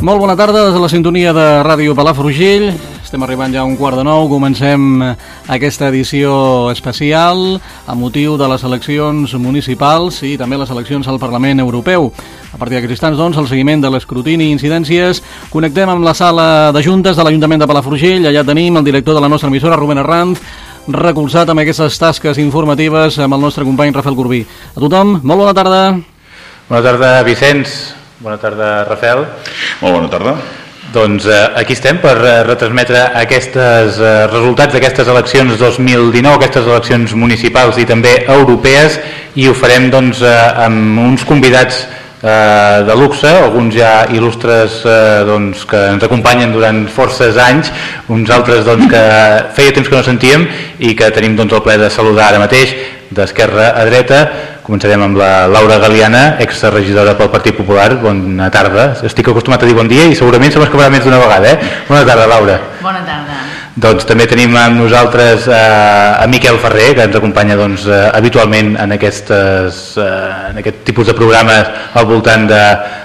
Molt bona tarda des de la sintonia de Ràdio Palafrugell. Estem arribant ja a un quart de nou. Comencem aquesta edició especial a motiu de les eleccions municipals i també les eleccions al Parlament Europeu. A partir d'aquests instants, doncs, el seguiment de l'escrutini i incidències. Connectem amb la sala de juntes de l'Ajuntament de Palafrugell. Allà tenim el director de la nostra emissora, Rubén Arranz, recolzat amb aquestes tasques informatives amb el nostre company Rafael Corbí. A tothom, molt bona tarda. Bona tarda, Vicenç. Bona tarda, Rafael. Molt bona tarda. Doncs eh, aquí estem per eh, retransmetre aquests eh, resultats d'aquestes eleccions 2019, aquestes eleccions municipals i també europees i ho farem doncs, eh, amb uns convidats eh, de luxe, alguns ja il·lustres eh, doncs, que ens acompanyen durant forces anys, uns altres doncs, que feia temps que no sentíem i que tenim doncs, el plaer de saludar ara mateix d'esquerra a dreta Començarem amb la Laura Galiana, exregidora pel Partit Popular. Bona tarda. Estic acostumat a dir bon dia i segurament se m'escaparà més d'una vegada. Eh? Bona tarda, Laura. Bona tarda. Doncs també tenim amb nosaltres eh, a Miquel Ferrer, que ens acompanya doncs, eh, habitualment en, aquestes, eh, en aquest tipus de programes al voltant de,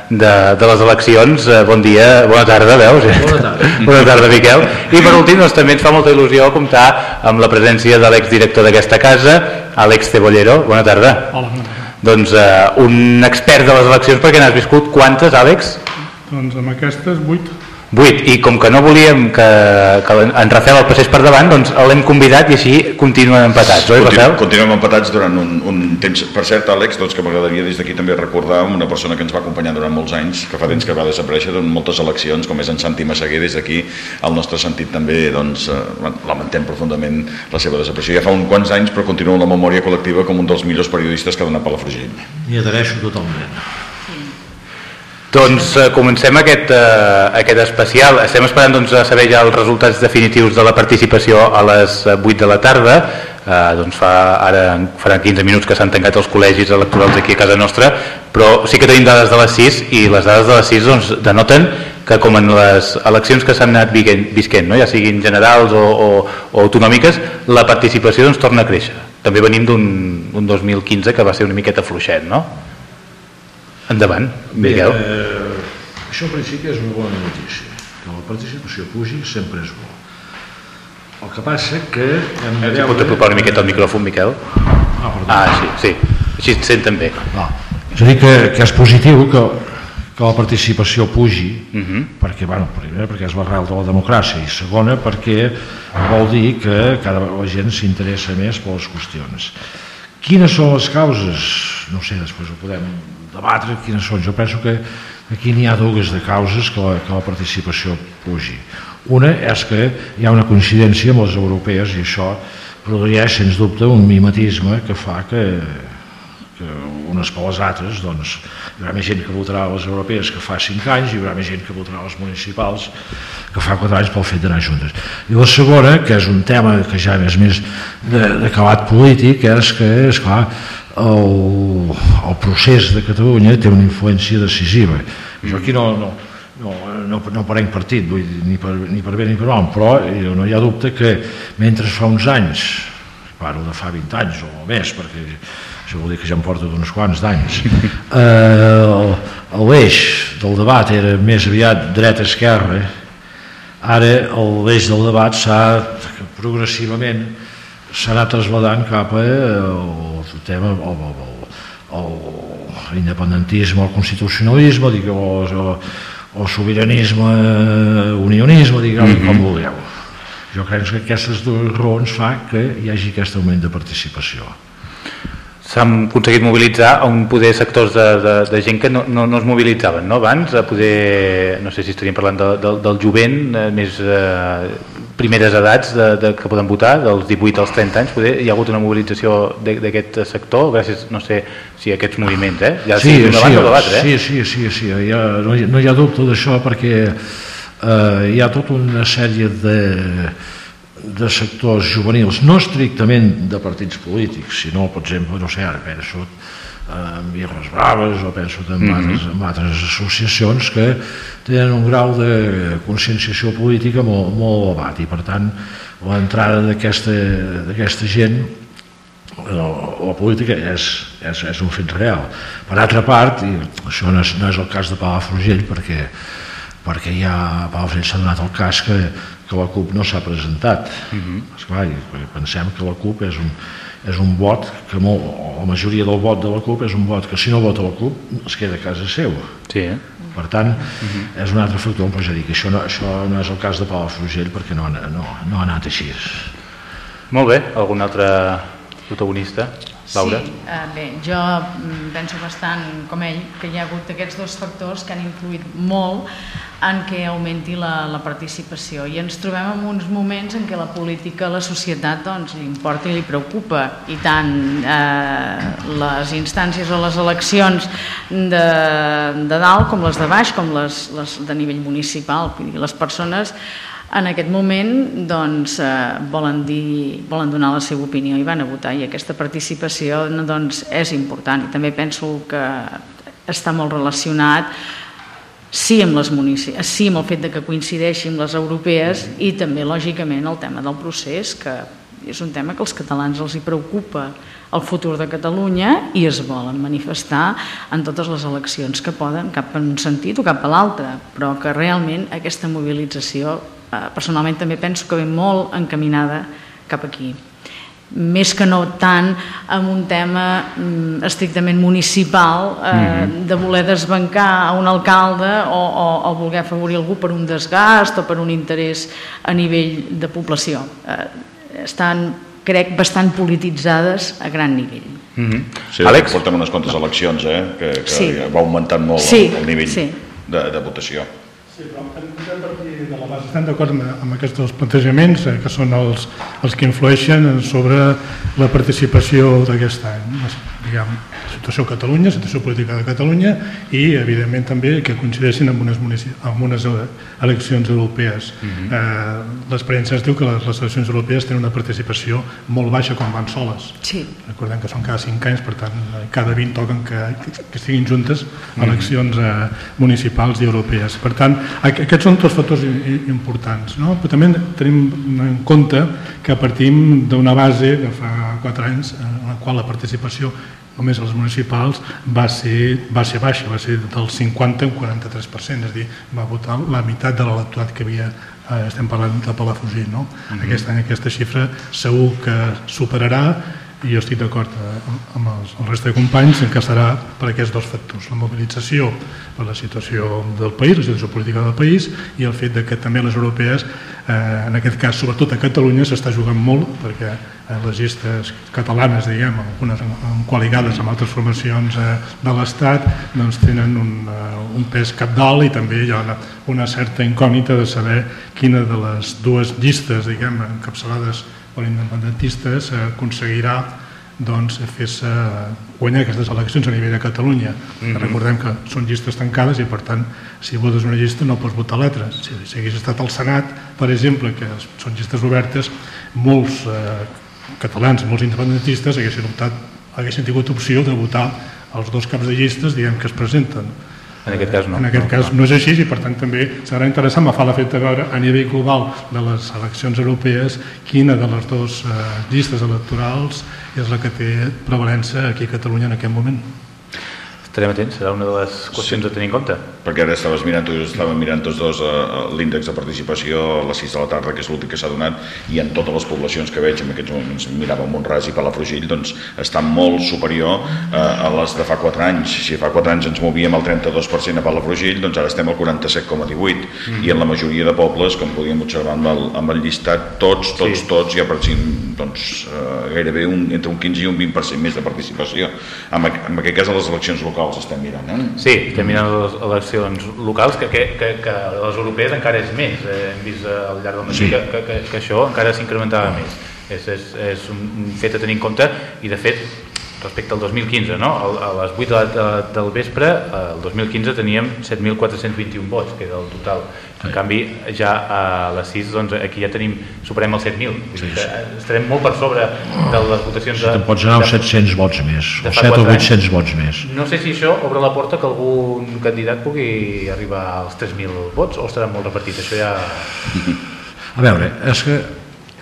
de, de les eleccions. Eh, bon dia, bona tarda, veus? Bona tarda. bona tarda, Miquel. I per últim, doncs, també ens fa molta il·lusió comptar amb la presència de l'exdirector d'aquesta casa, Àlex Cebollero. Bona tarda. Hola, bona tarda. Doncs eh, un expert de les eleccions, perquè n'has viscut quantes, Àlex? Doncs amb aquestes, vuit. 8, i com que no volíem que, que en Rafael el passés per davant, doncs l'hem convidat i així continuen empatats, oi, Continu, Rafael? continuem empatats durant un, un temps. Per cert, Àlex, doncs que m'agradaria des d'aquí també recordar una persona que ens va acompanyar durant molts anys, que fa temps que va desaparèixer en moltes eleccions, com és en Santi Massaguer, des d'aquí el nostre sentit també doncs, eh, lamentem profundament la seva desaparició. Ja fa uns quants anys, però continua en la memòria col·lectiva com un dels millors periodistes que ha donat Palafrugell. M'hi adhereixo totalment. Doncs eh, comencem aquest, eh, aquest especial. Estem esperant doncs, saber ja els resultats definitius de la participació a les eh, 8 de la tarda. Eh, doncs fa, ara faran 15 minuts que s'han tancat els col·legis electorals aquí a casa nostra, però sí que tenim dades de les 6 i les dades de les 6 doncs, denoten que com en les eleccions que s'han anat visquent, no? ja siguin generals o, o, o autonòmiques, la participació doncs, torna a créixer. També venim d'un un 2015 que va ser una miqueta fluixet, no? Endavant, Miguel. Bé, eh, això en principi és una bona notícia. Que la participació pugi sempre és bo. El que passa que hem de Si veure... pots apropar una miqueta al micròfon, Miquel. Ah, perdó. Ah, sí, sí. Així et senten bé. Va. És a dir, que, que és positiu que, que la participació pugi, Uh -huh. perquè, bueno, primera, perquè és l'arrel de la democràcia, i segona, perquè vol dir que cada vegada la gent s'interessa més per les qüestions. Quines són les causes? No sé, després ho podem debatre, quines són. Jo penso que aquí n'hi ha dues de causes que la, que la participació pugi. Una és que hi ha una coincidència amb les europees i això produeix, sens dubte, un mimetisme que fa que, que unes per les altres doncs, hi haurà més gent que votarà a les europees que fa 5 anys i hi haurà més gent que votarà a les municipals que fa 4 anys pel fet d'anar juntes i la segona, que és un tema que ja és més calat polític és que, és clar el, el procés de Catalunya té una influència decisiva. Jo aquí no, no, no, no, no prenc partit vull dir, ni, per, ni per bé ni per mal però eh, no hi ha dubte que mentre fa uns anys parlo de fa 20 anys o més perquè això vol dir que ja em porto d'uns quants d'anys eh, l'eix del debat era més aviat dreta-esquerra ara l'eix del debat s'ha progressivament anat trasladant cap a el tema el, el, el, l'independentisme, el constitucionalisme digue, o, o, o sobiranisme unionisme, digueu mm -hmm. com vulgueu jo crec que aquestes dues raons fa que hi hagi aquest augment de participació S'han aconseguit mobilitzar a un poder sectors de, de, de gent que no, no, no es mobilitzaven no? abans, a poder, no sé si estaríem parlant de, de, del jovent, eh, més eh, primeres edats de, de, que poden votar, dels 18 als 30 anys, poder, hi ha hagut una mobilització d'aquest sector, gràcies, no sé, si aquests moviments, eh? Ja sí, sí, de l'altra, eh? sí, sí, sí, sí, hi ha, no, hi, no hi ha dubte d'això perquè eh, hi ha tota una sèrie de, de sectors juvenils, no estrictament de partits polítics, sinó, per exemple, no sé, ara penso eh, en Birres Braves o penso en, mm -hmm. altres, en altres associacions que tenen un grau de conscienciació política molt, molt elevat i per tant l'entrada d'aquesta gent la, la política és, és, és un fet real. Per altra part, i això no és, no és el cas de Palafrugell perquè perquè ja Palafrugell s'ha donat el cas que, que la CUP no s'ha presentat. Uh -huh. Esclar, pensem que la CUP és un, és un vot que molt, la majoria del vot de la CUP és un vot que si no vota la CUP es queda a casa seu. Sí, eh? Per tant, uh -huh. és un altre factor, però ja dic, això no, això no és el cas de Palafrugell perquè no, no, no ha anat així. Molt bé, algun altre protagonista? Laura? Sí, eh, bé, jo mm, penso bastant, com ell, que hi ha hagut aquests dos factors que han influït molt en què augmenti la, la participació. I ens trobem en uns moments en què la política a la societat doncs, li importa i li preocupa. I tant eh, les instàncies o les eleccions de, de dalt com les de baix, com les, les de nivell municipal, les persones en aquest moment doncs, eh, volen, dir, volen donar la seva opinió i van a votar i aquesta participació doncs, és important. I també penso que està molt relacionat sí amb, les sí amb el fet de que coincideixi amb les europees i també lògicament el tema del procés que és un tema que als catalans els hi preocupa el futur de Catalunya i es volen manifestar en totes les eleccions que poden, cap en un sentit o cap a l'altre, però que realment aquesta mobilització personalment també penso que ve molt encaminada cap aquí més que no tant amb un tema mm, estrictament municipal eh, -hmm. de voler desbancar a un alcalde o, o, o voler afavorir algú per un desgast o per un interès a nivell de població eh, estan crec bastant polititzades a gran nivell mm -hmm. sí, Àlex? portem unes quantes eleccions eh, que, que sí. va augmentant molt sí, el nivell sí. de, de votació Sí, de la base. Estem d'acord amb aquests dos plantejaments, eh, que són els, els que influeixen sobre la participació d'aquest any. Diguem, situació a Catalunya, situació política de Catalunya i, evidentment, també que coincideixin amb unes, amb unes eleccions europees. Uh -huh. eh, L'experiència ens diu que les, les eleccions europees tenen una participació molt baixa quan van soles. Sí. Recordem que són cada 5 anys, per tant, cada 20 toquen que, que estiguin juntes eleccions eh, municipals i europees. Per tant, aquests són tots factors importants. No? Però també tenim en compte que partim d'una base de fa 4 anys en la qual la participació només els municipals va ser, va ser baixa, va ser del 50 en 43%, és a dir, va votar la meitat de l'electorat que havia, eh, estem parlant de Palafrugell, no? Mhm. -huh. Aquest any aquesta xifra segur que superarà i jo estic d'acord eh, amb els, el resta de companys què serà per aquests dos factors, la mobilització per la situació del país, la situació política del país i el fet de que també les europees, eh, en aquest cas sobretot a Catalunya, s'està jugant molt perquè eh, les llistes catalanes, diguem, algunes coaligades amb altres formacions eh, de l'Estat, doncs tenen un, eh, un pes capdalt i també hi ha una, una certa incògnita de saber quina de les dues llistes, diguem, encapçalades per independentistes eh, aconseguirà doncs, fer-se guanyar aquestes eleccions a nivell de Catalunya. Mm -hmm. Recordem que són llistes tancades i, per tant, si votes una llista no pots votar letres. Si, si hagués estat al Senat, per exemple, que són llistes obertes, molts eh, catalans, molts independentistes haguessin optat, haguessin tingut opció de votar els dos caps de llistes diguem que es presenten. En aquest cas no. En aquest cas no és així i per tant també serà interessant, me fa l'efecte veure a nivell global de les eleccions europees quina de les dues eh, llistes electorals és la que té prevalença aquí a Catalunya en aquest moment. Estarem atents, serà una de les qüestions sí. a tenir en compte. Perquè ara estaves mirant, estàvem mirant tots dos uh, l'índex de participació a les 6 de la tarda, que és l'últim que s'ha donat, i en totes les poblacions que veig, en aquests moments mirava Montràs i Palafrugell, doncs està molt superior uh, a les de fa 4 anys. Si fa 4 anys ens movíem al 32% a Palafrugell, doncs ara estem al 47,18%, mm. i en la majoria de pobles, com podíem observar amb el, amb el llistat, tots, tots, sí. tots, hi ha doncs, uh, gairebé un, entre un 15 i un 20% més de participació. En, en aquest cas, a les eleccions locals locals estem mirant, eh? Sí, estem mirant les eleccions locals, que, que, que, que les europees encara és més. Eh, hem vist al llarg del matí sí. que, que, que això encara s'incrementava més. És, és, és un fet a tenir en compte i, de fet, respecte al 2015, no? a les 8 de la, del vespre, el 2015 teníem 7.421 vots, que era el total. En canvi, ja a les 6, doncs, aquí ja tenim, superem els 7.000. Sí, sí. Estarem molt per sobre de les votacions... Sí, de, pots anar uns 700 vots més, o 7 o 800 anys. vots més. No sé si això obre la porta que algun candidat pugui arribar als 3.000 vots o estarà molt repartit, això ja... A veure, és que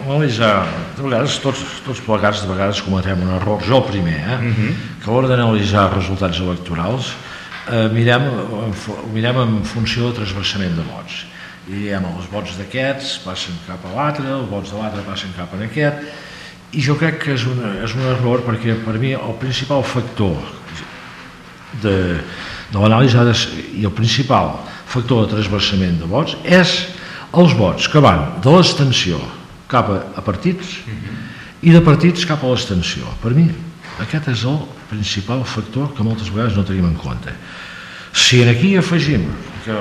analitzar, de vegades tots, tots plegats de vegades cometem un error, jo el primer, eh? Uh mhm. -huh. que a l'hora d'analitzar resultats electorals eh, mirem, ho mirem en funció de transversament de vots. I diem, els vots d'aquests passen cap a l'altre, els vots de l'altre passen cap a aquest, i jo crec que és, una, és un error perquè per mi el principal factor de, de l'anàlisi i el principal factor de transversament de vots és els vots que van de l'extensió cap a, a partits i de partits cap a l'extensió. Per mi aquest és el principal factor que moltes vegades no tenim en compte. Si en aquí afegim que,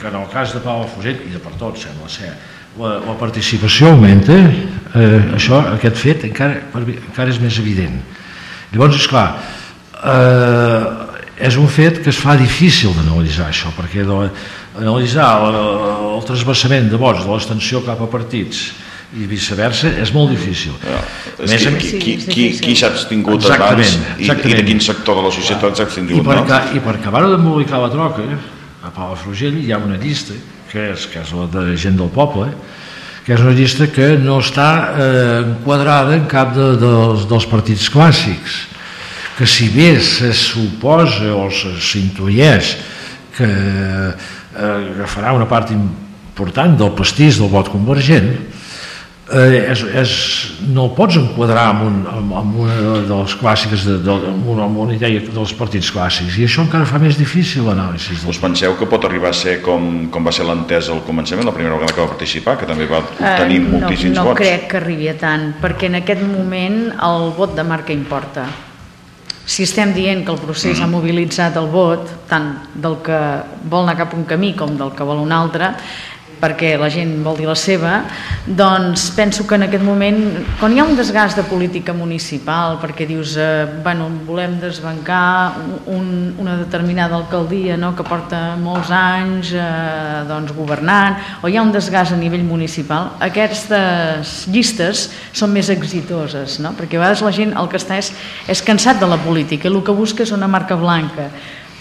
que en el cas de Pau Fuset i de per tots sembla ser la, la participació augmenta, eh, això, aquest fet encara, encara és més evident. Llavors, és clar, eh, és un fet que es fa difícil d'analitzar això, perquè analitzar el, el transversament de vots de l'extensió cap a partits i viceversa és molt difícil. Ja, és Més que, qui, qui, qui, qui s'ha abstingut abans i, i de quin sector de la societat s'ha abstingut, I per, no? I per acabar d'embolicar la troca, a Palafrugell hi ha una llista, que és, que és la de gent del poble, que és una llista que no està eh, enquadrada en cap de, dels, dels partits clàssics, que si bé se suposa o s'intueix que eh, agafarà una part important del pastís del vot convergent, eh, és, és, no el pots enquadrar amb, un, amb, amb una de les clàssiques, de, de, amb, una, amb una idea dels partits clàssics, i això encara fa més difícil l'anàlisi. Us penseu que pot arribar a ser com, com va ser l'entesa al començament, la primera vegada que va participar, que també va tenir uh, moltíssims no, no vots? No crec que arribi a tant, perquè en aquest moment el vot de marca importa. Si estem dient que el procés mm. ha mobilitzat el vot, tant del que vol anar cap un camí com del que vol un altre, perquè la gent vol dir la seva, doncs penso que en aquest moment, quan hi ha un desgast de política municipal, perquè dius, eh, bueno, volem desbancar un, una determinada alcaldia no?, que porta molts anys eh, doncs, governant, o hi ha un desgast a nivell municipal, aquestes llistes són més exitoses, no? perquè a vegades la gent el que està és, és cansat de la política i el que busca és una marca blanca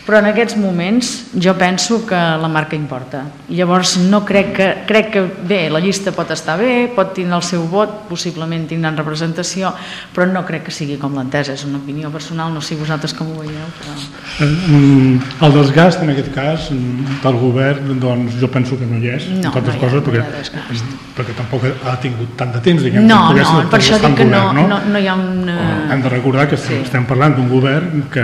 però en aquests moments jo penso que la marca importa. Llavors no crec que, crec que bé, la llista pot estar bé, pot tindre el seu vot, possiblement tindran representació, però no crec que sigui com l'entesa, és una opinió personal, no sé vosaltres com ho veieu. Però... Eh, el desgast en aquest cas del govern, doncs jo penso que no hi és, no, totes no coses, no perquè, perquè tampoc ha tingut tant de temps, diguem. No, no, per això dic que govern, no, no, no hi ha un... Hem de recordar que sí. estem parlant d'un govern que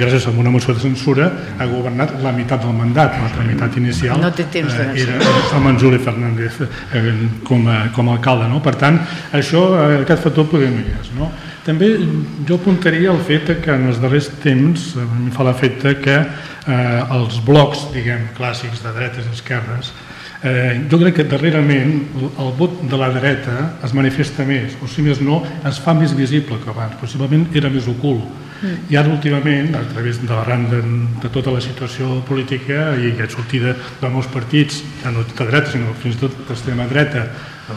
gràcies a una moció de censura mesura ha governat la meitat del mandat, l'altra meitat inicial no té temps eh, era el Manzuli Fernández eh, com, a, com a alcalde. No? Per tant, això, eh, aquest factor podem no hi és. No? També jo apuntaria el fet que en els darrers temps mi fa l'efecte que eh, els blocs diguem, clàssics de dretes i esquerres Eh, jo crec que darrerament el vot de la dreta es manifesta més, o si més no, es fa més visible que abans, possiblement era més ocult i ara últimament, a través de l'arran de, de tota la situació política i aquesta sortida de molts partits, no de dreta, sinó fins i tot d'extrema dreta,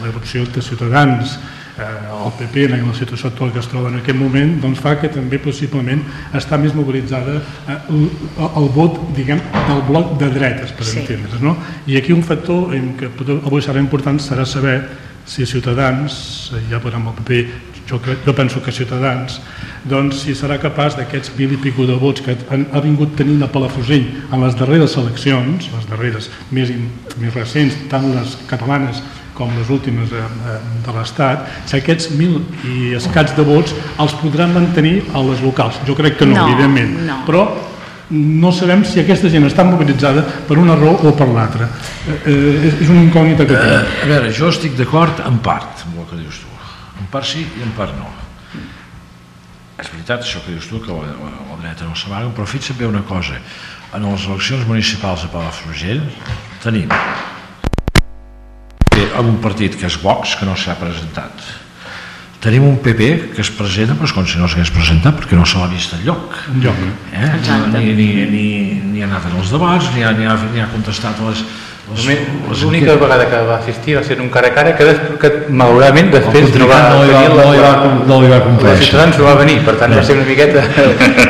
l'evolució de Ciutadans, eh, el PP en la situació actual que es troba en aquest moment doncs fa que també possiblement està més mobilitzada eh, el, el vot diguem, del bloc de dretes per sí. entendre's no? i aquí un factor en què avui serà important serà saber si Ciutadans, ja veurem el PP jo, crec, jo penso que Ciutadans doncs si serà capaç d'aquests mil i pico de vots que han, ha vingut tenint a Palafrugell en les darreres eleccions, les darreres més, més recents, tant les catalanes com les últimes eh, eh, de l'Estat, si aquests mil i escats de vots els podran mantenir a les locals. Jo crec que no, no evidentment. No. Però no sabem si aquesta gent està mobilitzada per una raó o per l'altra. Eh, eh, és una incògnita que eh, A veure, jo estic d'acord en part amb el que dius tu. En part sí i en part no és veritat això que dius tu, que la, la, la dreta no s'amaga, però fixa't bé una cosa, en les eleccions municipals de Palafrugell tenim amb un partit que és Vox, que no s'ha presentat. Tenim un PP que es presenta, però és com si no s'hagués presentat, perquè no se l'ha vist enlloc. Enlloc. Eh? Ni, ni, ni, ni ha anat en els debats, ni ha, ni ha, ni ha contestat les, L'única vegada que va assistir va ser un cara a cara que, que malauradament després no va, no va, venir no, va, no li va complir. Els ciutadans no va venir, per tant no. va ser una miqueta...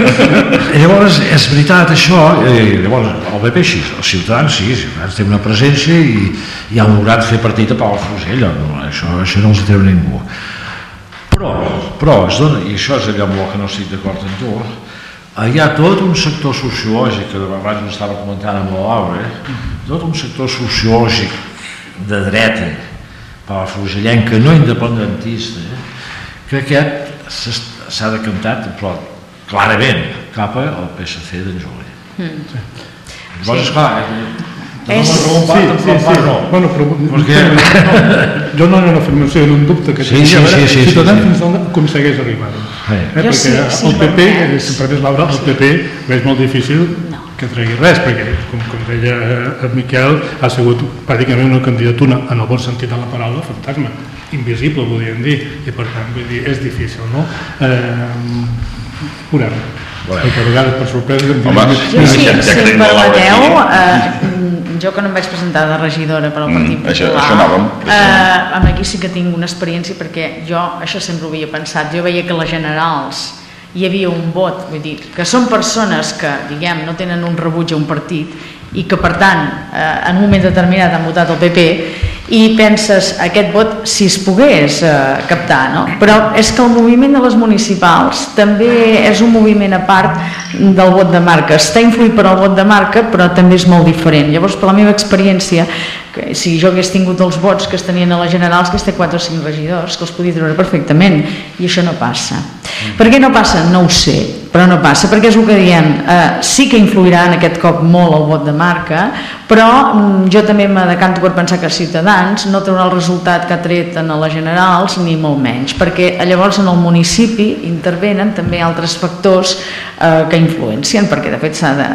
llavors, és veritat això, i llavors el BP així, els ciutadans sí, els ciutadans tenen una presència i, i han lograt fer partit a Pau Frusell, no, això, això no els treu ningú. Però, però es dona, i això és allò amb el que no estic d'acord amb tu, hi ha tot un sector sociològic, que abans ho estava comentant amb la Laura, eh? tot un sector sociològic de dreta, palafrugellenca, no independentista, eh? que aquest s'ha decantat, però clarament, cap al PSC d'en Juli. Mm. Sí. Llavors, sí. esclar, eh, és... No sí, sí, sí. No. Bueno, però, Perquè... no, jo no era una afirmació, era un dubte que sí, tenia, sí, sí, sí, Ciutadans sí, sí. fins on aconsegueix arribar. Sí. Eh, perquè sí, sí, el PP, sí. sempre més Laura, el PP és molt difícil no. que tregui res, perquè, com, com deia el Miquel, ha sigut pràcticament una candidatura, en el bon sentit de la paraula, fantasma, invisible, podríem dir, i per tant, vull dir, és difícil, no? Eh, veurem. Bueno. Perquè a vegades per sorpresa... Home, sí, sí, si em permeteu, eh, jo que no em vaig presentar de regidora per al mm, Partit mm, Popular, això, això anàvem, eh, amb aquí sí que tinc una experiència perquè jo això sempre ho havia pensat, jo veia que les generals hi havia un vot, vull dir, que són persones que, diguem, no tenen un rebuig a un partit i que per tant eh, en un moment determinat han votat el PP i penses aquest vot si es pogués eh, captar, no? però és que el moviment de les municipals també és un moviment a part del vot de marca, està influït per al vot de marca però també és molt diferent llavors per la meva experiència si jo hagués tingut els vots que es tenien a les generals que té 4 o 5 regidors que els podia treure perfectament i això no passa per què no passa? no ho sé però no passa, perquè és el que diem. Eh, sí que influirà en aquest cop molt el vot de marca però mm, jo també me decanto per pensar que Ciutadans no traurà el resultat que ha tret en les generals ni molt menys, perquè llavors en el municipi intervenen també altres factors eh, que influencien, perquè de fet s'ha de,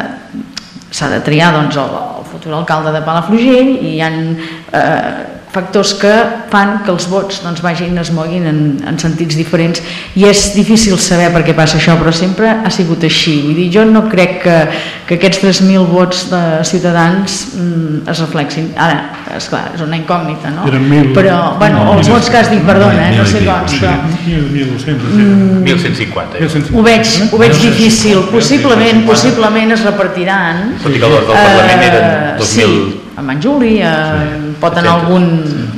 de triar doncs, el, el futur alcalde de Palafrugell i hi ha eh, factors que fan que els vots doncs, vagin, es moguin en, en sentits diferents. I és difícil saber per què passa això però sempre ha sigut així. Vull dir, jo no crec que, que aquests 3.000 vots de ciutadans mm, es reflexin. Ara, és clar, és una incògnita no? però, bueno, no, els vots que has dit perdona, eh, no sé quants però... 1.150 ho veig, ho veig difícil. possiblement, possiblement es repartiran. Tot i que els del Parlament eren 2.000 sí, amb en Juli, eh, pot en algun,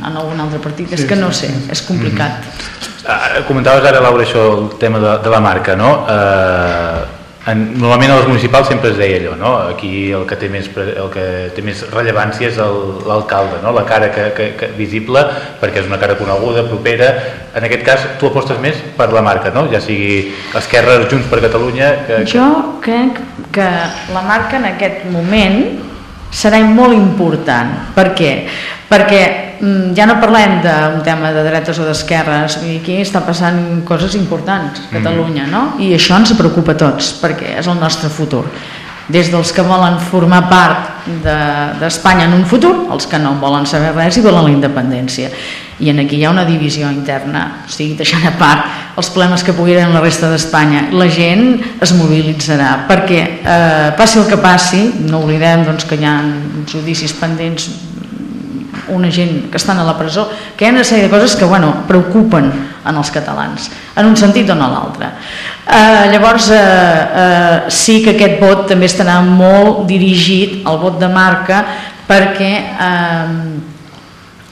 en algun altre partit, és que no sé, és complicat. Mm. Uh, comentaves ara, Laura, això, el tema de, de la marca, no? Uh, en, normalment a les municipals sempre es deia allò, no? aquí el que té més, el que té més rellevància és l'alcalde, no? la cara que, que, que visible, perquè és una cara coneguda, propera. En aquest cas, tu apostes més per la marca, no? ja sigui Esquerra, Junts per Catalunya... Que, que... Jo crec que la marca en aquest moment serà molt important. Per què? Perquè mm, ja no parlem d'un tema de dretes o d'esquerres, aquí està passant coses importants a Catalunya, no? I això ens preocupa a tots, perquè és el nostre futur des dels que volen formar part d'Espanya de, en un futur, els que no volen saber res i volen la independència. I en aquí hi ha una divisió interna, o sigui, deixant a part els problemes que pugui haver en la resta d'Espanya. La gent es mobilitzarà, perquè eh, passi el que passi, no oblidem doncs, que hi ha judicis pendents una gent que estan a la presó, que hi ha una sèrie de coses que bueno, preocupen en els catalans, en un sentit o en l'altre. Eh, llavors, eh, eh, sí que aquest vot també estarà molt dirigit al vot de marca perquè eh,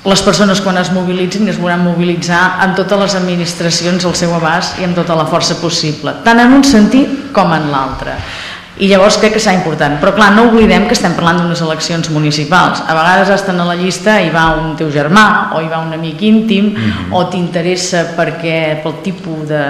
les persones quan es mobilitzin es volen mobilitzar amb totes les administracions al seu abast i amb tota la força possible, tant en un sentit com en l'altre i llavors crec que serà important. Però clar, no oblidem que estem parlant d'unes eleccions municipals. A vegades estan a la llista i va un teu germà o hi va un amic íntim mm -hmm. o t'interessa perquè pel tipus de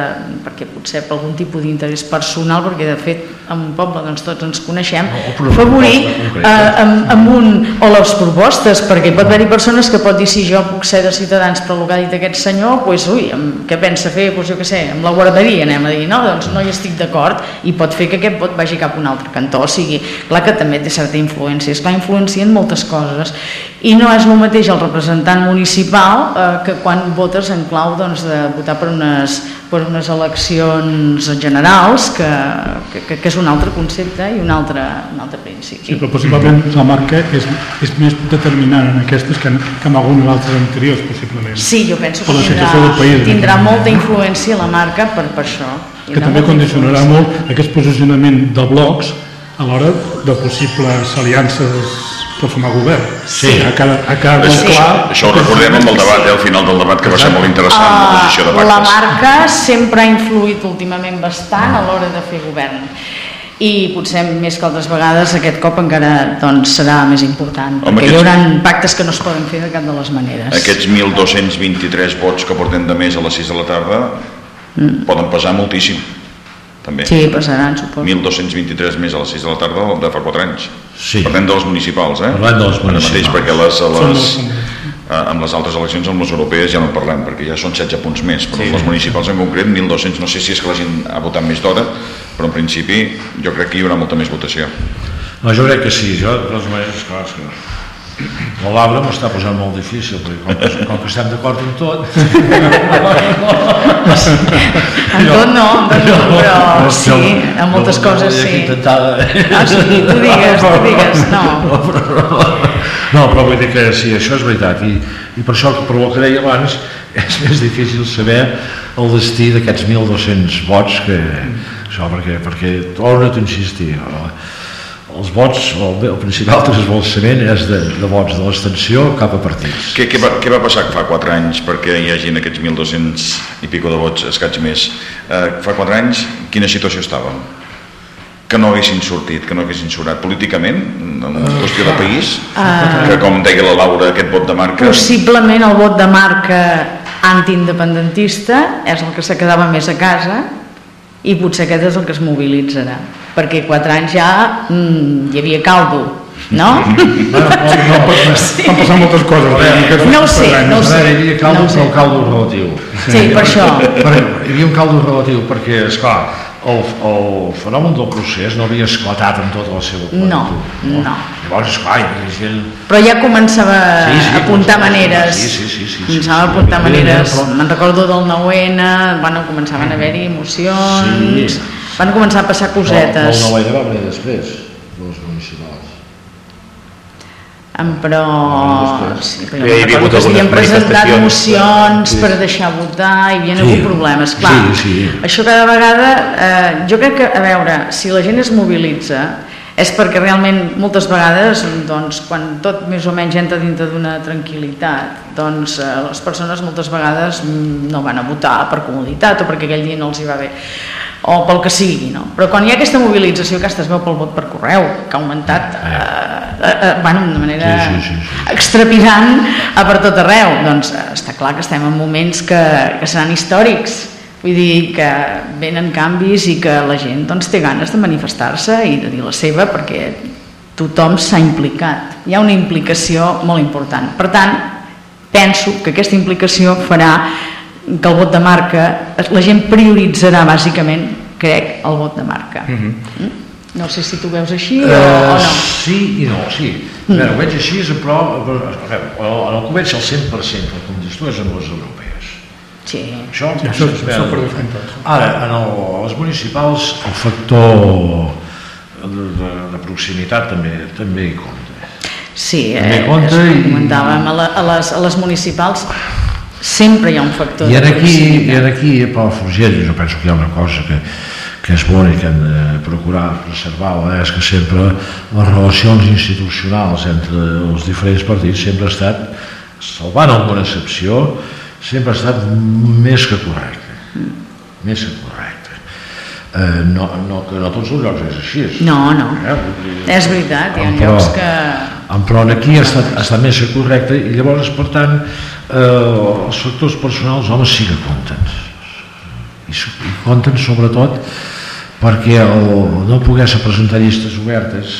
perquè potser per algun tipus d'interès personal perquè de fet en un poble doncs tots ens coneixem no, favorir eh, amb, amb un o les propostes perquè pot haver-hi persones que pot dir si jo puc ser de Ciutadans però el que ha dit aquest senyor doncs ui, amb, què pensa fer? Doncs jo què sé, amb la guarderia anem a dir no, doncs no hi estic d'acord i pot fer que aquest vot vagi cap un altre cantó, o sigui, clar que també té certa influència, és clar, influencien moltes coses i no és el mateix el representant municipal eh, que quan votes en clau doncs, de votar per unes, per unes eleccions generals que, que, que és un altre concepte i un altre, un altre principi. Sí, però possiblement la marca és, és més determinant en aquestes que en, que en algunes altres anteriors, possiblement. Sí, jo penso que tindrà, país, tindrà molta influència la marca per, per això que també condicionarà molt aquest posicionament de blocs a l'hora de possibles aliances per formar govern. Sí. A cada, a cada sí. clar... Això ho recordem amb el debat, eh, al final del debat, que va ser molt interessant, uh, la posició de pactes. La marca sempre ha influït últimament bastant a l'hora de fer govern i potser més que altres vegades aquest cop encara doncs, serà més important Home, perquè hi aquests- haurà pactes que no es poden fer de cap de les maneres Aquests 1.223 vots que portem de més a les 6 de la tarda poden pesar moltíssim, també. Mm. sí, passaran suposo 1.223 més a les 6 de la tarda de fa 4 anys. Sí. Parlem de les municipals, eh? Parlem de les Ara mateix, municipals. perquè les, les, eh, amb les altres eleccions, amb les europees, ja no en parlem, perquè ja són 16 punts més, però sí. les municipals en concret, 1.200, no sé si és que la gent ha votat més d'hora, però en principi jo crec que hi haurà molta més votació. No, jo crec que sí, jo de totes maneres, clar, és que la Laura m'ho està posant molt difícil, perquè com que, com que estem d'acord en tot... en tot no, en tot no però sí, en moltes coses sí. ah, sí, tu digues, tu digues no, No, però, no, no, vull dir que sí, això és veritat i, i per això, per el que deia abans és més difícil saber el destí d'aquests 1.200 vots que, això perquè, perquè torno a insistir els vots, el, el principal transbalsament és de, de vots de l'extensió cap a partits Què, què, va, què va passar fa 4 anys perquè hi hagin aquests 1.200 i pico de vots, escaig més? Eh, fa 4 anys, quina situació estàvem? que no haguessin sortit, que no haguessin surat políticament, en qüestió de país, que com deia la Laura, aquest vot de marca... possiblement el vot de marca antiindependentista és el que se quedava més a casa i potser aquest és el que es mobilitzarà perquè quatre anys ja mm, hi havia caldo no? no, no, han passat moltes coses. eh, en aquests No ho sé, anys. no ho sé. veure, hi havia caldo, no però caldo relatiu. sí, per això Perquè hi havia un caldo relatiu perquè, és clar, el, el fenomen del procés no havia esclatat en tota la seva No, plenitud. no. Llavors, esclar, hi havia gent... però ja començava Sí, sí, a apuntar començava- maneres. Sí, sí, sí, sí, sí, començava sí, a apuntar sí, maneres. però- me'n recordo del 9-N bueno, començaven a haver-hi emocions. Sí. van començar a passar cosetes. el 9 va venir després, dels municipals. Em, però, sí, però hi havia hagut que s'havien presentat manifestacions. mocions Sí. per deixar votar, hi havia Sí. hagut problemes, clar. Sí, sí. Això cada vegada, eh, jo crec que, a veure, si la gent es mobilitza, és perquè realment moltes vegades, doncs, quan tot més o menys entra dintre d'una tranquil·litat, doncs eh, les persones moltes vegades mm, no van a votar per comoditat o perquè aquell dia no els hi va bé o pel que sigui, no? Però quan hi ha aquesta mobilització, aquesta es veu pel vot per correu, que ha augmentat eh, eh, eh, bueno, de manera Sí, sí, sí, sí. extrapidant a per tot arreu, doncs eh, està clar que estem en moments que, que seran històrics, vull dir que venen canvis i que la gent doncs, té ganes de manifestar-se i de dir la seva perquè tothom s'ha implicat, hi ha una implicació molt important. Per tant, penso que aquesta implicació farà que el vot de marca, la gent prioritzarà bàsicament, crec, el vot de marca. Mm? No sé si tu veus així o, o no. sí i no, sí. A veure, ho veig així, però, veure, el que veig al 100%, tal com dius tu, és en les europees. Sí. Això, Sí, això, es això veu. per. Ara, en el, les municipals, el factor de, de, de proximitat també, també hi compta. Sí, També eh, compta el que i- comentàvem, a, la, a, les, a les municipals sempre hi ha un factor I en de aquí, i en aquí a Palafrugell, jo penso que hi ha una cosa que, que és bona i que hem de procurar preservar és que sempre les relacions institucionals entre els diferents partits sempre ha estat, salvant alguna excepció, sempre ha estat més que correcte. Més que correcte. Eh, no, no, que no tots els llocs és així. No, no. Eh, dir, És veritat, hi ha però- llocs que... però aquí ha estat, ha estat més que correcte i llavors, per tant, eh, els factors personals, homes, sí que compten. I, i compten sobretot perquè el no poder-se presentar llistes obertes,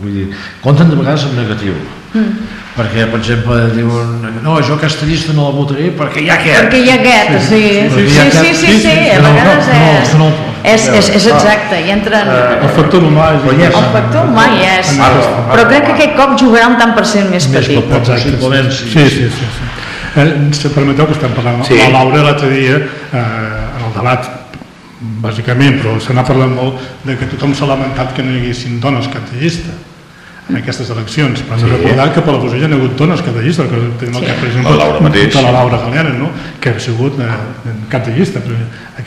vull dir, compten de vegades en negatiu. Mm. Perquè, per exemple, diuen no, jo aquesta llista no la votaré perquè hi ha aquest. Perquè hi ha aquest, sí, sí, sí, sí, aquest- sí, sí, a no, no, vegades no, és, no, és, és, és exacte, hi entren... El factor humà és... És. El factor humà hi és, En aquest- però crec que aquest cop jugarà un tant per cent més Més petit. petit. Possiblement, sí. Sí, sí, sí. sí. Eh, si permeteu que estem parlant Sí. sí. la Laura l'altre dia eh, en el debat bàsicament, però se n'ha parlat molt de que tothom s'ha lamentat que no hi haguessin dones cap de llista en aquestes eleccions, però hem de recordar que per la Bosella hi ha hagut dones cap de llista, que tenim el Sí. cap, per exemple, La Laura mateix. de la Laura Galeana, no? que ha sigut eh, cap de llista, però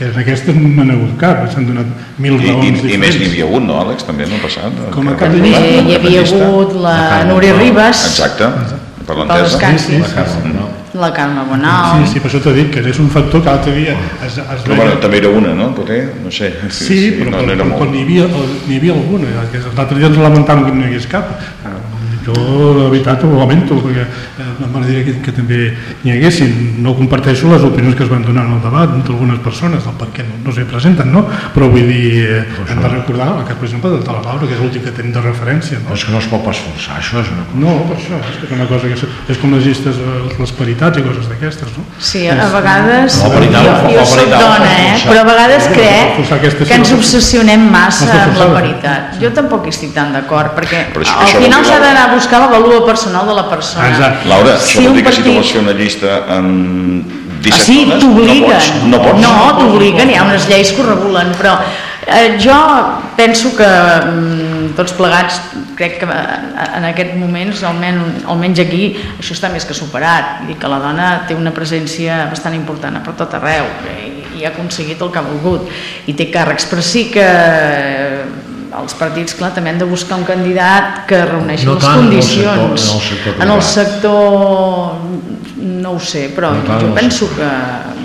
en aquestes no n'ha hagut cap, s'han donat mil I, raons i, i més n'hi diferents. havia un, no, Àlex? També no ha passat? Com a cap de llista. hi havia hagut la Núria. Ribas, Exacte, per l'entesa. descans, Sí, sí, La Carme, Bonal... Sí, sí, per això t'he dit que és un factor que l'altre dia es, es Però, bueno, també era una, no? Poder? No sé. Sí, però, no, però, no però, però n'hi havia, havia alguna. que L'altre dia ens lamentàvem que no hi hagués cap. Jo, la veritat, ho lamento, perquè eh, m'agradaria que, que també n'hi haguessin. No comparteixo les opinions que es van donar en el debat d'algunes persones, del per què no, no s'hi presenten, no? Però vull dir, eh, hem de recordar el cas, per exemple, de Talabaura, que és l'últim que tenim de referència, no? Però és que no es pot pas forçar, això és una cosa. No, per això, és que és una cosa que és, és com les llistes, eh, les paritats i coses d'aquestes, no? Sí, a vegades... La paritat, jo, jo soc dona, eh? Però a vegades No, crec aquesta que ens no. obsessionem massa No amb la paritat. Jo tampoc hi estic tan d'acord, perquè al final dir s'ha d'anar buscar la valua personal de la persona. Exacte. Laura, això Si vol un dir que si tu vols fer una llista amb 17 Ah, sí, dones, t'obliguen. no pots. No pots. No, t'obliguen, hi ha unes lleis que ho regulen, però eh, jo penso que mm, tots plegats, crec que eh, en aquests moments, almenys, almenys aquí, això està més que superat. Dir que la dona té una presència bastant important per tot arreu i, i ha aconseguit el que ha volgut. I té càrrecs, però sí que eh, els partits, clar, també han de buscar un candidat que reuneixi No les tant en el condicions. sector- en en el sector el privat. sector no ho sé, però No en jo el penso que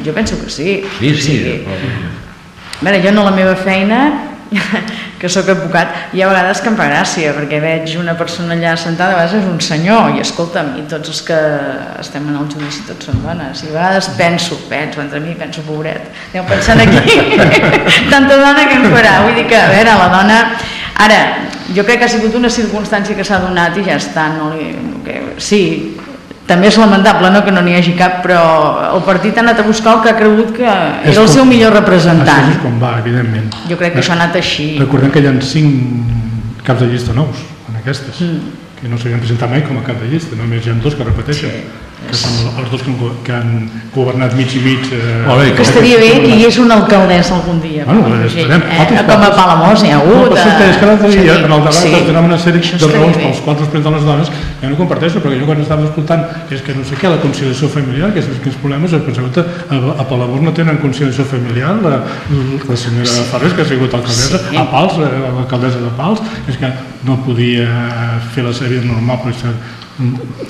jo penso que sí. Sí, sí. sigui, però- a veure, jo en la meva feina, que sóc advocat, hi ha vegades que em fa gràcia, perquè veig una persona allà sentada, a vegades és un senyor, i escolta'm, i tots els que estem en el judici tots són dones, i a vegades penso, penso, entre mi penso, pobret, aneu pensant aquí, tanta dona que em farà, vull dir que, a veure, la dona, ara, jo crec que ha sigut una circumstància que s'ha donat i ja està, no li, que, sí, també és lamentable no, que no n'hi hagi cap, però el partit ha anat a buscar el que ha cregut que És era el seu millor Això representant. és com va, evidentment. Jo crec que això ha anat així. Recordem que hi ha cinc caps de llista nous en aquestes, Mm. que no s'havien presentat mai com a cap de llista, només hi ha dos que repeteixen, que són els dos que han, que han governat mig i mig. Eh, bé, Que estaria bé que hi hagués una alcaldessa algun dia. Bueno, Palafrugell, esperem. eh? Com a. Palamós n'hi ha No, hagut. perfecte, és que l'altre dia, Sí, en el debat, sí. es donaven una sèrie Això de raons bé. pels quals es presenten les dones, jo no ho comparteixo, perquè jo quan estava escoltant és que no sé què, la conciliació familiar, que és quins problemes, em pensava que a, a Palamós no tenen conciliació familiar, la, la senyora Ferrés, que ha sigut alcaldessa, Sí. a Pals, eh, l'alcaldessa de Pals, és que no podia fer la seva vida normal per ser,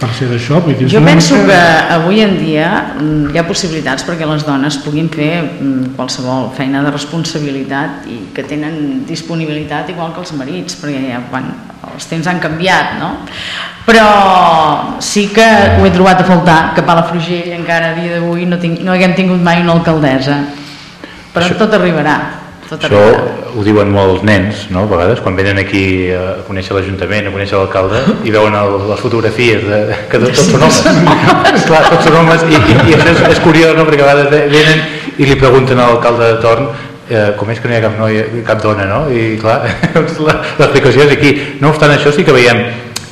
per ser d'això. Jo penso mica- que avui en dia mm, hi ha possibilitats perquè les dones puguin fer mm, qualsevol feina de responsabilitat i que tenen disponibilitat igual que els marits, perquè ja, quan els temps han canviat, no? Però sí que ho he trobat a faltar, que a Palafrugell encara a dia d'avui no, tinc, no haguem tingut mai una alcaldessa. Però Això- tot arribarà, tot Això arribarà. ho diuen molts nens, no? a vegades, quan venen aquí a conèixer l'Ajuntament, a conèixer l'alcalde, i veuen el, les fotografies de, que tots, són homes. clar, tots són homes, i, i, i això és, és curiós, no? perquè a vegades venen i li pregunten a l'alcalde de torn eh, com és que no hi ha cap noia, cap dona, no? I clar, la- l'explicació és aquí. No obstant això, sí que veiem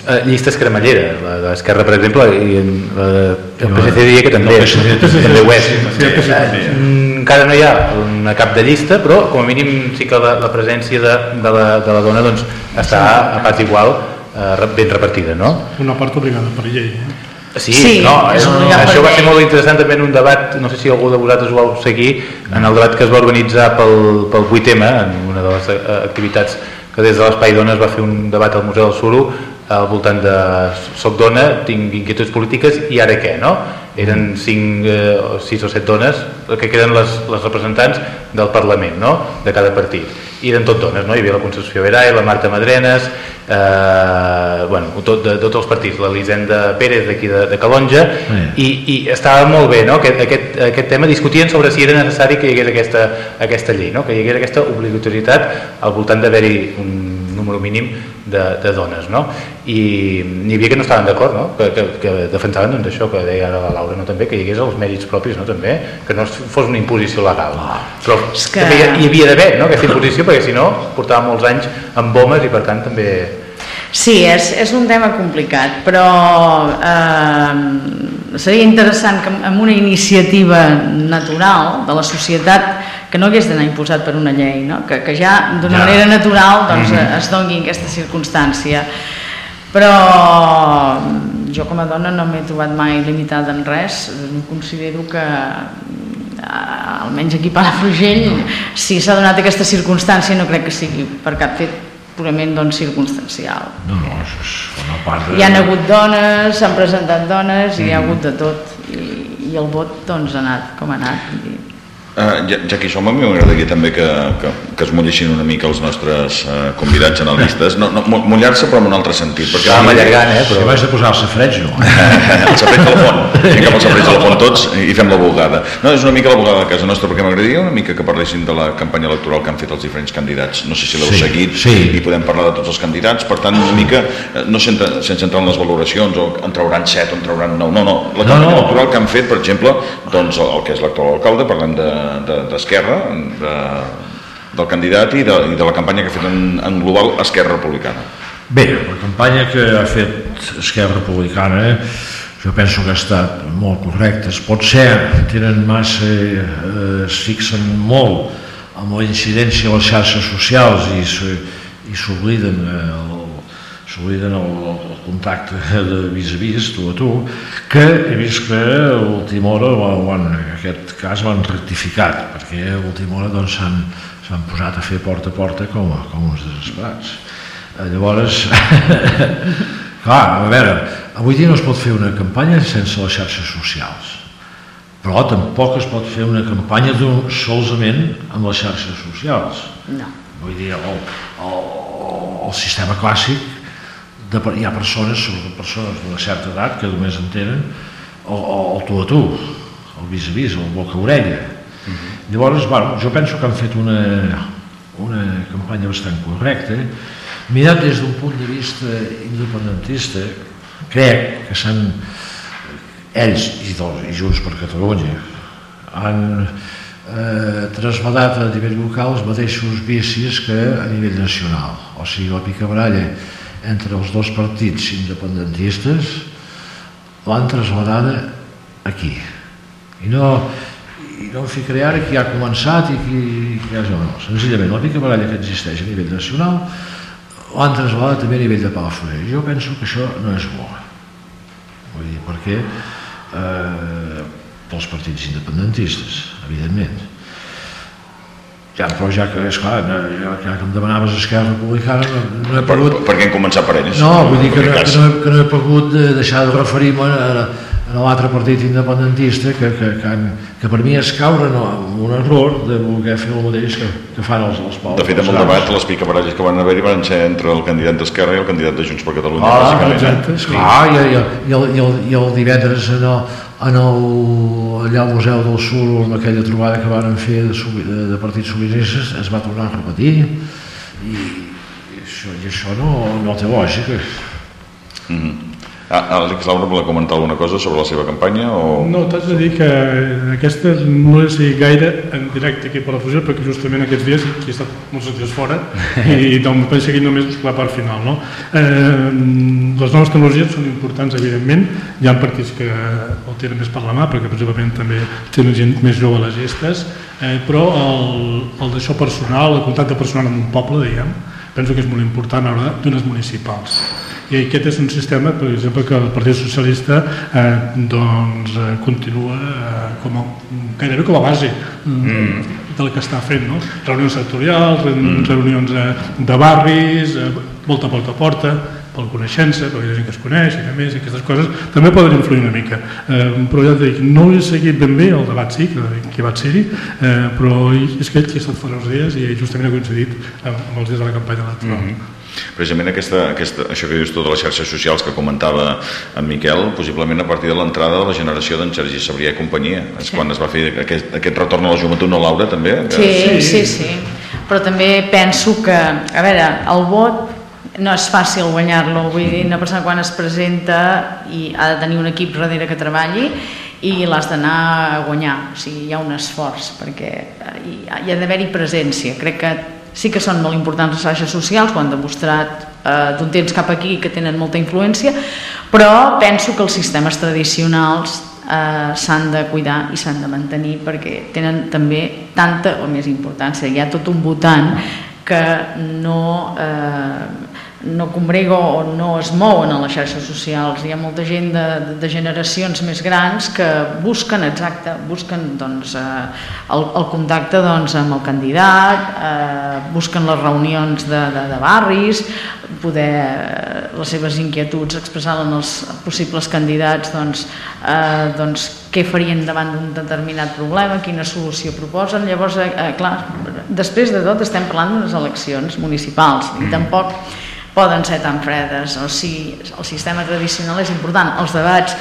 eh, llistes cremalleres, la d'Esquerra, per exemple, i en, la de, el PSC diria que també, el PSC també ho és. Sí, també. Mm, encara no hi ha una cap de llista, però com a mínim sí que la, la presència de, de, la, de la dona doncs, està a part igual eh, ben repartida, no? Una part obligada per llei. Eh? Sí, Sí, no, és obligat això va ser molt interessant també en un debat, no sé si algú de vosaltres ho vau seguir, en el debat que es va organitzar pel, pel 8M, en una de les eh, activitats que des de l'Espai Dona es va fer un debat al Museu del Suro al voltant de soc dona, tinc inquietuds polítiques i ara què, no? Eren 5 eh, o 6 o 7 dones que queden les, les representants del Parlament, no? De cada partit. I eren tot dones, no? Hi havia la Concepció Veray, la Marta Madrenes, eh, bueno, tot, de, tots els partits, l'Elisenda Pérez d'aquí de, de Calonja, Sí. i, i estava molt bé, no? Aquest, aquest, aquest tema discutien sobre si era necessari que hi hagués aquesta, aquesta llei, no? que hi hagués aquesta obligatorietat al voltant d'haver-hi un número mínim de, de dones, no? I n'hi havia que no estaven d'acord, no? Que, que, que defensaven doncs, això que deia ara la Laura, no? també, que hi hagués els mèrits propis, no? també, que no fos una imposició legal. Però És que- també hi, hi havia d'haver no? aquesta imposició, perquè si no portava molts anys amb bomes i per tant també... Sí, és, és un tema complicat, però eh, seria interessant que amb una iniciativa natural de la societat que no hagués d'anar imposat per una llei, no? que, que ja d'una Ja. manera natural doncs, Mhm. es doni aquesta circumstància. Però jo com a dona no m'he trobat mai limitada en res, considero que eh, almenys aquí a Palafrugell si s'ha donat aquesta circumstància no crec que sigui per cap fet purament doncs, circumstancial. No, no, això és una part de... Hi han hagut dones, s'han presentat dones i hi ha hagut de tot. I, i el vot doncs, ha anat com ha anat. I, Uh, ja, ja que hi som, a mi m'agradaria també que, que, que es mullissin una mica els nostres uh, convidats analistes. No, no, mullar-se però en un altre sentit. Perquè Estàvem allargant, eh? Però... Si vais a posar el safreig, no. el safreig la font. Fiquem el safreig la font tots i fem la bugada. No, és una mica la bugada de casa nostra, perquè m'agradaria una mica que parlessin de la campanya electoral que han fet els diferents candidats. No sé si l'heu Sí, seguit sí. i podem parlar de tots els candidats. Per tant, una mica, eh, no sense, sense entrar en les valoracions, o en trauran 7 o en trauran 9. No, no. La No, campanya no. electoral que han fet, per exemple, doncs el, el que és l'actual alcalde, parlant de, d'Esquerra, de, del candidat i de, i de la campanya que ha fet en, en global Esquerra Republicana. Bé, la campanya que ha fet Esquerra Republicana eh, jo penso que ha estat molt correcta. Potser tenen massa, eh, es fixen molt amb la incidència a les xarxes socials i s'obliden eh, s'obliden el, el contacte de vis a vis, tu a tu, que he vist que a última hora, ho han, en aquest cas, ho han rectificat, perquè a última hora doncs, s'han posat a fer porta a porta com, com uns desesperats. Eh, Llavors, clar, a veure, avui dia no es pot fer una campanya sense les xarxes socials, però tampoc es pot fer una campanya d'un- solament amb les xarxes socials. no. Vull dir, el, el, el sistema clàssic, de, hi ha persones, sobretot persones d'una certa edat, que només entenen el, el, el tu a tu, el vis a vis, el boca-orella. Llavors, bueno, jo penso que han fet una, una campanya bastant correcta. Mirat des d'un punt de vista independentista, crec que s'han, ells i, dos, i Junts per Catalunya, han eh, trasbadat a nivell local els mateixos vicis que a nivell nacional. O sigui, la picabralla entre els dos partits independentistes l'han trasladada aquí. I no, i no em ficaré ara qui ha començat i qui, qui ha... No, senzillament la picabralla que existeix a nivell nacional l'han traslladat també a nivell de Palafrugell. Jo penso que això no és bo. Vull dir, perquè eh, pels partits independentistes, evidentment. Ja, però ja que, esclar, no, ja, ja que em demanaves Esquerra Republicana, no, no he pogut... per què han començat per ells? No, vull dir que no, que no, que no he pogut eh, deixar de referir-me a, a l'altre partit independentista que, que, que, han, que per mi és caure no, un error de voler fer el mateix que, que fan els, els pobles. De fet, amb el debat, les picabaralles que van haver-hi van ser entre el candidat d'Esquerra i el candidat de Junts per Catalunya, Ah, bàsicament. exacte, sí. Ah, i, i, i, el, i, el, i el divendres en el, en el, allà al Museu del Sur, en aquella trobada que van fer de, de, de partits sobiranistes, es va tornar a repetir i, i això, i això no, no té lògica. Ah, Àlex Laura volia comentar alguna cosa sobre la seva campanya? O... No, t'haig de dir que aquesta no és gaire en directe aquí per la fusió perquè justament aquests dies he estat molts dies fora i doncs vaig seguir només la part final. No? Eh, les noves tecnologies són importants, evidentment. Hi ha partits que el tenen més per la mà perquè possiblement també tenen gent més jove a les gestes, eh, però el, el d'això personal, el contacte personal amb un poble, diguem, penso que és molt important a l'hora d'unes municipals. I aquest és un sistema, per exemple, que el Partit Socialista eh, doncs, eh, continua eh, com a, gairebé com a base mm. del que està fent. No? Reunions sectorials, mm. reunions eh, de barris, eh, volta a porta a porta, per coneixença, perquè hi ha gent que es coneix i a més aquestes coses també poden influir una mica. Eh, però ja et dic, no he seguit ben bé el debat, sí, que, que va ser-hi, eh, però és que ell he estat fora uns dies i justament ha coincidit amb, amb els dies de la campanya electoral. Mm -hmm. Precisament aquesta, aquesta, això que dius tu de les xarxes socials que comentava en Miquel, possiblement a partir de l'entrada de la generació d'en Sergi Sabrià i companyia. És Sí. quan es va fer aquest, aquest retorn a la joventut, no Laura, també? Sí, sí, sí. Però també penso que, a veure, el vot no és fàcil guanyar-lo, vull dir, una persona quan es presenta i ha de tenir un equip darrere que treballi i l'has d'anar a guanyar, o sigui, hi ha un esforç perquè hi ha, hi ha d'haver-hi presència. Crec que sí que són molt importants les xarxes socials, ho han demostrat eh, d'un temps cap aquí que tenen molta influència, però penso que els sistemes tradicionals eh, s'han de cuidar i s'han de mantenir perquè tenen també tanta o més importància. Hi ha tot un votant que no, eh, no combrega o no es mouen a les xarxes socials. Hi ha molta gent de, de generacions més grans que busquen, exacte, busquen doncs, eh, el, el contacte doncs, amb el candidat, eh, busquen les reunions de, de, de barris, poder eh, les seves inquietuds expressar-les als possibles candidats doncs, eh, doncs què farien davant d'un determinat problema, quina solució proposen. Llavors, eh, eh, clar, després de tot estem parlant d'unes eleccions municipals i tampoc poden ser tan fredes. O sigui, el sistema tradicional és important. Els debats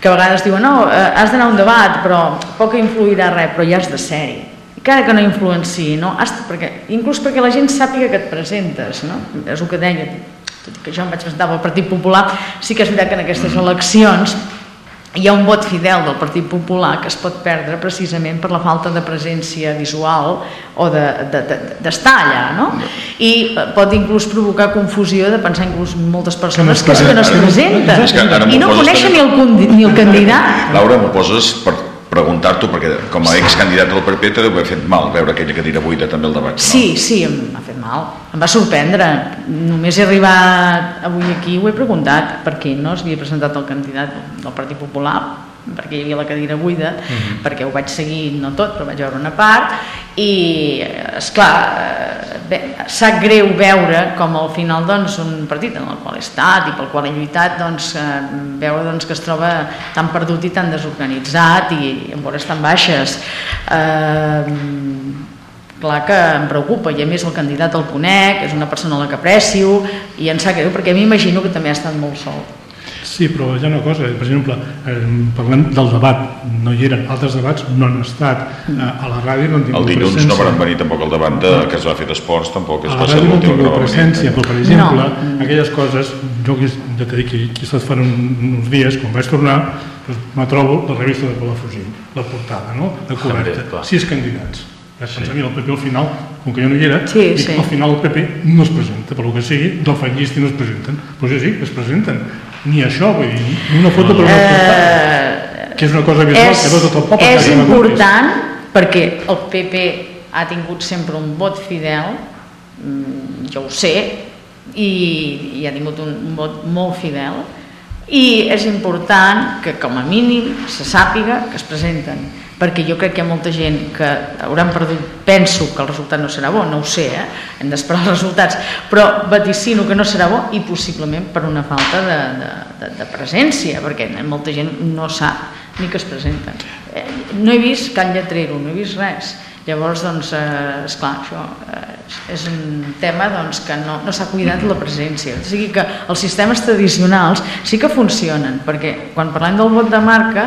que a vegades diuen no, eh, has d'anar a un debat, però poc influirà res, però ja has de ser-hi encara que no influenciï, no? Hasta perquè, inclús perquè la gent sàpiga que et presentes, no? és el que deia, tot i que jo em vaig presentar pel Partit Popular, sí que és veritat que en aquestes eleccions hi ha un vot fidel del Partit Popular que es pot perdre precisament per la falta de presència visual o d'estar de, de, de, allà, no? I pot inclús provocar confusió de pensar inclús moltes persones que, que no es presenten i no coneixen ni el, ni el candidat. Laura, m'ho poses per preguntar-t'ho, perquè com a excandidat del PP t'ho deu haver fet mal veure aquella cadira buida també al debat, no? Sí, sí, m'ha fet mal. Em va sorprendre. Només he arribat avui aquí ho he preguntat per què no s'havia presentat el candidat del Partit Popular perquè hi havia la cadira buida, uh mhm. -huh. perquè ho vaig seguir, no tot, però vaig veure una part, i, és clar sap greu veure com al final doncs, un partit en el qual he estat i pel qual he lluitat, doncs, eh, veure doncs, que es troba tan perdut i tan desorganitzat i amb hores tan baixes. Eh, clar que em preocupa i a més el candidat el conec, és una persona a la que aprecio i em sap greu perquè m'imagino que també ha estat molt sol. Sí, però hi ha una cosa, per exemple, eh, parlem del debat, no hi eren, altres debats no han estat, eh, a la ràdio no han tingut El dilluns presència. no van venir tampoc al debat de, que es va fer d'esports, tampoc és A la ràdio no han tingut presència, però per exemple, no. aquelles coses, jo ja t'he dit que aquí estat fa uns dies, quan vaig tornar, doncs, me trobo la revista de Palafrugell, la portada, no?, de coberta, sis candidats. Pensar, sí. mira, el PP al final, com que jo no hi era, sí, dic, sí. al final el PP no es presenta, per lo que sigui, del fan llist i no es presenten. Però sí, sí, es presenten ni això, vull dir, ni una foto per una uh, que és una cosa visual és, que ve tot el poble. És important perquè el PP ha tingut sempre un vot fidel, mm, jo ho sé, i, i ha tingut un, un vot molt fidel, i és important que com a mínim se sàpiga que es presenten perquè jo crec que hi ha molta gent que hauran perdut, penso que el resultat no serà bo, no ho sé, eh? hem d'esperar els resultats, però vaticino que no serà bo i possiblement per una falta de, de, de, de presència, perquè molta gent no sap ni que es presenten. Eh, no he vist cap lletrero, no he vist res. Llavors, doncs, eh, esclar, això eh, és un tema doncs, que no, no s'ha cuidat la presència. O sigui que els sistemes tradicionals sí que funcionen, perquè quan parlem del vot de marca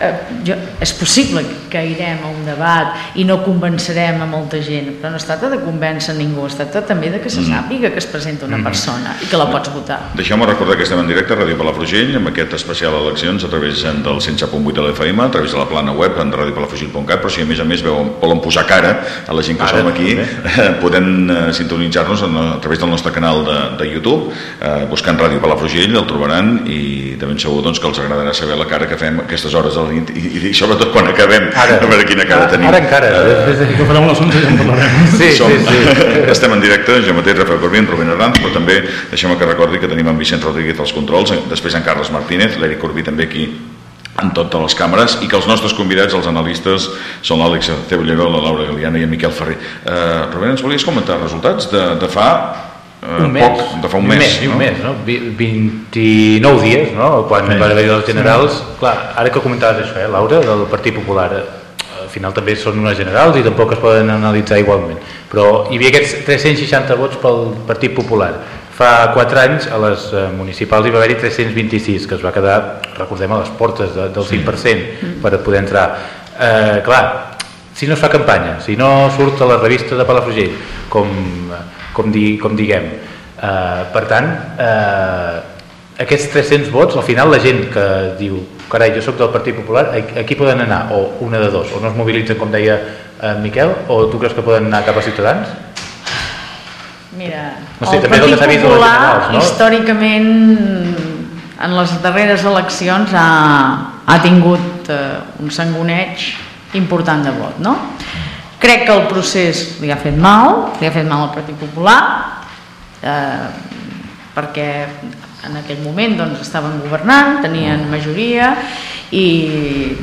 eh, jo, és possible que irem a un debat i no convencerem a molta gent, però no es tracta de convèncer ningú, es tracta també de que se mm. sàpiga que es presenta una mm. persona i que la pots votar. Deixeu-me recordar que estem en directe a Ràdio Palafrugell amb aquest especial eleccions a través del 107.8 de l'FM, a través de la plana web en radiopalafrugell.cat, però si a més a més veuen, volen posar cara a la gent que Ara, som aquí, eh, podem eh, sintonitzar-nos a, a través del nostre canal de, de YouTube, eh, buscant Ràdio Palafrugell, el trobaran i de ben segur doncs, que els agradarà saber la cara que fem aquestes hores de nit i, i sobretot quan acabem ara, a veure quina cara tenim. ara encara uh, des que farem les 11 ja en parlarem. Sí, Som, sí, sí. estem en directe, jo mateix Rafael Corbí, Rubén Herranz però també deixem que recordi que tenim en Vicent Rodríguez als controls, després en Carles Martínez l'Eric Corbí també aquí en totes les càmeres i que els nostres convidats, els analistes, són l'Àlex Ceballero, la Laura Galiana i en Miquel Ferrer. Uh, Rubén, ens volies comentar resultats de, de fa Uh, un mes, poc, de fa un, un mes, mes no? un mes, no? 29 dies, no? Quan sí. va haver els generals, sí. clar, ara que comentaves això, eh, Laura, del Partit Popular, eh, al final també són unes generals i tampoc es poden analitzar igualment, però hi havia aquests 360 vots pel Partit Popular. Fa 4 anys a les uh, municipals hi va haver-hi 326, que es va quedar, recordem, a les portes de, del 5% sí. per poder entrar. Eh, clar, si no es fa campanya, si no surt a la revista de Palafrugell, com com, di, com diguem. Uh, per tant, uh, aquests 300 vots, al final la gent que diu carai, jo sóc del Partit Popular, aquí poden anar, o una de dos, o no es mobilitzen, com deia uh, Miquel, o tu creus que poden anar cap a Ciutadans? Mira, no sé, el també Partit el Popular, generals, no? històricament, en les darreres eleccions ha, ha tingut uh, un sangoneig important de vot, no? Crec que el procés li ha fet mal, li ha fet mal al Partit Popular, eh, perquè en aquell moment doncs, estaven governant, tenien majoria i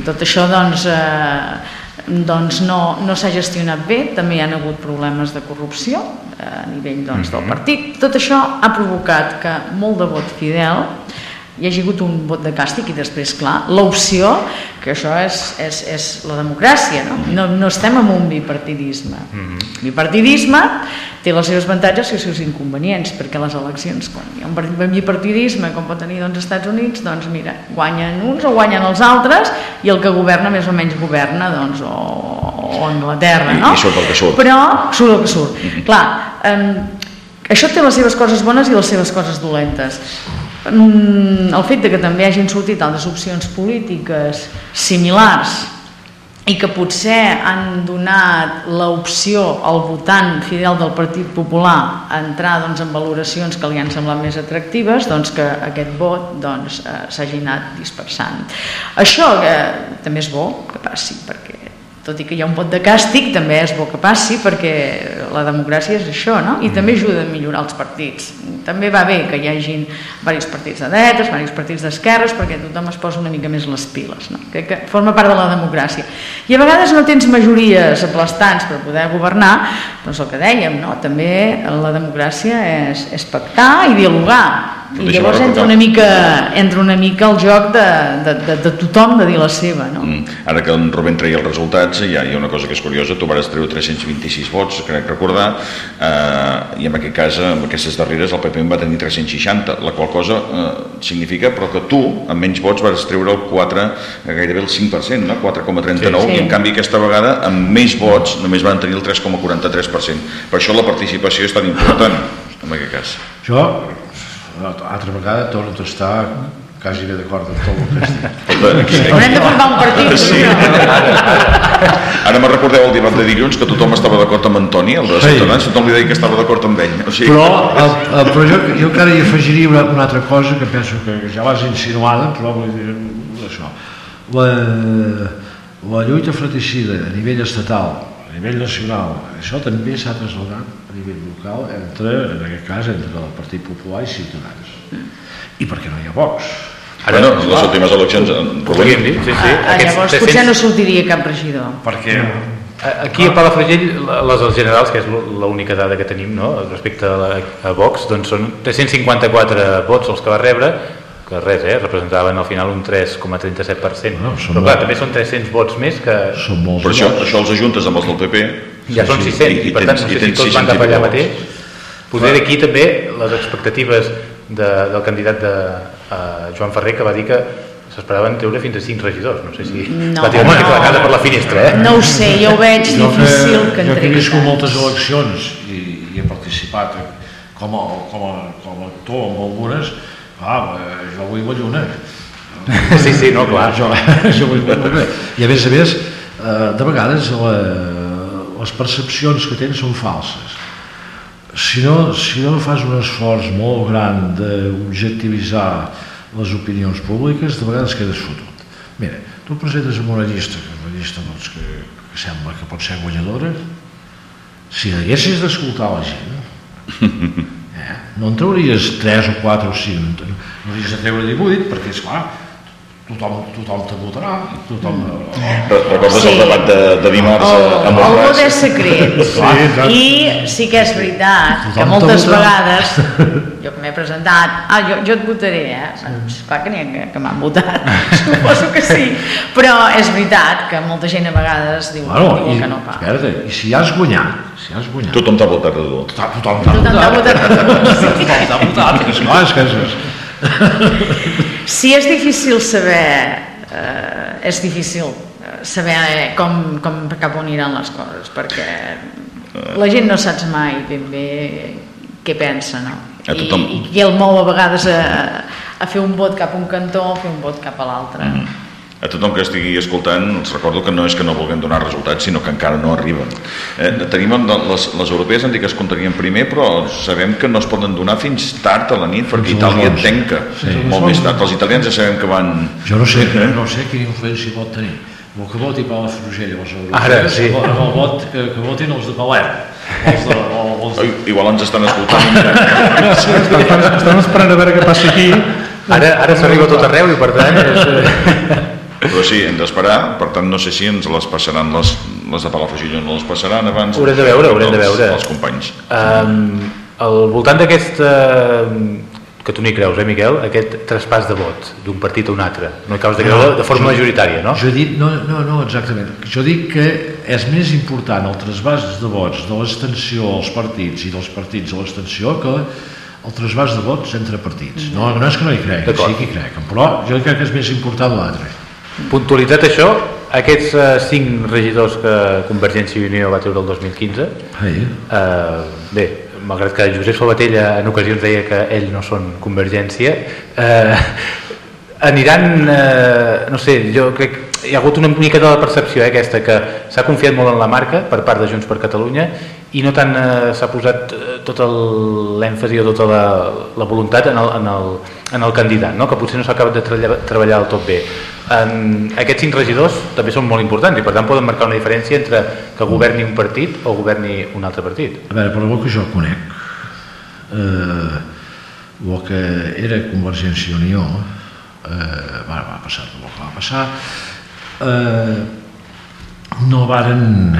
tot això doncs, eh, doncs no, no s'ha gestionat bé, també hi ha hagut problemes de corrupció eh, a nivell doncs, del mhm. partit. Tot això ha provocat que molt de vot fidel hi hagi hagut un vot de càstig i després, clar, l'opció, que això és, és, és la democràcia, no? no? No estem en un bipartidisme. Mm -hmm. Bipartidisme té els seus avantatges i els seus inconvenients, perquè les eleccions, quan hi ha un bipartidisme, com pot tenir doncs, els Estats Units, doncs mira, guanyen uns o guanyen els altres, i el que governa més o menys governa, doncs, o, o Anglaterra, no? I, i surt el que surt. Però surt el que surt. Mm -hmm. Clar, eh, això té les seves coses bones i les seves coses dolentes. Mm, el fet de que també hagin sortit altres opcions polítiques similars i que potser han donat l'opció al votant fidel del Partit Popular a entrar doncs, en valoracions que li han semblat més atractives, doncs que aquest vot doncs, eh, s'hagi anat dispersant. Això eh, també és bo que passi, perquè tot i que hi ha un vot de càstig, també és bo que passi perquè la democràcia és això, no? I també ajuda a millorar els partits. També va bé que hi hagin diversos partits de dretes, diversos partits d'esquerres, perquè tothom es posa una mica més les piles, no? Crec que forma part de la democràcia. I a vegades no tens majories aplastants per poder governar, doncs el que dèiem, no? També la democràcia és, és pactar i dialogar, i llavors entra una, mica, entra una mica el joc de, de, de, de tothom de dir la seva. No? Mm. Ara que en Rubén treia els resultats, hi ha, hi ha una cosa que és curiosa, tu vas treure 326 vots, crec recordar, eh, i en aquest cas, amb aquestes darreres, el PP en va tenir 360, la qual cosa eh, significa però que tu, amb menys vots, vas treure el 4, gairebé el 5%, no? 4,39, sí, sí. i en canvi aquesta vegada, amb més vots, només van tenir el 3,43%. Per això la participació és tan important, en aquest cas. Jo altra vegada torno a estar quasi bé d'acord amb tot el que estic. Haurem de formar un partit. Sí. Ara me recordeu el debat de dilluns que tothom estava d'acord amb Antoni, el de Ciutadans, sí. tothom li deia que estava d'acord amb ell. O sigui... Però, el, el, però jo, jo encara hi afegiria una, una altra cosa que penso que ja l'has insinuada, però vull dir això. La, la lluita fratricida a nivell estatal, a nivell nacional, això també s'ha traslladat a nivell local entre, en aquest cas, entre el Partit Popular i Ciutadans. I per què no hi ha Vox? Ara, bueno, les últimes eleccions... Podríem dir, sí, sí. Ah, llavors 300... potser no sortiria cap regidor. Perquè... Aquí a Palafrugell, les dels generals, que és l'única dada que tenim no? respecte a, la, a Vox, doncs són 354 vots els que va rebre, que res, eh? representaven al final un 3,37%. No, Però clar, també són 300 vots més que... Són molts Per això, això els ajuntes amb els del PP ja són 600 i, i per tant no sé si tots van cap allà mateix. potser d'aquí també les expectatives de, del candidat de uh, Joan Ferrer que va dir que s'esperaven treure fins a 5 regidors. No sé si no, va tirar una no. la casa per la finestra eh? no ho sé, jo ho veig jo difícil que, que jo que he viscut moltes eleccions i, i he participat com a, com a, com a actor en algunes. Ah, jo vull la lluna. Sí, sí, no, clar. jo, jo vull la lluna. I a més a més eh, de vegades la, les percepcions que tens són falses. Si no, si no fas un esforç molt gran d'objectivitzar les opinions públiques, de vegades quedes fotut. Mira, tu presentes amb una llista, que és una llista doncs, que, que sembla que pot ser guanyadora, si haguessis d'escoltar la gent, eh, no en trauries 3 o 4 o 5, no hauries de treure 18, perquè, és clar, tothom, tothom te votarà tothom... Mm. recordes sí. el debat de, de dimarts el, amb el vot és secret. Sí, i sí que és veritat tothom que moltes vegades jo que m'he presentat. Ah, jo, jo et votaré eh? sí. clar que n'hi ha que, que m'han votat suposo que sí. Però és veritat que molta gent a vegades diu, bueno, diu i, que no fa espera't, i si has guanyat si has guanyat. Tothom t'ha votat a tu. Tothom t'ha votat. tothom t'ha votat. És clar, és que és si és difícil saber, eh, és difícil eh, saber com, com cap on aniran les coses, perquè la gent no saps mai ben bé què pensa, no? I, i qui el mou a vegades a, a fer un vot cap a un cantó o fer un vot cap a l'altre. Mm -hmm a tothom que estigui escoltant els recordo que no és que no vulguem donar resultats sinó que encara no arriben. Eh, tenim les, les europees han dit que es comptarien primer però sabem que no es poden donar fins tard a la nit perquè Itàlia tenca sí. molt més tard, els italians ja sabem que van jo no sé, eh? no sé quina influència pot tenir. El que voti Palafrugell els europeus Ara, sí. el, el vot que, que votin els de Palerm. Els de, els de... igual ens estan escoltant estan, estan esperant a veure què passa aquí. Ara, ara s'arriba tot arreu i per tant és... Però sí, hem d'esperar, per tant no sé si ens les passaran les, les de Palafrugell o no les passaran abans. Haurem de veure, haurem de veure. Els companys. Um, al voltant d'aquesta que tu n'hi creus, eh, Miquel, aquest traspàs de vot d'un partit a un altre. No hi caus de creure no, de forma jo, majoritària, no? Jo dic, no, no, no, exactament. Jo dic que és més important el traspàs de vots de l'extensió als partits i dels partits a l'extensió que el traspàs de vots entre partits. No, no és que no hi crec, sí que hi crec, però jo crec que és més important l'altre. Puntualitzat això, aquests uh, cinc regidors que Convergència i Unió va treure el 2015, sí. uh, bé, malgrat que Josep Salvatella en ocasions deia que ell no són Convergència, eh, aniran, eh, no sé, jo crec hi ha hagut una mica de la percepció eh, aquesta que s'ha confiat molt en la marca per part de Junts per Catalunya i no tant eh, s'ha posat eh, tot l'èmfasi o tota la, la voluntat en el, en el, en el candidat, no? que potser no s'ha acabat de treballar, treballar del tot bé. En, aquests cinc regidors també són molt importants i per tant poden marcar una diferència entre que governi un partit o governi un altre partit. A veure, per el que jo conec, eh, el que era Convergència i Unió, eh, va, va passar el que va passar, eh, no varen,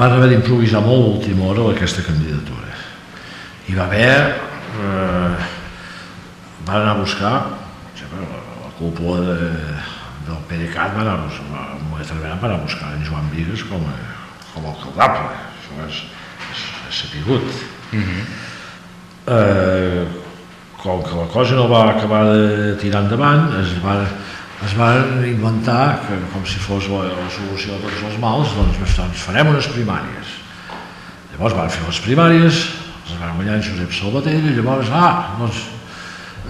van haver d'improvisar molt a última hora aquesta candidatura. Hi va haver... Eh, van anar a buscar la, la cúpula de, del PDeCAT va anar, va anar a buscar en Joan Vigues com a, com a alcaldable això és, és, és sapigut uh mhm. -huh. eh, com que la cosa no va acabar de tirar endavant es va, es va inventar que com si fos la, la solució de tots els mals doncs, doncs farem unes primàries llavors van fer les primàries les van guanyar en Josep Salvatell i llavors ah, doncs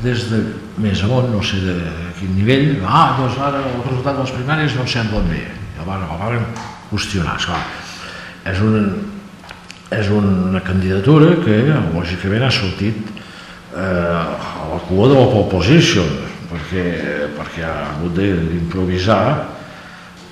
des de més amunt, no sé de quin nivell, ah, doncs ara el resultat de les primàries no em semblen bé. I el van, qüestionar, esclar. És, un, és una candidatura que, lògicament, ha sortit eh, a la cua de la pole position, perquè, perquè ha hagut d'improvisar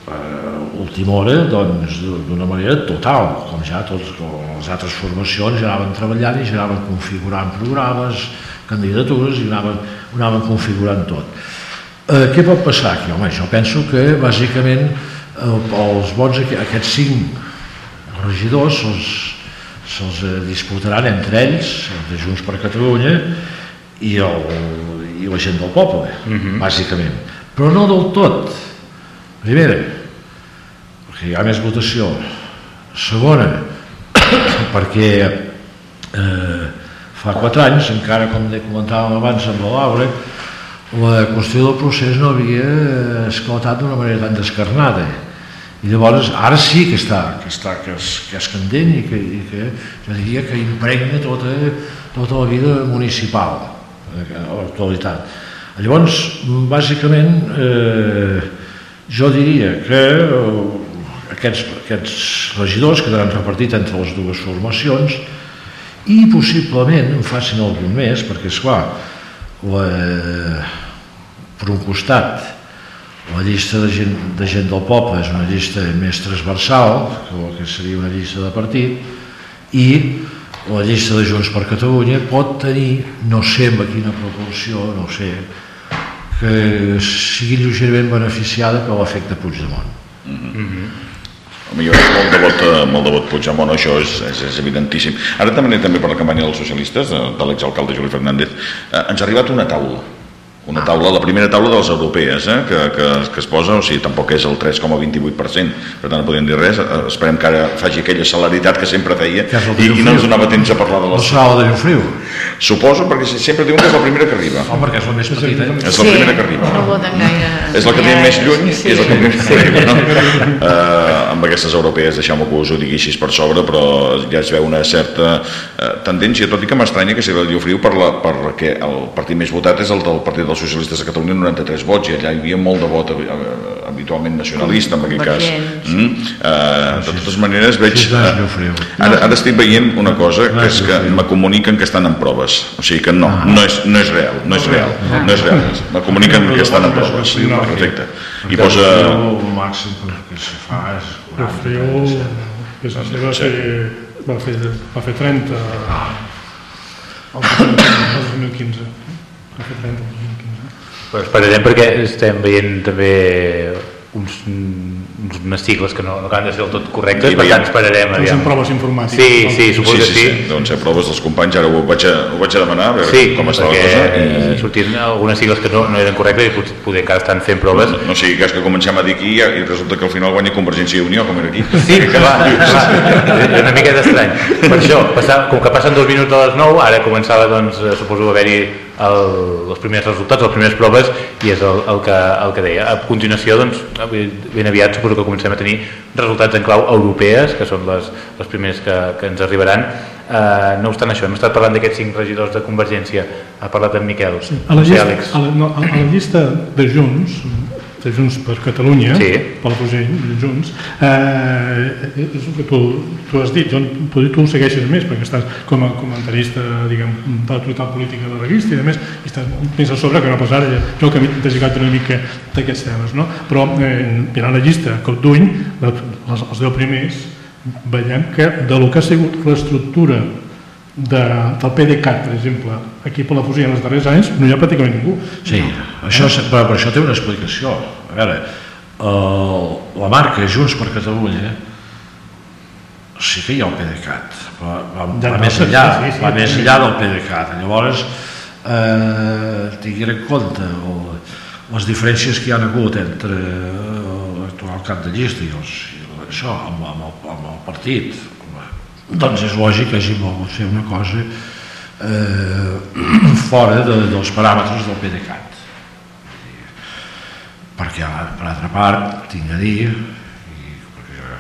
eh, última hora doncs d'una manera total, com ja tots les altres formacions ja anaven treballant i ja anaven configurant programes, candidatures i anaven, ho anaven configurant tot. Eh, què pot passar aquí? Home, jo penso que bàsicament eh, els vots, aquests cinc regidors se'ls se eh, disputaran entre ells, de Junts per Catalunya i, el, i la gent del poble, uh mhm. -huh. bàsicament. Però no del tot. Primera, perquè hi ha més votació. Segona, perquè eh, fa quatre anys, encara com comentàvem abans amb la Laura, la qüestió del procés no havia esclatat d'una manera tan descarnada. I llavors, ara sí que està, que, està, que, és, que és candent i que, i que jo diria que impregna tota, tota la vida municipal eh, a l'actualitat. Llavors, bàsicament, eh, jo diria que eh, aquests, aquests regidors quedaran repartits entre les dues formacions i possiblement en facin algun més perquè és clar la, per un costat la llista de gent, de gent del poble és una llista més transversal que, que seria una llista de partit i la llista de Junts per Catalunya pot tenir, no sé amb quina proporció, no sé, que sigui lleugerament beneficiada per l'efecte Puigdemont. Mm -hmm. Veig molt de vot, eh, molt de vot Puigdemont, això és, és, és evidentíssim. Ara també també per la campanya dels socialistes, eh, de l'exalcalde Juli Fernández, eh, ens ha arribat una taula una taula, la primera taula de les europees eh, que, que, que es posa, o sigui, tampoc és el 3,28%, per tant no podem dir res, eh, esperem que ara faci aquella celeritat que sempre feia i, i no ens donava temps a parlar de les... No serà de Friu? Suposo, perquè sempre diuen que és la primera que arriba. Oh, perquè és la més petita. Eh? És la primera que arriba. No voten gaire. És la que tenim més lluny sí. i és la que més sí. arriba, no? Uh, amb aquestes europees, deixeu-me que us ho digui així per sobre, però ja es veu una certa uh, tendència, tot i que m'estranya que sigui el Friu per la, perquè el partit més votat és el del Partit dels Socialistes de Catalunya, 93 vots, i allà hi havia molt de vot habitualment nacionalista, en aquell cas. Mm? Uh, de totes maneres, veig... Ara, ara estic veient una cosa, que és que me comuniquen que estan en proves. O sigui que no, no és, no és real, no és real, no és real. Me comuniquen que estan en proves. Perfecte. I posa... El màxim que se fa és... Fer, va fer, va fer 30 el 2015. Va fer 30 Però esperarem perquè estem veient també uns, uns, unes sigles que no, no acaben de ser del tot correctes, I per tant esperarem. Doncs aviam. en proves informàtiques. Sí, no? sí, suposo Sí, que sí, sí. sí. Deuen ser proves dels companys, ara ho vaig a, ho vaig a demanar, a veure Sí, com està la perquè cosa. eh, I... sortien algunes sigles que no, no eren correctes i potser, poder encara estan fent proves. No, no sigui cas que comencem a dir aquí i, resulta que al final guanya Convergència i Unió, com era aquí. Sí, que va, va. És una miqueta estrany. Per això, passar, com que passen dos minuts a les 9, ara començava, doncs, eh, suposo, a haver-hi el, els primers resultats, les primeres proves, i és el, el, que, el que deia. A continuació, doncs, ben aviat suposo que comencem a tenir resultats en clau europees, que són les, les primers que, que ens arribaran. Uh, no obstant això, hem estat parlant d'aquests cinc regidors de Convergència, ha parlat en Miquel, A la, llista, a, la, no, a la llista de Junts, de Junts per Catalunya, Sí. pel Rosell, Junts, eh, és el que tu, tu has dit, jo, potser tu ho segueixes més perquè estàs com a comentarista diguem, d'autoritat política de la revista i a més i estàs més a sobre que no pas ara jo que m'he desligat una mica d'aquests temes no? però eh, mirant la llista cop d'ull els deu primers veiem que de lo que ha sigut l'estructura de, del PDeCAT, per exemple, aquí per la fusió en els darrers anys, no hi ha pràcticament ningú. Sí, això, és- però, però això té una explicació. A veure, el, la marca Junts per Catalunya sí que hi ha el PDeCAT, però va, va no, més sí, enllà, sí, sí. va més enllà del PDeCAT. Llavors, eh, tinguin en compte el, les diferències que hi ha hagut entre l'actual cap de llista i, els, i això, amb, amb, el, amb el partit. Doncs és lògic que hagi volgut fer una cosa eh, fora de, dels paràmetres del PDeCAT. Perquè per altra part tinc a dir i, perquè jo,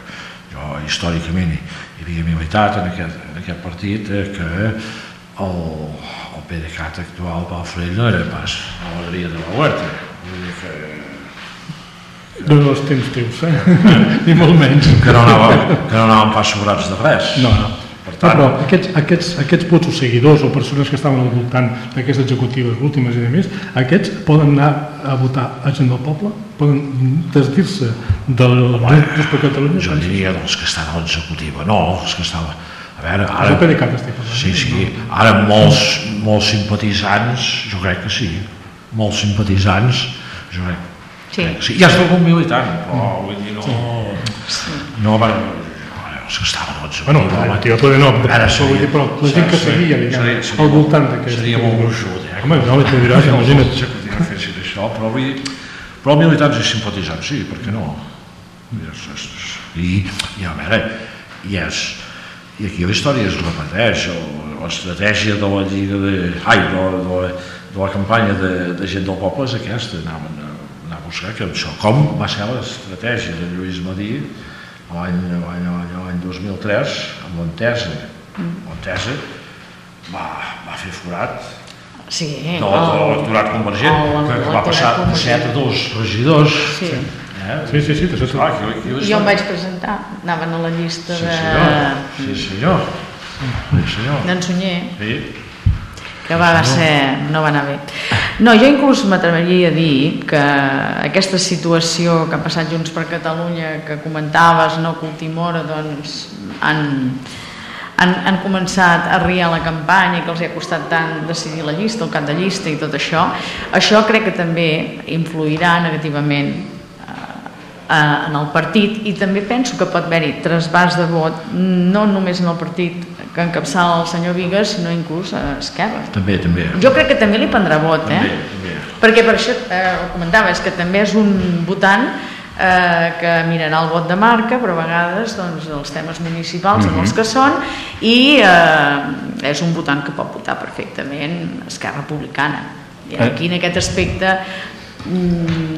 jo històricament hi, hi havia militat en aquest, en aquest partit eh, que el, el PDeCAT actual Pau Frell no era pas la galeria de la Huerta. Vull dir que, No dels temps teus, eh? Ni molt menys. que no anàvem, que no anàvem pas sobrats de res No, no. per No, tant, però aquests, aquests, aquests vots o seguidors o persones que estaven al voltant d'aquestes executives últimes i de més, aquests poden anar a votar a gent del poble? Poden desdir-se del Junts per Catalunya? jo diria dels que estan a l'executiva no, els que estaven a veure, Ara... El PDeCAT estic parlant. Sí, sí. Ara molts, molts simpatitzants, jo crec que sí. Molts simpatitzants, jo crec, Sí. sí. Ja és algun militant, però vull dir, no... No van... Els que estaven a Bueno, l'executiva, home, jo poder no, però, Ara dir, però la gent que seguia, diguem, seria- al voltant d'aquest... Seria molt gruixut, eh? Home, no, tu diràs, imagina't. Executiva fessin això, però vull dir... Però militants i simpatitzants, sí, per què no? I, i, i a veure, i és... I aquí la història es repeteix, o- l'estratègia de la lliga de... Ai, de, de, de la campanya de, de gent del poble és aquesta, anaven a buscar que això, com va ser l'estratègia de Lluís Madí l'any l'any- l'any- l'any 2003 amb l'Entesa l'Entesa va, va fer forat. Sí, de, de l'electorat convergent. El- que, que va passar de l'electorat 7 a 2 regidors. Sí. eh? Sí, sí, sí, això Clar, aquí, aquí, Jo em vaig presentar, anaven a la llista sí, de... senyor. sí senyor. Sí senyor. D'en Sunyer, sí. Que va ser, no va anar bé. No, jo inclús m'atreviria a dir que aquesta situació que ha passat Junts per Catalunya, que comentaves, no, que a última hora, doncs, han, han, han començat a arriar la campanya que els ha costat tant decidir la llista, el cap de llista i tot això, això crec que també influirà negativament en el partit i també penso que pot haver-hi trasbàs de vot no només en el partit que encapçala el senyor Vigues sinó inclús a Esquerra també, també jo crec que també li prendrà vot eh? també, també. perquè per això eh, ho comentava és que també és un votant eh, que mirarà el vot de marca però a vegades doncs, els temes municipals mm -hmm. els que són i eh, és un votant que pot votar perfectament Esquerra Republicana i aquí en aquest aspecte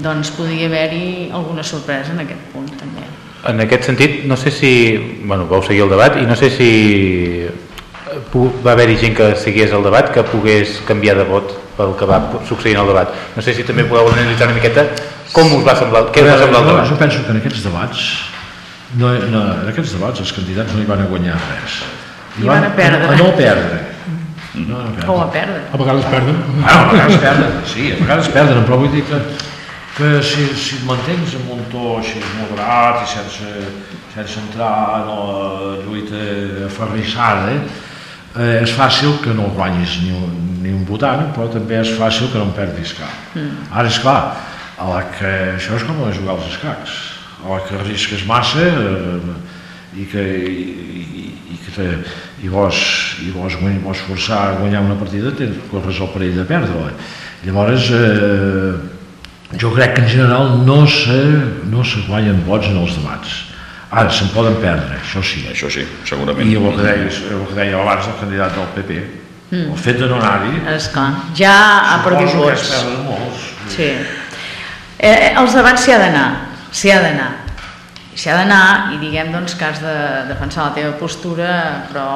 doncs podria haver-hi alguna sorpresa en aquest punt també En aquest sentit, no sé si... Bueno, vau seguir el debat i no sé si pu- va haver-hi gent que seguís el debat que pogués canviar de vot pel que va succeir en el debat. No sé si també podeu analitzar una miqueta com us va semblar, què us va semblar el debat. jo penso que en aquests debats no, no, en aquests debats els candidats no hi van a guanyar res Hi van a perdre. a no perdre no, no perdre. o a perdre A vegades perden. Bueno, a vegades perden, sí, a vegades perden, però vull dir que, que si, si et mantens amb un to així moderat i sense, sense entrar en la lluita aferrissada, eh, és fàcil que no guanyis ni un, ni un votant, però també és fàcil que no en perdis cap. Mm. Ara, és clar, a la que això és com jugar als escacs a la que arrisques massa eh, i que, i, i, i que te, i vols, i vols, guany, vols forçar a guanyar una partida tens, corres el perill de perdre-la. Llavors eh, jo crec que en general no se, no se guanyen vots en els debats. Ara se'n poden perdre, això sí. Això sí, segurament. I el que deia, el que deia abans el candidat del PP mm. el fet de no anar-hi esclar, ja ha perdut vots. molts. Sí. eh, els debats s'hi ha d'anar s'hi ha d'anar s'hi ha d'anar i diguem doncs, que has de defensar la teva postura però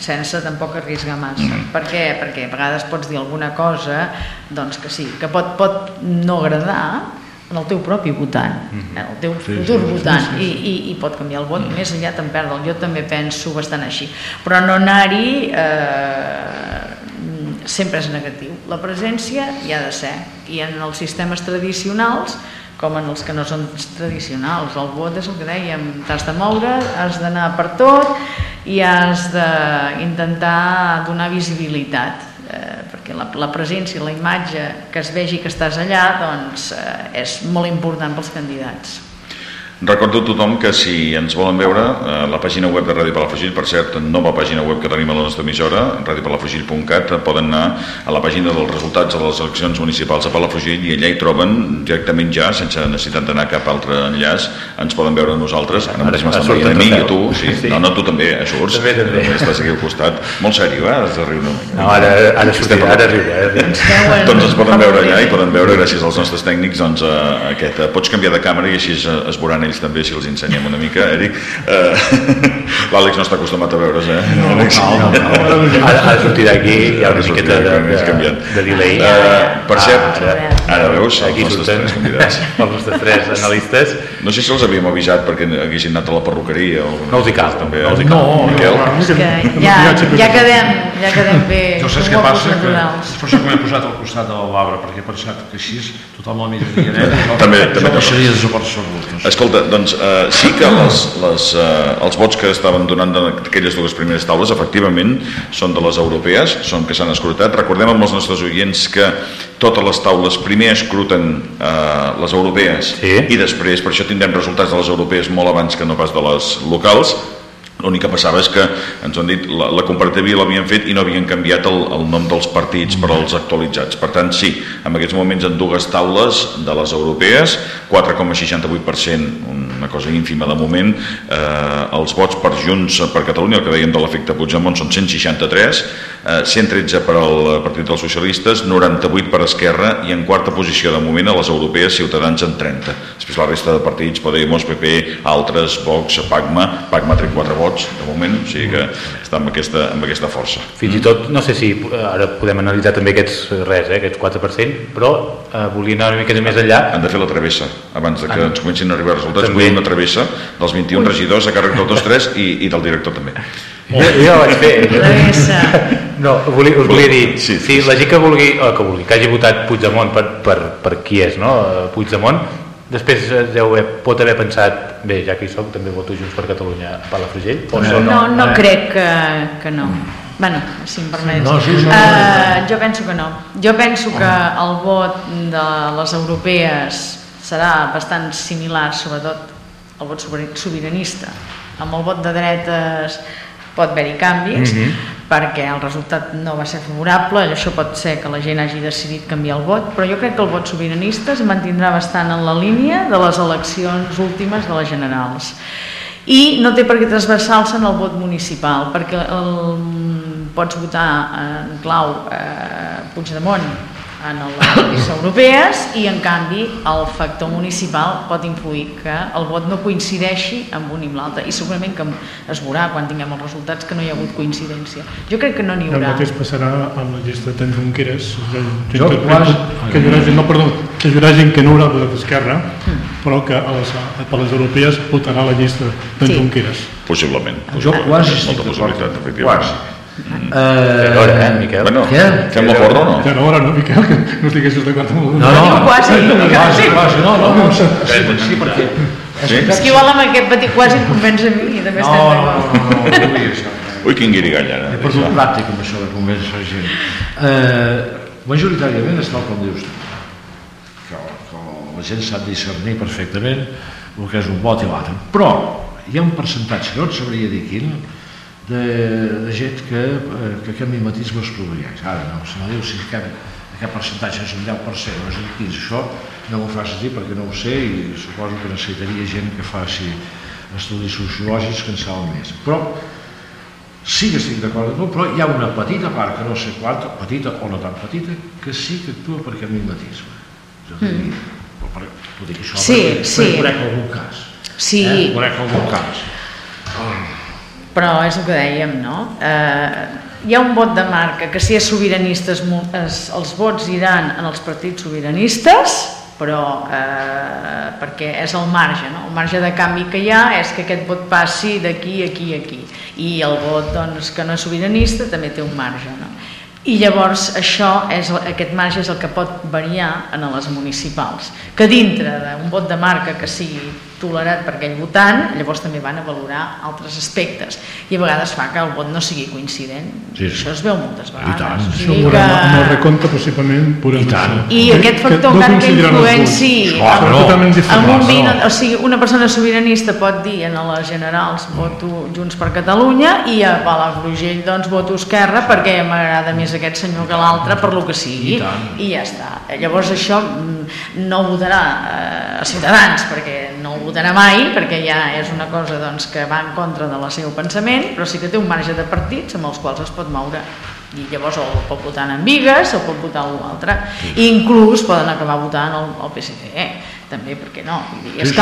sense tampoc arriscar massa mm. per què? perquè a vegades pots dir alguna cosa doncs que sí, que pot, pot no agradar el teu propi votant, mm. el teu sí, futur sí, votant, sí, sí, sí. I, i, i pot canviar el vot, mm. més enllà te'n perdre'l. Jo també penso bastant així. Però no anar-hi eh, sempre és negatiu. La presència hi ha de ser. I en els sistemes tradicionals com en els que no són tradicionals. El vot és el que dèiem, t'has de moure, has d'anar per tot i has d'intentar donar visibilitat eh, perquè la, la presència, la imatge que es vegi que estàs allà doncs, eh, és molt important pels candidats. Recordo a tothom que si ens volen veure, eh, la pàgina web de Ràdio Palafrugell, per cert, nova pàgina web que tenim a la nostra emissora, radiopalafrugell.cat, poden anar a la pàgina dels resultats de les eleccions municipals a Palafrugell i allà hi troben directament ja, sense necessitat d'anar cap altre enllaç, ens poden veure nosaltres, ara mateix m'estan veient a mi i a tu, sí. sí. No, no, tu també, a surts, també, també. estàs aquí al costat, molt sèrio, eh? has de riure una mica. No, ara, ara sortiré, ara riure. Ara riure. Doncs ens poden veure allà i poden veure, gràcies als nostres tècnics, doncs, eh, aquest, pots canviar de càmera i així es, es veuran ells també si els ensenyem una mica, Eric. Uh, L'Àlex no està acostumat a veure's, eh? No, no, no, no. Ara, ara sortir d'aquí hi ha una miqueta de, de, de delay. Uh, per cert, ara, ara veus aquí els surten els nostres tres analistes. No sé si els havíem avisat perquè haguessin anat a la perruqueria o no els hi cal, també. No, els hi cal. no, Miquel. No, és que ja, ja, quedem, ja quedem bé. Jo sé què passa, que és per això que m'he posat al costat de l'Obra, perquè he pensat que així tothom el miraria net. També, també. Jo passaria desapercebut. Escolta, doncs uh, sí que les, les, uh, els vots que estaven donant d'aquelles dues primeres taules efectivament són de les europees, són que s'han escrutat. Recordem amb els nostres oients que totes les taules primer escruten uh, les europees sí. i després, per això tindrem resultats de les europees molt abans que no pas de les locals L'únic que passava és que ens han dit la, la comparativa l'havien fet i no havien canviat el, el nom dels partits per als actualitzats. Per tant, sí, en aquests moments en dues taules de les europees, 4,68%, una cosa ínfima de moment, eh, els vots per Junts per Catalunya, el que dèiem de l'efecte Puigdemont, són 163, eh, 113 per al Partit dels Socialistes, 98 per Esquerra i en quarta posició de moment a les europees Ciutadans en 30. Després la resta de partits, Podemos, PP, altres, Vox, Pagma, Pagma té 4 vots, de moment, o sigui que està amb aquesta, amb aquesta força. Fins i tot, no sé si eh, ara podem analitzar també aquests eh, res, eh, aquests 4%, però eh, volia anar una mica més enllà. Han de fer la travessa, abans de que ens comencin a arribar resultats, també. vull una travessa dels 21 Ui. regidors a càrrec del 2-3 i, i del director també. Jo, jo vaig fer. No, volia, us volia dir, sí, sí, si la gent que vulgui, o que vulgui, que hagi votat Puigdemont per, per, per qui és, no? Puigdemont, Després deu haver, pot haver pensat, bé, ja que hi soc, també voto Junts per Catalunya a Palafrugell? O no, no, no eh? crec que, que no. Bueno, si em permets. No, sí, no, uh, jo penso que no. Jo penso que el vot de les europees serà bastant similar, sobretot el vot sobiranista. Amb el vot de dretes pot haver-hi canvis, mm -hmm. perquè el resultat no va ser favorable, això pot ser que la gent hagi decidit canviar el vot, però jo crec que el vot sobiranista es mantindrà bastant en la línia de les eleccions últimes de les generals. I no té per què transversar-se en el vot municipal, perquè el, pots votar en clau eh, Puigdemont en les europees i en canvi el factor municipal pot influir que el vot no coincideixi amb un i amb l'altre. I segurament que es veurà quan tinguem els resultats que no hi ha hagut coincidència. Jo crec que no n'hi haurà. el mateix passarà amb la llista de Junqueras. Jo, quasi, que hi haurà gent, no, perdó, que hi haurà gent que no haurà votat d'esquerra mm. però que a les, per les europees votarà la llista de sí. Junqueras. Possiblement, possiblement. jo quasi estic d'acord. quasi Uh, ja hora, eh, Miquel? Bueno, Què? fem la porra o no? Ja era hora, no, Miquel? Que no estiguessis d'acord amb el... No, no, quasi, quasi, quasi, no, no, no, sí, sí, perquè... Sí? És que igual amb aquest petit quasi em convenç a mi i també estem d'acord. No, no, no, no, vull això. Ui, quin guirigall ara. He perdut pràctic amb això de convèncer la gent. Eh, majoritàriament és tal com dius. Que, que la la gent sap discernir perfectament el que és un vot i l'altre. Però hi ha un percentatge, no et sabria dir quin, de, de gent que, eh, que aquest mimetisme es produeix. Ara no, si no diu si aquest, aquest percentatge és un 10% o és un 15%, això no m'ho facis dir perquè no ho sé i suposo que necessitaria gent que faci estudis sociològics que en saben més. Però sí que estic d'acord amb tu, però hi ha una petita part, que no sé quanta, petita o no tan petita, que sí que actua per aquest mimetisme. Jo mm. diria, per, per dir això, sí, perquè, sí. perquè conec algun cas. Sí. Eh? Conec algun cas. Però és el que dèiem, no? Eh, hi ha un vot de marca que si és sobiranista es, es, els vots iran en els partits sobiranistes, però eh, perquè és el marge, no? el marge de canvi que hi ha és que aquest vot passi d'aquí, aquí, aquí i el vot doncs, que no és sobiranista també té un marge no? i llavors això és, aquest marge és el que pot variar en les municipals que dintre d'un vot de marca que sigui tolerat per aquell votant, llavors també van a valorar altres aspectes i a vegades fa que el vot no sigui coincident Sí, sí. això es veu moltes vegades tant. O Això sigui ho veurem que- amb el recompte possiblement veurem I tant. això. i aquest factor encara que influenci Esclar, no. un vint, no. o sigui, una persona sobiranista pot dir en les generals voto Junts per Catalunya i a Palafrugell doncs voto Esquerra perquè m'agrada més aquest senyor que l'altre per lo que sigui I tant. i ja està. Llavors això mm, no votarà eh, a Ciutadans perquè no ho votarà mai perquè ja és una cosa doncs, que va en contra del seu pensament però sí que té un marge de partits amb els quals es pot moure i llavors o el pot votar en Vigues o pot votar algú altre i inclús poden acabar votant el, el PSC eh? també, perquè no? Vull dir, és sí.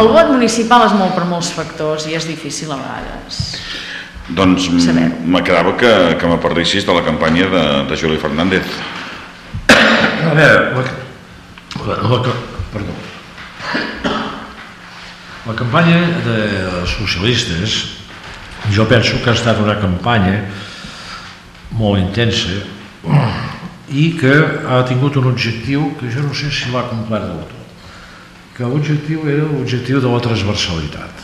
el vot municipal és molt per molts factors i és difícil a vegades Doncs m- Saber-ho. m'acabava que, que m'apardissis de la campanya de, de Juli Fernández. A veure, la, la, la, la, perdó. La campanya de socialistes jo penso que ha estat una campanya molt intensa i que ha tingut un objectiu que jo no sé si l'ha complert del tot que l'objectiu era l'objectiu de la transversalitat.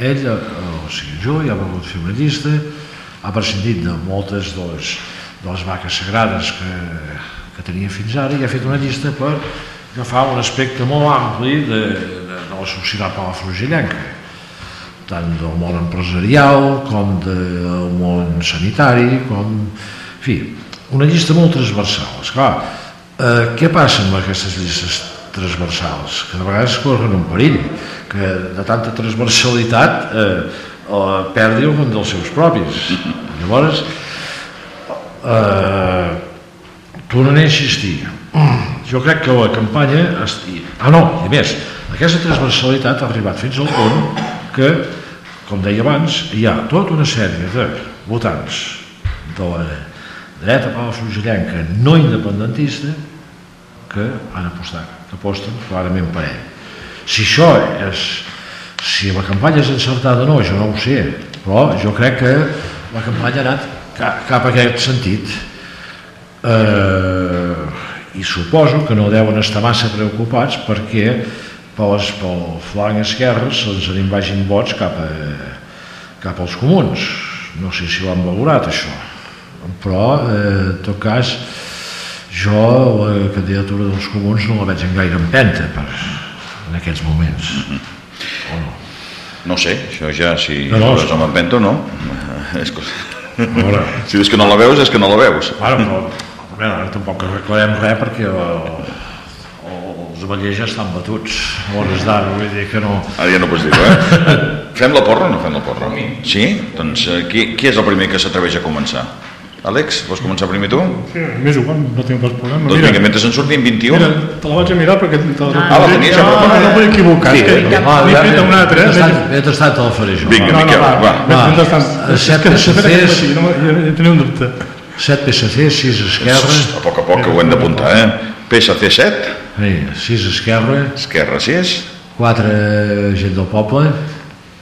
Ell, eh, o sigui, jo ja ha volgut fer una llista ha prescindit de moltes de les, de les vaques sagrades que, que tenia fins ara i ha fet una llista per agafar un aspecte molt ampli de, de, de la societat palafrugellenca tant del món empresarial com del món sanitari com... en fi, una llista molt transversal esclar, eh, què passa amb aquestes llistes transversals? que de vegades corren un perill que de tanta transversalitat eh, eh, perdi algun dels seus propis llavors eh, tornaré a insistir jo crec que la campanya esti... ah no, i més aquesta transversalitat ha arribat fins al punt que com deia abans hi ha tota una sèrie de votants de la dreta palafrugellenca no independentista que han apostat que aposten clarament per ell. Si això és si la campanya és encertada o no, jo no ho sé però jo crec que la campanya ha anat ca- cap a aquest sentit. Eh, i suposo que no deuen estar massa preocupats perquè pel, pel flanc esquerre se'ns en vagin vots cap, a, cap als comuns. No sé si ho han valorat això. Però eh, en tot cas jo la candidatura dels comuns no la veig en gaire empenta per, en aquests moments. O no? No sé, això ja, si No, no, veus amb empenta o no. És que... a veure, Si dius que no la veus, és que no la veus. Bueno, però, a veure, ara tampoc reclamem res perquè el, els avellers ja estan batuts a hores d'ara, vull dir que no... Ara ja no pots dir-ho, eh? fem la porra o no fem la porra? Sí? Doncs eh, qui, qui és el primer que s'atreveix a començar? Àlex, vols començar primer tu? Sí, m'és igual, no tinc cap problema. Doncs vinga, mentre se'n surtin 21... Mira, te la vaig a mirar perquè te la Ah, la tenies ja no, no, preparada. no vull equivocar. Sí, que va, n'he ja, fet una altra. eh? mentrestant- te la faré jo. Vinga. No, no, Miquel, va, va. va. Va. Mentrestant, Eh, és que no, jo, jo tenia un dubte. 7 PSC, 6 Esquerra, A poc a poc que ho hem d'apuntar, eh? PSC 7, sí, 6 Esquerra, Esquerra 6, 4 gent del poble,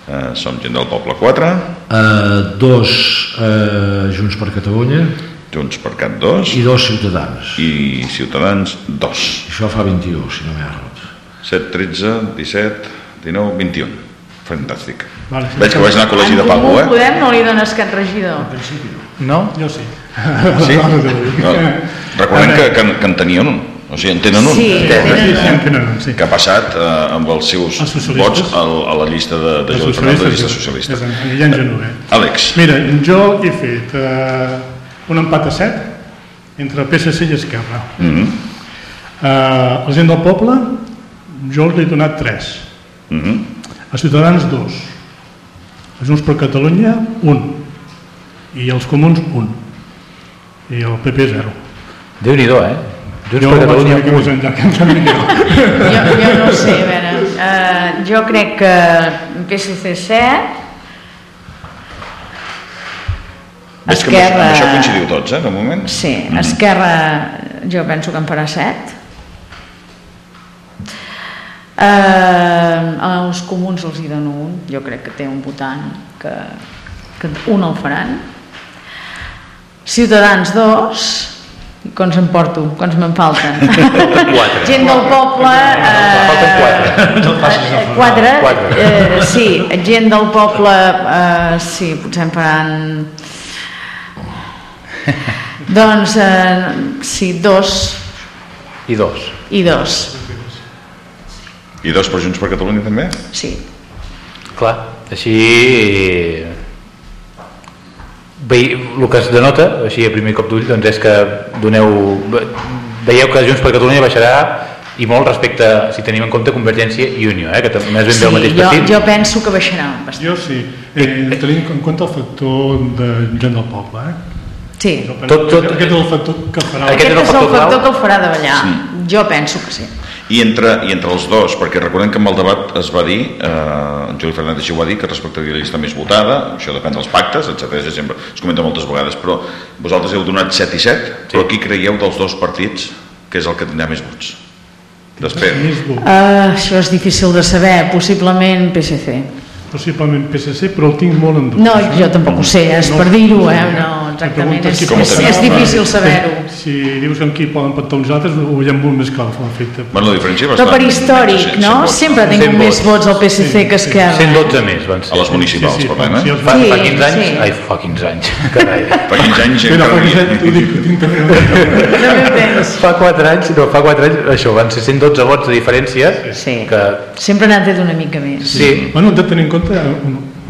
eh, Som gent del poble 4, eh, 2 eh, Junts per Catalunya Junts per Cat 2 i 2 Ciutadans. i Ciutadans 2. Això fa 21, si no m'he errat. 7, 13, 17, 19, 21. Fantàstic. Vale, sí. Veig que vaig anar a col·legi de en Comú eh? Podem no li dones cap regidor No? Jo sí. Sí? No, no te lo dic. No. Recordem que, que, en- que en tenien un. O sigui, en tenen un. Sí, Sí, sí, en tenen un, sí. Que ha passat eh, amb els seus Els vots al, a la llista de, de Jordi Fernández, de la llista socialista. és en Guillem Genover. Àlex, Mira, jo he fet eh, un empat a 7 entre PSC i Esquerra. mm -hmm. Eh, la gent del poble, jo els he donat 3. Mm -hmm. A Ciutadans, 2. A Junts per Catalunya, 1. I els Comuns, 1. I el PP, 0. Déu-n'hi-do, eh? Junts Jo per vaig una Catalunya, mica més enllà que. Jo, jo no sé, a veure, uh, jo crec que PSC 7, Veig que amb, Esquerra... amb això coincidiu tots, eh, de moment? Sí, Esquerra jo penso que en farà 7. Eh, als comuns els hi dono un, jo crec que té un votant que, que un el faran. Ciutadans 2, quants em porto? Quants me'n falten? Quatre. Gent del poble... Eh, Falten quatre. No eh, enfadar. quatre, Quatre. eh, sí, gent del poble, eh, sí, potser en faran... doncs, eh, sí, dos I dos. i dos, I dos per Junts per Catalunya també? sí. Clar, així... Ve, el que es denota, així a primer cop d'ull, doncs és que doneu... Veieu que Junts per Catalunya baixarà i molt respecte, si tenim en compte, Convergència i Unió, eh, que també és ben bé el mateix jo, partit. jo penso que baixarà bastant. Jo sí, eh, tenint en compte el factor de gent del poble. Eh? Sí. Jo penso Tot- tot- que aquest és el factor que farà... Aquest Aquest és el és el factor factor que el farà davallar. Jo penso que sí. I entre, I entre els dos, perquè recordem que amb el debat es va dir, eh, en Juli Fernández ho va dir, que respectaria la llista més votada, això depèn dels pactes, etc. Sempre es comenta moltes vegades, però vosaltres heu donat 7 i 7, però qui creieu dels dos partits que és el que tindrà més vots? Després. Uh, això és difícil de saber, possiblement PSC. Possiblement PSC, però el tinc molt en dubte. No, jo tampoc ho sé, és per dir-ho, eh? No, exactament, és, és, és difícil saber-ho. Si dius que amb qui poden pactar uns altres, ho veiem molt més clar, l'efecte. bueno, la diferència Però bastant... per històric, no? Sempre Cent més vots. al PSC que Esquerra. 112 més van ser. A les municipals, Sí, sí, parlem, sí, eh? els Fa, Sí, fa 15 anys? sí. Ai, fa 15 anys. Carai. Fa 15 anys Mira, encara fa hi- 17, ho dic, ho tinc. Fa 4 anys, no, fa 4 anys, això, van ser 112 vots de diferència, Sí. que Sempre n'ha tret una mica més. sí, Bueno, hem de tenir en compte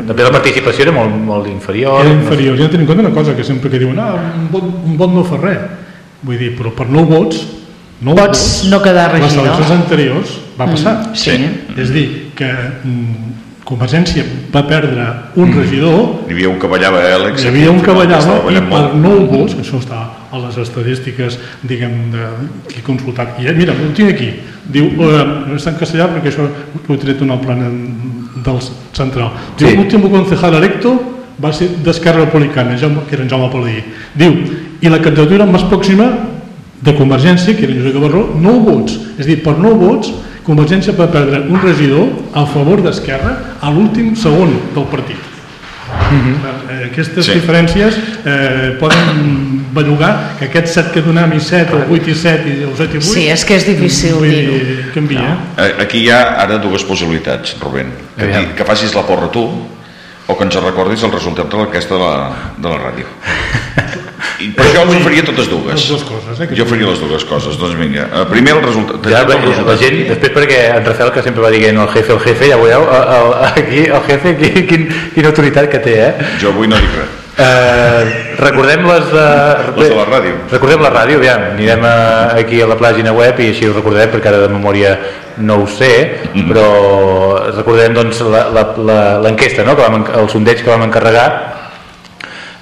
també la participació era molt, molt inferior. era inferior. Hem de tenir en compte una cosa, que sempre que diuen, ah, un vot, un vot no fa res. Vull dir, però per nou vots, nou Pots vots, no quedar les regidor. eleccions anteriors va passar. Sí. És a dir, que mm, Convergència va perdre un regidor, Hi havia un que ballava, eh, Àlex? hi havia un que Estava ballava i per nou vots, que això està a les estadístiques, diguem, de, que he consultat. I eh, mira, ho tinc aquí. Diu, eh, està en castellà perquè això ho he tret d'un plan del central. Diu, Sí. l'últim concejal electo va ser d'Esquerra Republicana, Jaume- que era en Jaume Paladí. Diu, i la candidatura més pròxima de Convergència, que era Josep Gavarró, 9 vots. És a dir, per 9 vots, Convergència va perdre un regidor a favor d'Esquerra a l'últim segon del partit. Eh, Aquestes Sí. diferències eh, poden bellugar que aquest 7 que donem i 7, o 8 i 7 i el 7 i 8 Sí, és que és difícil dir-ho. dir, canvia. Eh, Aquí hi ha ara dues possibilitats, Rubén. Que, Aviam. ti- que facis la porra tu o que ens recordis el resultat de l'enquesta de, la, de la ràdio. I, però jo els faria totes dues. Les dues coses, eh, Jo faria les dues coses. Doncs vinga, eh, primer el resultat. Ja, el la, resultat. la gent, després perquè en Rafael que sempre va dient el jefe, el jefe, ja veureu, el, el, aquí el jefe, quin, quin, quina autoritat que té, eh? Jo avui no dic res. Eh, recordem les de... Les de la ràdio. Recordem la ràdio, aviam, anirem a, aquí a la pàgina web i així ho recordem perquè ara de memòria no ho sé, Mhm. però recordem doncs la- la- la- l'enquesta, no? que vam, el sondeig que vam encarregar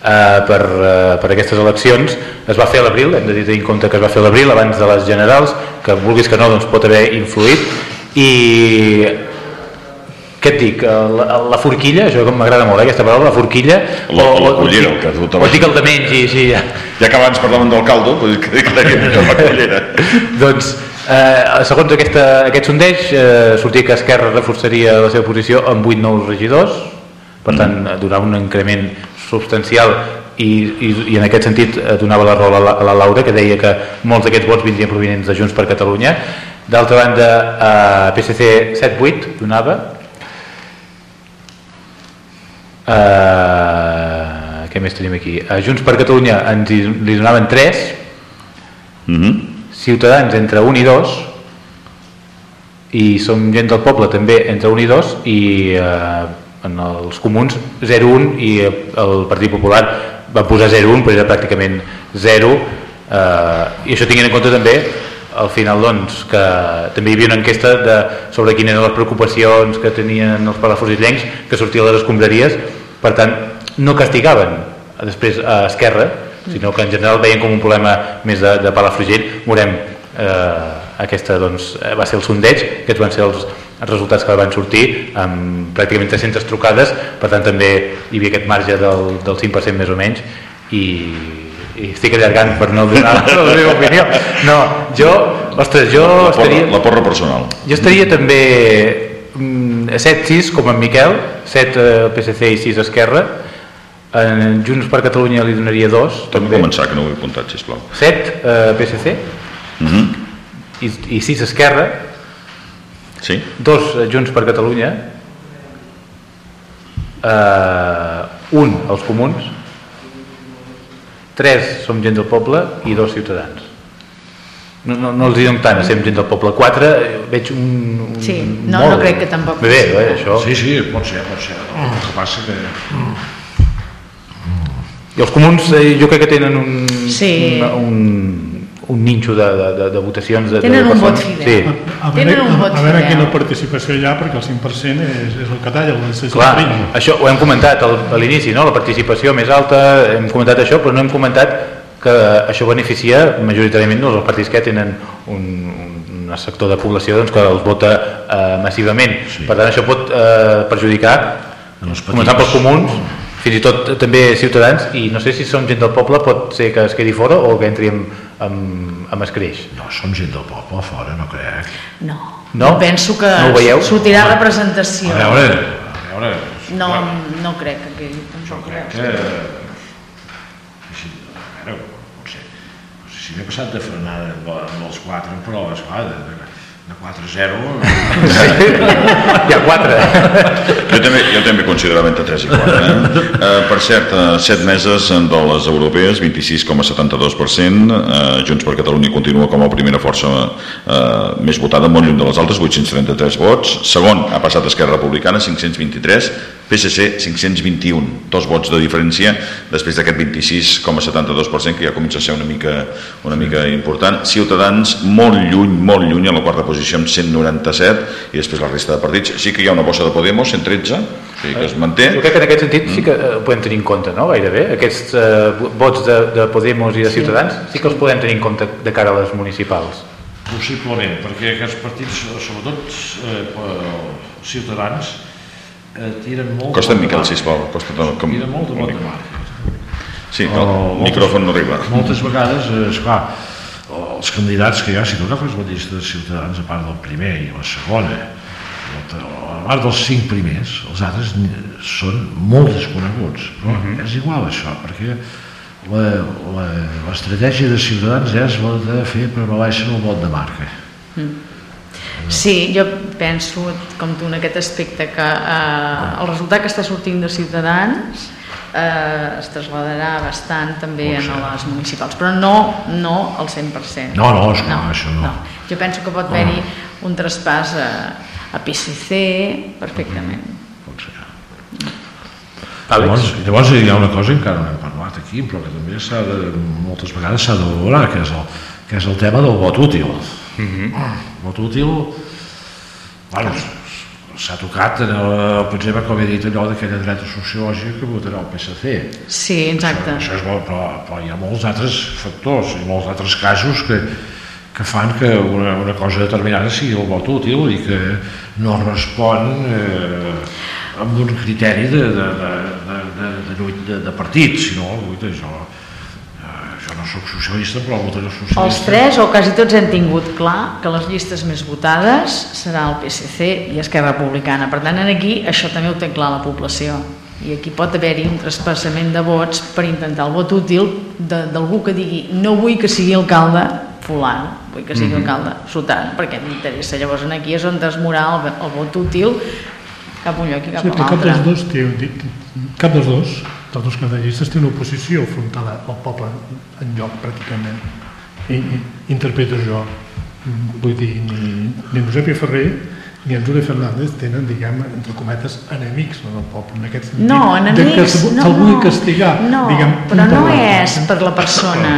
eh, per, eh, per aquestes eleccions es va fer a l'abril, hem de dir en compte que es va fer a l'abril abans de les generals que vulguis que no doncs pot haver influït i què et dic, la, la forquilla això com m'agrada molt, eh, aquesta paraula, la forquilla La- la cullera, el que tu te o dic el de menys i sí, ja. Ja que abans parlaven del caldo, doncs que que que la cullera. doncs eh, segons aquesta, aquest sondeig eh, sortia que Esquerra reforçaria la seva posició amb 8 nous regidors per tant eh, donar un increment substancial i, i, i en aquest sentit eh, donava la raó a la, a la Laura que deia que molts d'aquests vots vindrien provenents de Junts per Catalunya d'altra banda eh, PSC 7-8 donava eh, què més tenim aquí? A Junts per Catalunya ens hi, li donaven 3 Mm -hmm. Ciutadans entre 1 i 2 i som gent del poble també entre 1 i 2 i eh, en els comuns 0-1 i el Partit Popular va posar 0-1 però era pràcticament 0 eh, i això tinguin en compte també al final doncs, que també hi havia una enquesta de, sobre quines eren les preocupacions que tenien els palafrugellencs que sortien a les escombraries. Per tant no castigaven després a Esquerra sinó que en general veien com un problema més de, de Palafrugell. Veurem eh, aquesta doncs, va ser el sondeig aquests van ser els resultats que van sortir amb pràcticament 300 trucades per tant també hi havia aquest marge del, del 5% més o menys i, i estic allargant per no donar la meva opinió. No, jo, ostres, jo la, porra, estaria la porra personal. Jo estaria també mm, 7-6 com en Miquel 7 eh, PSC i 6 Esquerra. En Junts per Catalunya li donaria 2 Torna a començar, que no ho he apuntat, sisplau. 7 eh, PSC Uh -huh. i, i 6 Esquerra Sí? 2 Junts per Catalunya eh, un els comuns 3 som gent del poble i 2 ciutadans no, no, no els hi dono tant ser gent del poble 4 veig un, un Sí, no, molt. no crec que tampoc bé, bé, bé, això Sí, sí, pot ser, pot ser. El que passa que... i els comuns eh, jo crec que tenen un, Sí. un, un, un ninxo de, de, de, de votacions de, Tenen de un vot fidel. sí. A Tenen veure, un a, vot a veure fidel. quina participació hi ha, perquè el 5% és, és el que talla, el 6 Clar, el això ho hem comentat al, a l'inici, no? la participació més alta, hem comentat això, però no hem comentat que això beneficia majoritàriament doncs, els partits que tenen un, un sector de població doncs, que els vota eh, massivament. Sí. Per tant, això pot eh, perjudicar, En començant pels comuns, fins i tot també ciutadans, i no sé si són gent del poble, pot ser que es quedi fora o que entri amb, amb, amb escreix. No, som gent del poble, fora, no crec. No, No? jo penso que No veieu? sortirà representació. A veure, a veure... No, clar, no crec que quedi. Tampoc crec crec. que... Si, a veure, potser, no sé si m'he passat de frenada amb, amb els quatre, però esclar, de, de, de 4 a 0... Hi ha quatre. Jo també, jo també considerava entre 3 i 4. Eh? Eh, per cert, eh, 7 meses de les europees, 26,72%. Eh, Junts per Catalunya continua com a primera força eh, més votada, molt lluny de les altres, 833 vots. Segon ha passat Esquerra Republicana, 523. PSC, 521. Dos vots de diferència després d'aquest 26,72%, que ja comença a ser una mica, una mica important. Ciutadans, molt lluny, molt lluny, a la quarta posició amb 197, i després la resta de partits. Sí que hi ha una bossa de Podemos, 113, o sigui que es manté. Jo crec que en aquest sentit sí que eh, ho podem tenir en compte, no? Gairebé. Aquests eh, vots de, de Podemos i de Ciutadans sí que els podem tenir en compte de cara a les municipals. Possiblement, perquè aquests partits, sobretot eh, ciutadans, eh, tiren molt... Costa Miquel, sisplau. Costa de... Com... Tiren molt de. Sí, O el micròfon no arriba. Moltes vegades, eh, esclar, els candidats que hi ha, si tu agafes la llista de ciutadans, a part del primer i la segona, a part dels cinc primers, els altres són molt desconeguts. Però és igual això, perquè la- la- l'estratègia de Ciutadans és la de fer prevaléixer el vot de marca. Sí, jo penso, com tu, en aquest aspecte, que eh, el resultat que està sortint de Ciutadans eh, es traslladarà bastant també en les municipals, però no, no al 100%. No, no, esclar, això no. Jo penso que pot haver-hi un traspàs a, a PSC perfectament. Pot ser. Àlex? Llavors, llavors hi ha una cosa que encara no hem parlat aquí, però que també s'ha de, moltes vegades s'ha de valorar, que és el, que és el tema del vot útil. Mm -hmm. vot útil, bueno, s'ha tocat, en el, exemple, com he dit, allò d'aquella dreta sociològica que votarà el PSC. Sí, exacte. Això, això és bo, però, però hi ha molts altres factors i molts altres casos que, que fan que una, una cosa determinada sigui el vot útil i que no respon eh, amb un criteri de, de, de, de, de, de, de, de partit, sinó, guaita, jo, eh, jo no sóc socialista, però votaré socialista. Els tres o quasi tots hem tingut clar que les llistes més votades serà el PSC i Esquerra Republicana. Per tant, aquí això també ho té clar la població. I aquí pot haver-hi un traspassament de vots per intentar el vot útil de- d'algú que digui no vull que sigui alcalde fulano, vull que sigui alcalde sotant, perquè m'interessa. Llavors aquí és on desmorar el, el vot útil cap un lloc i cap Sí, a perquè cap l'altre. dels dos té- cap dels dos, dels dos candidates té una oposició frontal al poble en lloc pràcticament. i, i, interpreto jo. Vull dir, ni, ni Josep Ferrer ni en Juli Fernández tenen, diguem, entre cometes, enemics en el poble, en aquest sentit. No, enemics, que se'l no, vulgui no, castigar, no, diguem, però no és per la persona,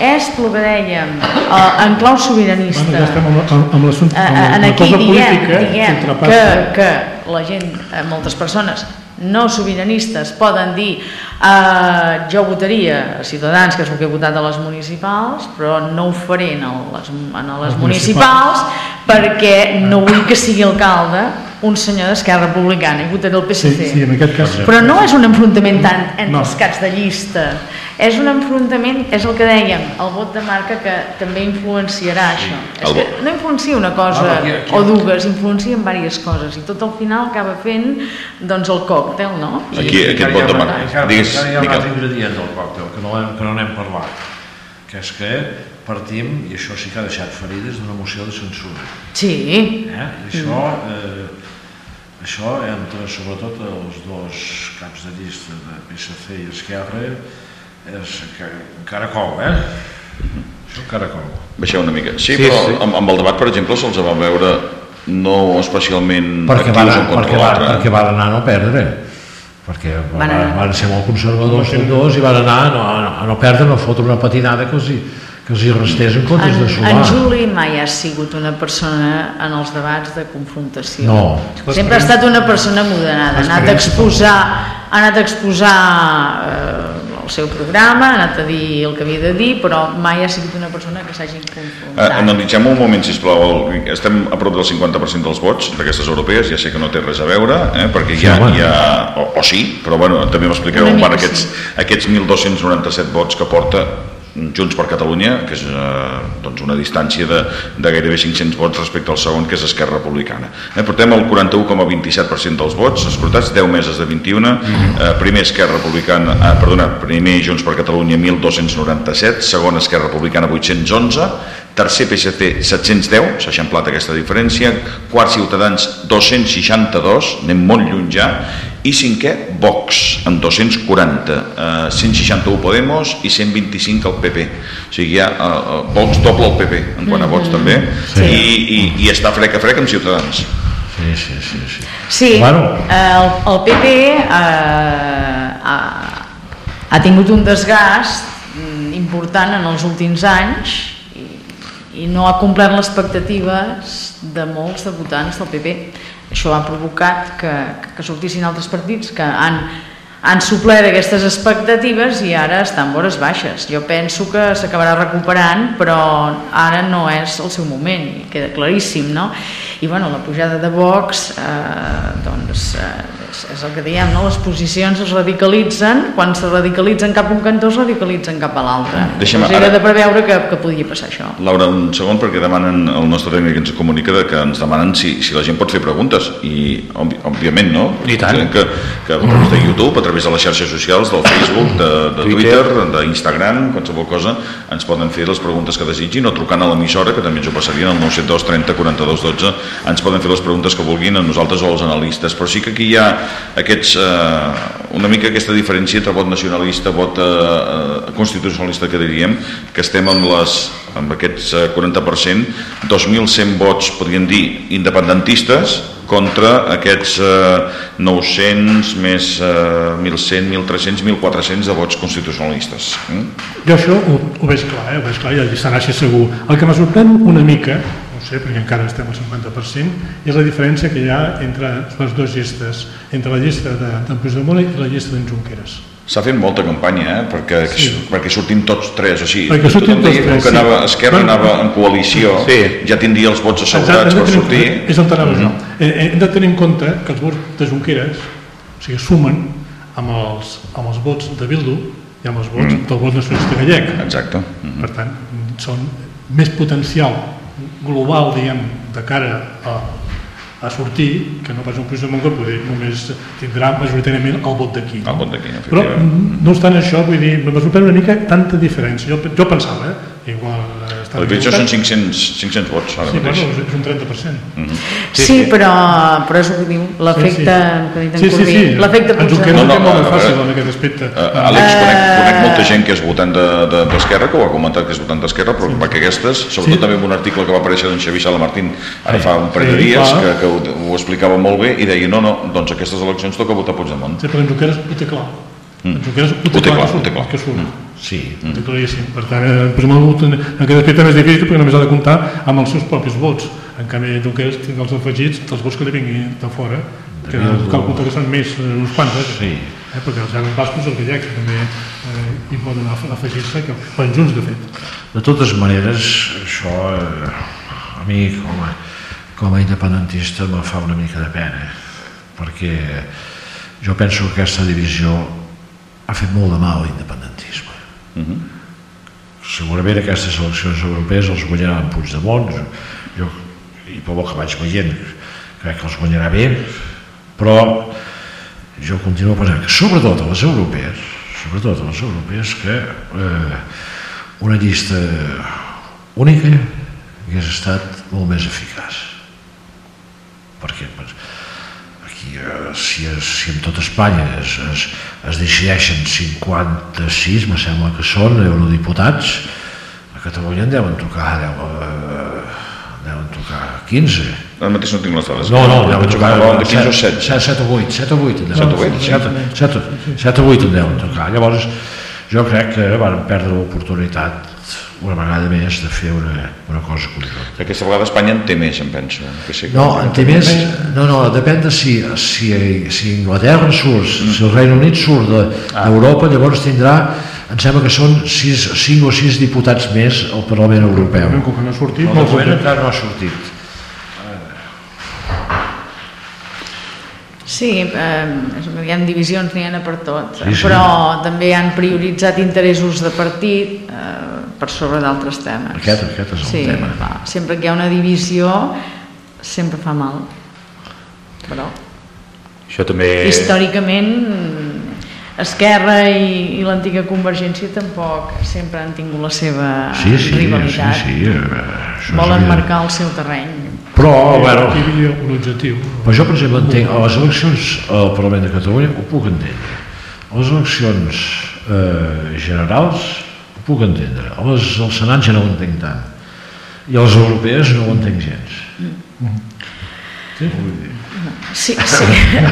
és el que dèiem, eh, en clau sobiranista. Bueno, ja estem amb, amb, amb l'assumpte, Eh, amb la, en la aquí cosa diguem, política diguem que que, ultrapassa. que la gent, eh, moltes persones no sobiranistes poden dir eh, jo votaria a Ciutadans, que és el que he votat a les municipals, però no ho faré en les, en les municipals perquè no vull que sigui alcalde un senyor d'Esquerra Republicana i votaré el Sí, PSC. sí, en aquest cas... Però no és un enfrontament tant entre No. els caps de llista, és un enfrontament, és el que dèiem, el vot de marca que també influenciarà això. És que no influencia una cosa Ah, aquí- aquí- o dues, influencien diverses coses i tot al final acaba fent doncs el còctel, no? I, Aquí, aquest vot de marca. Encara, Digues, encara hi ha un altre ingredient del còctel que no, hem, que no n'hem parlat, que és que partim, i això sí que ha deixat ferides, d'una moció de censura. Sí, Eh? I això, eh, això entre sobretot els dos caps de llista de PSC i Esquerra és cou, eh? Això encara cou. Baixeu una mica. Sí, Sí, però sí. Amb, amb el debat, per exemple, se'ls va veure no especialment perquè actius van, contra perquè, van, perquè van anar a no perdre perquè Van van, anar. van ser molt conservadors tots dos i van anar a no, a no perdre, no fotre una patinada que els hi, que els hi restés en comptes en, de sumar. en Juli mai ha sigut una persona en els debats de confrontació. No. Sempre ha estat una persona moderada, ha anat a exposar, ha anat a exposar eh, el seu programa, ha anat a dir el que havia de dir, però mai ha sigut una persona que s'hagi Eh, confrontat. analitzem un moment, sisplau. El, estem a prop del 50% dels vots d'aquestes europees, ja sé que no té res a veure, eh, perquè Sí, home. hi ha o, o sí, però bueno, també m'expliqueu on van aquests, sí. aquests 1.297 vots que porta Junts per Catalunya, que és eh, doncs una distància de, de gairebé 500 vots respecte al segon, que és Esquerra Republicana. Eh, portem el 41,27% dels vots, escrutats 10 meses de 21, eh, primer Esquerra Republicana, eh, perdona, primer Junts per Catalunya 1.297, segon Esquerra Republicana 811, tercer PSC 710, s'ha eixamplat aquesta diferència, quart Ciutadans 262, anem molt lluny ja, i cinquè Vox amb 240, eh, 161 Podemos i 125 el PP. O sigui, hi ha eh, eh, Vox doble el PP en quant a vots també, Sí. i, i, i està frec a frec amb Ciutadans. Sí, sí, sí. sí. Sí, Bueno. eh, el, el PP eh, ha, ha tingut un desgast mm, important en els últims anys i, i no ha complert les expectatives de molts de votants del PP. Això ha provocat que, que sortissin altres partits que han, han suplert aquestes expectatives i ara estan vores baixes. Jo penso que s'acabarà recuperant, però ara no és el seu moment, queda claríssim, no? I bueno, la pujada de Vox, eh, doncs, eh, és, és el que diem, no? Les posicions es radicalitzen, quan se radicalitzen cap un cantó es radicalitzen cap a l'altre. Deixa'm Doncs era ara- de preveure que, que podia passar això. Laura, un segon, perquè demanen, el nostre tècnic ens comunica que ens demanen si, si la gent pot fer preguntes, i òbvi, òbviament no. I tant. Que, que a través de YouTube, a través de les xarxes socials, del Facebook, de, de Twitter. Twitter, d'Instagram, qualsevol cosa, ens poden fer les preguntes que desitgin, o trucant a l'emissora, que també ens ho passarien, al 972 30 42 12, ens poden fer les preguntes que vulguin a nosaltres o als analistes, però sí que aquí hi ha aquests, eh, una mica aquesta diferència entre vot nacionalista, vot eh, eh, constitucionalista que diríem, que estem amb, les, amb aquests eh, 40%, 2.100 vots, podríem dir, independentistes, contra aquests eh, 900 més eh, 1.100, 1.300, 1.400 de vots constitucionalistes. Mm? Jo això ho, ho veig clar, eh? ho veig clar i serà així segur. El que me sorprèn una mica, sé, perquè encara estem al 50%, és la diferència que hi ha entre les dues llistes, entre la llista de- d'en Puigdemont i la llista d'en Junqueras. S'ha fet molta campanya, eh? perquè, Sí. perquè sortim tots tres, o sigui, Perquè sortim tots que, tres, que sí. anava, Esquerra Bueno. anava en coalició, Sí. ja tindria els vots Exacte, assegurats de per sortir. És on anava jo. Eh, Hem de tenir en compte que els vots de Junqueras o sigui, sumen amb els, amb els vots de Bildu i amb els vots Mm. del vot nacionalista gallec. Exacte. Mhm. Per tant, són més potencial global, diguem, de cara a, a sortir, que no pas un Puigdemont que poder només tindrà majoritàriament el vot d'aquí. El vot d'aquí, Però, no obstant això, vull dir, me sorprèn una mica tanta diferència. Jo, jo pensava, eh? igual La diferència són equivocat. 500, 500 vots ara Sí, mateix. bueno, és un 30%. Sí, però, però és el que diu, l'efecte en Sí, sí, Corbí, sí. l'efecte Ens ho Puigdemont. queda No, no, no, molt fàcil en aquest aspecte. Uh, Àlex, conec, conec molta gent que és votant de- de- d'Esquerra, que ho ha comentat que és votant d'Esquerra, però sí. que aquestes, sobretot Sí. també amb un article que va aparèixer d'en Xavi Salamartín ara fa un parell de Sí, dies, clar. que, que ho, ho explicava molt bé, i deia, no, no, doncs aquestes eleccions toca votar Puigdemont. Sí, però en Junqueras ho té clar. En Junqueras ho té clar, ho té clar. que surt. Sí, té claríssim. Per tant, eh, Puigdemont en aquest aspecte més difícil perquè només ha de comptar amb els seus propis vots. En canvi, Junqueras té els afegits dels vots que li vinguin de fora, que cal comptar que són més, eh, uns quants, eh? Sí. Eh, perquè els llaven bascos, els gallecs també eh, hi poden af- afegir-se, que van junts, de fet. De totes maneres, això eh, a mi com a, com a independentista me fa una mica de pena, perquè jo penso que aquesta divisió ha fet molt de mal a l'independentisme. Segurament aquestes eleccions europees els guanyaran Puigdemont, jo, i pel que vaig veient crec que els guanyarà bé, però jo continuo pensant que sobretot a les europees, sobretot a les europees, que eh, una llista única hagués estat molt més eficaç. Perquè eh, si, es, si en tot Espanya es, es, es decideixen 56, me sembla que són eurodiputats, a Catalunya en deuen tocar, deuen, eh, deuen tocar 15. Ara mateix no tinc les dades. No, no, deuen parlaven de 15 o 16. 7 o 8, 7 o 8 en deuen 7 o tocar. 8, sí. 7, 7, 7 o 8 en deuen tocar. Llavors, jo crec que van perdre l'oportunitat una vegada més de fer una, una cosa conjunta. Aquesta vegada Espanya en té més, em penso. Que sí que No, en té més, no, no, depèn de si, si, si Inglaterra surt, si el Regne Unit surt de- d'Europa, llavors tindrà, em sembla que són 6, 5 o 6 diputats més al Parlament Europeu. Com que no ha sortit, No, molt encara no ha sortit. Sí, eh, hi ha divisions, n'hi ha per tot, Sí, sí. però també han prioritzat interessos de partit eh, per sobre d'altres temes. Aquest- aquest és el sí, tema. Clar, sempre que hi ha una divisió sempre fa mal, però Això també... històricament Esquerra i, i l'antiga Convergència tampoc sempre han tingut la seva Sí, sí, sí, rivalitat. sí. eh, això Volen és evident. marcar el seu terreny. Però, bueno, Aquí hi havia un objectiu. Però jo, per exemple, entenc, a les eleccions al Parlament de Catalunya ho puc entendre. A les eleccions eh, generals puc entendre. A les al Senat ja no ho entenc tant. I a les europees no ho entenc gens. Sí, sí.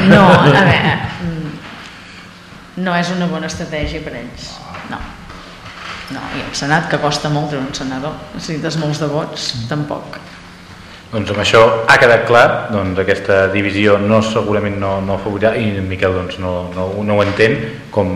No, a veure, mm, no és una bona estratègia per ells. No. No, i el Senat, que costa molt treure un senador, necessites molts de vots, tampoc. Doncs amb això ha quedat clar, doncs aquesta divisió no segurament no, no afavorirà i en Miquel doncs no, no, no ho entén, com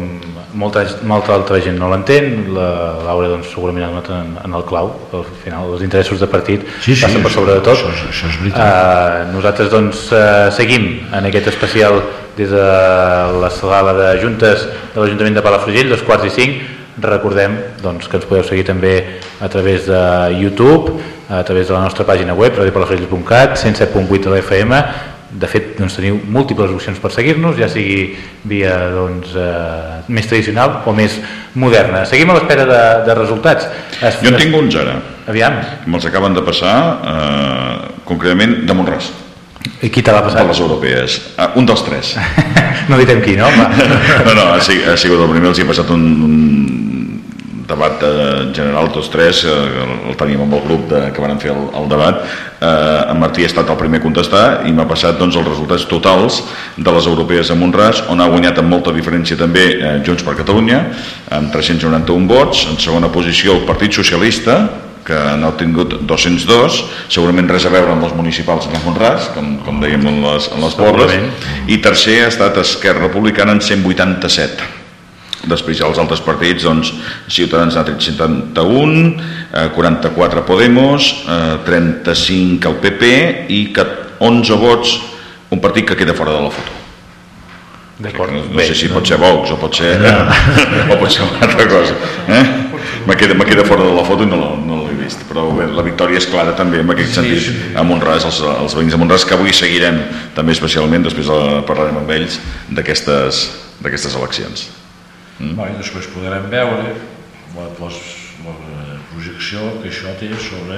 molta, molta altra gent no l'entén, la Laura doncs segurament ha donat en, en el clau, al final els interessos de partit Sí, sí, passen per sobre de tot. això això és veritat. Uh, nosaltres doncs uh, seguim en aquest especial des de la sala de juntes de l'Ajuntament de Palafrugell, dos quarts i cinc, recordem doncs, que ens podeu seguir també a través de YouTube, a través de la nostra pàgina web, radiopalafrugell.cat, 107.8 de l'FM, de fet doncs, teniu múltiples opcions per seguir-nos, ja sigui via doncs, eh, més tradicional o més moderna. Seguim a l'espera de, de resultats. Es, Jo en tinc uns ara, Aviam, me'ls acaben de passar, eh, concretament de Montràs, i qui te l'ha de passat? les europees. Ah, un dels tres. No direm qui, no? Va. No, no, ha sigut, ha sigut el primer, els hi ha passat un, un debat eh, general, tots tres, eh, el, teníem amb el grup de, que van fer el, el debat, eh, en Martí ha estat el primer a contestar i m'ha passat doncs, els resultats totals de les europees a Montràs, on ha guanyat amb molta diferència també eh, Junts per Catalunya, amb 391 vots, en segona posició el Partit Socialista, que n'ha obtingut 202, segurament res a veure amb els municipals de Montràs, com, com dèiem en les, en les Segurament. i tercer ha estat Esquerra Republicana en 187. Després hi ha els altres partits, doncs, Ciutadans ha tret 71, eh, 44 Podemos, eh, 35 el PP i que 11 vots un partit que queda fora de la foto. D'acord. No, no sé si pot ser Vox o pot ser, o pot ser una altra cosa. Eh? Me queda, me queda fora de la foto i no, no l'he vist. Però bé, la victòria és clara també en aquest sentit a Montràs, els, els veïns de Montràs, que avui seguirem també especialment, després eh, parlarem amb ells d'aquestes eleccions. Mm. Bueno, i després podrem veure les, les, les projecció que això té sobre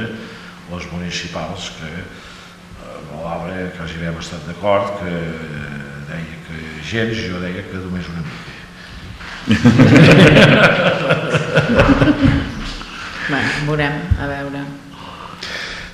les municipals que eh, l'arbre quasi bé hem estat d'acord que eh, deia que gens, jo deia que només una mica. Bé, veurem, a veure.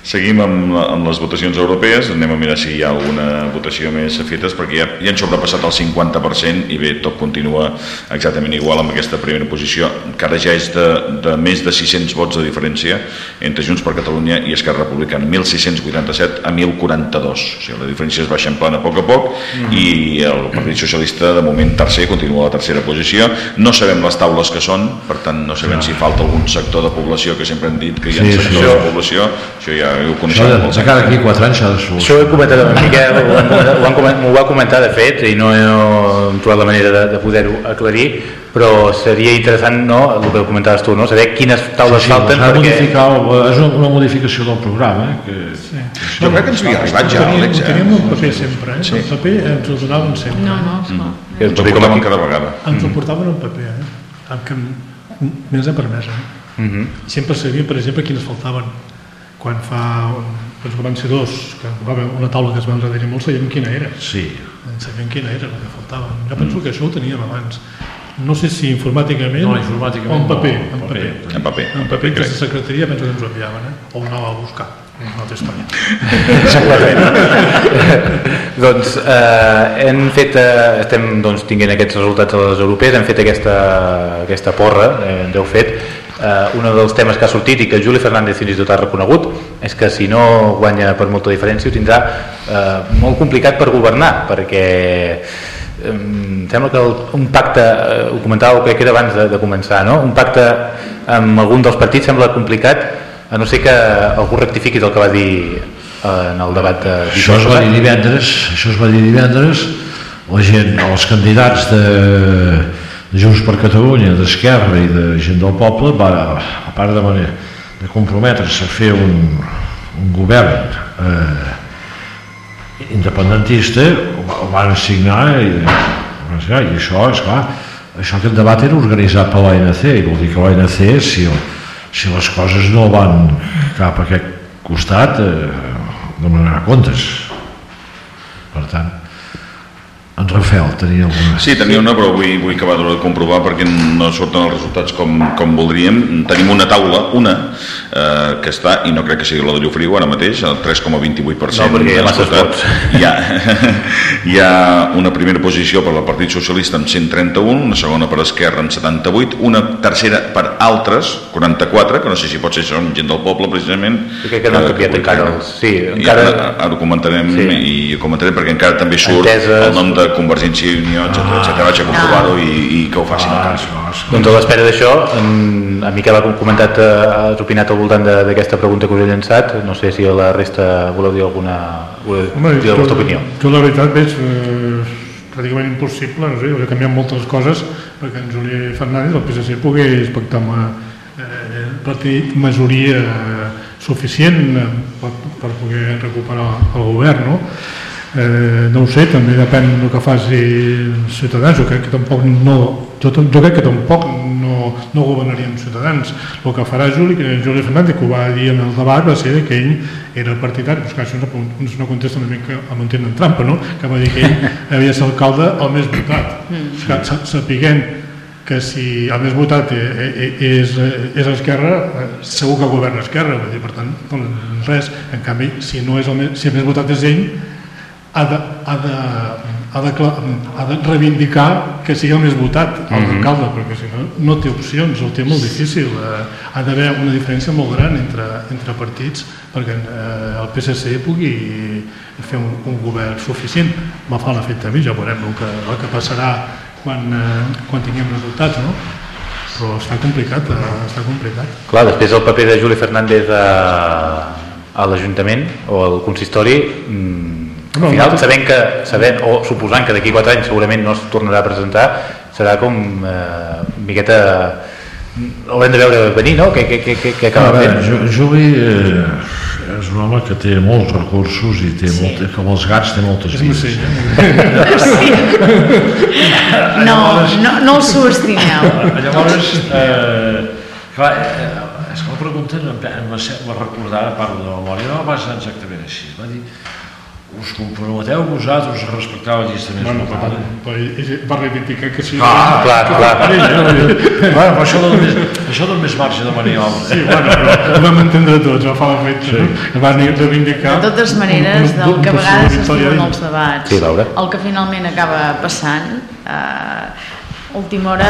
Seguim amb, la- amb les votacions europees, anem a mirar si hi ha alguna votació més fetes, perquè ja, ja han sobrepassat el 50% i bé, tot continua exactament igual amb aquesta primera posició, que ara ja és de, de més de 600 vots de diferència entre Junts per Catalunya i Esquerra Republicana, 1.687 a 1.042, o sigui, la diferència es va eixamplant a poc a poc i el Partit Socialista de moment tercer, continua a la tercera posició, no sabem les taules que són, per tant no sabem si falta algun sector de població que sempre hem dit que hi ha Sí, sectors això- de població, això ja ho Això coneixem de, molts de anys. cara aquí a 4 anys Això solucionar. ho he comentat amb en Miquel, ho, han, ho, han, comen- m'ho va comentar de fet i no he trobat la manera de, de poder-ho aclarir, però seria interessant, no, el que comentaves tu, no, saber quines taules Sí, falten s'ha de perquè... modificar, el- és una, una modificació del programa eh, que, Sí. Jo crec que ens havia arribat ja, Àlex, eh? teníem un paper sempre, eh? Sí. El paper ens el donaven sempre. No, no, esclar. Que Ens com portaven aquí- cada vegada. Ens el portaven en paper, eh? Amb que més de permesa. Eh? Mhm. Sempre sabia, per exemple, quines faltaven. Quan fa, que van ser dos, que va haver una taula que es va enredar molt, sabíem quina era. sí, Sabíem quina era la que faltava. Jo penso que això ho teníem abans. No sé si informàticament, No, informàticament o en paper. no, en paper. paper. En paper. En paper, que la secretaria penso que ens ho enviaven, eh? o ho anava a buscar. Una altra història. doncs eh, hem fet, eh, estem doncs, tinguent aquests resultats a les europees, hem fet aquesta, aquesta porra, eh, ens heu fet. Eh, un dels temes que ha sortit i que Juli Fernández fins i tot ha reconegut és que si no guanya per molta diferència ho tindrà eh, molt complicat per governar perquè eh, em sembla que el, un pacte, eh, ho comentàveu que era abans de, de començar, no? un pacte amb algun dels partits sembla complicat a no ser que algú rectifiqui el que va dir eh, en el debat de Això es va dir divendres, això es va dir divendres, la gent, els candidats de, de Junts per Catalunya, d'Esquerra i de gent del poble, va, a part de, manera, de comprometre's a fer un, un govern eh, independentista, ho, va- ho van signar i, i això, és clar, això aquest debat era organitzat per l'ANC, i vol dir que l'ANC, si, si les coses no van cap a aquest costat, eh, demanarà comptes. Per tant, en Rafael tenia alguna... Sí, tenia una, però vull, vull acabar de comprovar perquè no surten els resultats com, com voldríem. Tenim una taula, una, eh, que està, i no crec que sigui la de Llofriu ara mateix, el 3,28%. No, perquè hi ha vots. Hi ha, hi ha una primera posició per al Partit Socialista amb 131, una segona per Esquerra amb 78, una tercera per altres, 44, que no sé si pot ser són gent del poble, precisament. Jo crec que no han canviat encara sí, encara- I ara, ara ho comentarem Sí. i ho comentarem perquè encara també surt Enteses. el nom de Convergència i Unió, etc Ah. etc. vaig a comprovar-ho i, i que ho facin Ah, encara. això, és- Doncs a l'espera d'això, en, en Miquel ha comentat, eh, has opinat al voltant de- d'aquesta pregunta que us he llançat, no sé si a la resta voleu dir alguna, voleu dir la vostra opinió. Jo la veritat veig eh, pràcticament impossible, no sé, hauria canviat moltes coses perquè en Juli Fernández, el PSC, pogués pactar amb eh, el partit majoria suficient eh, per, per poder recuperar el govern, no? Eh, no ho sé, també depèn del que faci Ciutadans, jo crec que tampoc no, jo, jo crec que tampoc no, no governaria amb Ciutadans. El que farà Juli, que Juli Fernández, que ho va dir en el debat, va ser que ell era partidari, però que això una contesta una mica amb un tenen trampa, no? que va dir que ell havia ser alcalde el més votat. Mm. Que, sa- sapiguent que si el més votat e- e- és, és Esquerra, eh, segur que governa Esquerra, vull dir, per tant, doncs res. En canvi, si, no és el més, si el més votat és ell, ha de, ha de, ha de, ha de reivindicar que sigui el més votat el alcalde, perquè si no, no té opcions, el té molt difícil. Eh, ha d'haver una diferència molt gran entre, entre partits perquè eh, el PSC pugui fer un, un govern suficient. Va fa l'efecte a mi, ja veurem el que, el que passarà quan, eh, quan tinguem resultats, no? Però està complicat, eh, està complicat. Clar, després el paper de Juli Fernández a, a l'Ajuntament o al consistori, mm, al No, final, no. sabent que, sabent, o suposant que d'aquí 4 anys segurament no es tornarà a presentar, serà com eh, una miqueta... Haurem de veure venir, no? Què, què, què, què, què A acaba veure, fent? Ju- Juli eh, és un home que té molts recursos i té sí. molt, com els gats té moltes vides. sí, No, no, no el subestimeu. Llavors, eh, clar, eh, és que la pregunta em, em va, recordar, a part de la memòria, no va ser exactament així. Va dir, us comprometeu vosaltres a respectar la llista més Bueno, votada? però ell va reivindicar que sí. Ah, clar, clar. Per ell, dir, Bueno, però això dona més, això dona més marge de maniobra. Sí, bueno, però ho vam entendre tots, va fa l'efecte, sí. no? Va reivindicar... De totes maneres, un- un- del un que a vegades es diuen els debats, Sí, Laura. el que finalment acaba passant, eh, última hora,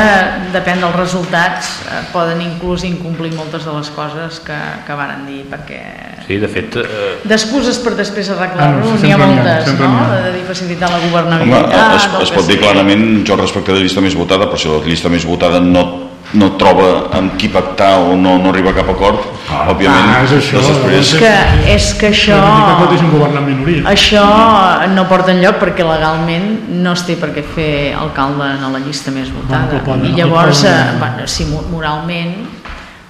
depèn dels resultats, eh, poden inclús incomplir moltes de les coses que, que varen dir, perquè Sí, de fet, eh, d'excuses per després Ah, arreglar-ho no, n'hi ha moltes, no? ha. De dir facilitar la Home, governabilitat... es, del es que pot dir clarament, jo respecte de la llista més votada, però si la llista més votada no no troba amb qui pactar o no, no arriba a cap acord, òbviament, ah, és això, doncs després... És que, és que això... Que deixen governar en minoria. Això no porta enlloc perquè legalment no es té per què fer alcalde en la llista més votada. Bueno, però poden- I llavors, poden- eh, bueno, si mo- moralment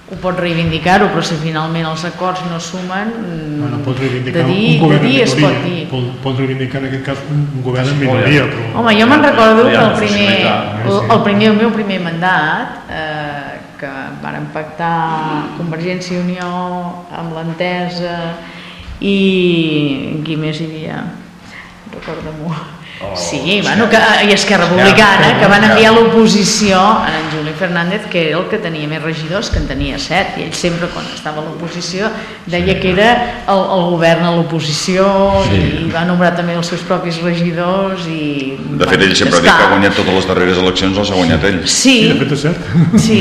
ho pot reivindicar-ho, però si finalment els acords no sumen, mm, Bueno, pot reivindicar de dir, un de dir es minoria. pot dir. Pot, pot reivindicar en aquest cas un, un govern en minoria, però... Home, jo me'n recordo que el no primer, el, primer, el meu primer mandat, eh, que varen pactar Convergència i Unió amb l'entesa i qui més hi havia? Recorda-m'ho. Oh, sí, bueno, que, i Esquerra Republicana, que van enviar a l'oposició a en Juli Fernández, que era el que tenia més regidors, que en tenia set, i ell sempre, quan estava a l'oposició, deia que era el, el govern a l'oposició, Sí. i va nombrar també els seus propis regidors, i... De fet, ell sempre ha dit que ha guanyat totes les darreres eleccions, les ha guanyat ell. Sí, I de fet és cert. sí,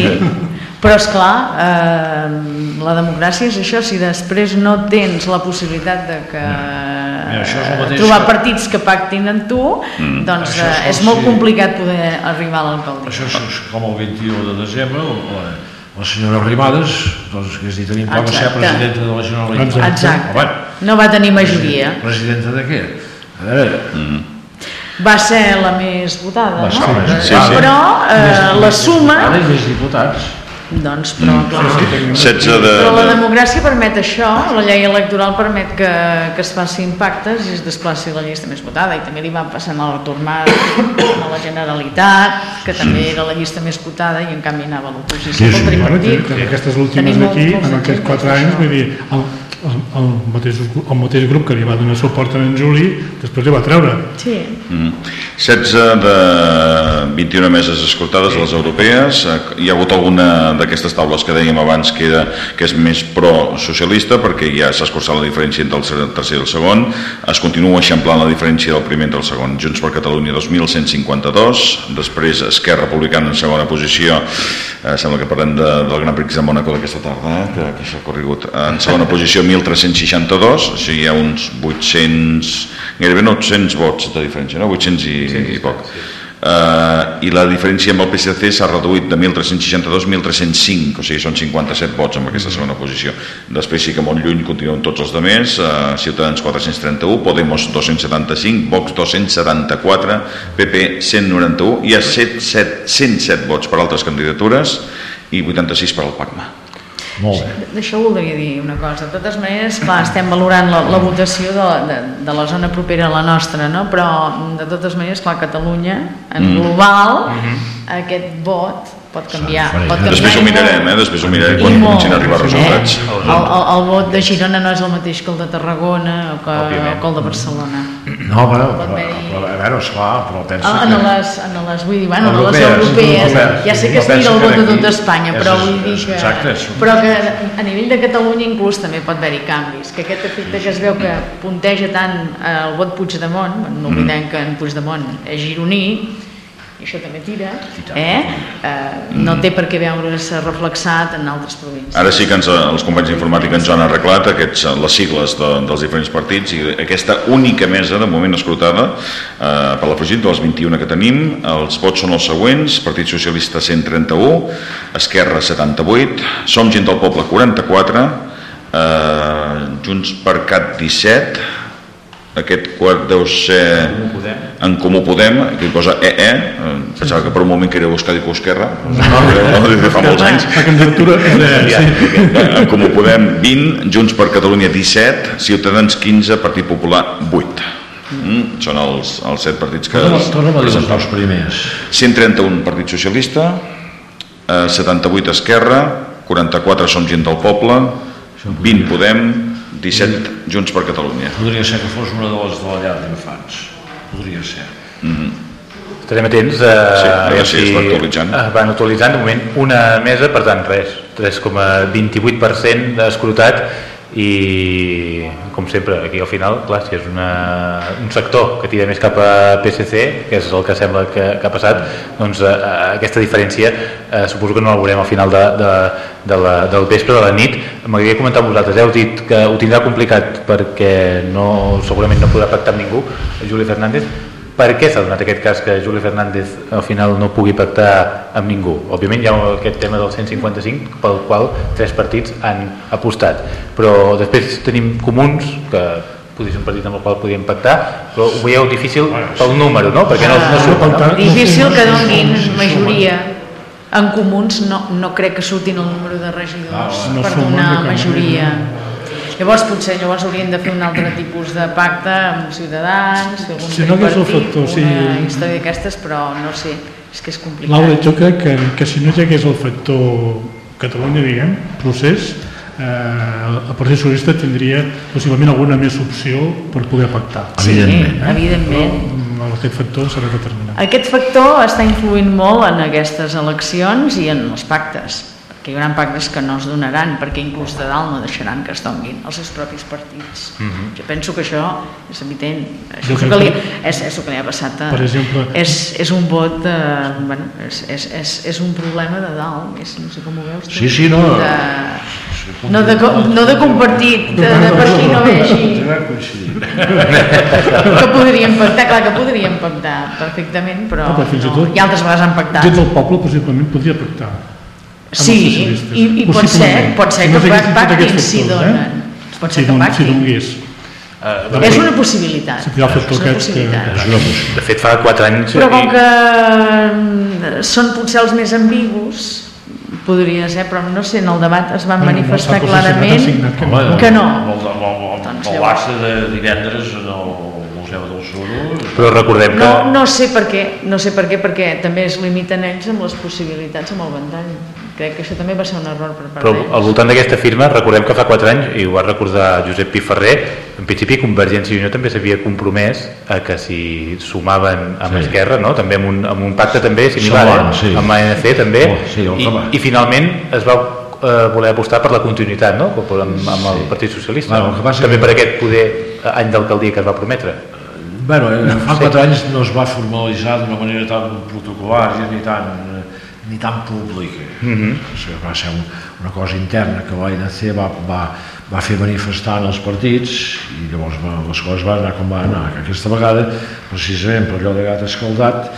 però és clar, eh, la democràcia és això, si després no tens la possibilitat de que Mira, mateix trobar que- partits que pactin amb tu, doncs Això és eh, com és molt si- complicat poder arribar a l'alcaldia. Això és com el 21 de desembre, la, la senyora Arrimadas, doncs, que és dir, tenim poc a ser Exacte. presidenta de la Generalitat. Exacte. Home, No va tenir majoria. Presidenta de què? A veure, Va ser la més votada, Va ser no? Sí, sí. Però eh, la suma, ara hi més diputats. Doncs, però clar, 16 de... Però la de... democràcia permet això, la llei electoral permet que, que es facin pactes i es desplaci la llista més votada i també li va passar a l'Artur Mas a la Generalitat, que també era la llista més votada i en canvi anava a l'oposició Sí, sí, Bueno, que, que aquestes últimes d'aquí, en aquests exemples quatre anys, d'això. vull dir, el, el, el, mateix, el mateix grup que li va donar suport a en Juli, després li va treure. Sí, Mm. 16 de 21 meses escoltades a les europees. Eh, Hi ha hagut alguna d'aquestes taules que dèiem abans que, era, que és més pro-socialista perquè ja s'ha escurçat la diferència entre el tercer i el segon. Es continua eixamplant la diferència del primer entre el segon. Junts per Catalunya 2.152, després Esquerra Republicana en segona posició. Eh, sembla que parlem de, del Gran Prix de Mónaco d'aquesta tarda, eh, que, que s'ha corregut. En segona posició 1.362, o sigui hi ha uns 800, gairebé 900 vots de diferència, no? 800 i, sí, i poc. Uh, i la diferència amb el PSC s'ha reduït de 1.362 a 1.305, o sigui, són 57 vots en aquesta segona posició. Després sí que molt lluny continuen tots els demés, uh, Ciutadans 431, Podemos 275, Vox 274, PP 191, hi ha 7, 7, 107 vots per altres candidatures i 86 per al PACMA. Molt bé. d'això voldria dir una cosa. De totes maneres, clar, estem valorant la, la votació de, de, de la zona propera a la nostra, no? però de totes maneres, clar, Catalunya, en global, aquest vot pot canviar. Pot canviar Després ho mirarem, eh? després ho mirarem quan molt, comencin a arribar resultats. Eh? El, el, el vot de Girona no és el mateix que el de Tarragona o que, o que el de Barcelona. No, però, Pot però, haver-hi- però, a veure, esclar, però pensa En, en, les, en les, vull dir, bueno, en les Europees, europees, europees. ja sé que es mira penso el que vot de tot Espanya, és- però vull dir que... exacte, és- Però que a nivell de Catalunya inclús també pot haver-hi canvis, que aquest efecte que es veu que punteja tant el vot Puigdemont, bueno, no oblidem que en Puigdemont és gironí, això també tira, eh? eh no té per què veure's reflexat en altres províncies. Ara sí que ens, els companys d'informàtica ens han arreglat aquests, les sigles de, dels diferents partits i aquesta única mesa de moment escrutada eh, per la fugit de les 21 que tenim. Els vots són els següents. Partit Socialista 131 Esquerra 78 Som Gent del Poble 44 eh, Junts per Cat 17 aquest quart deu ser en Comú Podem, que hi posa EE, eh, pensava que per un moment que era Euskadi i Esquerra, no, no, des de fa molts anys. Sí. En Comú Podem 20, Junts per Catalunya 17, Ciutadans 15, Partit Popular 8. Mm, són els, els set partits que... Torna'm, a dir els dos primers. 131 Partit Socialista, eh, 78 Esquerra, 44 som gent del poble, 20 Podem, 17 Junts per Catalunya. Podria ser que fos una de les de la llar d'infants. Podria ser. Estarem atents a, Sí, a veure si es va actualitzant. Es van actualitzant, de moment, una mesa, per tant, res, 3,28% escrutat i, com sempre, aquí al final, clar, si és una, un sector que tira més cap a PSC, que és el que sembla que, que ha passat, doncs eh, aquesta diferència eh, suposo que no la veurem al final de, de, de la, del vespre, de la nit. M'agradaria comentar amb vosaltres, heu dit que ho tindrà complicat perquè no, segurament no podrà pactar amb ningú, Juli Fernández, per què s'ha donat aquest cas que Juli Fernández al final no pugui pactar amb ningú? Òbviament hi ha aquest tema del 155 pel qual tres partits han apostat, però després tenim comuns que podria ser un partit amb el qual podríem pactar, però ho veieu difícil pel número, no? Perquè no, no surt, no? Difícil que donguin majoria. en comuns no, no crec que surtin el número de regidors Ah, no per donar majoria llavors potser llavors haurien de fer un altre tipus de pacte amb Ciutadans fer algun Si no hagués el tripartit, factor, sí. una història d'aquestes però no sé, és que és complicat Laura, jo crec que, que si no hi hagués el factor Catalunya, diguem, procés, eh, el Partit Socialista tindria possiblement alguna més opció per poder pactar. sí, Evidentment, eh? evidentment. Però aquest factor serà determinant. Aquest factor està influint molt en aquestes eleccions i en els pactes, perquè hi haurà pactes que no es donaran, perquè inclús de dalt no deixaran que es donguin els seus propis partits. Jo penso que això és evident. Això Jo és, el crec que li, que- és, és el que li ha passat a... Per exemple- És, és un vot, de, bueno, és, és, és, és un problema de dalt, és, no sé com ho veus tu. Sí, sí, no. De, no, de, no de compartit, de, de per qui no vegi que podríem pactar, clar que podríem pactar perfectament, però, No, però fins i no, tot- i altres vegades han pactat. Gent del poble possiblement podria pactar. Sí, i, i pot ser, pot ser Si que no pactin si donen. Pot ser Si que don- Si pactin. donés. És una possibilitat. Factor és una aquest que- possibilitat. És una possibilitat. De fet, fa 4 anys... Però com que mm, són potser els més ambigus, podria ser, però no sé, en el debat es van Bueno, manifestar no clarament que no. Home, que no. Doncs l'acte de divendres en el Museu del Suro... Però recordem que... No, no sé per què, no sé per què, perquè també es limiten ells amb les possibilitats amb el ventall. Crec que això també va ser un error per part Però al voltant d'aquesta firma, recordem que fa 4 anys, i ho va recordar Josep Pi Ferrer, en principi Convergència i Unió també s'havia compromès a que si sumaven amb Sí. Esquerra, no? també amb un, amb un pacte també similar, Semblant, eh? sí. amb l'ANC també, Oh, sí, I, i finalment es va eh, voler apostar per la continuïtat no? amb, amb el Partit Socialista. Bueno, que també que- per aquest poder eh, any d'alcaldia que es va prometre. Bueno, eh, fa quatre anys no es va formalitzar d'una manera tan protocolària ni tan, eh, ni tan pública. Mm -hmm. o sigui, va ser un, una cosa interna que l'ANC va, va, va fer manifestar en els partits i llavors va, les coses van anar com van anar. Que aquesta vegada, precisament per allò de gat escaldat,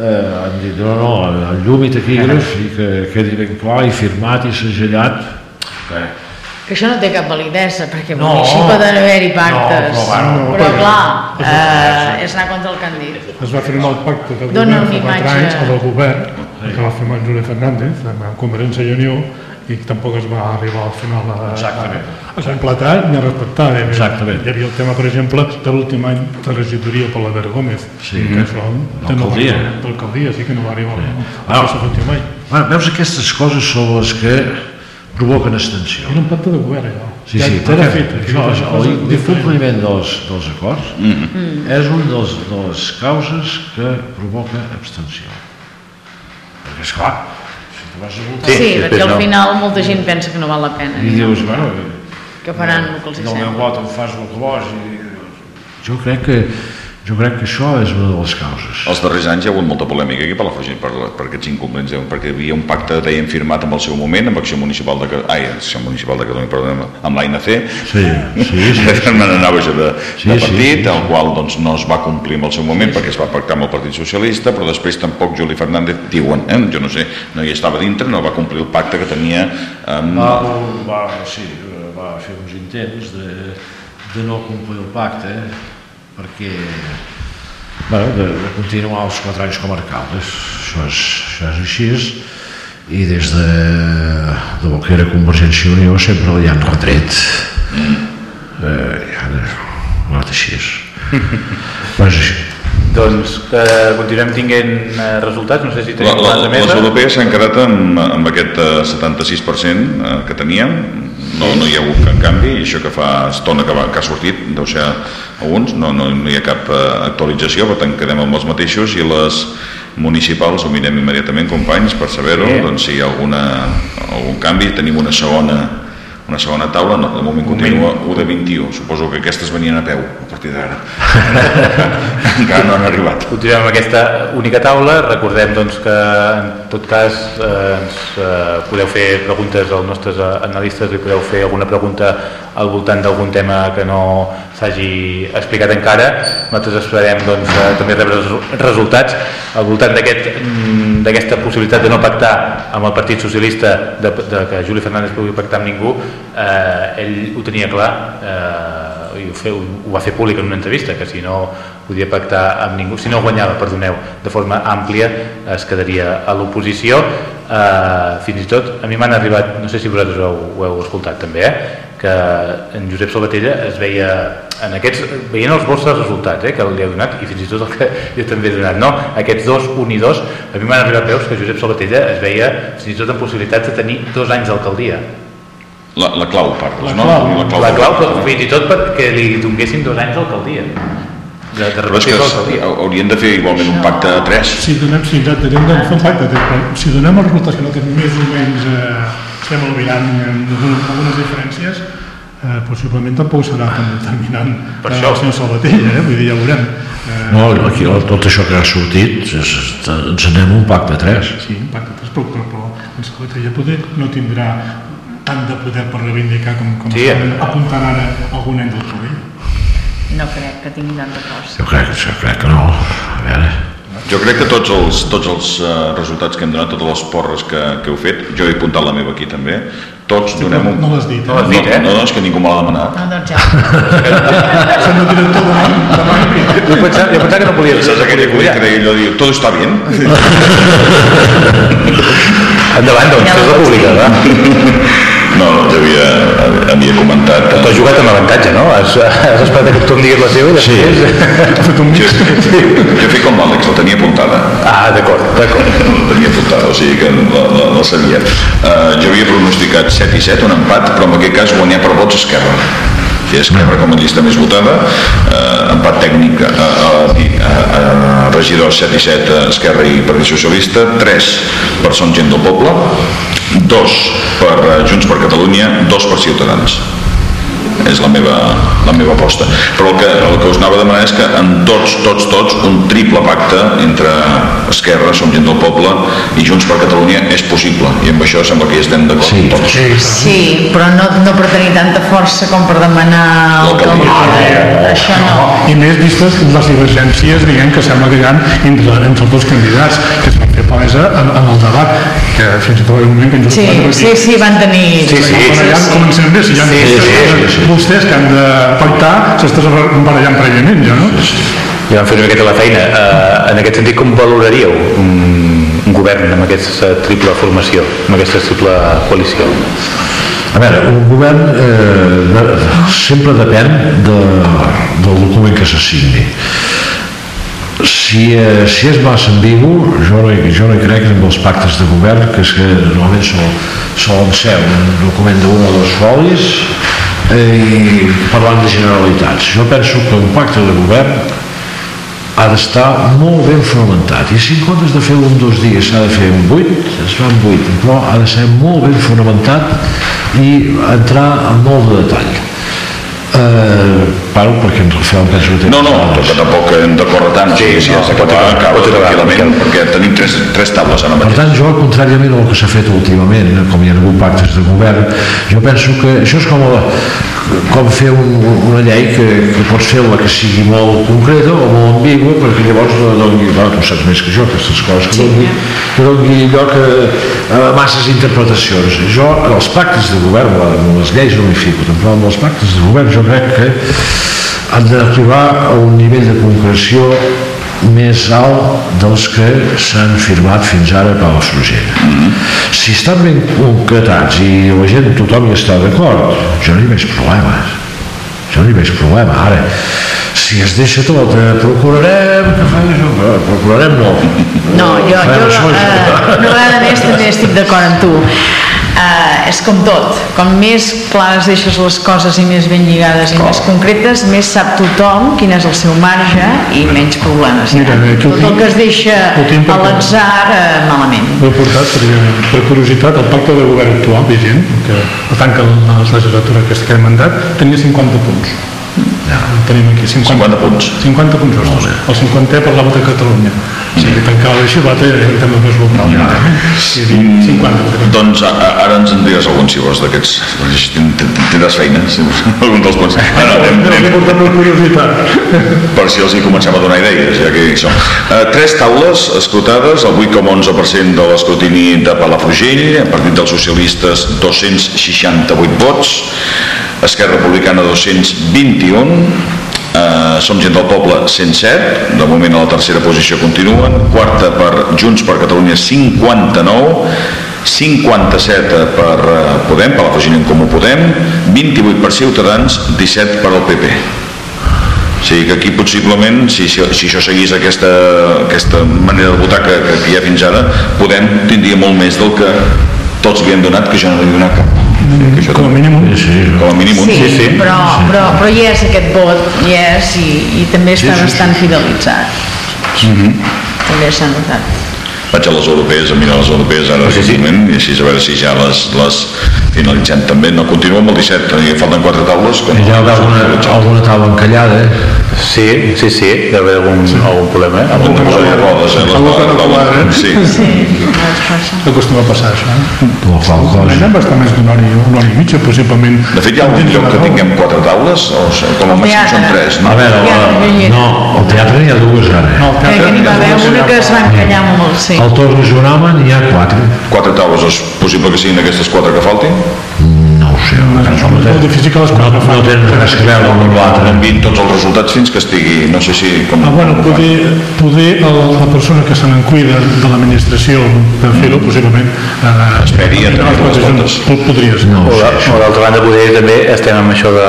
eh, han dit no, no, el llum i taquígraf i que quedi ben clar i firmat i segellat que, Que això no té cap validesa, perquè No. no, així poden haver-hi pactes. No, però, bueno, però perquè- clar, eh, és anar contra el dit. Es va firmar el pacte de Dona govern fa 4 imatge. anys, el del govern, que va firmar en Juli Fernández, amb Convergència i Unió, i tampoc es va arribar al final a, Exactament. a, a completar ni a respectar. Eh? Exactament. Hi havia el tema, per exemple, de l'últim any de regidoria per l'Albert Gómez, Sí. que això no va L'alcaldia. arribar- l'alcaldia, sí que no va arribar a Ah. no s'efectiu mai. bueno, veus aquestes coses són les que provoquen extensió Era un pacte de govern, allò. Sí, sí, ja perquè fet. això, és, una el incompliment dels, dels acords Mm. és un dels, de les causes que provoca abstenció. Perquè, esclar, si tu vas a votar Sí, Sí, perquè al no. final molta gent pensa que no val la pena. i dius, bueno, Que faran el que els hi del meu sembla. vot em fas el que vols i... Jo crec que, jo crec que això és una de les causes. Els darrers anys hi ha hagut molta polèmica aquí a Palafrugell per, per aquests incompliments, perquè hi havia un pacte, deien, firmat amb el seu moment, amb Acció Municipal de, ai, Acció Municipal de Catalunya, perdó, amb l'ANC, Sí, sí, sí. que me n'anava això de, Sí, de sí, partit, sí, sí. el qual doncs, no es va complir en el seu moment perquè es va pactar amb el Partit Socialista, però després tampoc Juli Fernández, diuen, eh, jo no sé, no hi estava dintre, no va complir el pacte que tenia amb... Va, va, sí, va fer uns intents de, de no complir el pacte perquè bueno, de, de continuar els quatre anys com a alcaldes això és, això és així i des de, de que era Convergència i Unió sempre li han retret eh, ja, no és així. Però és així Doncs eh, continuem tinguent eh, resultats, no sé si tenim la, la, la, les europees s'han quedat amb, amb aquest eh, 76% eh, que teníem, no, no hi ha hagut cap canvi, i això que fa estona que, va, que ha sortit, deu ser alguns, no, no, no hi ha cap eh, actualització, per tant quedem amb els mateixos, i les municipals ho mirem immediatament, companys, per saber-ho, Sí. doncs si hi ha alguna, algun canvi, tenim una segona una segona taula, no, de moment continua 1 de 21, suposo que aquestes venien a peu a partir d'ara. Encara no han arribat. Continuem amb aquesta única taula. Recordem doncs, que en tot cas eh, ens eh, podeu fer preguntes als nostres eh, analistes, li podeu fer alguna pregunta al voltant d'algun tema que no s'hagi explicat encara. Nosaltres esperem doncs, eh, també rebre resu- resultats al voltant mm, d'aquesta possibilitat de no pactar amb el Partit Socialista, de, de que Juli Fernández pugui pactar amb ningú. Eh, ell ho tenia clar eh, i ho, fe, ho va fer públic en una entrevista, que si no podia pactar amb ningú, si no guanyava, perdoneu, de forma àmplia, es quedaria a l'oposició. Eh, fins i tot, a mi m'han arribat, no sé si vosaltres ho, ho heu escoltat també, eh, que en Josep Salvatella es veia en aquests, veient els vostres resultats eh, que li ha donat i fins i tot el que jo també he donat no? aquests dos, un i dos a mi m'han arribat veus que Josep Salvatella es veia fins i tot en possibilitats de tenir dos anys d'alcaldia la, la clau parles, La no? clau. la clau, però fins i tot perquè li donguessin dos anys d'alcaldia de, de Però és que repetir l'alcaldia haurien de fer igualment un pacte a tres. Si donem, si ja tenim de fer un pacte, però si donem els resultats que no tenim més o menys eh, estem albirant amb algunes, algunes diferències, eh, possiblement tampoc serà tan determinant Per eh, això. el senyor Salvatella, eh? vull dir, ja veurem. Eh, No, aquí tot això que ha sortit, és, ens anem un pacte 3. Sí, un pacte, però, però, però en Salvatella poder no tindrà tant de poder per reivindicar com, com Sí, estan eh. apuntant ara algun any del Provell. No crec que tingui tant de força. Jo crec, jo crec que no. A veure... Jo crec que tots els, tots els uh, resultats que hem donat, totes les porres que, que heu fet, jo he apuntat la meva aquí també, tots donem un... No l'has dit, No eh? l'has dit, eh? No, no, és que ningú me l'ha demanat. No, doncs ja. Director, demà, demà jo pensava, jo pensava que no podia Saps aquell que deia allò, diu, todo está bien? endavant doncs, fes la pública dir. va. No, no, havia, havia comentat... tu has jugat amb avantatge, no? Has, has esperat que tothom digués la seva i després... fet un Jo, mix. jo he fet com l'Àlex, la tenia apuntada. ah, d'acord, d'acord La tenia apuntada, o sigui que la, la, la sabia. Uh, jo havia pronosticat 7 i 7, un empat, però en aquest cas guanyar per vots Esquerra. I Esquerra com a llista més votada, uh, empat tècnic a, a, a, a regidors 7 i 7 a Esquerra i Partit Socialista, 3 per Som Gent del Poble, 2 per eh, Junts per Catalunya, 2 per Ciutadans és la meva, la meva aposta però el que, el que us anava a demanar és que en tots, tots, tots, un triple pacte entre Esquerra, Som Gent del Poble i Junts per Catalunya és possible i amb això sembla que ja estem d'acord Sí. tots Sí, però no, no per tenir tanta força com per demanar L'alcaldia. alcaldia. Això no. I més vistes les divergències, diguem, que sembla que hi ha entre, entre els dos candidats, que es van fer palesa en, en el debat, que fins i tot hi ha un moment que en Sí, Josep Prat va dir, sí, sí, van tenir... Sí, sí, Però ja comencem bé, si ja Sí, sí, sí, sí. Vostès que han de pactar s'estan barallant prèviament, ja, no? ja vam fer una miqueta la feina uh, en aquest sentit com valoraríeu un, un govern amb aquesta triple formació amb aquesta triple coalició A veure, un govern eh, de, sempre depèn de, del document que se signi. Si, eh, si és massa ambigu, jo no, hi- jo no hi crec en els pactes de govern, que és que normalment sol, solen ser un document d'un o dos folis i parlant de generalitats. Jo penso que un pacte de govern ha d'estar molt ben fonamentat i si en comptes de fer un dos dies s'ha de fer un vuit, es fa un vuit però ha de ser molt ben fonamentat i entrar en molt de detall eh, paro perquè en Rafael penso que té no, no, que tampoc hem de córrer tant sí, has d'acabar, acaba pot acabar, tranquil·lament Miquel. perquè tenim tres, tres tables ara Per mateix tant, jo, contràriament al que s'ha fet últimament, com hi ha hagut pactes de govern, jo penso que això és com, la, com fer un, una llei que, que pots fer-la que sigui molt concreta o molt ambigua, perquè llavors no doni, bueno, tu saps més que jo, aquestes coses, que doni, que doni lloc a, a masses interpretacions. Jo, en els pactes de govern, en les lleis no m'hi fico, però en els pactes de govern jo crec que han d'arribar a un nivell de concreció més alt dels que s'han firmat fins ara a Palafrugell. Si estan ben concretats i la gent, tothom hi està d'acord, jo no hi veig problemes. jo no hi veig problema ara si es deixa tot eh, procurarem eh, procurarem no No, jo, jo eh, això. una vegada més també estic d'acord amb tu. Eh, és com tot, com més clares deixes les coses i més ben lligades i més concretes, més sap tothom quin és el seu marge i menys problemes. Mira, aquí ho tot el tinc- que es deixa a l'atzar, eh, malament. Ho he portat per, per curiositat, el pacte de govern actual vigent, que tanca la legislatura aquest, aquest mandat, tenia 50 punts. Ja. Tenim aquí 50, 50 punts. 50 punts justos. El 50è parlava de Catalunya. Sigui, tancava la legislatura i temes més locals. Ja. I dic, 50. tenim. Doncs ara ens en diràs algun, si vols, d'aquests. Tin- tin- Tindràs feina, si algun dels punts. No, no, anem, per curiositat. per si els hi comencem a donar idees, ja que som. Eh, tres taules escrutades, el 8,11% de l'escrutini de Palafrugell, a partit dels socialistes 268 vots, Esquerra Republicana 221, eh, Som gent del poble 107, de moment a la tercera posició continuen, quarta per Junts per Catalunya 59, 57 per eh, Podem, per la en Comú Podem, 28 per Ciutadans, 17 per al PP. O sigui que aquí possiblement, si, si, si això seguís aquesta, aquesta manera de votar que, que, hi ha fins ara, Podem tindria molt més del que tots li han donat, que jo no li he donat cap. Que això Com a mínim un. sí, sí. com a mínim un. Sí, Però, però, però hi és aquest vot, hi és i, i també està bastant fidelitzat. També s'ha notat. Vaig a les europees, a mirar les europees ara sí, sí. moment, i així a veure si ja les, les finalitzem també. No, continua amb el 17, hi falten quatre taules. Com hi ha alguna, alguna taula encallada eh? Sí, sí, sí, hi ha d'haver algun, algun problema, eh? Algun, les rodes, eh? Les Algú que no taules- quadra. Sí. Sí, passa. Acostuma a passar això. Eh? la qual cosa Allà va estar més d'una hora, una hora i mitja, possiblement. De fet, hi ha algun lloc que tinguem quatre taules, o com a El màxim són teatre. tres, a no? veure, Ja, la, hi no, al teatre n'hi ha dues ara No, el que n'hi va haver una que es va encallar molt, sí. al Torres Jonama n'hi ha quatre Quatre taules, és possible que siguin aquestes quatre que faltin? No No, és molt difícil que les no, no tenen res a veure amb l'altre Enviïn tots els resultats fins que estigui, no sé si... Com, Ah, bueno, poder, poder el, la persona que se n'en cuida de l'administració de fer-ho, possiblement... Eh, Esperi a tenir les comptes. juntes. Podries. no O, d'altra banda, poder també estem amb això de,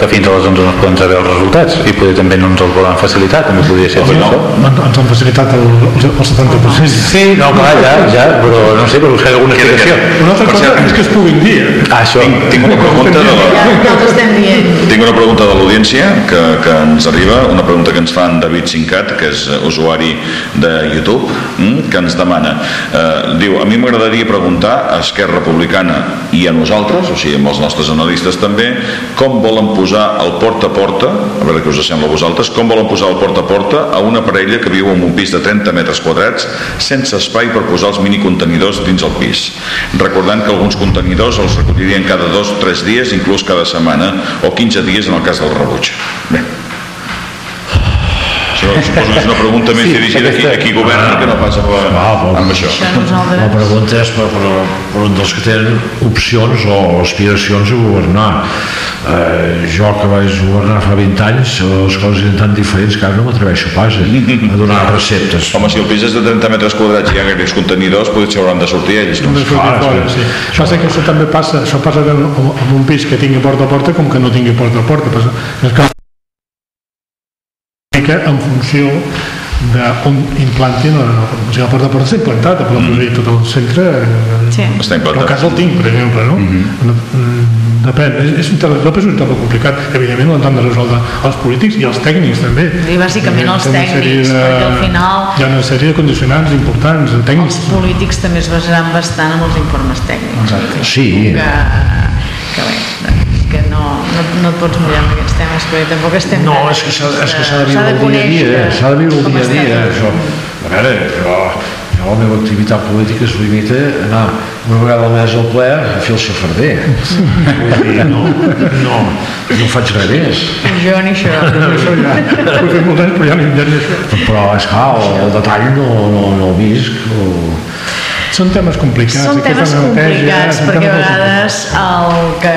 que fins a les 11 no es poden saber els resultats i poder també no ens els volen facilitar, també podria ser no. En- Ens han facilitat el, el, el 70%. Sí, no, clar, ja, ja, però no sé, per buscar alguna explicació. Una altra cosa és que es puguin dir. eh? Ah, això. Tinc, tinc una pregunta de la... Tinc una pregunta de l'audiència que, que ens arriba, una pregunta que ens fa en David Cincat, que és usuari de YouTube, mm, que ens demana. Eh, diu, a mi m'agradaria preguntar a Esquerra Republicana i a nosaltres, o sigui, amb els nostres analistes també, com volen posar el porta a porta, a veure què us sembla a vosaltres, com volen posar el porta a porta a una parella que viu en un pis de 30 metres quadrats sense espai per posar els minicontenidors dins el pis. Recordant que alguns contenidors els recollirien cada dos o tres dies, inclús cada setmana, o 15 dies en el cas del rebuig. Bé. Això suposo que és una pregunta més Sí, dirigida aquí, aquí governa que no passa per, Ah, bon. amb això. Això la pregunta és per, per, per un dels que tenen opcions o aspiracions a governar eh, jo que vaig governar fa 20 anys les coses eren tan diferents que ara no m'atreveixo pas a, a donar receptes Home, si el pis és de 30 metres quadrats i hi ha aquests contenidors, potser hauran de sortir ells. No? Sortir fora, sí. Passa que això també passa, això passa en un pis que tingui porta a porta com que no tingui porta a porta. Passa, és que mica en funció d'on implantin, la, sigui, la porta a porta està implantat, a Palafrugell, tot el centre, eh, Sí. Està en el cas el tinc, per exemple, no? no mm, depèn, és, és un tema, és un tema complicat, evidentment l'han de resoldre els polítics i els tècnics també. I bàsicament els una sèrie tècnics, perquè al final- Hi ha una sèrie de condicionants importants, de Els tècnics. polítics també es basaran bastant en els informes tècnics. Exacte. sí, Que, que bé, doncs, que no, no, no et pots mullar amb aquests temes, perquè tampoc estem... No, és que s'ha és que de viure el dia a dia, s'ha de viure el dia a dia. Això. A veure, jo, jo la meva activitat política es limita a anar una vegada al mes al ple a fer el xafarder. Vull dir, no, no, no faig res més. Jo ni això. Això ja, ho he fet molts anys, però ja ni això. Però, és clar, el, el detall no, no, no el visc. O... Són temes complicats. Són temes complicats, perquè a vegades el que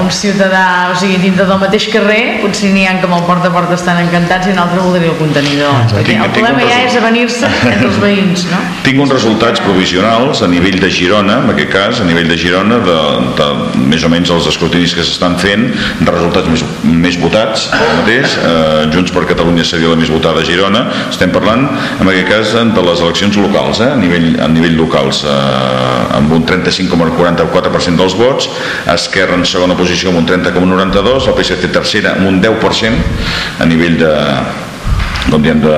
un ciutadà, o sigui, dintre del mateix carrer, potser n'hi ha que amb el porta a porta estan encantats i un altre voldria el contenidor. Perquè Tinc- el tinc problema ja és avenir-se entre els veïns, no? Tinc uns resultats provisionals a nivell de Girona, en aquest cas, a nivell de Girona, de, de més o menys els escrutinis que s'estan fent, de resultats més, més votats, ara mateix. Eh, Junts per Catalunya seria la més votada a Girona. Estem parlant, en aquest cas, de les eleccions locals, eh, a, nivell, a nivell locals, eh, amb un 35,44% dels vots, Esquerra en segona posició amb un 30,92%, el PSC tercera amb un 10% a nivell de, com diem, de,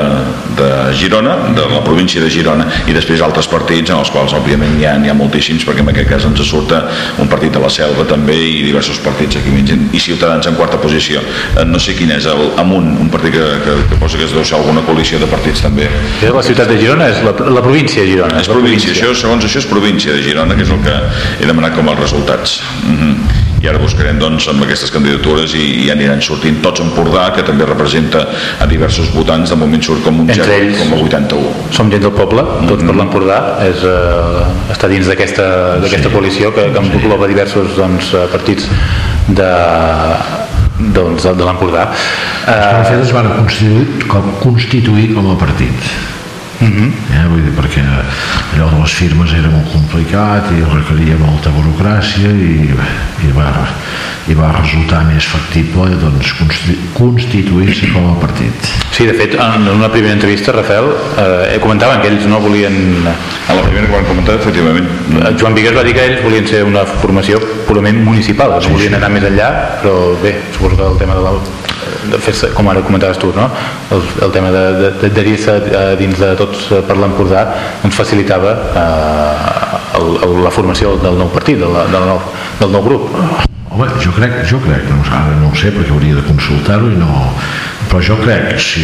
de Girona, de la província de Girona, i després altres partits en els quals, òbviament, hi ha, hi ha moltíssims, perquè en aquest cas ens surt un partit de la Selva també i diversos partits aquí menys, i Ciutadans en quarta posició. Eh, No sé quin és, el, Amunt, un partit que, que, que posa que es deu ser alguna coalició de partits també. És la ciutat de Girona, és la, la província de Girona. És la província, això, segons això és província de Girona, que és el que he demanat com els resultats. Mm I ara buscarem doncs amb aquestes candidatures i, i aniran sortint tots Empordà, que també representa a diversos votants, de moment surt com un Entre 0, ells. com a 81. Som gent del poble, tots per l'Empordà, és, eh, està dins d'aquesta d'aquesta coalició que, que engloba diversos doncs, eh, partits de, doncs, de, l'Empordà. Eh, fet, es van constituir com, constituir com a partit. Eh, vull dir, perquè allò de les firmes era molt complicat i requeria molta burocràcia i, i, va, i va resultar més factible doncs, consti- constituir-se com a partit. sí, de fet, en una primera entrevista, Rafael, eh, comentaven que ells no volien... A la primera que van comentar, efectivament, Eh, Joan Vigues va dir que ells volien ser una formació purament municipal, no volien anar més enllà, però bé, suposo que el tema de la de fer com ara comentaves tu, no? el, el tema d'adherir-se eh, dins de tots eh, per l'Empordà ens facilitava eh, el, el, la formació del nou partit, del, del, nou, del nou grup. Home, jo crec, jo crec, no, ara no ho sé perquè hauria de consultar-ho i no... Però jo crec si,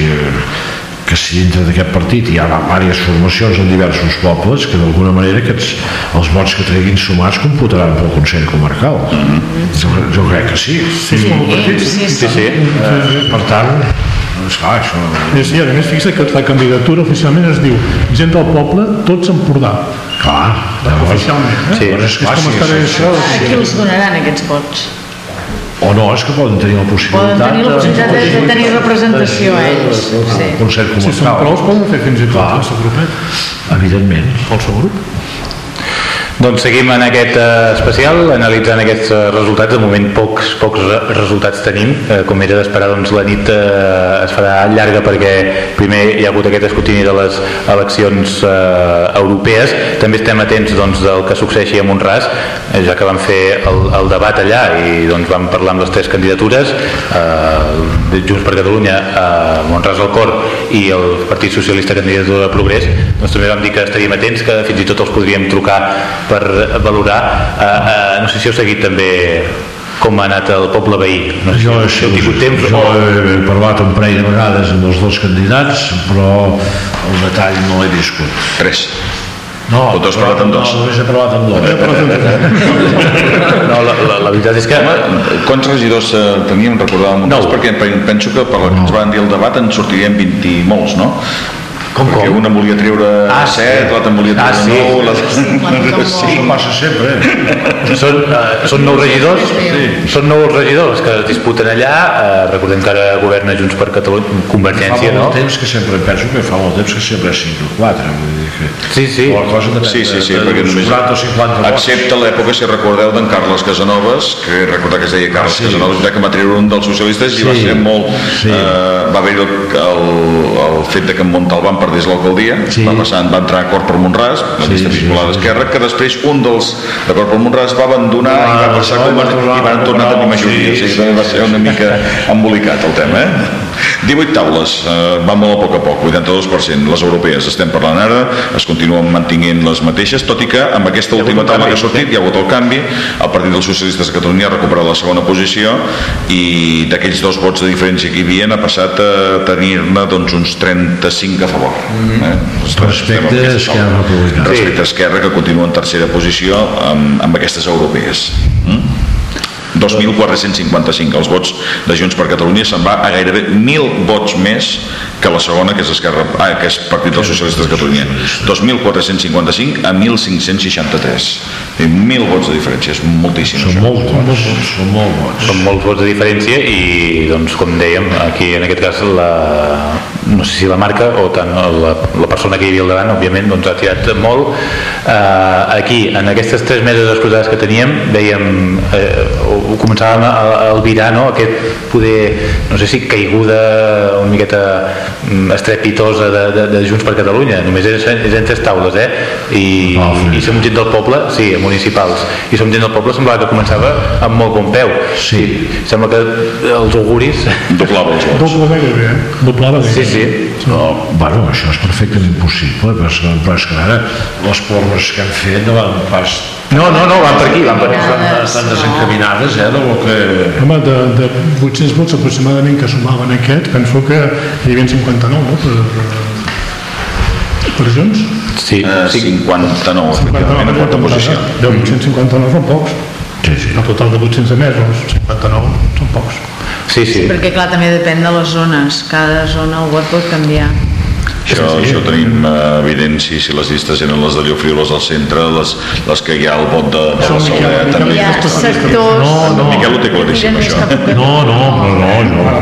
que si dintre d'aquest partit hi ha diverses formacions en diversos pobles, que d'alguna manera aquests, els vots que treguin sumats computaran pel Consell Comarcal. jo, jo crec que sí. Sí, sí, sí, Sí, Sí, sí. Eh, per tant, doncs clar, això... sí, sí, a més, fixa't que la candidatura oficialment es diu gent del poble, tots Empordà. Clar, Oficialment, eh? Sí. Doncs és clar, és com sí, estarà sí, això. A qui els donaran aquests vots? O no, és que poden tenir la Poden possibilitat tenir la possibilitat de, de tenir representació ells. Sí. Consell Si són Comarcal. prou, poden fer fins i tot el seu grupet. Evidentment. El seu grup. Doncs seguim en aquest eh, especial, analitzant aquests eh, resultats. De moment pocs, pocs re- resultats tenim. Eh, com era d'esperar, doncs la nit es farà llarga perquè primer hi ha hagut aquest escrutini de les eleccions eh, europees. També estem atents doncs, del que succeeixi a Montràs, ja que vam fer el, el debat allà i doncs, vam parlar amb les tres candidatures, eh, Junts per Catalunya, eh, Montràs al Cor i el Partit Socialista Candidatura de Progrés, doncs també vam dir que estaríem atents, que fins i tot els podríem trucar per valorar. Eh, eh, no sé si heu seguit també com ha anat el poble veí. No sé Jo, si heu tingut temps jo o... he parlat un parell de vegades amb els dos candidats, però el detall no l'he viscut. Tres. No, O tu has parlat amb dos? No, només he parlat amb dos. No, la, la, la veritat és que... Home, quants regidors eh, teníem, recordàvem? Nou. Perquè pe- penso que per la que ens van dir el debat en sortirien 20 i molts, no? Com, Perquè com? un en volia treure Ah, 7, sí. l'altre en volia Ah, treure sí. 9, l'altre... Sí, Això passa sempre, eh? Són, eh, són nous regidors, Sí. són nous regidors que es disputen allà, eh, recordem que ara governa Junts per Catalunya, Fa Convergència, molt no? temps que sempre penso que fa molt temps que sempre és 5 o 4, vull dir que... Sí, sí. La cosa depèn Sí, sí, sí, de, de, perquè només... 40 o 50 vots. Excepte l'època, si recordeu, d'en Carles Casanovas, que recordar que es deia Carles Ah, sí. Casanovas, que va treure un dels socialistes i va Sí. ser molt... Sí. Eh, va haver el, el, el fet de que en Montalbán perdés l'alcaldia, Sí. va passar, va entrar a Cor per Montràs, la Sí, llista sí, vinculada sí, sí. d'Esquerra, que després un dels de Cor per Montràs va abandonar i va Ah, passar no, com tornar i van a tornar a tenir majoria, sí, sí, sí, també va sí, ser una sí. mica embolicat el tema, eh? 18 taules, eh, va molt a poc a poc, 82%, les europees estem parlant ara, es continuen mantinguent les mateixes, tot i que amb aquesta última taula que ha sortit hi ha hagut el canvi, el Partit dels Socialistes de Catalunya ha recuperat la segona posició i d'aquells dos vots de diferència que hi havia ha passat a tenir-ne doncs, uns 35 a favor. Eh? Estem- estem amb Respecte a Esquerra. Republicana. Respecte a Esquerra, que continua en tercera posició amb, amb aquestes europees. Mm? 2.455 els vots de Junts per Catalunya se'n va a gairebé 1.000 vots més que la segona, que és, Esquerra, ah, que és Partit dels Socialistes de Catalunya. 2.455 a 1.563. I 1.000 vots de diferència, és moltíssim. Són molts vots, són molts vots. Són molts vots de diferència i, doncs, com dèiem, aquí en aquest cas la, no sé si la marca o tant la, la persona que hi havia al davant, òbviament, doncs ha tirat molt. Eh, aquí, en aquestes tres meses escrutades que teníem, veiem, eh, ho, començàvem a, a albirar, no?, aquest poder, no sé si caiguda una miqueta mm, estrepitosa de, de, de Junts per Catalunya, només és, és en tres taules, eh? I, Ah, sí. i som gent del poble, sí, municipals, i som gent del poble, semblava que començava amb molt bon peu. Sí. Sembla que els auguris... Doblava els vots. Doble gairebé, eh? Doblava Sí, gairebé. sí. No, bueno, això és perfectament possible, però és, que, però és que ara les porres que han fet no van pas No, no, no, van per aquí, van per aquí. estan, estan desencaminades, eh, del que... Home, de, de 800 vots aproximadament que sumaven aquests, penso que hi havia 59, no?, per, per Junts. Sí, Eh, sí. 59, efectivament, en quarta posició. De 859 són pocs. Sí, sí. El total de 800 emesos, 59 són pocs. Sí, sí. Perquè clar, també depèn de les zones. Cada zona el vot pot canviar. Això, això ho tenim eh, evident si, les llistes eren les de Llofriu, les del centre, les, les que hi ha al vot de, de la Miquel, també. Hi ha sectors... No, no. Miquel ho té claríssim, això. No, no, no, no, no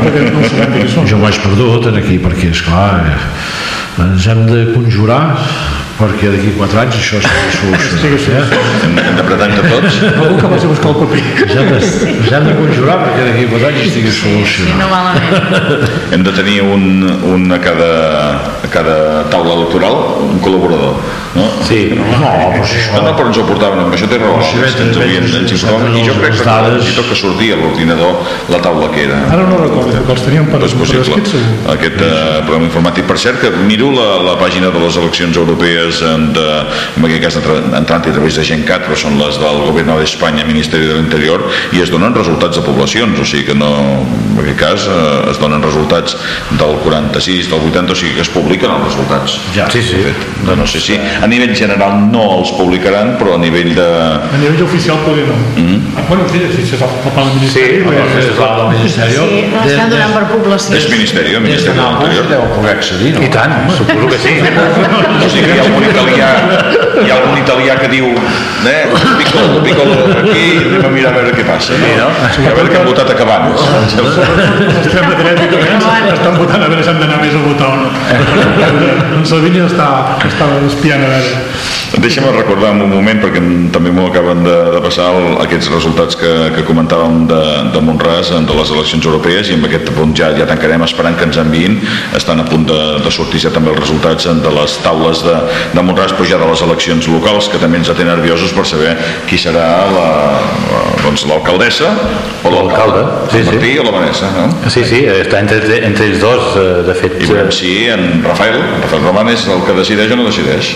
jo ho vaig perdut en aquí perquè és clar eh, ens hem de conjurar perquè d'aquí 4 anys això Estigui solucionat eh? Hem, hem d'apretar entre tots. Algú que vagi a buscar el paper. hem de, ens hem de conjurar perquè d'aquí 4 anys estigui Sí, no solucionat malament. Hem de tenir un, un a, cada, a cada taula electoral un col·laborador. No? Sí. no, però si No, això no, però ens ho portaven, amb això té raó. si Ens, havien, ens informaven, I jo crec que dades- tot que sortia a l'ordinador la taula que era. Ara no recordo, perquè els teníem per, No és per escrit segur. Aquest eh, programa informàtic. Per cert, que miro la, la pàgina de les eleccions europees en, de, en aquest cas entra- entrant a través de GenCat, però són les del Govern d'Espanya, Ministeri de l'Interior, i es donen resultats de poblacions, o sigui que no, en aquest cas eh, es donen resultats del 46, del 80, o sigui que es publiquen els resultats. Ja. sí, sí. De no sé si a nivell general no els publicaran, però a nivell de... A nivell oficial potser no. Ah, bueno, sí, si se fa pel Ministeri. Sí, del Ministeri Sí, estan donant per població. És Ministeri, el Ministeri de l'Interior. deu poder accedir, no? I tant, suposo que sí. O sigui que hi ha algun italià, hi ha algun italià que diu eh, piccolo, piccolo, aquí, anem a mirar a veure què passa. No? no? A veure que han votat a Cabanes. Dreta i tot això estan votant a veure si han d'anar més a votar o no. En Salvini està, està espiant a veure. Deixa'm recordar en un moment, perquè també m'ho acaben de, de passar el, aquests resultats que, que comentàvem de, de Montràs, de les eleccions europees, i amb aquest punt ja, ja tancarem esperant que ens enviïn. Estan a punt de, de sortir ja també els resultats de les taules de, de Montràs, però ja de les eleccions locals, que també ens tenen nerviosos per saber qui serà la, la, doncs, l'alcaldessa o l'alcalde, Sí, el sí. Martí o la Vanessa, no? Sí, sí, està entre, entre ells dos, eh, de fet. I veurem si en Rafael, Rafael Roman és el que decideix o no decideix.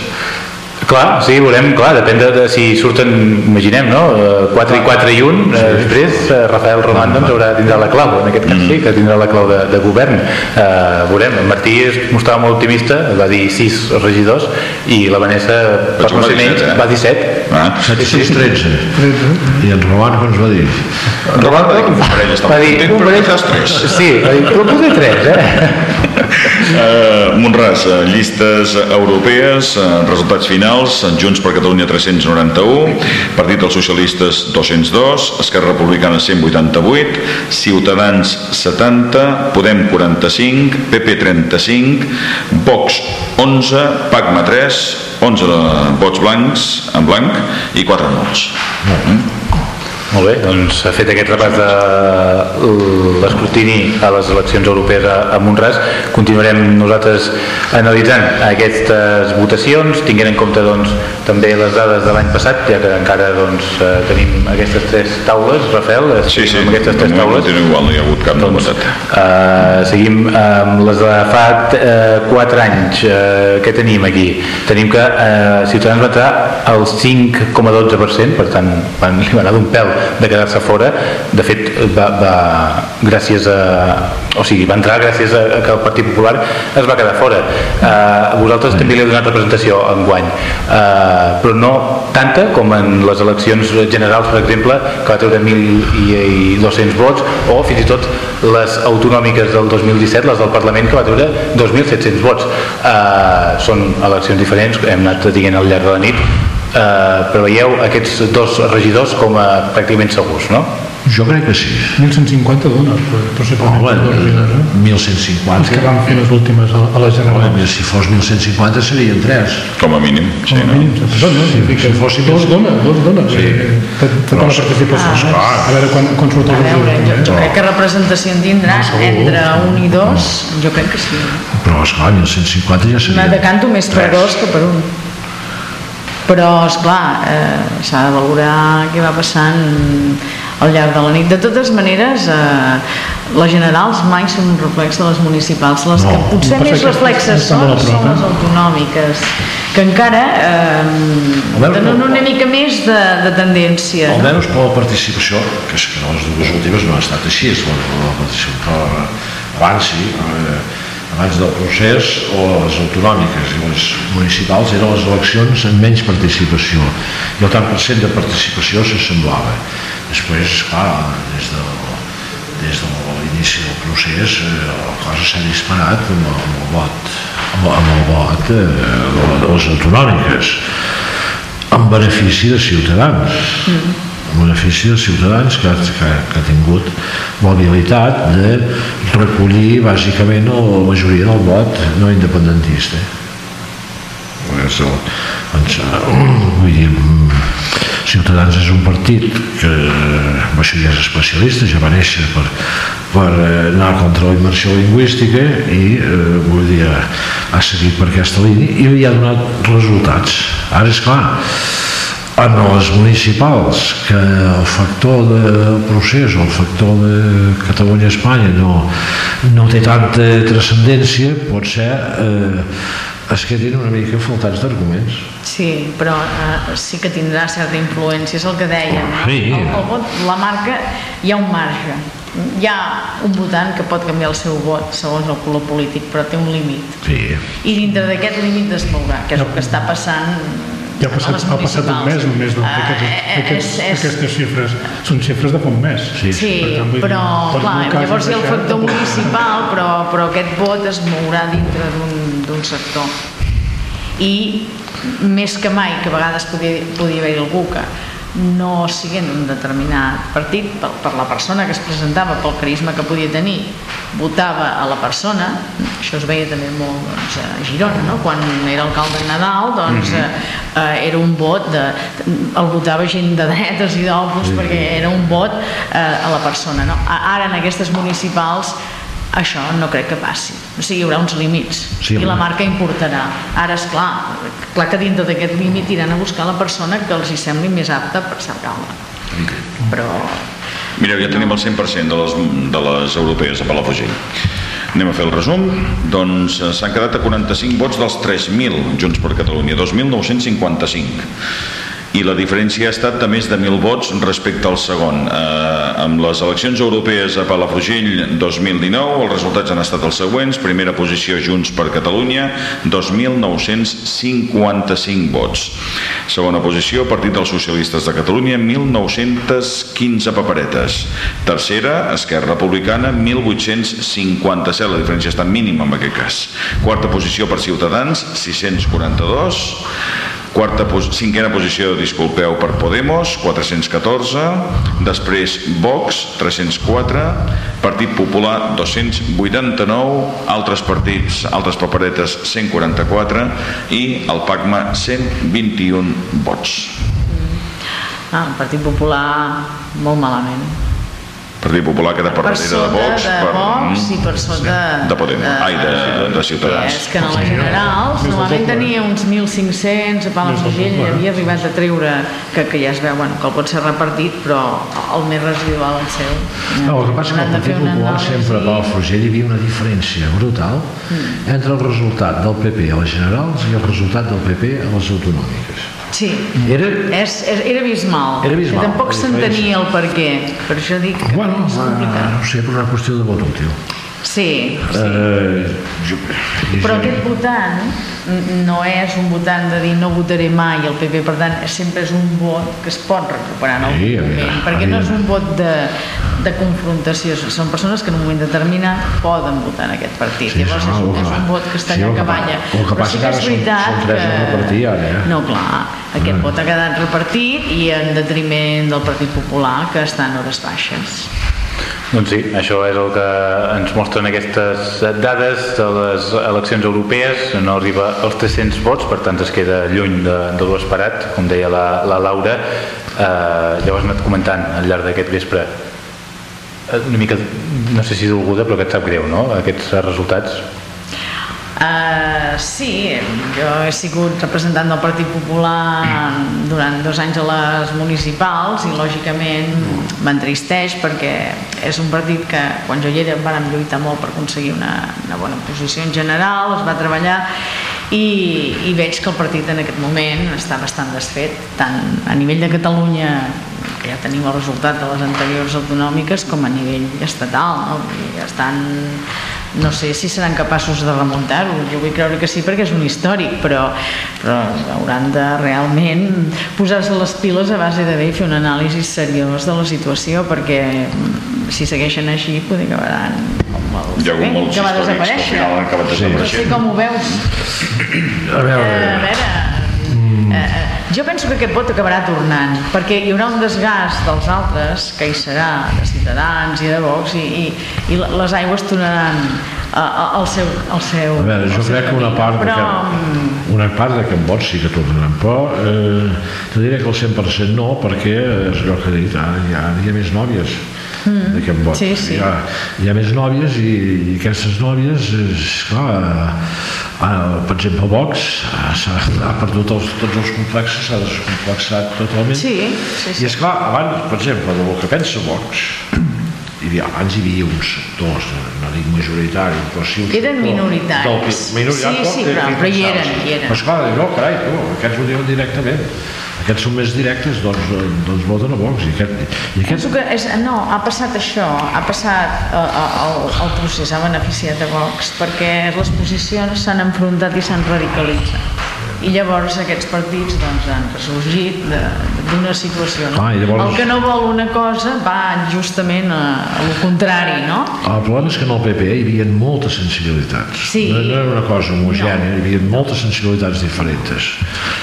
Clar, sí, veurem, clar, depèn de, de si surten, imaginem, no? Eh, 4 i 4 i 1, eh, després eh, Rafael Roman doncs haurà, tindrà la clau, en aquest cas sí, que tindrà la clau de, de govern. Eh, veurem, en Martí es mostrava molt optimista, va dir 6 regidors, i la Vanessa, per no ser menys, eh? va dir 7. Ah. 713. I en Roman com ens va dir? Roman va dir que un parell estava Va dir, content, un però parell... que tres. Sí, va dir, però poder 3, eh? Uh, Montràs, uh, llistes europees, uh, resultats finals, Junts per Catalunya 391, Partit dels Socialistes 202, Esquerra Republicana 188, Ciutadans 70, Podem 45, PP 35, Vox 11, PACMA 3, 11 vots blancs, en blanc, i 4 nuls. Molt bé, doncs ha fet aquest repàs de l'escrutini a les eleccions europees a, Montràs. Continuarem nosaltres analitzant aquestes votacions, tinguent en compte doncs, també les dades de l'any passat, ja que encara doncs, eh, tenim aquestes tres taules, Rafael, eh, Sí, sí, amb aquestes tres taules. continua igual, no hi ha hagut cap Doncs, novetat. eh, seguim amb les de fa eh, 4 anys. Eh, què tenim aquí? Tenim que eh, Ciutadans va entrar al 5,12%, per tant van, li va anar d'un pèl de quedar-se fora. De fet, va, va, gràcies a... O sigui, va entrar gràcies a, que el Partit Popular es va quedar fora. Eh, vosaltres també li heu donat representació en guany, eh, però no tanta com en les eleccions generals, per exemple, que va treure 1.200 vots, o fins i tot les autonòmiques del 2017, les del Parlament, que va treure 2.700 vots. Uh, són eleccions diferents, hem anat dient al llarg de la nit, uh, preveieu aquests dos regidors com a pràcticament segurs, no? Jo crec que sí. 1.150 dona, però, però Home, simplement dos regidors, eh? Els 1.150. que van fer les últimes a, a la general. Home, si fos 1.150 serien 3. Com a mínim, sí, Com a no? mínim, són, no? Sí, si fossin dos dona, dos dona. Sí. Tota la participació. esclar. A veure quan, quan surt A el veure, jo, regidor. jo crec que representació en tindrà entre un i dos, jo crec que sí. Però, esclar, 1.150 ja Me serien... decanto més per dos que per un. Però, esclar, eh, s'ha de valorar què va passant al llarg de la nit. De totes maneres, eh, les generals mai són un reflex de les municipals. Les No. que potser més reflexes són, són eh? les autonòmiques, que encara eh, veure, tenen una mica més de, de tendència. no? Almenys per la participació, que és que les dues últimes no ha estat així, és la, la participació, però abans sí, eh, abans del procés, o les autonòmiques i les municipals eren les eleccions amb menys participació, i el tant per cent de participació s'assemblava. Després, clar, des de, des de l'inici del procés eh, la cosa s'ha disparat amb, el- amb el vot amb, amb el vot eh, de, les autonòmiques en benefici de Ciutadans. En benefici de Ciutadans que, que, que ha tingut l'habilitat de recollir bàsicament la majoria del vot no independentista és el, doncs, eh, vull dir Ciutadans és un partit que amb això ja és especialista ja va néixer per, per eh, anar contra la immersió lingüística i eh, vull dir ha seguit per aquesta línia i li ha donat resultats. Ara és clar en les municipals que el factor de procés o el factor de Catalunya-Espanya no, no té tanta transcendència pot ser eh, es quedin una mica faltats d'arguments Sí, però eh, sí que tindrà certa influència, és el que dèiem. No? Sí. El, el vot, la marca, hi ha un marge. Hi ha un votant que pot canviar el seu vot segons el color polític, però té un límit. sí. I dintre d'aquest límit es mourà, que és el que està passant Ja ha passat, ha passat un mes només doncs, Ah, aquestes, eh, aquests, és- és- aquestes xifres. Són xifres de fa un mes. Sí, Sí, Per tant, dir, però per clar, llavors hi ha el factor tampoc- municipal, però, però aquest vot es mourà dintre d'un- d'un sector. I més que mai, que a vegades podia, podia haver-hi algú que no siguent un determinat partit per, per la persona que es presentava, pel carisma que podia tenir, votava a la persona, això es veia també molt doncs, a Girona, no? quan era alcalde Nadal, doncs eh, eh, era un vot, de, el votava gent de dretes i d'opus perquè era un vot eh, a la persona. No? Ara en aquestes municipals això no crec que passi. O sigui, hi haurà uns límits Sí, i la marca importarà. Ara, és clar, clar que dintre d'aquest límit iran a buscar la persona que els hi sembli més apta per alcalde. Però Mireu, ja tenim el 100% de les, de les europees a Palafrugell. Anem a fer el resum. Doncs eh, s'han quedat a 45 vots dels 3.000 Junts per Catalunya, 2.955. I la diferència ha estat de més de 1.000 vots respecte al segon. Eh, amb les eleccions europees a Palafrugell 2019, els resultats han estat els següents. Primera posició Junts per Catalunya, 2.955 vots. Segona posició, Partit dels Socialistes de Catalunya, 1.915 paperetes. Tercera, Esquerra Republicana, 1.857, la diferència està mínima en aquest cas. Quarta posició per Ciutadans, 642. Quarta, cinquena posició, disculpeu, per Podemos, 414. Després Vox, 304. Partit Popular, 289. Altres partits, altres paperetes, 144. I el PACMA, 121 vots. ah, el Partit Popular molt malament. Partit Popular queda per Per darrere de Vox. de per, Vox i per sota de Podemos. Ai, de, de Ciutadans. És que en les generals normalment tenia uns 1.500 a Palafrugell i havia arribat a treure que, que ja es veu bueno, que el pot ser repartit però el més residual el seu No, el que passa que el de fer Partit una Popular sempre a Palafrugell hi havia una diferència brutal entre el resultat del PP a les generals i el resultat del PP a les autonòmiques. Sí, Era, és, és, era abismal. Era abismal, tampoc s'entenia el per què. Per això dic que bueno, és complicat. no sé, per una qüestió de vot útil. Sí, sí. Eh, jo, Però aquest votant no és un votant de dir no votaré mai el PP, per tant, sempre és un vot que es pot recuperar en algun Sí, moment, perquè no és un vot de, de confrontació, són persones que en un moment determinat poden votar en aquest partit. Sí, Llavors és, un- que és un vot que està sí, allà que balla. Però sí que és són- veritat són tres a que... repartir, ara, eh? No, clar, aquest vot ha quedat repartit i en detriment del Partit Popular, que està en hores baixes. Doncs sí, això és el que ens mostren aquestes dades de les eleccions europees, no arriba als 300 vots, per tant es queda lluny de, de lo esperat, com deia la, la Laura. Eh, llavors he anat comentant al llarg d'aquest vespre eh, una mica, no sé si dolguda, però que et sap greu, no?, aquests resultats. Uh, sí, jo he sigut representant del Partit Popular durant dos anys a les municipals i lògicament m'entristeix perquè és un partit que quan jo hi era vàrem lluitar molt per aconseguir una, una bona posició en general, es va treballar i, i veig que el partit en aquest moment està bastant desfet, tant a nivell de Catalunya que ja tenim el resultat de les anteriors autonòmiques com a nivell estatal no? Estan no sé si seran capaços de remuntar-ho. Jo vull creure que sí perquè és un històric però, però hauran de realment posar-se les piles a base d'haver i fer un anàlisi seriós de la situació perquè mm, si segueixen així poder acabaran com el Hi ha hagut molts que va històrics que al desaparèixer. final han acabat no sé desapareixent. com ho veus? A veure, Eh, a veure, eh, jo penso que aquest vot acabarà tornant, perquè hi haurà un desgast dels altres, que hi serà, de Ciutadans i de Vox, i, i, i les aigües tornaran al seu, al seu a veure, jo crec que una part, Però, que, una part d'aquest vot sí que tornaran, però eh, te diré que el 100% no, perquè és allò que he dit, ara hi ha, hi ha més nòvies d'aquest vot. Mm. Sí, sí. Hi, ha, hi ha més nòvies i, i aquestes nòvies, és clar, eh, per exemple, Vox eh, s'ha ha perdut els, tots els complexes, s'ha descomplexat totalment. Sí, sí, sí. I és clar, abans, per exemple, del que pensa Vox, hi havia, abans hi havia uns sectors, no dic majoritari, però sí un Eren sector minoritaris. Del, minoritaris Sí, sí, però- però hi eren, hi eren. Però esclar, no, carai, tu, aquests ho diuen directament. Aquests són més directes, doncs, eh, doncs voten a Vox. I aquest, i aquest, que és, no, ha passat això, ha passat eh, eh, el, el procés, ha beneficiat a Vox perquè les posicions s'han enfrontat i s'han radicalitzat. I llavors aquests partits doncs, han ressorgit de- d'una situació. No? I llavors- El que no vol una cosa va justament a, a lo contrari, no? el problema és que en el PP hi havia moltes sensibilitats. Sí. No, no era una cosa homogènia, hi havia moltes sensibilitats diferents.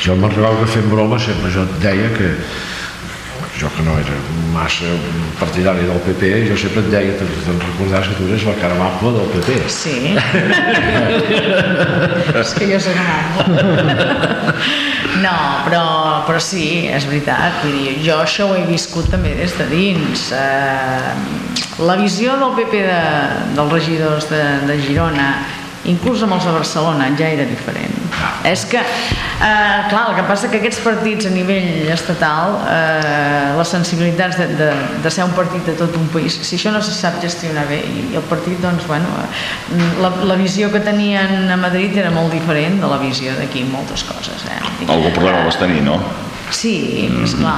Jo me'n recordo que fent broma sempre jo et deia que jo que no era massa partidari del PP, jo sempre et deia, te'n te recordaràs que tu eres la cara amable del PP. Sí. és que jo soc amable. No, però, però sí, és veritat. Vull dir, jo això ho he viscut també des de dins. Eh, la visió del PP de, dels regidors de, de Girona inclús amb els de Barcelona ja era diferent. És que, eh, clar, el que passa que aquests partits a nivell estatal, eh, les sensibilitats de, de, de ser un partit de tot un país, si això no se sap gestionar bé, i el partit, doncs, bueno, eh, la, la visió que tenien a Madrid era molt diferent de la visió d'aquí moltes coses. Eh? Algun problema vas tenir, no? Sí, esclar.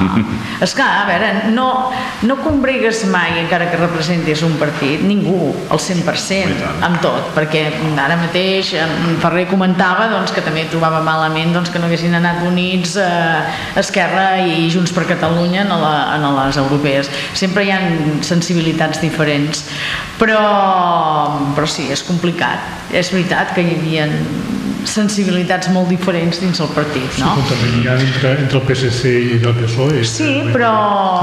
Esclar, a veure, no, no combregues mai, encara que representis un partit, ningú, al 100%, amb tot, perquè ara mateix en Ferrer comentava doncs, que també trobava malament doncs, que no haguessin anat units eh, Esquerra i Junts per Catalunya en, la, en les europees. Sempre hi ha sensibilitats diferents, però, però sí, és complicat. És veritat que hi havia sensibilitats molt diferents dins el partit, no? Sí, també hi ha entre, entre el PSC i el PSOE. Sí, però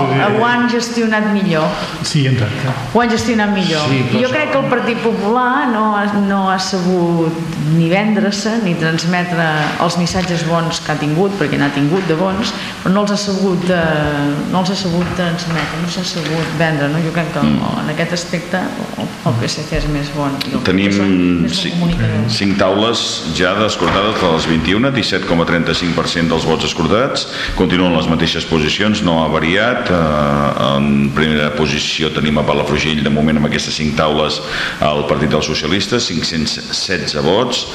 ho han gestionat millor. Sí, exacte. Ho han gestionat millor. Sí, jo crec que el Partit Popular no ha, no ha sabut ni vendre-se ni transmetre els missatges bons que ha tingut, perquè n'ha tingut de bons, però no els ha sabut, eh, no els ha sabut transmetre, no s'ha sabut vendre. No? Jo crec que en aquest aspecte el, PSC és més bon. i el Tenim PSOE cinc, cinc taules ja escrutada de les 21, 17,35% dels vots escrutats. Continuen les mateixes posicions, no ha variat. Eh, en primera posició tenim a Palafrugell, de moment amb aquestes cinc taules, el Partit dels Socialistes, 516 vots,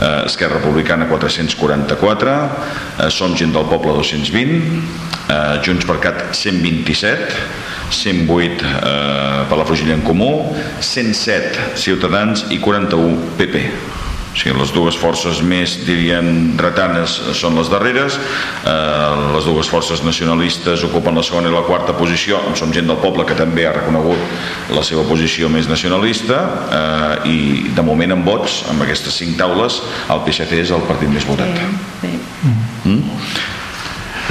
eh, Esquerra Republicana 444, eh, Som Gent del Poble 220, eh, Junts per Cat 127, 108 eh, Palafrugell en Comú, 107 Ciutadans i 41 PP. O sigui, les dues forces més, dirien, dretanes són les darreres, eh, les dues forces nacionalistes ocupen la segona i la quarta posició, som gent del poble que també ha reconegut la seva posició més nacionalista, eh, i de moment en vots, amb aquestes cinc taules, el PSC és el partit més votat. Sí, sí. Mm?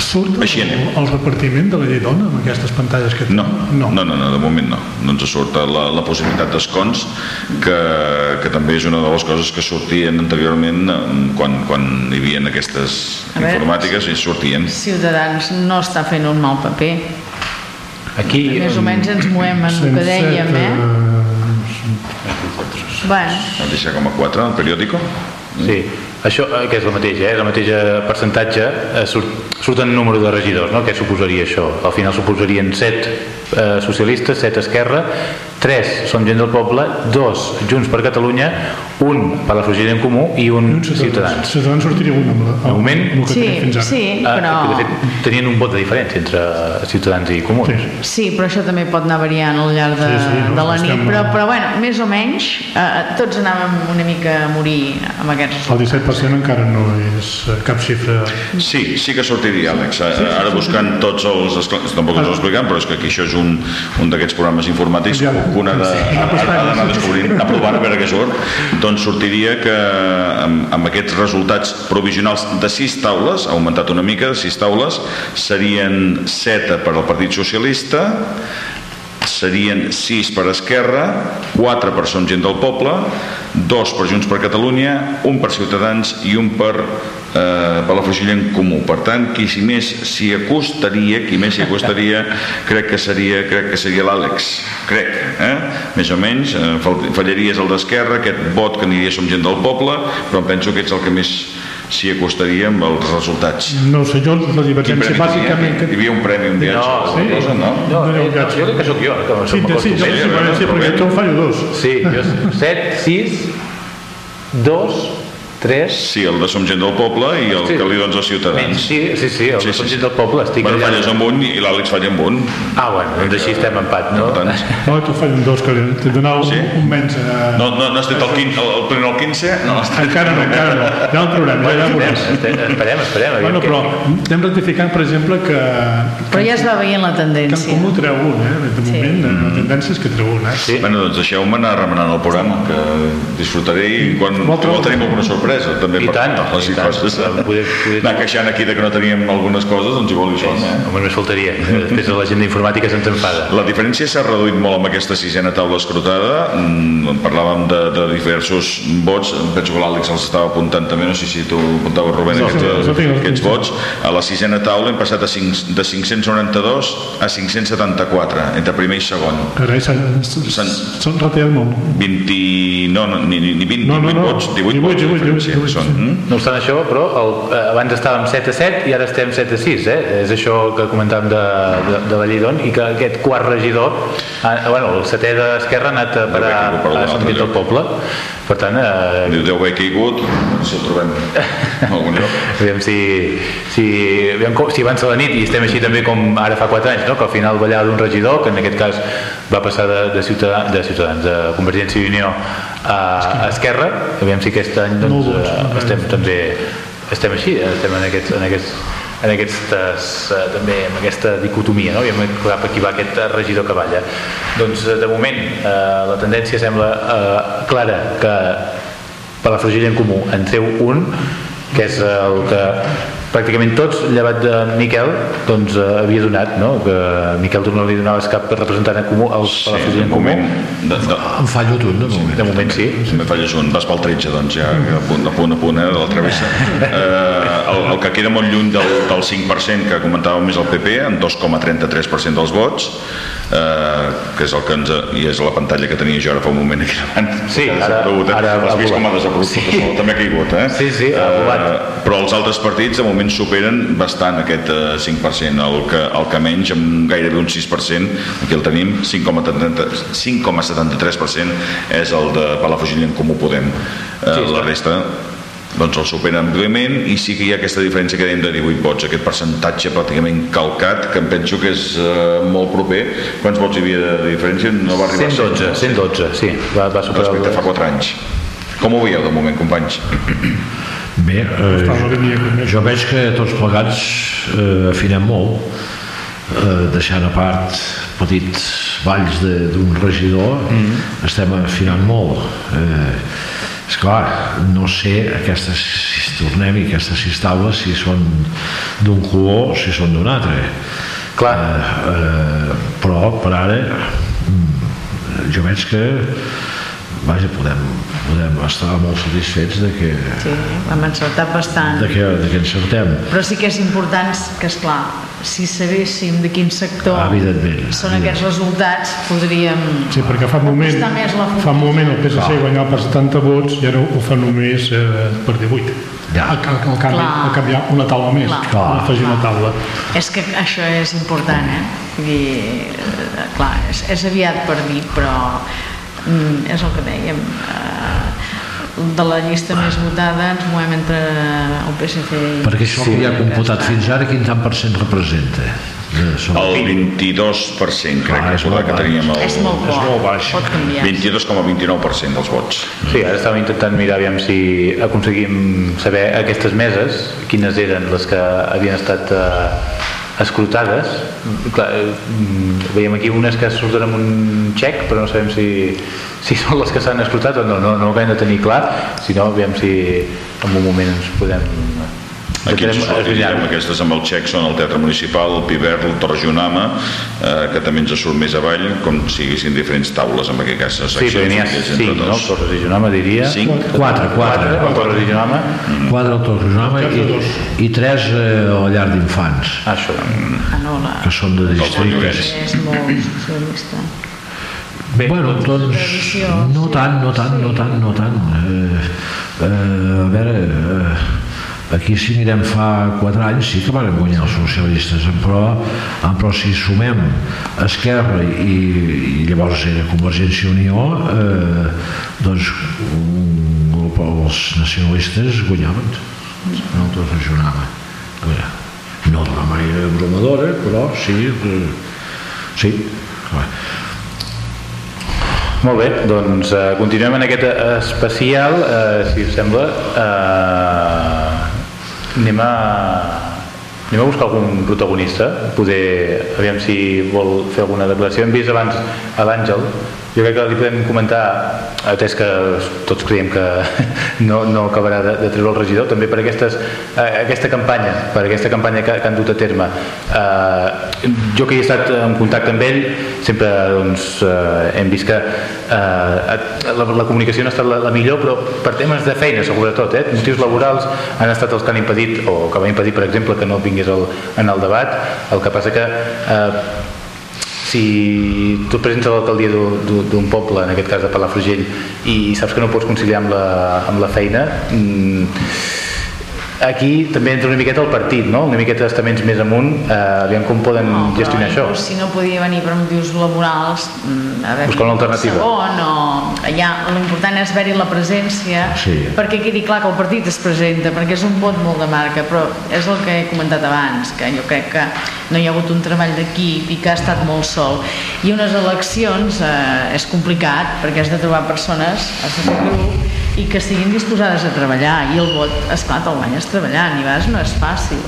Surt Així el, anem. el repartiment de la llei dona amb aquestes pantalles que No, no. no, no, no, de moment no. No ens surt la, la possibilitat d'escons, que, que també és una de les coses que sortien anteriorment eh, quan, quan hi havia aquestes A veure. informàtiques i sortien. Ciutadans no està fent un mal paper. Aquí... Més o menys ens movem en el que dèiem, eh? Bueno, Vam deixar com a 4 el periòdico. Sí, això eh, que és el mateix, eh? és el mateix eh, percentatge, eh, surt, surten número de regidors, no? Què suposaria això? Al final suposarien 7 eh, socialistes, 7 Esquerra, 3 Som Gent del Poble, 2 Junts per Catalunya, un per la Frugilla en Comú i un Ciutadans. Ciutadans sortiria un amb, la, De moment, el que sí, fins ara. sí, Ah, però... que de fet tenien un vot de diferència entre Ciutadans i Comuns. Sí. Sí, però això també pot anar variant al llarg de, Sí, sí, no, de la nit, estem- però, però bueno, més o menys eh, tots anàvem una mica a morir amb aquests El 17% encara no és eh, cap xifra Sí, sí que sortiria, Àlex. Eh, Ara buscant tots els... Tampoc ens ho explicant, però és que aquí això és un, un d'aquests programes informàtics Ja. que un ha de- ha ha d'anar descobrint, anar provant a veure què surt. Doncs sortiria que amb, amb aquests resultats provisionals de sis taules, ha augmentat una mica, de sis taules, serien 7 per al Partit Socialista, serien 6 per Esquerra, 4 per Som Gent del Poble, 2 per Junts per Catalunya, un per Ciutadans i un per eh, per la Frugilla en Comú. Per tant, qui si més s'hi acostaria, qui més s'hi acostaria, crec que seria, crec que seria l'Àlex. Crec, eh? Més o menys, eh, fall- fallaries el d'Esquerra, aquest vot que aniria Som Gent del Poble, però em penso que ets el que més s'hi acostaria amb els resultats. no sé, jo la divergència bàsicament Hi havia un premi, un viatge, No, sí. cosa, no? No, No, eh, no, jo crec que sóc jo, que sí, som sí, jo, sí, sí, sí, sí, perquè tu em fallo dos Sí, jo 7, 6, 2, 3... Sí, el de Som Gent del Poble i el Sí. que li dones als ciutadans. Sí, sí, sí, el Sí, sí, sí, sí, sí. del poble, estic Bueno, allà. falles amb un i l'Àlex falla amb un. Ah, bueno, doncs així estem en empat, no? Per tant, no, tu fallo un dos que t'he donat un, Sí? un menys a... no, no, no has tret el, quin, el, el pleno al 15? No, has tret. encara no, encara no ja el traurem, ja, ja Esperem, veurem esperem, esperem, esperem. aviam bueno, però estem ratificant per exemple que Però ja es va veient la que en tendència. Comú treu un, eh? de Sí. moment eh, la tendència és que treu un eh? Sí. Bueno, doncs deixeu-me anar remenant el programa, que disfrutaré i quan igual tenim alguna sorpresa, també, I per tant, les i tant. coses. Poder- poder- Anar queixant aquí de que no teníem algunes coses, doncs igual hi són, eh? Home, només faltaria. Després la gent d'informàtica se'ns enfada. La diferència s'ha reduït molt amb aquesta sisena taula escrutada. Mm, parlàvem de, de diversos vots. Penso que l'Àlex els estava apuntant també. No sé si tu apuntaves, Rubén, No, aquests, no, no els aquests vots. A la sisena taula hem passat a cinc, de 592 a 574, entre primer i segon. Carai, s'han retallat molt 20, no, no ni, ni ni 20, No, no, 18 no. vots, 18, 18, vots de 18, diferència. 18, són, mm? No obstant això, però el, eh, abans estàvem 7 a 7 i ara estem 7 a 6, eh? És això que comentàvem de, de, de la Lleidon i que aquest quart regidor, ah, bueno, el setè d'Esquerra ha anat a parar per a Sant del. Poble. Per tant, eh, Diu, deu haver caigut, si el trobem en algun lloc. aviam si, si, aviam com, si avança la nit i estem així també com ara fa 4 anys, no? que al final ballava d'un regidor, que en aquest cas va passar de, de, ciutadans, de Ciutadans, de Convergència i Unió a, Esquerra, aviam si aquest any doncs, Molt bons, eh, estem també estem així, eh, estem en aquests, en aquests en aquestes, eh, també amb aquesta dicotomia, no? Aviam cap a qui va aquest eh, regidor que balla. Doncs eh, de moment eh, la tendència sembla eh, clara que per la Frugilla en Comú en treu un, que és el que pràcticament tots, llevat de Miquel, doncs eh, havia donat, no? Que Miquel tu no li donaves cap representant en comú, els Sí, Palafrugell de en comú. moment, de, de, Em fallo tu, de moment. De moment sí. Si me falles un, vas pel 13, doncs ja a punt a punt, a punt eh, de la travessa. Eh, el, el que queda molt lluny del, del 5% que comentàvem és el PP, amb 2,33% dels vots, eh, que és el que ens, i és la pantalla que tenia jo ara fa un moment aquí davant. Sí, Que ha ara- desaparegut, eh? ara ha Has vist com ha volat. desaparegut Sí. tot això? També ha caigut, eh? Sí, sí, ha volat. però els altres partits de moment superen bastant aquest eh, 5%, el que, el que menys, amb gairebé un 6%, aquí el tenim, 5,70 5,73% és el de Palafrugell en Comú Podem. Eh, Sí, la resta doncs el supera àmpliament i sí que hi ha aquesta diferència que dèiem de 18 vots, aquest percentatge pràcticament calcat, que em penso que és eh, molt proper. Quants vots hi havia de diferència? No va arribar a 112, 112, sí. Va, va superar respecte a fa el... 4 anys. Com ho veieu de moment, companys? Bé, eh, jo veig que tots plegats eh, afinem molt, eh, deixant a part petits valls de- d'un regidor, estem afinant molt. Eh, és clar, no sé aquestes, si tornem i aquestes sis taules si són d'un color o si són d'un altre. Clar. Eh, eh, però per ara mm, jo veig que vaja, podem, podem estar molt satisfets de que, Sí, hem encertat bastant. de que, de que encertem. Però sí que és important que, és clar, si sabéssim de quin sector Ah, evidentment, són evident. aquests resultats, podríem... Sí, perquè fa un moment, fa un moment el PSC Clar. guanyava per 70 vots i ara ho fa només eh, per 18. Ja. Ha, ha, ha, canvi, Clar. ha canviat una taula més, Clar. Clar. afegir una taula. És que això és important, eh? Vull dir, eh, clar, és, és aviat per dir, però és el que dèiem. Eh, de la llista més votada ens movem entre el PSC i... Perquè això que hi ha computat fins ara, quin tant per cent representa? Eh, El 22% crec Ah, és recordar molt que teníem el... És molt És molt baix. pot canviar. 22,29% dels vots. Sí, ara estàvem intentant mirar aviam si aconseguim saber aquestes meses, quines eren les que havien estat eh, escrutades. Clar, eh, mm, veiem aquí unes que surten amb un xec, però no sabem si, si són les que s'han escrutat o no, no, no ho acabem de tenir clar, si no, aviam si en un moment ens podem... Aquí ens intentarem sortirem, aquestes amb el xec són el Teatre Municipal, el Piver, el Torrejonama, eh, que també ens surt més avall, com si haguessin diferents taules, en aquest cas, Sí, seccions però n'hi ha cinc, no? dos. Torres i Jonama, diria. Cinc? Quatre, quatre. el Torres i Jonama. Quatre al Torrejonama i, i tres eh, a la llar d'infants, Ah, això. Ah, no, la... que són de districtes. és molt. Bé, Bueno, doncs, no tant, no tant, no tant, no tant. Eh, eh, a veure, eh, aquí si mirem fa quatre anys sí que van guanyar els socialistes, però, però si sumem Esquerra i, i llavors era Convergència i Unió, eh, doncs els nacionalistes guanyaven, no tot. Guanyava. No d'una manera abrumadora, però sí, eh, sí. Molt bé, doncs eh, continuem en aquest eh, especial, eh, si us sembla. Eh, anem a, anem a buscar algun protagonista, poder, aviam si vol fer alguna declaració. Hem vist abans l'Àngel, jo crec que li podem comentar, atès que tots creiem que no, no acabarà de, de treure el regidor, també per aquestes, eh, aquesta campanya, per aquesta campanya que, que han dut a terme. Eh, jo que he estat en contacte amb ell, sempre doncs, eh, hem vist que eh, la, la comunicació no ha estat la, la millor, però per temes de feina, sobretot, eh, motius laborals han estat els que han impedit, o que va impedir, per exemple, que no vingués el, en el debat. El que passa que eh, si tu presentes l'alcaldia d'un- poble, en aquest cas de Palafrugell, i saps que no pots conciliar amb la, amb la feina, mm, aquí també entra una miqueta el partit, no? una miqueta estaments més amunt, eh, aviam com poden No, però gestionar això. Si no podia venir per motius laborals, mm, haver Buscar una alternativa. Segon, o ja, l'important és haver-hi la presència Sí. perquè quedi clar que el partit es presenta, perquè és un vot molt de marca, però és el que he comentat abans, que jo crec que no hi ha hagut un treball d'equip i que ha estat molt sol. I unes eleccions eh, és complicat perquè has de trobar persones, has de fer grup i que estiguin disposades a treballar i el vot, esclar, te'l guanyes treballant i a vegades no és fàcil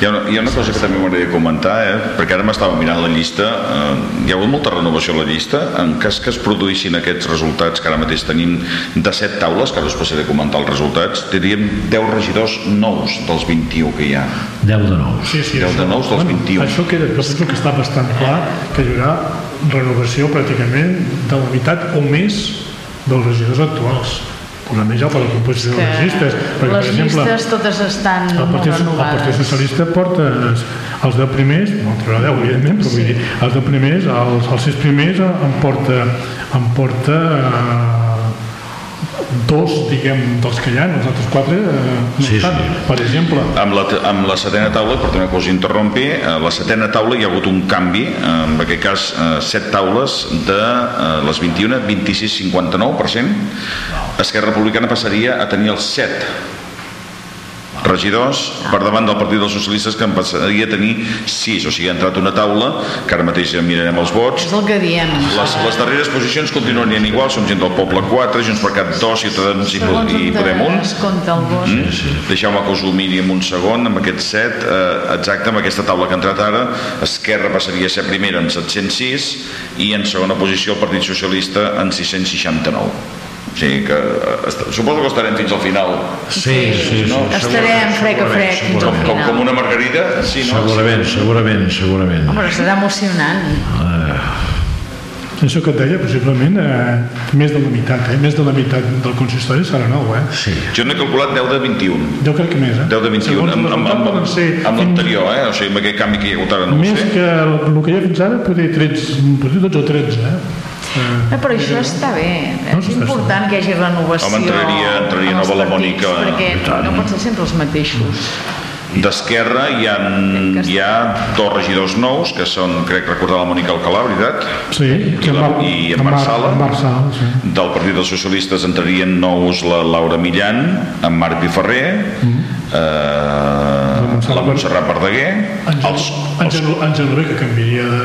Hi ha, una, hi ha una cosa que també m'agradaria comentar, eh? perquè ara m'estava mirant la llista, eh, hi ha hagut molta renovació a la llista, en cas que es produïssin aquests resultats que ara mateix tenim de 7 taules, que ara us passaré a comentar els resultats, tindríem 10 regidors nous dels 21 que hi ha. 10 de nous. Sí, sí, Deu de nous dels 21. Això queda, jo penso que està bastant clar que hi haurà renovació pràcticament de la meitat o més dels regidors actuals. Posant ja per la composició de les llistes. Perquè, les per exemple, llistes totes estan el molt Partit, el renovades Partit Socialista porta els, els 10 primers, no en traurà 10 evidentment, però vull dir, els 10 primers, els, els 6 primers em porta, em porta eh, dos, diguem, dels que hi ha, els altres quatre eh, no Sí, estan, sí. per exemple. Amb la, amb la setena taula, perdona que us interrompi, a la setena taula hi ha hagut un canvi, eh, en aquest cas eh, set taules de eh, les 21, 26, 59%. Esquerra Republicana passaria a tenir els 7 regidors per davant del Partit dels Socialistes que en passaria a tenir 6, o sigui, ha entrat una taula que ara mateix ja mirarem els vots. És el que diem. Les, les darreres posicions continuarien igual, som gent del poble 4, Junts per Cat 2, Ciutadans i, i Podem 1 es compta el vot Mm? Deixeu-me que us ho miri en un segon, amb aquest 7, eh, exacte, amb aquesta taula que ha entrat ara, Esquerra passaria a ser primera en 706 i en segona posició el Partit Socialista en 669. O sigui que eh, est- suposo que estarem fins al final. Sí, sí, sí. No? estarem frec a frec fins al Com, com, com final una margarida, sí, no? Segurament, segurament, segurament. Home, però serà emocionant Això que et deia, possiblement, eh, més de la meitat, eh? més de la meitat del consistori serà nou, eh? Sí. Jo n'he calculat 10 de 21. Jo crec que més, eh? 10 de 21, Segons amb, amb, amb, poden ser amb l'anterior, eh? O sigui, amb aquest canvi que hi ha hagut ara no ho més sé. que el, el que hi ha fins ara, podria dir 13, podria dir 12 o 13, eh? Eh, però això està bé, No, és important que hi hagi renovació. Home, entraria- entraria en nova la Mònica. perquè no pot ser sempre els mateixos D'Esquerra hi ha, hi ha dos regidors nous, que són, crec recordar, la Mònica Alcalà, veritat? Sí, I, la, i en Marc Sala. En Marc Sala, sí. Del Partit dels Socialistes entrarien nous la Laura Millan, en Marc Piferrer, eh, Montserrat la Montserrat Verdaguer, els, En els, en Genové, que canviaria de,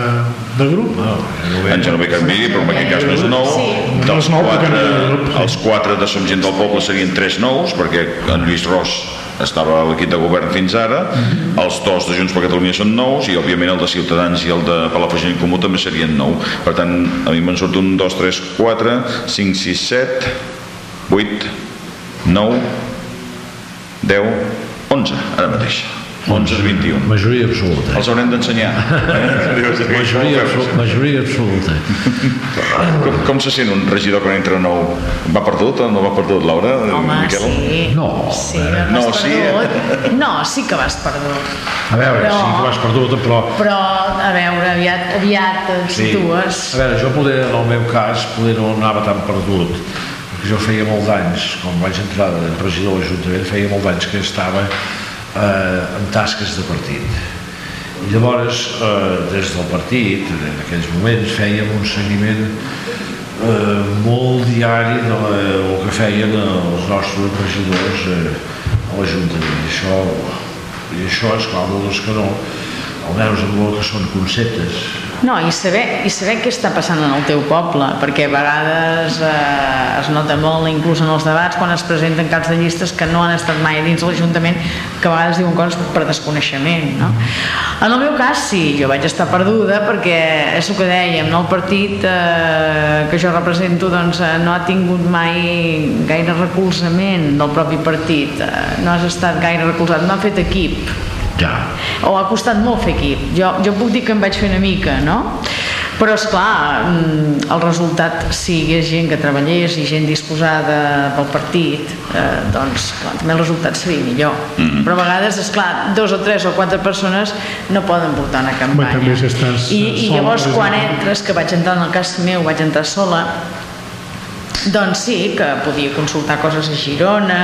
de grup. en Genové Carmiri, però en aquest cas no és nou. Sí. No Dels és nou, quatre, canvia de grup, sí. els quatre de Som Gent del Poble serien tres nous, perquè en Lluís Ros estava l'equip de govern fins ara, Mhm. els dos de Junts per Catalunya són nous i òbviament el de Ciutadans i el de Palafrugell Comú també serien nou. Per tant, a mi me'n surt un 2, 3, 4, 5, 6, 7, 8, 9, 10, 11, ara mateix. 11 21. Majoria absoluta. Els haurem d'ensenyar. Eh? Majoria, absoluta, majoria absoluta. Com, com se sent un regidor quan entra nou? Va perdut o no va perdut, Laura? Home, Miquel? sí No, sí, eh, vas no, sí, no, sí que vas perdut A veure, Però- sí que l'has perdut, però... però a veure, aviat, aviat et Sí. situes A veure, jo poder, en el meu cas, poder no anava tan perdut, perquè jo feia molts anys, quan vaig entrar de president de l'Ajuntament, feia molts anys que estava eh, en tasques de partit. I llavors, eh, des del partit, en aquells moments, fèiem un seguiment eh, molt diari de que feien els nostres regidors eh, a l'Ajuntament. I això, i això és clar, molts que no, almenys amb el que són conceptes, No, i saber, i saber què està passant en el teu poble, perquè a vegades eh, es nota molt, inclús en els debats, quan es presenten caps de llistes que no han estat mai dins l'Ajuntament, que a vegades diuen coses per desconeixement, no? En el meu cas, sí, jo vaig estar perduda perquè és el que dèiem, no? el partit eh, que jo represento doncs, eh, no ha tingut mai gaire recolzament del propi partit, eh, no has estat gaire recolzat, no ha fet equip, ja, o ha costat molt fer equip. Jo, jo puc dir que em vaig fer una mica, no? Però, és clar, el resultat, si hi hagués gent que treballés i gent disposada pel partit, eh, doncs, clar, també el resultat seria millor. Mm -hmm. Però a vegades, és clar, dos o tres o quatre persones no poden portar una campanya. també si estàs I, I llavors, quan entres, que vaig entrar en el cas meu, vaig entrar sola, doncs sí, que podia consultar coses a Girona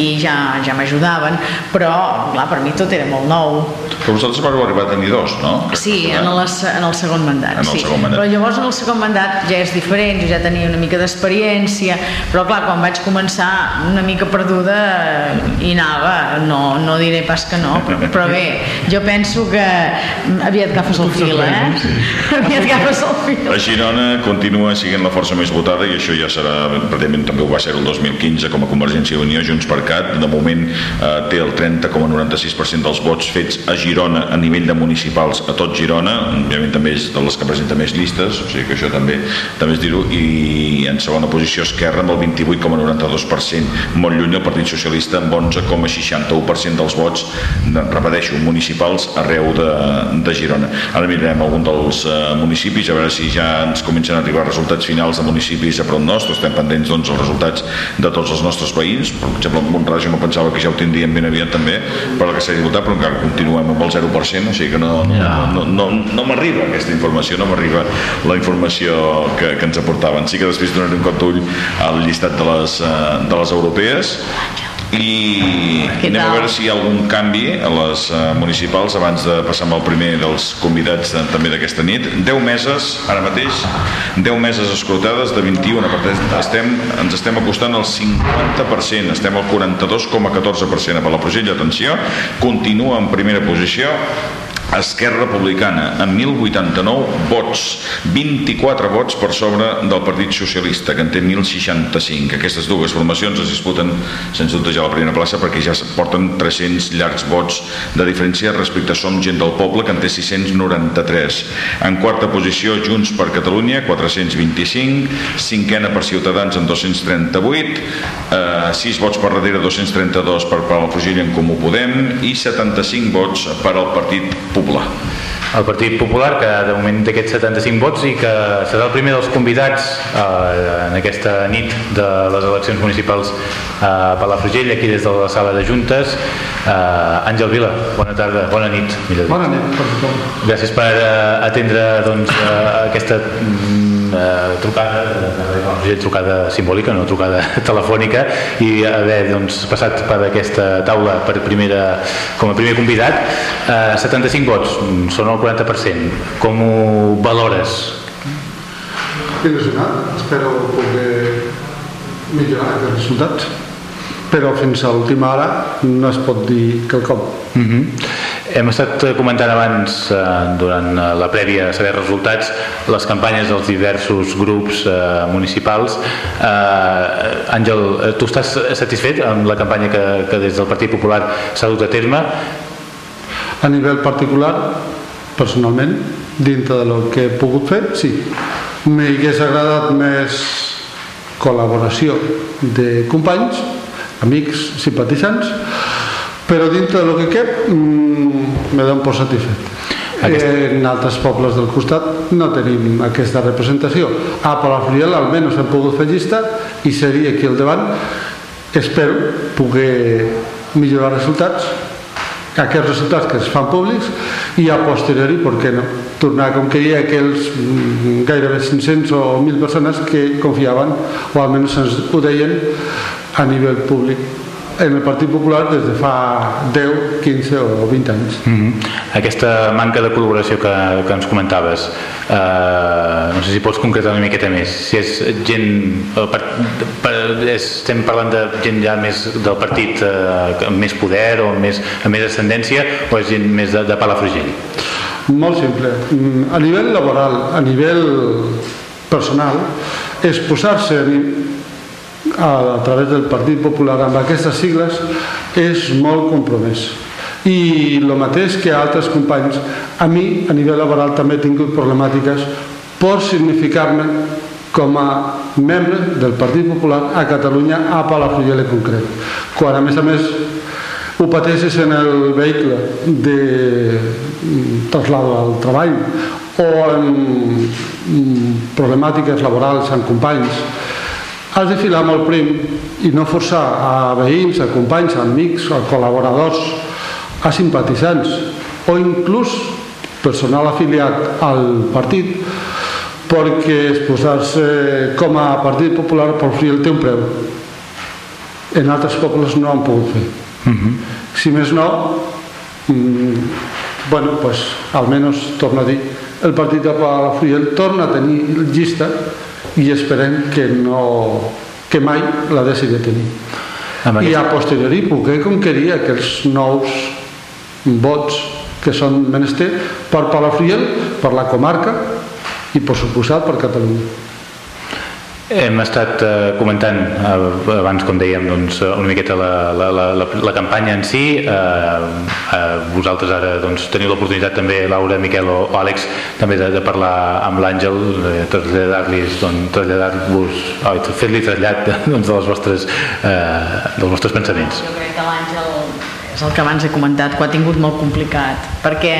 i ja, ja m'ajudaven, però clar, per mi tot era molt nou. Que vosaltres vau arribar a tenir dos, no? Crec Sí, en, era. la, en el segon mandat. En el sí. segon mandat. Però llavors en el segon mandat ja és diferent, jo ja tenia una mica d'experiència, però clar, quan vaig començar una mica perduda eh, i anava, no, no diré pas que no, però, però bé, jo penso que aviat agafes el fil, eh? Aviat agafes el fil. La Girona continua sent la força més votada i això ja serà pràcticament també ho va ser el 2015 com a Convergència i Unió, Junts per Cat. De moment eh, té el 30,96% dels vots fets a Girona a nivell de municipals a tot Girona. Òbviament també és de les que presenta més llistes o sigui que això també també és dir-ho. I en segona posició Esquerra amb el 28,92% molt lluny el Partit Socialista amb 11,61% dels vots repeteixo, municipals arreu de, de Girona. Ara mirarem algun dels eh, municipis a veure si ja ens comencen a arribar resultats finals de municipis a prop nostre estem pendents doncs els resultats de tots els nostres veïns. Per exemple en Montràs jo me pensava que ja ho tindríem ben aviat també per la que s'ha votat però encara continuem amb el 0% o sigui que no, no, no, no, no m'arriba aquesta informació no m'arriba la informació que, que ens aportaven. Sí que després donaré un cop d'ull al llistat de les, eh, de les europees i anem a veure si hi ha algun canvi a les uh, municipals abans de passar amb el primer dels convidats de, també d'aquesta nit. 10 meses, ara mateix 10 meses escrutades de 21 per tant estem, ens estem acostant al 50% estem al 42,14% a Palafrugell, atenció continua en primera posició Esquerra Republicana amb 1.089 vots 24 vots per sobre del Partit Socialista que en té 1.065 aquestes dues formacions es disputen sense dubte ja la primera plaça perquè ja porten 300 llargs vots de diferència respecte a Som Gent del Poble que en té 693 en quarta posició Junts per Catalunya 425 cinquena per Ciutadans amb 238 eh, 6 vots per darrere 232 per Palafrugell en Comú Podem. I 75 vots per al Partit Popular. El Partit Popular, que de moment té aquests 75 vots i que serà el primer dels convidats eh, en aquesta nit de les eleccions municipals a Palafrugell, aquí des de la sala de Juntes. Eh, Àngel Vila, bona tarda, bona nit. Bona nit per tothom. Gràcies per eh, atendre doncs, eh, aquesta eh, trucada, eh, trucada simbòlica, no trucada telefònica, i haver doncs, passat per aquesta taula per primera, com a primer convidat. Eh, 75 vots, són el 40%. Com ho valores? Il·lusionat, espero poder millorar aquests resultats però fins a l'última hora no es pot dir quelcom. Uh -huh. Hem estat comentant abans, eh, durant la prèvia, saber resultats, les campanyes dels diversos grups eh, municipals. Eh, Àngel, tu estàs satisfet amb la campanya que, que des del Partit Popular s'ha dut a terme? A nivell particular, personalment, dintre de lo que he pogut fer, sí. M'hagués agradat més col·laboració de companys, amics, simpatitzants, però dintre del que cap mmm, me dono por satisfet. Aquesta... En altres pobles del costat no tenim aquesta representació. A Palafrugell almenys hem pogut fer llista i seria aquí al davant. Espero poder millorar resultats aquests resultats que es fan públics i a posteriori, per què no? Tornar hi ha aquells mm, gairebé 500 o 1.000 persones que confiaven o almenys ens ho deien a nivell públic en el Partit Popular des de fa 10, 15 o 20 anys. Mm -hmm. Aquesta manca de col·laboració que, que ens comentaves, eh, no sé si pots concretar una miqueta més. Si és gent... Per, per, estem parlant de gent ja més del partit eh, amb més poder o més, amb més ascendència o és gent més de, de Palafrugell? Molt simple. A nivell laboral, a nivell personal, és posar-se a, a través del Partit Popular amb aquestes sigles és molt compromès. I el mateix que altres companys a mi a nivell laboral també he tingut problemàtiques per significar-me com a membre del Partit Popular a Catalunya a Palafrugell en concret. Quan a més a més ho pateixes en el vehicle de traslado al treball o en problemàtiques laborals amb companys has de filar molt prim i no forçar a veïns, a companys, a amics, a col·laboradors, a simpatitzants o inclús personal afiliat al partit perquè exposar-se com a Partit Popular per fer el té un preu. En altres pobles no han pogut fer. Uh mhm. -huh. Si més no, mm, bueno, pues, almenys, torno a dir, el partit de Palafrugell torna a tenir llista i esperem que, no, que mai la deixi de tenir. I a posteriori poder conquerir aquells nous vots que són menester per Palafrugell, per la comarca i per suposat per Catalunya. Hem estat eh, comentant eh, abans, com dèiem, doncs, una miqueta la, la, la, la, campanya en si. Eh, eh, vosaltres ara doncs, teniu l'oportunitat també, Laura, Miquel o, Àlex, també de, de parlar amb l'Àngel, de traslladar-los, doncs, traslladar-vos, fer-li trasllat doncs, de les vostres, eh, dels vostres pensaments. Jo crec que l'Àngel és el que abans he comentat, que ho ha tingut molt complicat, perquè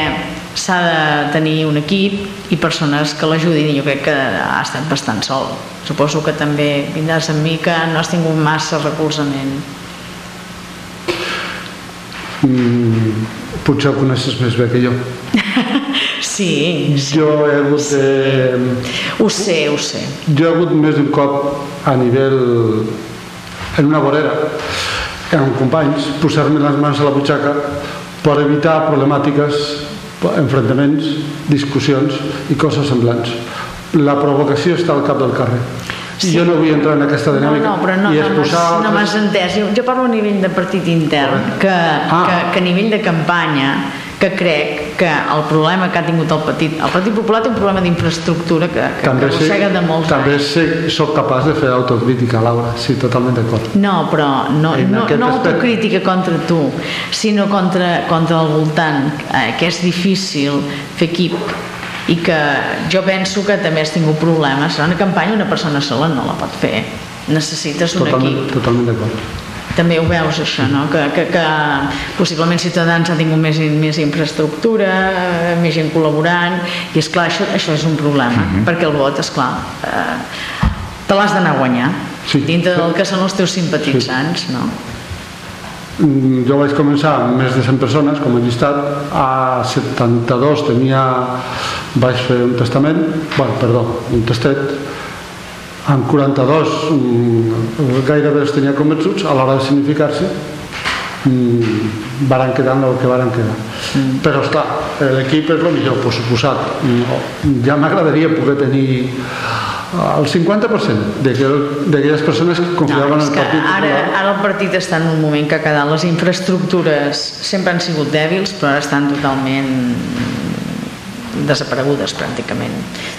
s'ha de tenir un equip i persones que l'ajudin jo crec que ha estat bastant sol. Suposo que també vindràs amb mi que no has tingut massa recolzament. Mm, potser ho coneixes més bé que jo. Sí, sí. Jo he hagut de... Ho sé, ho sé. Jo he hagut més d'un cop a nivell en una vorera amb companys posar-me les mans a la butxaca per evitar problemàtiques enfrontaments, discussions i coses semblants. La provocació està al cap del carrer. Sí. I jo no vull entrar en aquesta dinàmica. No, no, però no, I exposar no, no m'has entès. Jo, jo parlo a nivell de partit intern, que, Ah. que, que a nivell de campanya, que crec que el problema que ha tingut el Partit... El Partit Popular té un problema d'infraestructura que, que, que també sé, arrossega de molts també anys. sé, soc capaç de fer autocrítica, Laura, sí, totalment d'acord. No, però no, En no, no aspecte. autocrítica contra tu, sinó contra, contra el voltant, eh, que és difícil fer equip i que jo penso que també has tingut problemes. Una campanya una persona sola no la pot fer. Necessites un Totalment, equip. totalment d'acord. També ho veus, això, no? Que, que, que possiblement Ciutadans ha tingut més, més infraestructura, eh, més gent col·laborant, i és clar, això, això és un problema, perquè el vot, és clar, eh, te l'has d'anar a guanyar, Sí. dintre del que són els teus simpatitzants, no? Mm, Jo vaig començar amb més de 100 persones, com he llistat, a 72 tenia, vaig fer un testament, bueno, perdó, un testet, amb 42 mm, gairebé els tenia convençuts, a l'hora de significar-se, mm, varen quedar el que varen quedar. Mm. Però, esclar, l'equip és el millor, per suposat. Ja m'agradaria poder tenir el 50% d'aquell- d'aquelles persones que confiaven No, en el Partit ara, Popular. ara el partit està en un moment que ha quedat les infraestructures sempre han sigut dèbils però ara estan totalment desaparegudes pràcticament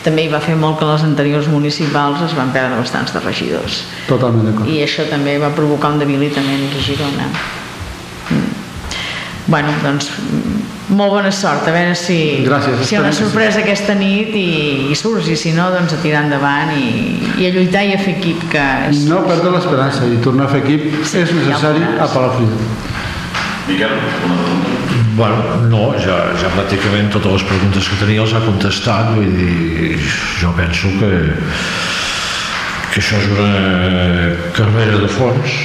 també hi va fer molt que les anteriors municipals es van perdre bastants de regidors Totalment d'acord. i això també va provocar un debilitament a Girona mm. bueno, doncs molt bona sort, a veure si, Gràcies, si hi ha una sorpresa aquesta nit i, i surts, i si no, doncs a tirar endavant i, i a lluitar i a fer equip que és, No perdre l'esperança i tornar a fer equip Sí, és necessari ja a. Palafrugell. Miquel, una pregunta. Bueno, no, ja, ja pràcticament totes les preguntes que tenia els ha contestat, vull dir, jo penso que, que això és una carrera de fons,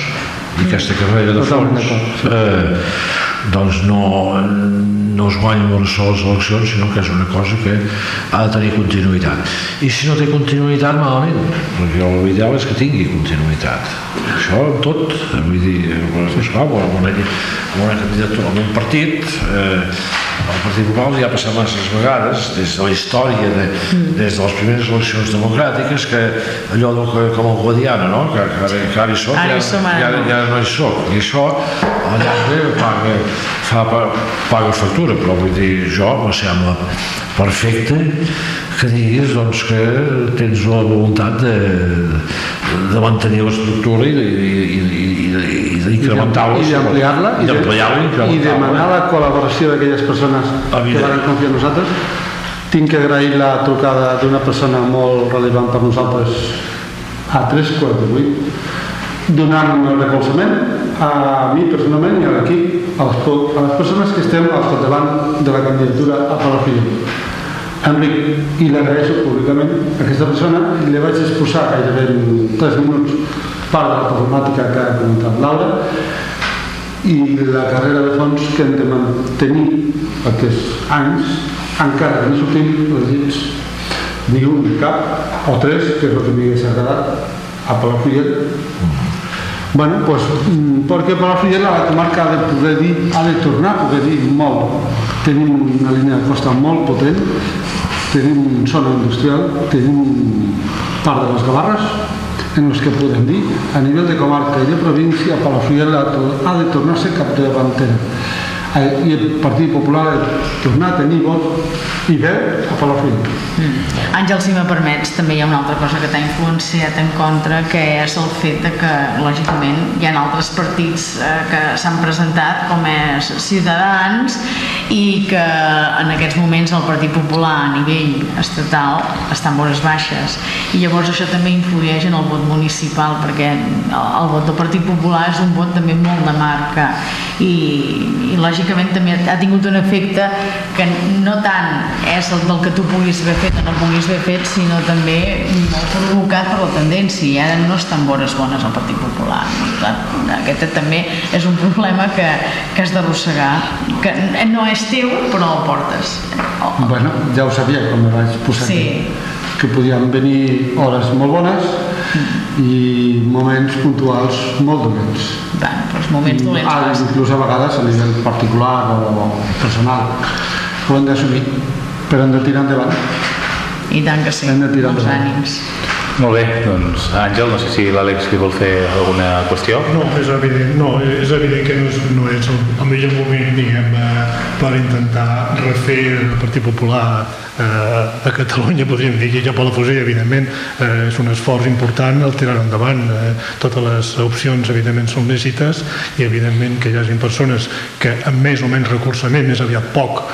i aquesta carrera de Totalment fons d'acord, eh, doncs no, no es guanya amb unes soles eleccions, sinó que és una cosa que ha de tenir continuïtat. I si no té continuïtat, malament, perquè l'ideal és que tingui continuïtat. Això amb tot, vull dir, esclar, amb una, amb una candidatura, amb un partit, eh, el Partit Popular ja ha passat masses vegades, des de la història, de, des de les primeres eleccions democràtiques, que allò del, com el Guadiana, no? que, que, ara, que ara hi soc, Ara ja, som, ara ja, no. ja no hi soc. I això, al llarg de, paga, fa, pa- paga factura, però vull dir, jo me sembla perfecte que diguis doncs, que tens la voluntat de, de mantenir l'estructura i, i, i, i, d'incrementar-la. I d'ampliar-la I i i demanar la col·laboració d'aquelles persones que Evident. van confiar en nosaltres. Tinc que agrair la trucada d'una persona molt rellevant per nosaltres a tres quarts de vuit donant el recolzament a mi personalment i a l'equip, a, les a les persones que estem al capdavant de la candidatura a Palafrugell. Enric, i l'agraeixo públicament a aquesta persona i li vaig exposar gairebé en 3 minuts part de la problemàtica que ha comentat Laura i la carrera de fons que hem de mantenir aquests anys encara no sortim elegits ni un ni cap o tres, que és el que m'hagués agradat a Palafrugell Bueno, pues, mm, perquè Palafrugell la comarca ha de poder dir, ha de tornar poder dir molt. Tenim una línia de costa molt potent, tenim zona industrial, tenim part de les Gavarres, en els que podem dir, a nivell de comarca i de província, Palafrugell ha, de tornar a ser capdavantera. eh, i el Partit Popular ha tornat a tenir vot i veu a Palafrugell. Mm. Àngel, si me permets, també hi ha una altra cosa que t'ha influenciat en contra, que és el fet de que, lògicament, hi ha altres partits eh, que s'han presentat, com és Ciutadans, i que en aquests moments el Partit Popular a nivell estatal està en hores baixes. I llavors això també influeix en el vot municipal, perquè el vot del Partit Popular és un vot també molt de marca i, i lògicament també ha tingut un efecte que no tant és el del que tu puguis haver fet o no puguis haver fet, sinó també molt provocat per la tendència i ara no estan bones bones al Partit Popular. Aquest també és un problema que, que has d'arrossegar, que no és teu, però el portes. Bueno, ja ho sabia quan me vaig posar sí. aquí que podien venir hores molt bones i moments puntuals molt dolents. Bueno, doncs moments dolents. Ah, inclús a vegades a nivell particular o personal. Ho hem d'assumir, però hem de tirar endavant. I tant que sí, hem de tirar endavant. ànims. Molt bé, doncs Àngel, no sé si l'Àlex li vol fer alguna qüestió. No, és evident, no, és evident que no és, no és el, el millor moment, diguem, eh, per intentar refer el Partit Popular eh, a Catalunya, podríem dir, i ja per la Fusella, evidentment, eh, és un esforç important el tirar endavant. Eh, totes les opcions, evidentment, són lícites i, evidentment, que hi hagi persones que amb més o menys recolzament, més aviat poc,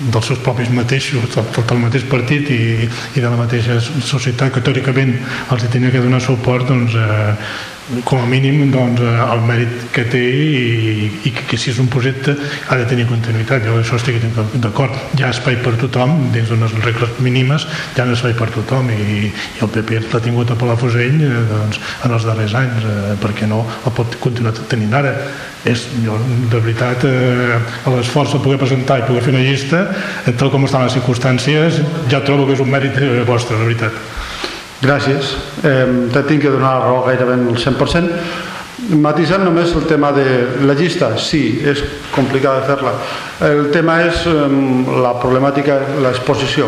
dels seus propis mateixos, tot el mateix partit i, i de la mateixa societat que teòricament els hi tenia que donar suport doncs, eh, com a mínim doncs, eh, el mèrit que té i, i que, que si és un projecte ha de tenir continuïtat, jo això estic d'acord. Hi ha espai per tothom dins d'unes regles mínimes, hi ha espai per tothom i, i el PP l'ha tingut a Palafrugell eh, doncs, en els darrers anys eh, perquè no el pot continuar tenint ara. És, jo, de veritat, eh, l'esforç de poder presentar i poder fer una llista, eh, tal com estan les circumstàncies, ja trobo que és un mèrit vostre, de veritat. Gràcies. Eh, te tinc que donar la raó gairebé el 100%. Matisant només el tema de la llista, sí, és complicat de fer-la. El tema és eh, la problemàtica, l'exposició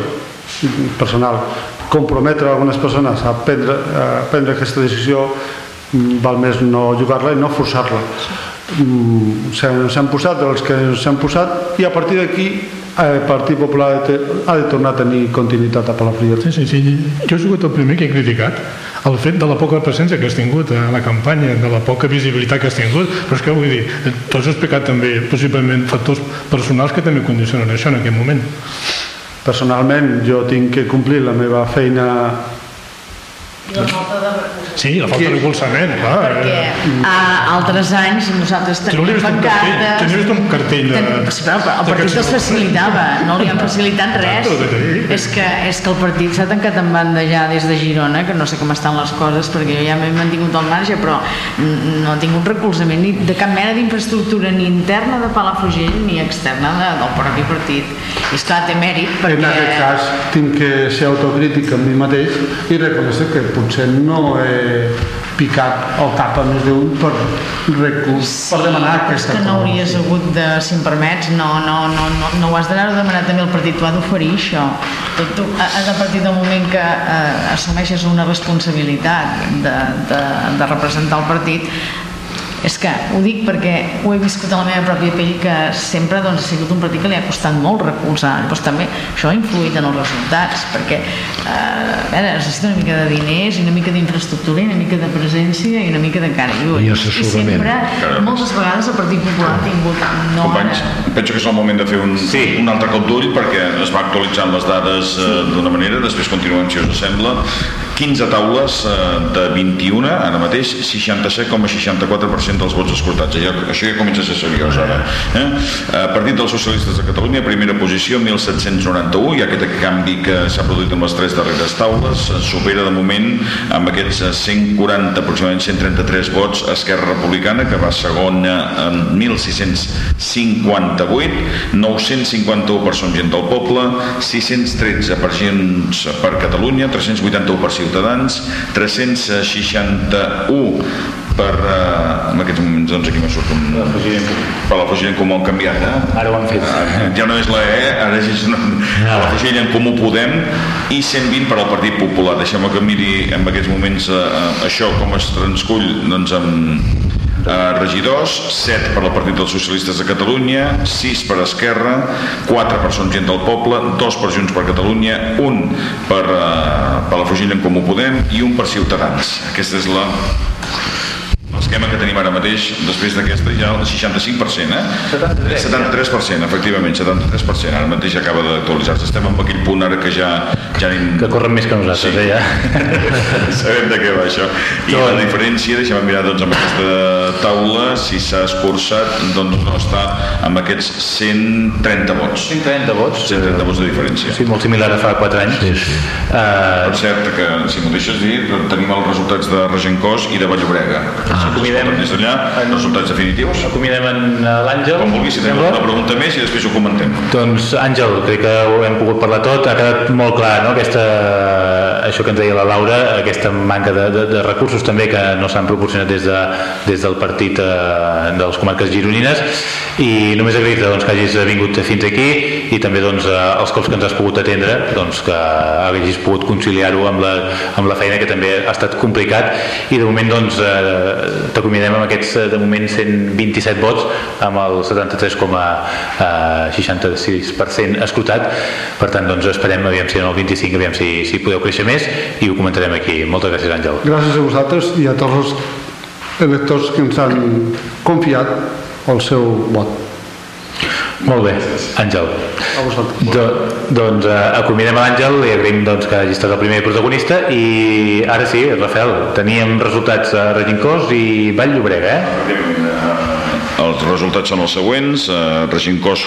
personal. Comprometre algunes persones a prendre, a prendre aquesta decisió mm, val més no jugar-la i no forçar-la Mm, s'han posat els que s'han posat i a partir d'aquí el Partit Popular ha de, ha de tornar a tenir continuïtat a Palafrugell. Sí, sí, sí. Jo he sigut el primer que he criticat el fet de la poca presència que has tingut a la campanya, de la poca visibilitat que has tingut, però és que vull dir, tu has explicat també possiblement factors personals que també condicionen això en aquest moment. Personalment jo tinc que complir la meva feina i la falta de Sí, la falta de recolzament, clar. Perquè a altres anys nosaltres teníem pancartes... Teniu vist un cartell de... Ten, però, però el partit els facilitava, no li han facilitat res. És que, és que el partit s'ha tancat en banda ja des de Girona, que no sé com estan les coses, perquè jo ja m'he mantingut al marge, però no he tingut recolzament ni de cap mena d'infraestructura, ni interna de Palafrugell, ni externa de, del propi partit. I esclar, té mèrit, perquè... En aquest cas, tinc que ser autocrític amb mi mateix i reconèixer que potser no he picat el cap a més d'un per recurs, sí, per demanar aquesta cosa. que no hauries hagut de, si em permets, no, no, no, no, no ho has d'anar a demanar també el partit, t'ho ha d'oferir això. Tu, tu has a partir del moment que eh, assumeixes una responsabilitat de, de, de representar el partit, és que ho dic perquè ho he viscut a la meva pròpia pell que sempre doncs, ha sigut un partit que li ha costat molt recolzar. Llavors també això ha influït en els resultats perquè eh, a veure, necessita una mica de diners i una mica d'infraestructura i una mica de presència i una mica de cara i I, i sempre, moltes vegades el Partit Popular ha tingut no Companys, ara. penso que és el moment de fer un, sí. un altre cop d'ull perquè es va actualitzant les dades eh, d'una manera, després continuem si us sembla 15 taules eh, de 21 ara mateix 67,64% dels vots escoltats. Ja, això ja comença a ser seriós ara. Eh? eh? Partit dels Socialistes de Catalunya, primera posició, 1.791, i aquest canvi que s'ha produït amb les tres darreres taules supera de moment amb aquests 140, aproximadament 133 vots Esquerra Republicana, que va segona amb 1.658, 951 per Som Gent del Poble, 613 per Gens per Catalunya, 381 per Ciutadans, 361 per, eh, en aquests moments doncs aquí m'ha surt un, per la Fugilla en Comú han canviat eh? ara ho han fet eh, ja no és la E, ara és una, ah. la Fugilla en Comú Podem i 120 per al Partit Popular deixem-me que miri en aquests moments eh, això com es transcull doncs amb eh, regidors, 7 per al Partit dels Socialistes de Catalunya, 6 per Esquerra, 4 per Som Gent del Poble, 2 per Junts per Catalunya, 1 per, eh, per la Fugilla en Comú Podem i 1 per Ciutadans. Aquesta és la l'esquema que tenim ara mateix, després d'aquesta ja el 65%, eh? 73%. 73%, efectivament, 73%. Ara mateix acaba d'actualitzar-se. Estem en aquell punt ara que ja, ja anem... Que corren més que nosaltres, Sí. eh, ja. Sabem de què va això. I la diferència, deixem mirar doncs, amb aquesta taula, si s'ha escurçat, doncs no està amb aquests 130 vots. 130 vots. 130 vots de diferència. Sí, molt similar a fa 4 anys. Sí, sí. Uh, Per cert, que si m'ho deixes dir, tenim els resultats de Regencós i de Vallobrega. Ah, Acomiadem- Des d'allà, resultats definitius. acomiadem en eh, l'Àngel. Com vulguis, si tenim alguna pregunta més i després ho comentem. Doncs Àngel, crec que ho hem pogut parlar tot, ha quedat molt clar no? aquesta, això que ens deia la Laura, aquesta manca de, de, de recursos també que no s'han proporcionat des, de, des del partit eh, de les comarques gironines i només agrair-te doncs, que hagis vingut fins aquí i també doncs, eh, els cops que ens has pogut atendre doncs, que hagis pogut conciliar-ho amb, la, amb la feina que també ha estat complicat i de moment doncs, eh, t'acomiadem amb aquests eh, de moment 127 vots amb el 73,66% escrutat per tant doncs esperem aviam si en el 25 aviam si, si podeu créixer més i ho comentarem aquí. Moltes gràcies Àngel. Gràcies a vosaltres i a tots els electors que ens han confiat el seu vot. Molt bé, Àngel A vosaltres. Do, doncs eh, acomiadem a l'Àngel i agraïm doncs, que hagi estat el primer protagonista i ara sí, Rafael teníem resultats a Regincós i Vall Llobrega eh? Els resultats són els següents. Eh, Regincós,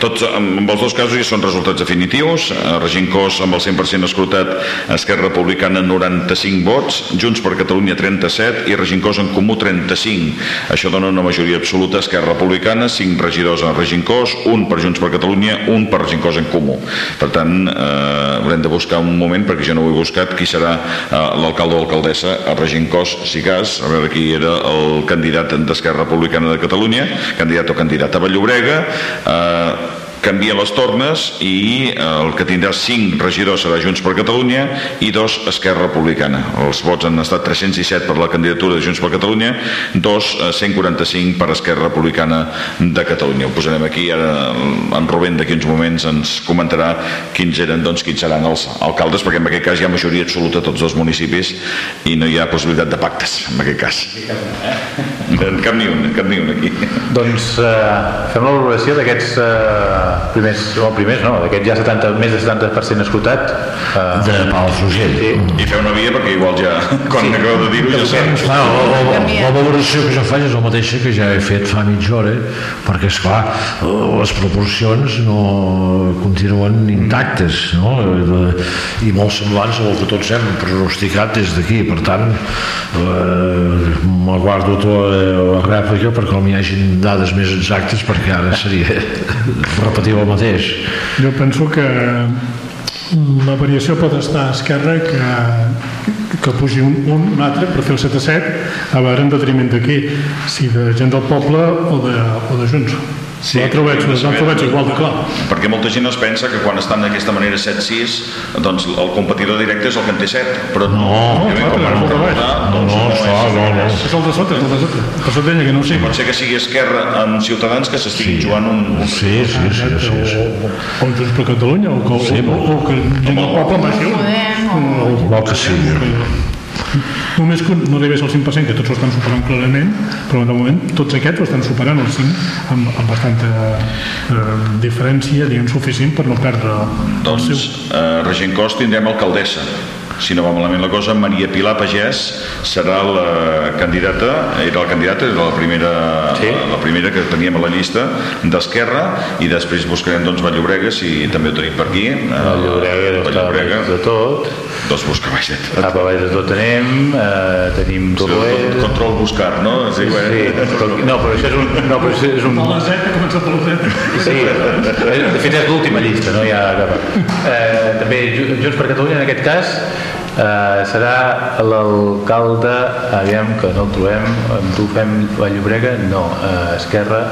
tots, amb els dos casos ja són resultats definitius. Eh, Regincós amb el 100% escrutat, Esquerra Republicana 95 vots, Junts per Catalunya 37 i Regincós en Comú 35. Això dona una majoria absoluta Esquerra Republicana, 5 regidors a Regincós, un per Junts per Catalunya, un per Regincós en Comú. Per tant, eh, haurem de buscar un moment, perquè jo no ho he buscat, qui serà eh, l'alcalde o alcaldessa a Regincós, si cas, a veure qui era el candidat d'Esquerra Republicana de Catalunya, candidat o candidata a Vallobrega, eh, canvia les tornes i eh, el que tindrà 5 regidors serà Junts per Catalunya i dos Esquerra Republicana. Els vots han estat 317 per la candidatura de Junts per Catalunya, dos eh, 145 per Esquerra Republicana de Catalunya. Ho posarem aquí, ara en Rubén d'aquí uns moments ens comentarà quins eren, doncs, quins seran els alcaldes, perquè en aquest cas hi ha majoria absoluta a tots els municipis i no hi ha possibilitat de pactes, en aquest cas. Cap ni un, cap ni un aquí. Doncs eh, fem la valoració d'aquests eh, primers, o primers no, d'aquest ja 70, més de 70% escrutat. Eh, De Palafrugell. sí. I feu una via perquè igual ja, quan sí. acabeu de dir-ho, ja saps. Clar, la, la, la, la valoració que jo faig és la mateixa que ja he fet fa mitja hora, perquè, és clar les proporcions no continuen intactes, no? I molt semblants al que tots hem pronosticat des d'aquí. Per tant, eh, me guardo tota la rèplica perquè no m'hi hagin dades més exactes, perquè ara seria repetir el mateix. Jo penso que la variació pot estar a esquerra que, que pugi un, un, un altre per fer el 7 a 7 a veure en detriment d'aquí si de gent del poble o de, o de Junts Sí, veig, l'altre ho veig igual de clar Perquè molta gent es pensa que quan estan d'aquesta manera 7-6, doncs el competidor directe és el que en té 7, però no, No, clar, com No, doncs no, no, està, és. no, no. és el de sota, és el de sota per deia que no ho sé Pot ser que sigui Esquerra amb Ciutadans que s'estiguin jugant un, un Sí, sí, sí, sí, sí. o Junts per Catalunya o que, Sí, o, o, o que gent del poble m'així Podem, o... Vol que sigui. Només que no arribés al 5%, que tots ho estan superant clarament, però de moment tots aquests ho estan superant el 5 amb, amb bastanta eh, diferència, diguem, suficient per no perdre el Doncs seu... eh, Regencós tindrem alcaldessa. Si no va malament la cosa, Maria Pilar Pagès serà la candidata, era la candidata, era la primera, Sí. la, la primera que teníem a la llista d'Esquerra i després buscarem doncs Vallobrega, si també ho tenim per aquí. Eh, El Vallobrega, baix de tot, doncs busca baix de tot. cap a baix de tot tenim, eh, tenim Toluet... Control buscar, no? Sí, Sí, bueno. però- no, però això és un... No, però això és un A les 7 ha començat a les 7. Sí, de fet és l'última llista, no hi ha cap... Eh, també Ju- Junts per Catalunya en aquest cas eh, serà l'alcalde, aviam que no el trobem, amb tu fem Vallobrega, no, eh, Esquerra,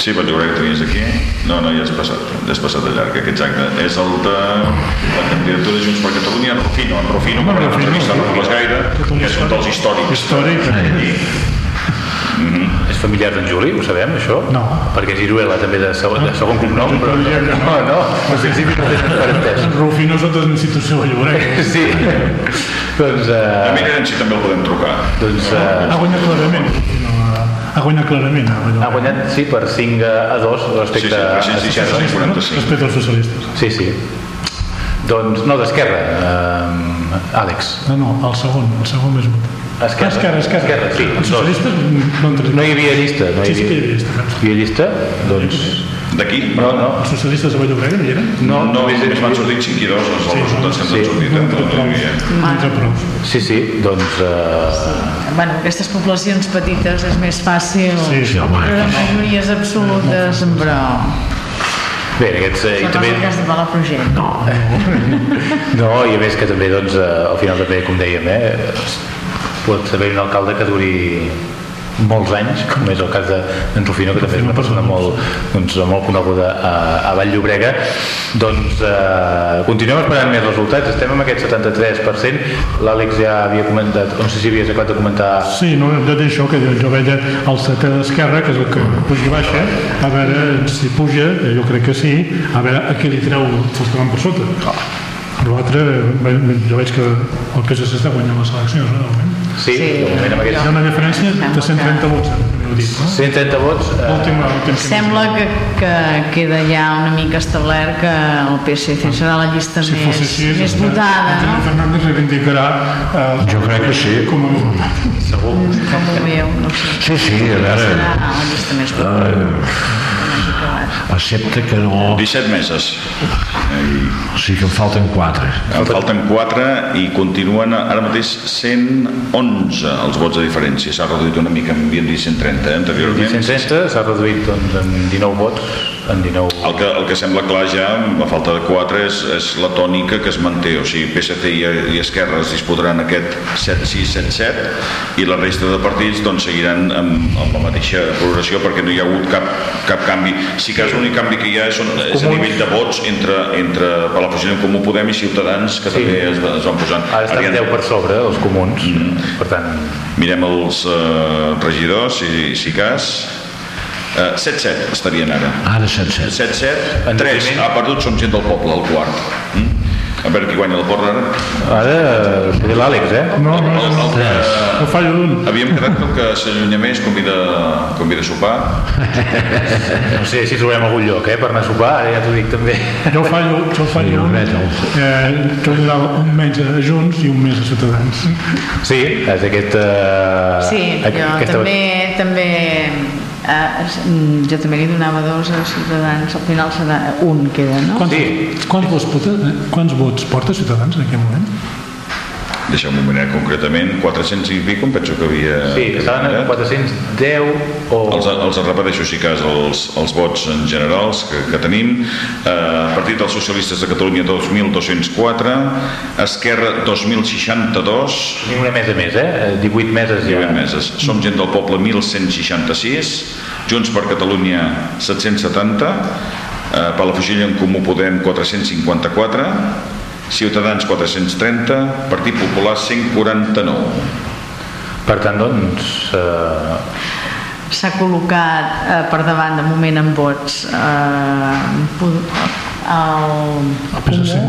Sí, Vallobrega tenies aquí. No, no, ja has passat, ja has passat de llarg, exacte. És el de la candidatura de Junts per Catalunya, en Rufino, en Rufino, que vam Rufino, no sí. parles gaire, que és un dels històrics. Històric. I És familiar d'en Juli, ho sabem, això? No. Perquè Giruela també de segon, de segon cognom, però no, que no, no, al principi no tenen parentès. En Rufí nosaltres en situació de llobrega. Sí, doncs... A Uh, Mirem si també el podem trucar. doncs uh, Ha guanyat clarament. No, ha guanyat clarament. Ha ha guanyat, sí, per 5 a 2 Sí, respecte sí, a 360 i 45. Respecte als socialistes. Sí, sí. Doncs, no, d'Esquerra, uh, Àlex. No, no, el segon, el segon més votat. Esquerra. Esquerra, esquerra. Esquerra, sí, Els socialistes no han tret. No hi havia llista, no hi Sí, sí que hi havia, havia llista. hi havia llista, doncs... D'aquí? No, no, Els socialistes de Vallobregat no hi eren? No, no, m'han sortit 5 i 2 els Sí, resultats que sí. han sortit. No eh? han tret No, no, havia. No prou. sí, sí, doncs... Uh, Bueno, aquestes poblacions petites és més fàcil. Sí, sí, home. Però de majories absolutes, però... bé, aquests... Eh, i no també, cas de Palafrugell. No. no, i a més que també, doncs, eh, al final també, com dèiem, eh, pot haver un alcalde que duri molts anys, com és el cas de- d'en Rufino, que també és una persona molt, doncs, molt coneguda a, a Vall-llobrega. Doncs eh, continuem esperant més resultats. Estem amb aquest 73%. L'Àlex ja havia comentat, no sé si havies acabat de comentar... Sí, no, jo deia això, que jo, jo veia el setè d'esquerra, que és el que puja i baixa, a veure si puja, eh, jo crec que sí, a veure a qui li treu els que van per sota. L'altre, bé, jo veig que el PSC està guanyant les eleccions, no? Sí, Sí, de moment amb Hi ha una diferència de 130 vots, eh, dit, no? 130 vots... Eh, L'últim, l'últim que- Sembla que, que queda ja una mica establert que el PSC serà la llista Si fos més, així, més el- votada, no? Fernández reivindicarà eh, Jo crec que sí. com a segur. Com ho veieu, no sé. Sí, sí, a veure, Serà la llista més votada. Accepta que no... 17 meses. Eh, O sigui que en falten 4. I en falten 4 i continuen ara mateix 111 els vots de diferència. S'ha reduït una mica, m'havien dit 130 eh, anteriorment. 130 s'ha reduït doncs, en 19 vots, en 19... El que, el que sembla clar ja, a falta de 4, és, és la tònica que es manté. O sigui, PSC i, i Esquerra es disputaran aquest 7-6, 7-7 i la resta de partits doncs, seguiran amb, amb la mateixa progressió perquè no hi ha hagut cap, cap canvi. Sí que és l'únic canvi que hi ha és, és a nivell de vots entre, entre Palafrugell en Comú Podem i Ciutadans que Sí. també es, es van posant. Ara estan Ara hi ha- 10 per sobre, els comuns. Per tant, Mirem els eh, regidors, si, si cas. Eh, 7-7 estarien ara. Ara 7-7. 7-7, En 3 document. ha perdut, som gent del poble, el quart. Mm? A veure qui guanya el port ara. ara eh, seré l'Àlex, eh? No, no, no, no. El, No fallo d'un. havíem quedat que el que s'allunya més convida, convida a sopar. No sé si trobem algun lloc, eh? Per anar a sopar, ara ja t'ho dic també. Jo fallo, jo fallo un. Eh, jo un menys a Junts i un més a Ciutadans. Sí, és aquest... Eh, Sí, jo aquesta- també, també eh, jo també li donava dos a Ciutadans, al final serà un queda, no? Quants, Sí. quants, vots, eh, quants vots porta Ciutadans en aquest moment? Deixeu-me mirar concretament, 400 i pico, em penso que havia... Sí, estaven a mirat. 410 o... Els, els repeteixo, si cas, els, els vots en generals que, que tenim. Eh, Partit dels Socialistes de Catalunya 2.204, Esquerra 2.062, Tenim una mesa més, eh? 18 meses ja. 19 meses. Som gent del poble 1.166, Junts per Catalunya 770, eh, Palafrugell en Comú Podem 454, Ciutadans 430, Partit Popular 149. Per tant, doncs... Eh, S'ha col·locat eh, per davant de moment en vots eh, el, El PSC.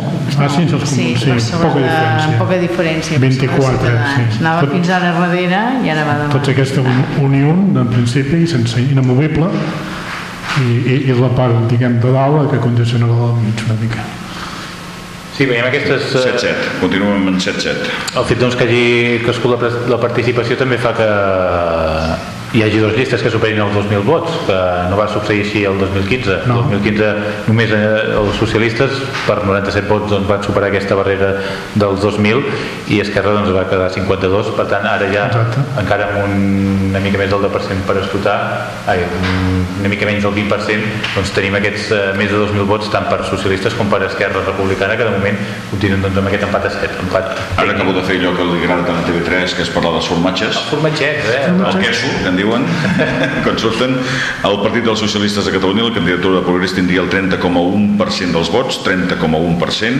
Ah, sí, els comuns, sí, per sobre poca de- diferència. poca diferència per sobre de 24, Ciutadans. sí. Anava Tot- fins ara darrere i ara va davant Tots aquesta un- unió, en principi, sense inamovible, i, i, i la part, diguem, de dalt, que condiciona la del mig una mica. Sí, veiem aquestes... Eh, 7-7, continuem amb 7-7. El fet doncs, que hagi crescut la, la participació també fa que hi hagi dues llistes que superin els 2.000 vots, que no va succeir així el 2015. No. El 2015 només eh, els socialistes per 97 vots doncs, van superar aquesta barrera dels 2.000 i Esquerra doncs, va quedar 52, per tant ara ja Exacte. encara amb un, una mica més del 10% per escrutar, ai, una mica menys del 20%, doncs tenim aquests eh, més de 2.000 vots tant per socialistes com per Esquerra Republicana que de moment continuen doncs, amb aquest empat a 7. Empat Ara acabo de fer allò que li agrada tant a TV3, que és parlar dels formatges. formatgets, eh? El queso, que en diuen, quan surten, el Partit dels Socialistes de Catalunya, la candidatura de Progrés tindria el 30,1% dels vots, 30,1%,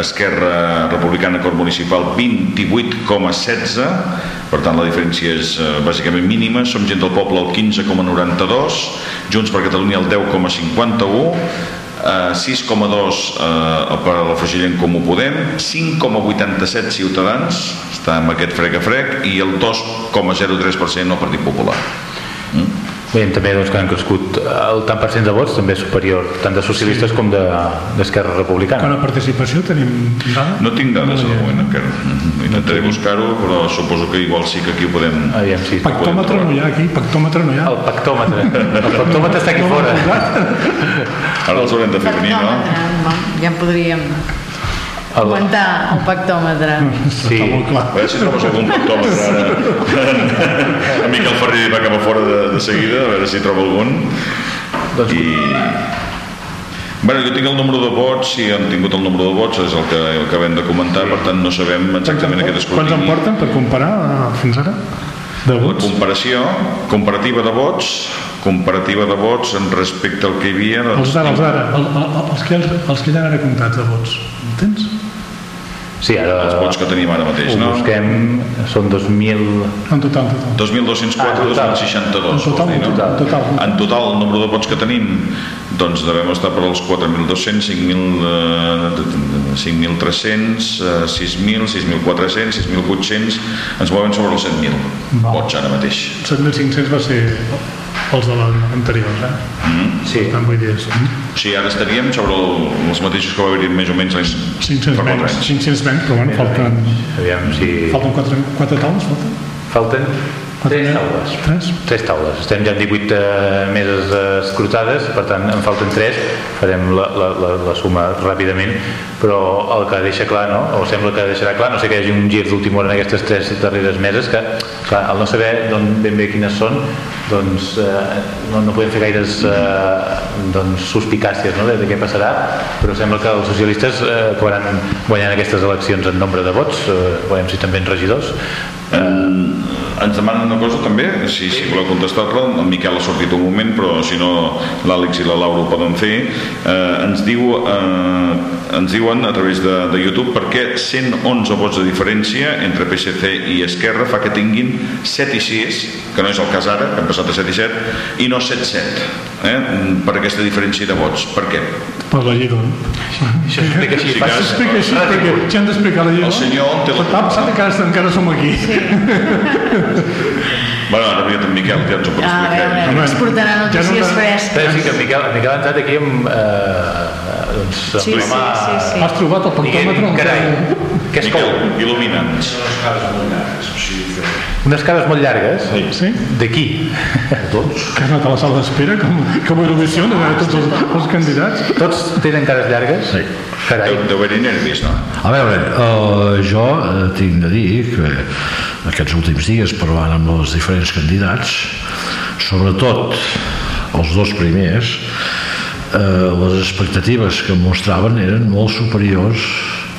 Esquerra Republicana Cor Municipal 28,16%, per tant la diferència és eh, bàsicament mínima, Som gent del poble el 15,92%, Junts per Catalunya el 10,51%, eh, 6,2 eh, per a la Frugillent Comú Podem, 5,87 Ciutadans, està amb aquest frec a frec, i el 2,03% el Partit Popular. Mm? Veiem també doncs, que han crescut el tant per cent de vots també superior tant de socialistes sí. com d'Esquerra de, Republicana. Quan la participació tenim dades? No tinc dades no, al moment encara. Intentaré buscar-ho, però suposo que igual sí que aquí ho podem... Aviam, sí, pactòmetre no hi ha aquí, pactòmetre no hi ha. El pactòmetre. El pactòmetre està aquí fora. Ara els haurem de fer venir, no? Ja en podríem Augmentar el pactòmetre. Sí. Està molt clar. A veure si trobes algun pactòmetre ara. en Miquel Ferrer va cap a fora de, de seguida, a veure si troba algun. Doncs... I... Bueno, jo tinc el número de vots, si han tingut el número de vots, és el que, el que acabem de comentar, per tant no sabem exactament aquest escrutini. Quants en porten per comparar eh, fins ara? De vots? Comparació, comparativa de vots, comparativa de vots en respecte al que hi havia... Doncs, els d'ara, els d'ara, el, el, els, que, els que ja han ara comptats de vots, el tens? Sí, ara... Els vots que tenim ara mateix, ho no? busquem, són 2.000... En total, total. 2.204, ah, 2.062. En total, no? total, total. En total, el número de vots que tenim, doncs devem estar per als 4.200, 5.300, 6.000, 6.400, 6.800, ens mouen sobre els 7.000 vots ara mateix. 7.500 va ser els de l'anterior, eh? Mm. Sí. tant, vull dir. Sí, ara estaríem sobre el, els mateixos que va haver-hi més o menys l'any 500 menys, 500 menys, però bueno, falten... Aviam, si... Falten 4, 4 taules, falten? Falten Tres taules. Tres? Tres taules. Estem ja en 18 eh, meses escrutades, per tant en falten tres, farem la, la, la, la suma ràpidament, però el que deixa clar, no? o sembla que deixarà clar, no sé que hi hagi un gir d'última hora en aquestes tres darreres meses, que clar, al no saber d'on ben bé quines són, doncs eh, no, no podem fer gaires eh, doncs, suspicàcies no? de, de què passarà, però sembla que els socialistes eh, acabaran guanyant aquestes eleccions en nombre de vots, eh, veurem si també en regidors. Eh, ens demanen una cosa també, si, si voleu contestar-la, el Miquel ha sortit un moment, però si no l'Àlex i la Laura ho poden fer. Eh, ens, diu, eh, ens diuen a través de, de YouTube per què 111 vots de diferència entre PSC i Esquerra fa que tinguin 7 i 6, que no és el cas ara, que han passat de 7 i 7, i no 7 7, eh, per aquesta diferència de vots. Per què? Per la llei d'on. Això s'explica així. Sí, s'explica així perquè la llei El senyor té la culpa. Encara, encara som aquí. Sí. bueno, ara ve en Miquel, que ens ho pot ah, explicar. A veure, ens portarà notícies ja no fresques. Sí, que en Miquel, Miquel ha entrat aquí amb... Eh, doncs, sí, sí, sí, sí. Has trobat el pantòmetre? Carai, què és Miquel, il·lumina'ns. Unes cares molt llargues? Sí. sí? De qui? Tots. Que has anat a la sala d'espera com, com a Eurovisió, de veure tots els, els candidats? Tots tenen cares llargues? Sí. Carai. Deu, deu haver-hi nervis, no? A veure, uh, jo uh, tinc de dir que aquests últims dies parlant amb els diferents candidats, sobretot els dos primers, eh, les expectatives que mostraven eren molt superiors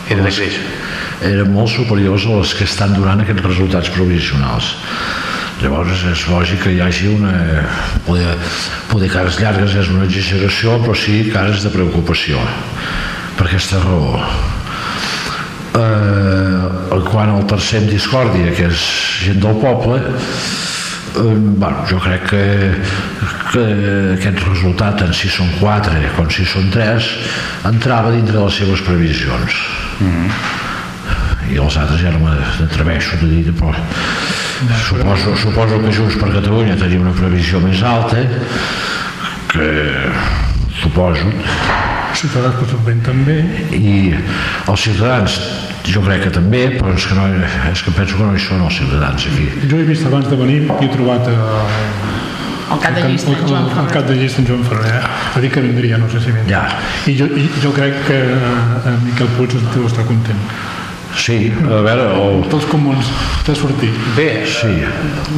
eren de creix. eren molt superiors a les que estan donant aquests resultats provisionals llavors és lògic que hi hagi una poder, poder cares llargues és una exageració però sí cares de preocupació per aquesta raó eh, quan el tercer en discòrdia que és gent del poble eh, bueno, jo crec que, que aquest resultat en si són 4 com si són 3 entrava dintre de les seves previsions. Mm -hmm. i els altres ja no m'atreveixo a dir però suposo, suposo que Junts per Catalunya tenia una previsió més alta que suposo. Ciutadans possiblement també. I els ciutadans jo crec que també, però és que, no, és que penso que no hi són els ciutadans aquí. Jo he vist abans de venir i he trobat eh, el cap de llista en Joan Ferrer. El cap de llista en Joan Ferrer, eh? a dir que vindria, no sé si vindria. Ja. I jo, i jo crec que eh, Miquel Puig deu estar content. Sí, a veure... El... Dels comuns, de sortir. Bé, Sí.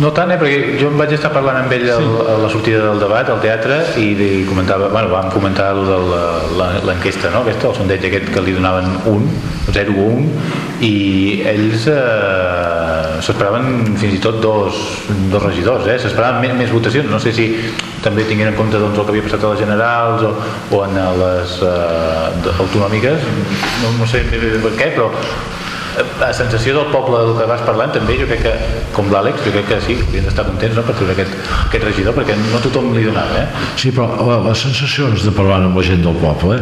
no tant, eh, perquè jo em vaig estar parlant amb ell el, a la sortida del debat, al teatre, i li comentava, bueno, vam comentar lo de l'enquesta, no? Aquesta, el sondeig aquest que li donaven un, 0 o 1, i ells eh, s'esperaven fins i tot dos, dos regidors, eh? s'esperaven més, més votacions, no sé si també tinguin en compte doncs, el que havia passat a les generals o, o en les eh, autonòmiques, no, no sé bé per què, però la sensació del poble del que vas parlant també jo crec que, com l'Àlex, jo crec que sí haurien d'estar contents no, per treure aquest, aquest regidor perquè no tothom li donava eh? Sí, però la- les sensacions de parlar amb la gent del poble,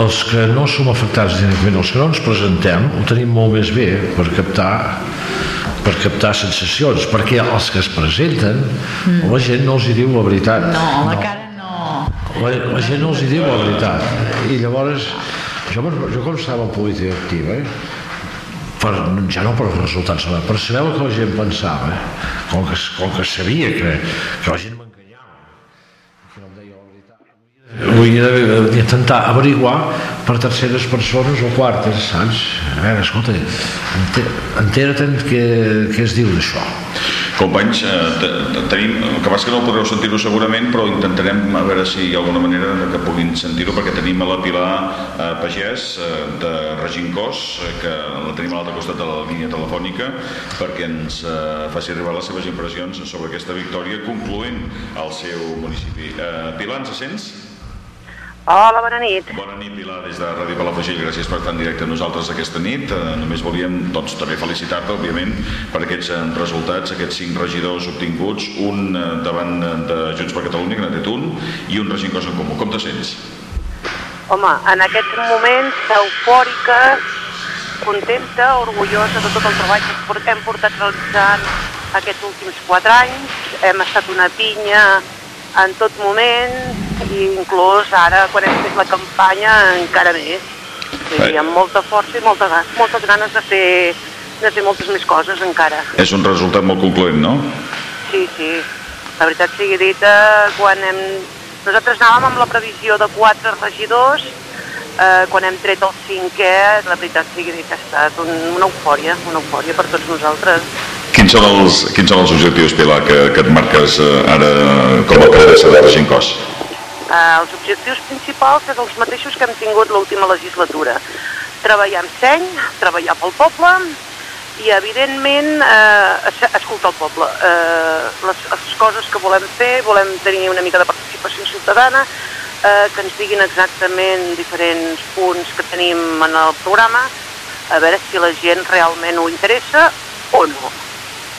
els que no som afectats directament, els que no ens presentem, ho tenim molt més bé per captar per captar sensacions, perquè els que es presenten, la gent no els hi diu la veritat. No, la cara no... La, la gent no els hi diu la veritat. I llavors, jo, jo com estava en política activa, eh, per, ja no per els resultats, sinó per saber el que la gent pensava, com que, com que sabia que, que la gent m'enganyava, que no em deia la veritat. Hauria de- d'intentar averiguar per terceres persones o quartes, saps? A veure, escolta, ente- entera-te'n què, què es diu d'això. Companys, eh, te- te- tenim, el que passa que no podreu sentir-ho segurament, però intentarem a veure si hi ha alguna manera que puguin sentir-ho, perquè tenim a la Pilar eh, Pagès eh, de Regincós, eh, que la tenim a l'altre costat de la línia telefònica, perquè ens eh, faci arribar les seves impressions sobre aquesta victòria concloent al seu municipi. Eh, Pilar, ens sents? Hola, bona nit. Bona nit, Pilar, des de Ràdio Palafrugell. Gràcies per estar en directe amb nosaltres aquesta nit. Eh, només volíem doncs, també felicitar-te, òbviament, per aquests eh, resultats, aquests cinc regidors obtinguts, un eh, davant de Junts per Catalunya, que n'ha tret un, i un regint en comú. Com te sents? Home, en aquests moments eufòrica, contenta, orgullosa de tot el treball que hem portat realitzant aquests últims quatre anys. Hem estat una pinya en tot moment i inclús ara, quan hem fet la campanya, encara més. Vull dir, amb molta força i molta, moltes ganes de fer, de fer moltes més coses encara. És un resultat molt concloent, no? Sí, sí. La veritat sigui dita, quan hem... Nosaltres anàvem amb la previsió de quatre regidors, eh, quan hem tret el cinquè, la veritat sigui dita, ha estat un, una eufòria, una eufòria per tots nosaltres. Quins són els, quins són els objectius, Pilar, que, que et marques eh, ara com a alcaldessa de Regincós? Eh, els objectius principals són els mateixos que hem tingut l'última legislatura. Treballar amb seny, treballar pel poble i, evidentment, eh, es- escoltar el poble. Eh, les, les coses que volem fer, volem tenir una mica de participació ciutadana, eh, que ens diguin exactament diferents punts que tenim en el programa, a veure si la gent realment ho interessa o no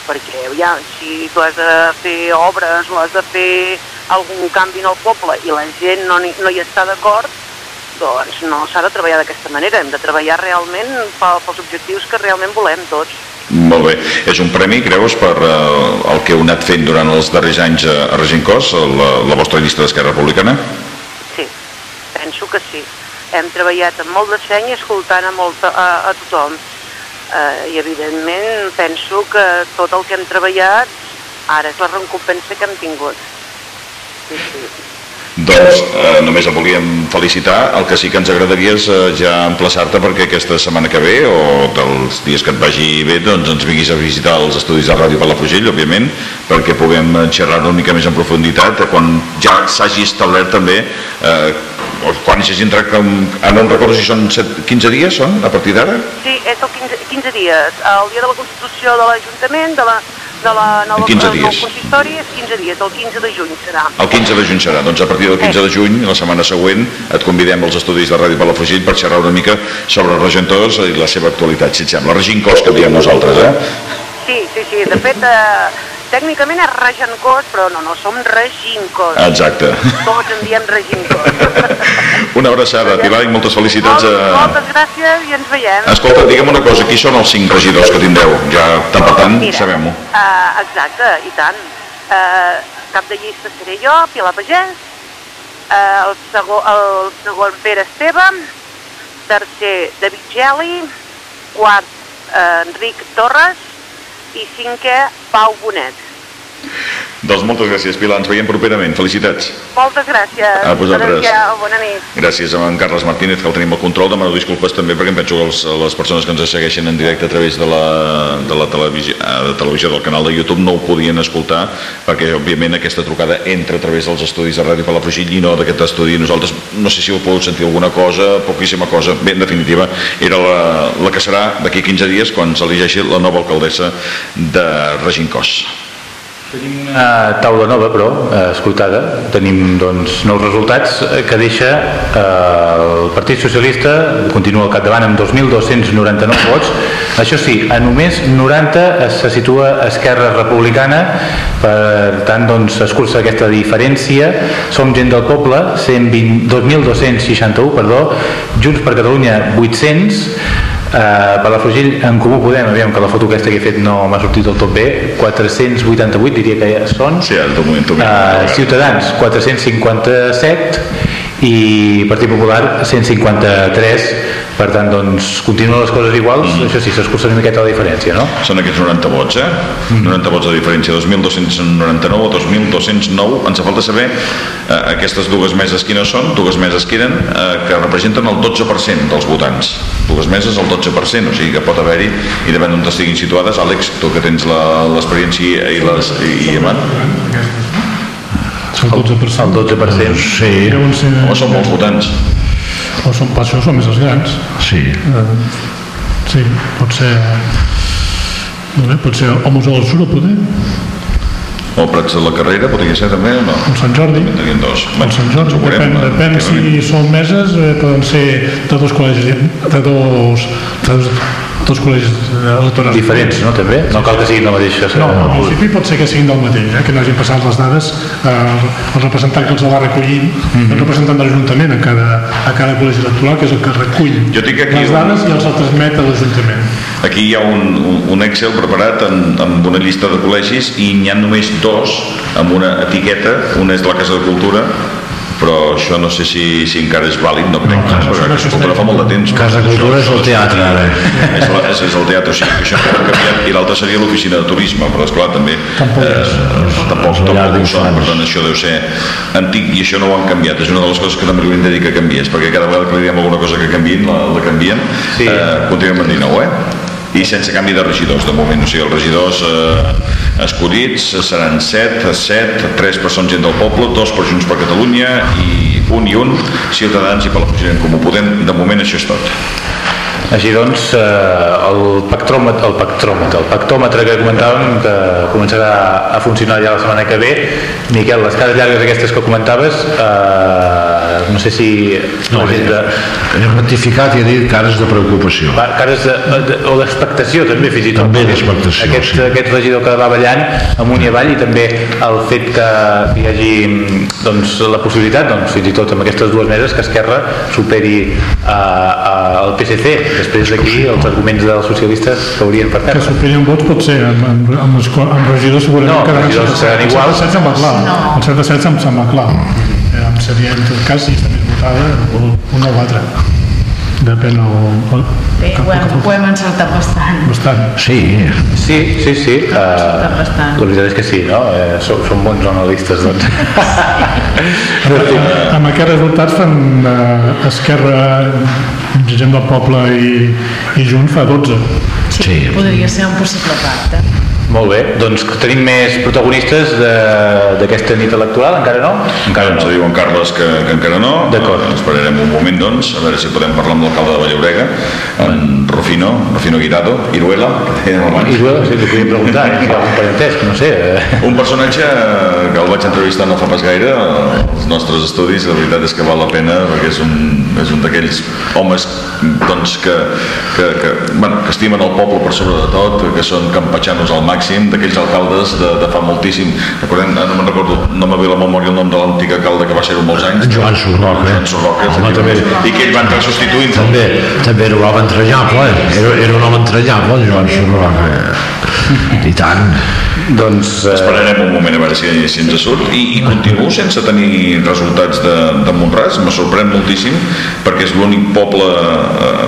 perquè ja, si tu has de fer obres o has de fer algun canvi en el poble i la gent no, no hi està d'acord, doncs no s'ha de treballar d'aquesta manera, hem de treballar realment pe- pels objectius que realment volem tots. Molt bé. És un premi, creus, per eh, el que heu anat fent durant els darrers anys a a Regincós, la, la vostra llista d'Esquerra Republicana? Sí, penso que sí. Hem treballat amb molt de seny i escoltant a, molta, a, a tothom. Eh, I evidentment penso que tot el que hem treballat ara és la recompensa que hem tingut. Sí, sí. Doncs eh, només el volíem felicitar. El que sí que ens agradaria és eh, ja emplaçar-te perquè aquesta setmana que ve o dels dies que et vagi bé doncs ens vinguis a visitar els estudis de Ràdio Palafrugell, òbviament, perquè puguem xerrar una mica més en profunditat quan ja s'hagi establert també eh, o quan s'hagi entrat com... Ara no em recordo si són set, 15 dies, són, a partir d'ara? Sí, és el 15, 15 dies. El dia de la Constitució de l'Ajuntament, de la, de la nova, 15 el nou dies. consistori, és 15 dies, el 15 de juny serà. El 15 de juny serà, doncs a partir del 15 de juny, la setmana següent, et convidem als estudis de Ràdio Palafrugell per xerrar una mica sobre els regentors i la seva actualitat, si et sembla. Regincós, que diem nosaltres, eh? Sí, sí, sí. De fet, eh, tècnicament és Regencós, però no, no, som Regincós. Exacte. Tots en diem Regincós. Una abraçada, Pilar, i moltes felicitats Moltes, a... moltes gràcies i ens veiem. Escolta, digue'm una cosa, qui són els cinc regidors que tindreu? Ja, tant per tant, sabem-ho. Uh, exacte, i tant. Uh, cap de llista seré jo, Pilar Pagès, uh, el, segon, el segon Pere Esteve, tercer David Geli, quart Enric Torres i cinquè Pau Bonet. Doncs moltes gràcies, Pilar. Ens veiem properament. Felicitats. Moltes gràcies. A vosaltres. Adéu, bona nit. Gràcies a en Carles Martínez, que el tenim al control. Demano disculpes també perquè em penso que els, les persones que ens segueixen en directe a través de la, de la televisió, eh, de televisió del canal de YouTube no ho podien escoltar perquè, òbviament, aquesta trucada entra a través dels estudis de Ràdio Palafrugell i no d'aquest estudi. Nosaltres, no sé si heu pogut sentir alguna cosa, poquíssima cosa. Bé, en definitiva, era la, la que serà d'aquí 15 dies quan s'elegeixi la nova alcaldessa de Regincós. Tenim una taula nova, però, eh, escoltada. Tenim doncs, nous resultats eh, que deixa eh, el Partit Socialista, continua al capdavant amb 2.299 vots. Això sí, a només 90 se situa Esquerra Republicana, per tant, doncs, es cursa aquesta diferència. Som gent del poble, 120 2.261, perdó, Junts per Catalunya 800, Uh, Palafrugell en Comú Podem, aviam que la foto aquesta que he fet no m'ha sortit del tot bé. 488 diria que ja són. Sí, t'ho moment, uh, Ciutadans 457 i Partit Popular 153 per tant doncs continuen les coses iguals mm. això sí, s'escurça una miqueta la diferència no? Són aquests 90 vots, eh? Mm. 90 vots de diferència, 2.299 o 2.209. Ens falta saber eh, aquestes dues meses quines són, dues meses que eren, eh, que representen el 12% dels votants. Dues meses el 12%, o sigui que pot haver-hi, i depèn d'on estiguin situades, Àlex, tu que tens la- l'experiència i, les, i, i Eman, El 12%. el 12% Sí, home, són molts votants. O són, per això són més els grans. sí. Eh, sí, pot ser... No sé, pot ser Homes del Sur, poder. O Prats de la Carrera, podria ser també o no? O Sant Jordi. En tenien dos. El Sant Jordi, veurem, depèn, depèn si són meses, eh, poden ser de dos col·legis, de dos, de dos, dos col·legis electorals. diferents, no? també? no cal que siguin la mateixa No, al principi pot ser que siguin del mateix, eh? que no hagin passat les dades, eh, el representant que els va recollint, Mhm. el representant de l'Ajuntament a cada, a cada col·legi electoral, que és el que recull Jo tinc aquí les un- dades i els el transmet a l'Ajuntament. Aquí hi ha un, un- un Excel preparat amb, amb una llista de col·legis i n'hi ha només dos amb una etiqueta, una és la Casa de Cultura però això no sé si, si encara és vàlid, no crec, no, Casa perquè no de Cultura fa molt de temps. Casa de Cultura és el teatre, ara. És, la, és, és el teatre, o sigui que això no ha canviat, i l'altre seria l'oficina de turisme, però esclar també Tampoc eh, tampoc, tampoc ho són, per tant això deu ser antic i això no ho han canviat, és una de les coses que també li hem de dir que canvies, perquè cada vegada que li diem alguna cosa que canvien, la, la canvien, Sí. eh, continuem amb 19, eh? I sense canvi de regidors de moment, o sigui, els regidors eh, escollits seran 7, 7, 3 per són gent del poble, 2 per Junts per Catalunya i un i un Ciutadans i Palafrugell en Comú. Podem, de moment això és tot. Així doncs, eh, el pactròmetre, el pactròmetre, el pactòmetre que comentàvem, que començarà a funcionar ja la setmana que ve, Miquel, les cares llargues aquestes que comentaves, eh, no sé si... No, la gent de, he rectificat i he dit cares de preocupació. va, cares de, de, o d'expectació també fins i tot També d'expectació, aquest, sí. aquest regidor que va ballant amunt i avall i també el fet que hi hagi doncs, la possibilitat doncs, fins i tot amb aquestes dues meses que Esquerra superi a, a, el PSC després d'aquí els arguments dels socialistes caurien per Que terra superin vots pot ser, amb, amb, amb, amb regidors segurament No, quedaran regidors sense- seran iguals. sense sembla clar. No. El 7 de 7 em sembla clar. Eh, seria en tot cas si està més votada o una o l'altra. Depèn o, o, Bé, ho hem, ho hem encertat bastant. bastant. Sí, Sí, sí, sí. Uh, la veritat és que sí, no? Eh, som, som bons analistes, doncs. Amb aquests resultats fan eh, Esquerra, gent del poble i, i Junts fa 12. Sí, Sí. podria ser un possible pacte. Molt bé, doncs tenim més protagonistes de- d'aquesta nit electoral, encara no? Encara Ens no. diu en Carles que, que encara no. D'acord. Eh, Esperarem un moment, doncs, a veure si podem parlar amb l'alcalde de Vallaurega, en Rufino, Rufino Guirado, Iruela, que dèiem abans. I jo, sí, li podria preguntar, eh, algun parentesc, no sé. eh. Un personatge que el vaig entrevistar no fa pas gaire als nostres estudis, la veritat és que val la pena perquè és un, és un d'aquells homes doncs, que, que, que, bueno, que estimen el poble per sobre de tot, que són campatxanos al màxim, d'aquells alcaldes de, de fa moltíssim, recordem, no me'n recordo, no me ve la memòria el nom de l'antic alcalde que va ser-ho molts anys, Joan Sorroca. Joan Sorroca, Home, efectivament. també. i que ell va entrar substituint també, també era un home entranyable, era, era un home entranyable, en Joan Sorroca. I tant. Doncs... Eh, Esperarem un moment a veure si, si ens surt i, i continuo sense tenir resultats de, de Montràs, me sorprèn moltíssim perquè és l'únic poble eh,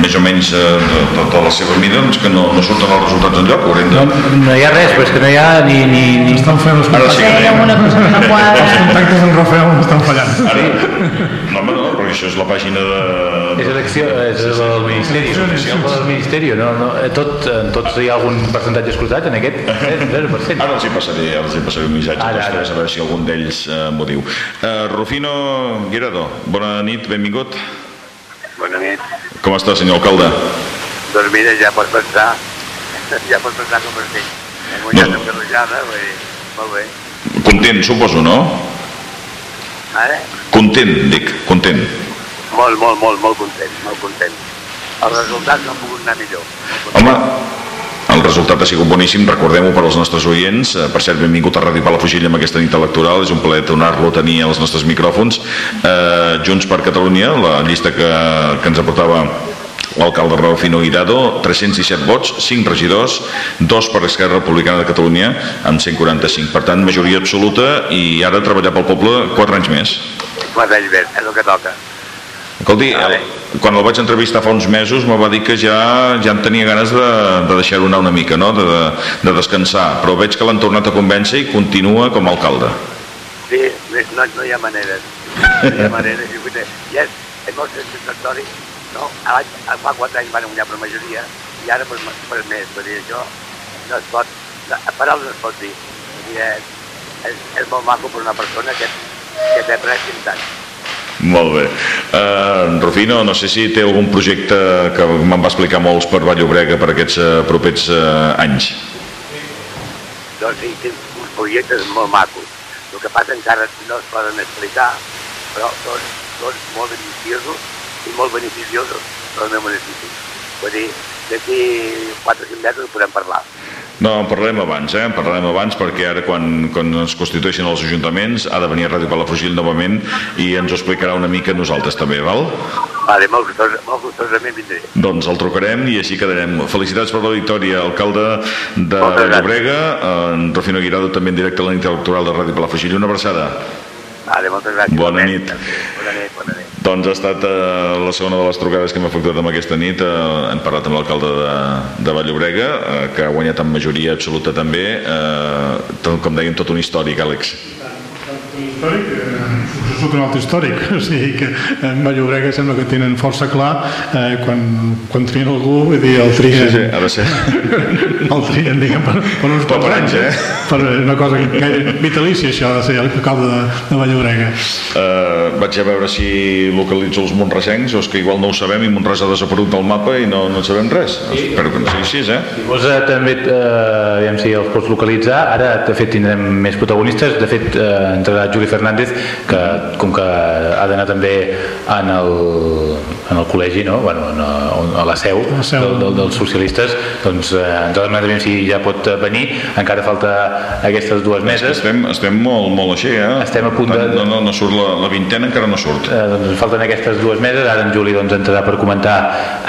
més o menys eh, de, de, de la seva mida doncs que no, no surten els resultats enlloc haurem de... No, no hi ha res, però és que no hi ha ni... ni, ni... Estan fent els Ara sí que Dèiem una cosa que no Els quadra. contactes amb Rafael estan fallant. Ara, no, no, perquè això és la pàgina de... És elecció, és el Ministeri, del Ministeri, no, no, eh, tot, en tots hi ha algun percentatge escrutat en aquest 0%. Ara els hi passaré, els hi passaré un missatge Ara, ara, ara. a veure si algun d'ells eh, m'ho diu. Uh, Rufino Guirado, bona nit, benvingut. Bona nit. Com està, senyor alcalde? Doncs mira, ja pots pensar, ja pots pensar com estic. Hem guanyat No. amb dir, molt bé. Content, suposo, no? Ara? Content, dic, content. Molt, molt, molt, molt content, molt content. Els resultats no han pogut anar millor. Home, el resultat ha sigut boníssim, recordem-ho per als nostres oients. Eh, Per cert, benvingut a Ràdio Palafrugell amb aquesta nit electoral, és un plaer tornar-lo a tenir als nostres micròfons. Eh, Junts per Catalunya, la llista que, que ens aportava l'alcalde Ralfino Guirado, 317 vots, 5 regidors, 2 per Esquerra Republicana de Catalunya, amb 145. Per tant, majoria absoluta i ara treballar pel poble 4 anys més. Quatre anys més, és el que toca. Escolti, el, quan el vaig entrevistar fa uns mesos me va dir que ja ja en tenia ganes de, de deixar-ho anar una mica, no? de, de, de descansar, però veig que l'han tornat a convèncer i continua com a alcalde. Sí, no, no hi ha maneres. No hi ha maneres. Ja és, és molt satisfactori. No? Fa quatre anys van guanyar per majoria i ara per, per més. Vull dir, això no es pot, a paraules no es pot dir. És, és, és molt maco per una persona que, que té pressi tant. Molt bé. Uh, Rufino, no sé si té algun projecte que me'n va explicar molts per Vallobrega per aquests uh, propers uh, anys. Doncs sí, té uns projectes molt macos. El que passa encara no es poden explicar, però són, són molt beneficiosos i molt beneficiosos per al meu municipi. Vull dir, d'aquí 4 o 5 mesos ho podem parlar. No, en parlarem abans, eh? En parlarem abans perquè ara quan, quan es constitueixen els ajuntaments ha de venir a Ràdio Palafrugell novament i ens ho explicarà una mica nosaltres també, val? Vale, molt, gustos, molt gustosament vindré. Doncs el trucarem i així quedarem. Felicitats per la victòria, alcalde de. Llobrega, en Rufino Guirado també en directe a la nit electoral de Ràdio Palafrugell. Una abraçada. Vale, moltes gràcies. Bona nit. Bona nit, bona nit. Doncs ha estat eh, la segona de les trucades que hem efectuat amb aquesta nit. Eh, hem parlat amb l'alcalde de, de Vallobrega, eh, que ha guanyat amb majoria absoluta també. Eh, com dèiem, tot un històric, Àlex. Històric, eh, és tot un altre històric, o sigui que en Vallobrega sembla que tenen força clar eh, quan, quan trien algú, vull dir, el trien, Sí, sí, ha de ser. el trien diguem, per, per uns quants anys, eh? Per una cosa gaire vitalícia, això, de ser l'alcalde de, de Vallobrega. Eh, vaig a veure si localitzo els monresencs, o és que igual no ho sabem i Montrès ha desaparegut del mapa i no, no en sabem res. Espero que no sigui així, eh? Si fos eh, també, eh, aviam si els pots localitzar, ara de fet tindrem més protagonistes, de fet eh, entrarà Juli Fernández, que com que ha d'anar també en el, en el col·legi, no? bueno, en, a, a la seu, La seu. Del, del, dels socialistes, doncs eh, ens ha demanat aviam si ja pot eh, venir, encara falta aquestes dues meses, Estem, estem molt, molt així, eh? Estem a punt de- No, no, no surt la, la vintena, encara no surt. eh, doncs ens falten aquestes dues meses, ara en Juli doncs, entrarà per comentar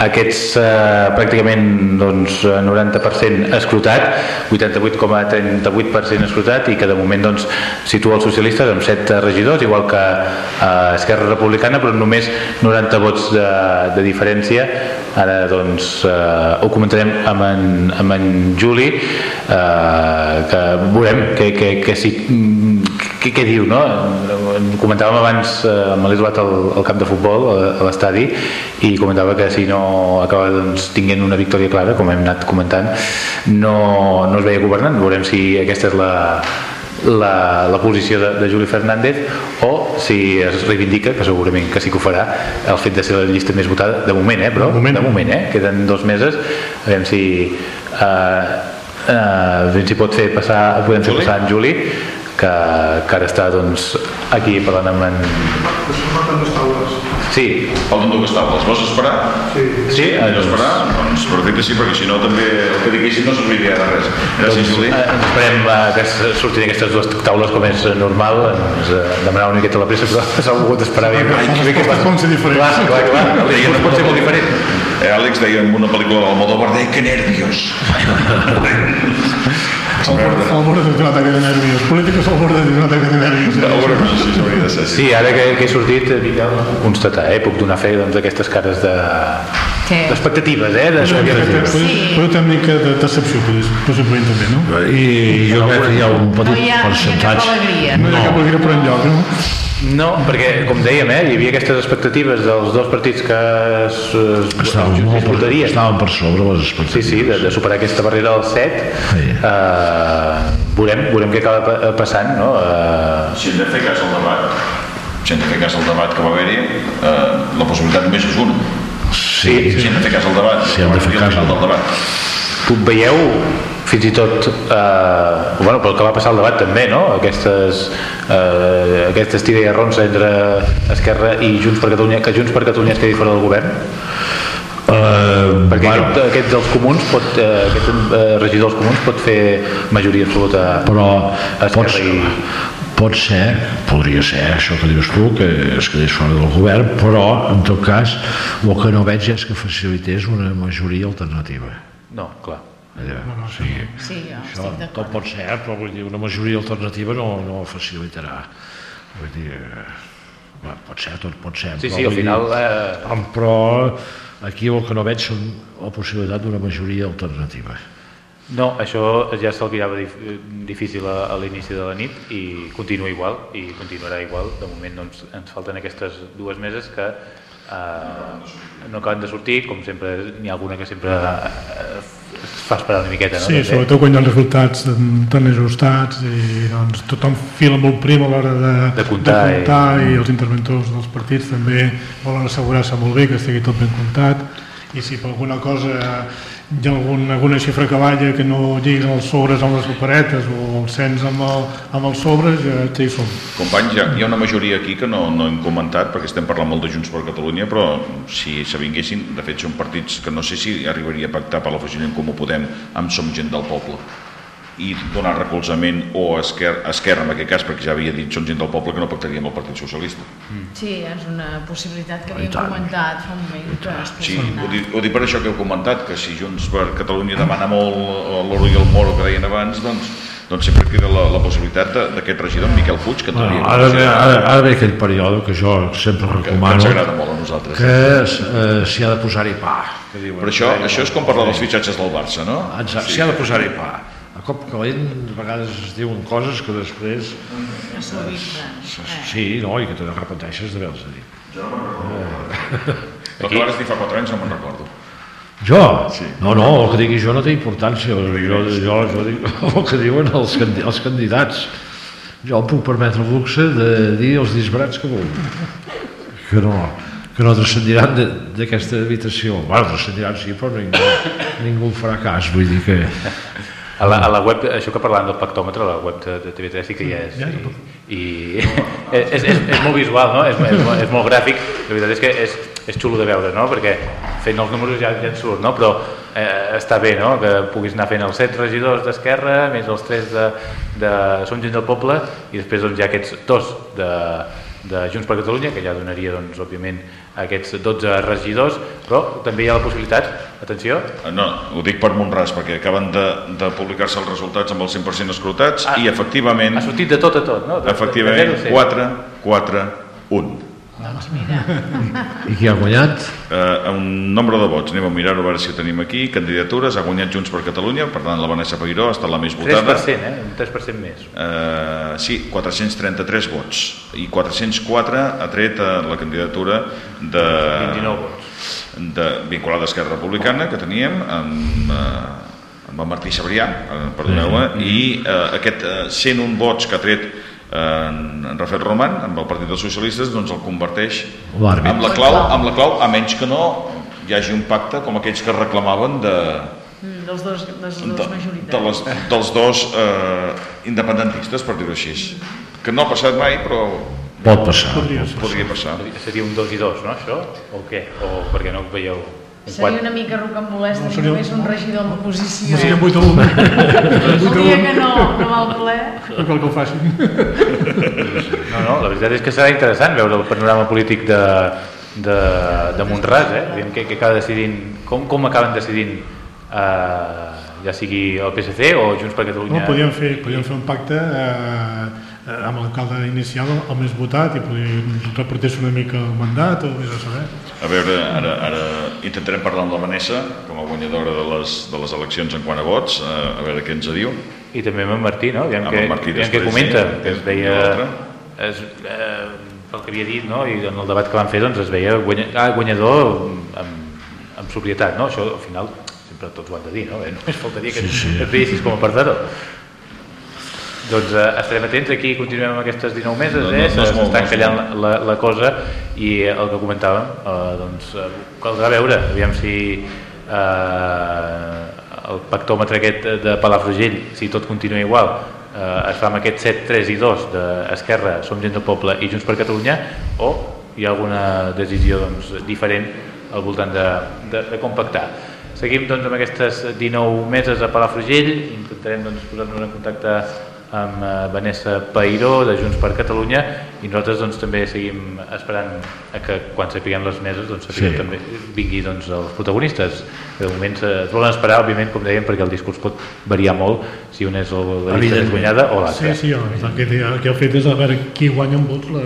aquests eh, pràcticament doncs, eh, 90% escrutat, 88,38% escrutat i que de moment doncs, situa els socialistes amb 7 regidors, igual que eh, Esquerra Republicana, però només 90 vots de, de diferència. Ara doncs eh, ho comentarem amb en, amb en Juli, eh, que veurem que, que, que si, què, què diu, no? Comentàvem abans, eh, me l'he trobat al, al camp de futbol, a, a l'estadi, i comentava que si no acaba doncs, tinguent una victòria clara, com hem anat comentant, no, no es veia governant. Veurem si aquesta és la, la, la posició de, de Juli Fernández o si es reivindica, que segurament que sí que ho farà, el fet de ser la llista més votada, de moment, eh, però De moment. de moment eh? queden dos mesos, a veure si eh, eh, si pot fer passar, podem fer Juli? passar en Juli, que, que ara està doncs, aquí parlant amb en... Sí, Falten dues taules. Vols esperar? sí, eh, Vols esperar? Doncs perfecte, sí, perquè si no també el que diguéssim no serviria de res. Gràcies, Juli. Eh, esperem eh, que surtin aquestes dues taules com és normal, ens eh, demanava una miqueta la pressa, però s'ha volgut esperar bé. Ai, que bé que poden ser diferents. Clar, clar, clar, la resposta pot ser molt diferent. Eh, Àlex deia en una pel·lícula d'Almodóvar, deia que nervios. Al borde, al borde d'un ataque de nervios. Políticos al borde d'un de així hauria de ser. Sí, ara que, que he sortit, eh, Miquel, constatar, eh? puc donar fe doncs, d'aquestes cares de, Què? d'expectatives, eh? d'expectatives. Però, però també una mica de decepció, possiblement també, no? I jo crec que hi ha un petit hi ha, no hi ha cap percentatge. alegria. No hi ha cap alegria per enlloc, no? No, perquè, com dèiem, eh, hi havia aquestes expectatives dels dos partits que es, es, Estaven, es molt per, estaven per sobre les Sí, expectatives. sí, de, de superar aquesta barrera del 7. Sí. Eh, veurem, veurem què acaba pa- passant, no? Eh, Si hem de fer cas al debat, si hem de fer cas al debat que va haver-hi, eh, la possibilitat només és una. Sí, Si hem de fer cas al debat, Si hem de fer cas al debat. tu veieu fins i tot eh, bueno, pel que va passar al debat també no? aquestes eh, aquestes tira i arronsa entre Esquerra i Junts per Catalunya que Junts per Catalunya es quedi fora del govern? Uh, perquè bueno, aquest, aquest dels comuns pot, eh, aquest eh, regidor dels comuns pot fer majoria absoluta però a pot, Esquerra i... pot ser, podria ser això que dius tu, que es quedés fora del govern, però en tot cas el que no veig és que facilités una majoria alternativa. no, clar Allà, o sigui, Sí, jo això estic tot pot ser, però vull dir, una majoria alternativa no, no facilitarà. Vull dir, eh, bueno, pot ser, tot pot ser. sí, però sí, al vull dir, final eh, Però aquí el que no veig són la possibilitat d'una majoria alternativa. No, això ja se'l mirava dif difícil a, a l'inici de la nit i continua igual i continuarà igual. De moment doncs, ens falten aquestes dues meses que eh, no acaben de sortir, com sempre n'hi ha alguna que sempre eh, es fa esperar una miqueta. No? Sí, També. sobretot quan hi ha els resultats tan ajustats i doncs, tothom fila molt prim a l'hora de, De comptar, de comptar i... els interventors dels partits també volen assegurar-se molt bé que estigui tot ben comptat i si per alguna cosa hi ha algun, alguna xifra que balla que no lliguen els sobres amb les paperetes o el cens amb, el, amb els sobres ja, ja hi som. Companys, ha, hi ha una majoria aquí que no, no hem comentat, perquè estem parlant molt de Junts per Catalunya, però si s'avinguessin, de fet són partits que no sé si arribaria a pactar per la fusió en Comú Podem amb Som Gent del Poble i donar recolzament o a Esquerra, a Esquerra en aquest cas, perquè ja havia dit Som Gent del Poble que no pactaria amb el Partit Socialista. Sí, és una possibilitat que I havíem comentat fa un moment que Sí, ho dic, ho dic per això que heu comentat, que si Junts per Catalunya demana molt l'Oro i el Moro que deien abans, doncs, doncs sempre queda la, la possibilitat de- d'aquest regidor, en Miquel Puig, que Bueno, ara, ve, ara, ara ve aquell període que jo sempre que, que recomano ens agrada molt a nosaltres. que eh, s'hi ha de posar-hi pa. Que diuen. Però això, això és com parlar dels fitxatges del Barça, no? Exacte, s'hi ha de posar-hi pa. A cop calent, a vegades es diuen coses que després... No. Eh. Sí, no, i que te repeteixes d'haver-los dit. El que vas dir fa 4 anys no me'n recordo. Jo? Sí. No, no, el que digui jo no té importància. Jo, jo, jo dic el que diuen els, candi- els candidats. Jo em puc permetre el luxe de dir els disbarats que vulgui. Que no, que no transcendiran de- d'aquesta habitació. Bueno, transcendiran sí, però ningú, ningú farà cas. Vull dir que... A la, a la web, això que parlant del pactòmetre, la web de, de TV3 sí que hi és. Ja, I, i és, és, és molt visual, no? És, és, molt- és molt gràfic. La veritat és que és, és xulo de veure, no? Perquè fent els números ja, ja en surt, no? Però eh, està bé, no? Que puguis anar fent els set regidors d'Esquerra, més els tres de, de Som Gent del Poble, i després doncs, hi ha aquests dos de, de Junts per Catalunya, que ja donaria, doncs, òbviament, aquests 12 regidors, però també hi ha la possibilitat, atenció, Eh, No, ho dic per Montràs, perquè acaben de, de publicar-se els resultats amb el 100% escrutats Ah, i efectivament, ha sortit de tot a tot, no? De, efectivament, de 0 a 100. 4, 4, 1. Doncs mira, I qui ha guanyat? Eh, un nombre de vots, anem a mirar-ho a veure si ho tenim aquí, candidatures, ha guanyat Junts per Catalunya, per tant la Vanessa Peiró ha estat la més votada. 3%, eh? Un 3% més. Eh, sí, 433 vots i 404 ha tret eh, la candidatura de, 29 vots. de, vinculada a Esquerra Republicana que teníem amb, eh, amb el Martí Sabrià, eh, perdoneu-me, i eh, aquest eh, 101 vots que ha tret eh, en, en Rafael Roman amb el Partit dels Socialistes doncs el converteix amb la clau, amb la clau a menys que no hi hagi un pacte com aquells que reclamaven de, mm, dels dos, dels de, dos de majoritaris. les, dels dos eh, independentistes, per dir-ho així. Que no ha passat mai, però Pot passar. Podria podria passar. Seria un 2 i 2, no, això? O què? O perquè no veieu un Seria 4? una mica rocambolès No, seria- només un regidor en l'oposició. No seria 8 a 1, El dia que no, no va al ple. no cal que ho facin. No, no, la veritat és que serà interessant veure el panorama polític de, de, de Montràs, eh? Aviam què, què acaba decidint, com, com acaben decidint eh, ja sigui el PSC o Junts per Catalunya. No, podíem fer, podíem fer un pacte eh, amb l'alcalde inicial el més votat i poder repartir-se una mica el mandat o vés a saber. A veure, ara, ara intentarem parlar amb la Vanessa com a guanyadora de les, de les eleccions en quant a vots, eh, a veure què ens diu. I també amb en Martí, no? Aviam Amb què, en Martí aviam què després, comenta, sí. que es l'altre? Es, eh, pel que havia dit, no? I en el debat que van fer, doncs es veia guanya, ah, guanyador amb, amb sobrietat, no? Això, al final, sempre tots ho han de dir, no? Eh, només faltaria que sí, sí. et veiessis com a perdedor. Doncs eh, estarem atents, aquí continuem amb aquestes 19 meses, No, no, eh? no S'està no és encallant la, la cosa. I el que comentàvem, eh, doncs eh, caldrà veure, aviam si eh, el pactòmetre aquest de Palafrugell, si tot continua igual, eh, es fa amb aquest 7, 3 i 2 d'Esquerra, Som gent del poble i Junts per Catalunya, o hi ha alguna decisió doncs, diferent al voltant de, de, de com pactar. Seguim doncs, amb aquestes 19 meses a Palafrugell, intentarem doncs, posar-nos en contacte amb eh, Vanessa Pairó de Junts per Catalunya i nosaltres doncs, també seguim esperant a que quan sapiguem les meses doncs, sapiguem Sí. també vingui doncs, els protagonistes de moment se- es volen esperar òbviament com dèiem perquè el discurs pot variar molt si un és el, la llista més guanyada o Sí, l'altre sí, el que, el que heu fet és a veure qui guanya en vots la,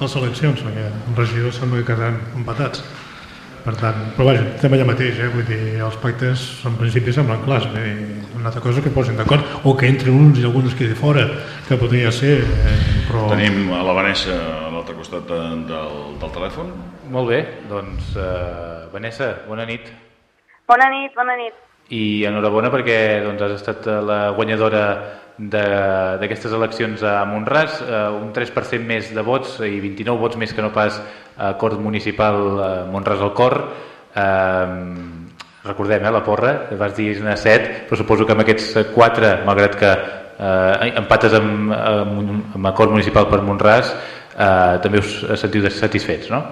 les eleccions, perquè els regidors sembla que quedaran empatats. Per tant, però vaja, estem allà mateix, eh? vull dir, els pactes en principi semblen clars, dir, una altra cosa que posin d'acord, o que entren uns i alguns quedi fora, que podria ser, eh? però... Tenim a la Vanessa a l'altre costat de, del, del telèfon. molt bé, doncs eh, Vanessa, bona nit Bona nit, bona nit. i enhorabona perquè doncs, has estat eh, la guanyadora de- d'aquestes eleccions a Montràs, eh, un 3% més de vots i 29 vots més que no pas a Cort Municipal a Montràs al Cor. Eh, recordem, eh, la porra, vas dir una 7, però suposo que amb aquests 4, malgrat que eh, empates amb, amb, amb Acord Municipal per Montràs, eh, també us sentiu satisfets, no?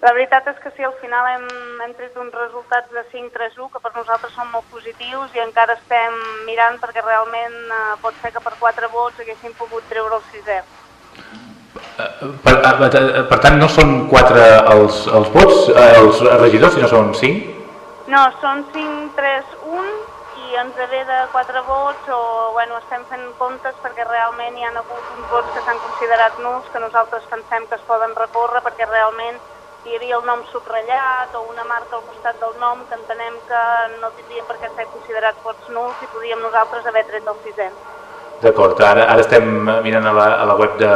La veritat és que sí, al final hem, hem tret uns resultats de 5-3-1 que per nosaltres són molt positius i encara estem mirant perquè realment eh, pot ser que per 4 vots haguéssim pogut treure el sisè. Per, per, per tant, no són 4 els, els vots, eh, els regidors, sinó són 5? No, són 5-3-1 i ens ve de 4 vots o bueno, estem fent comptes perquè realment hi ha hagut uns vots que s'han considerat nuls que nosaltres pensem que es poden recórrer perquè realment hi havia el nom subratllat o una marca al costat del nom que entenem que no tindrien per què ser considerats vots nuls i podíem nosaltres haver tret el sisè. D'acord, ara, ara estem mirant a la, a la web de,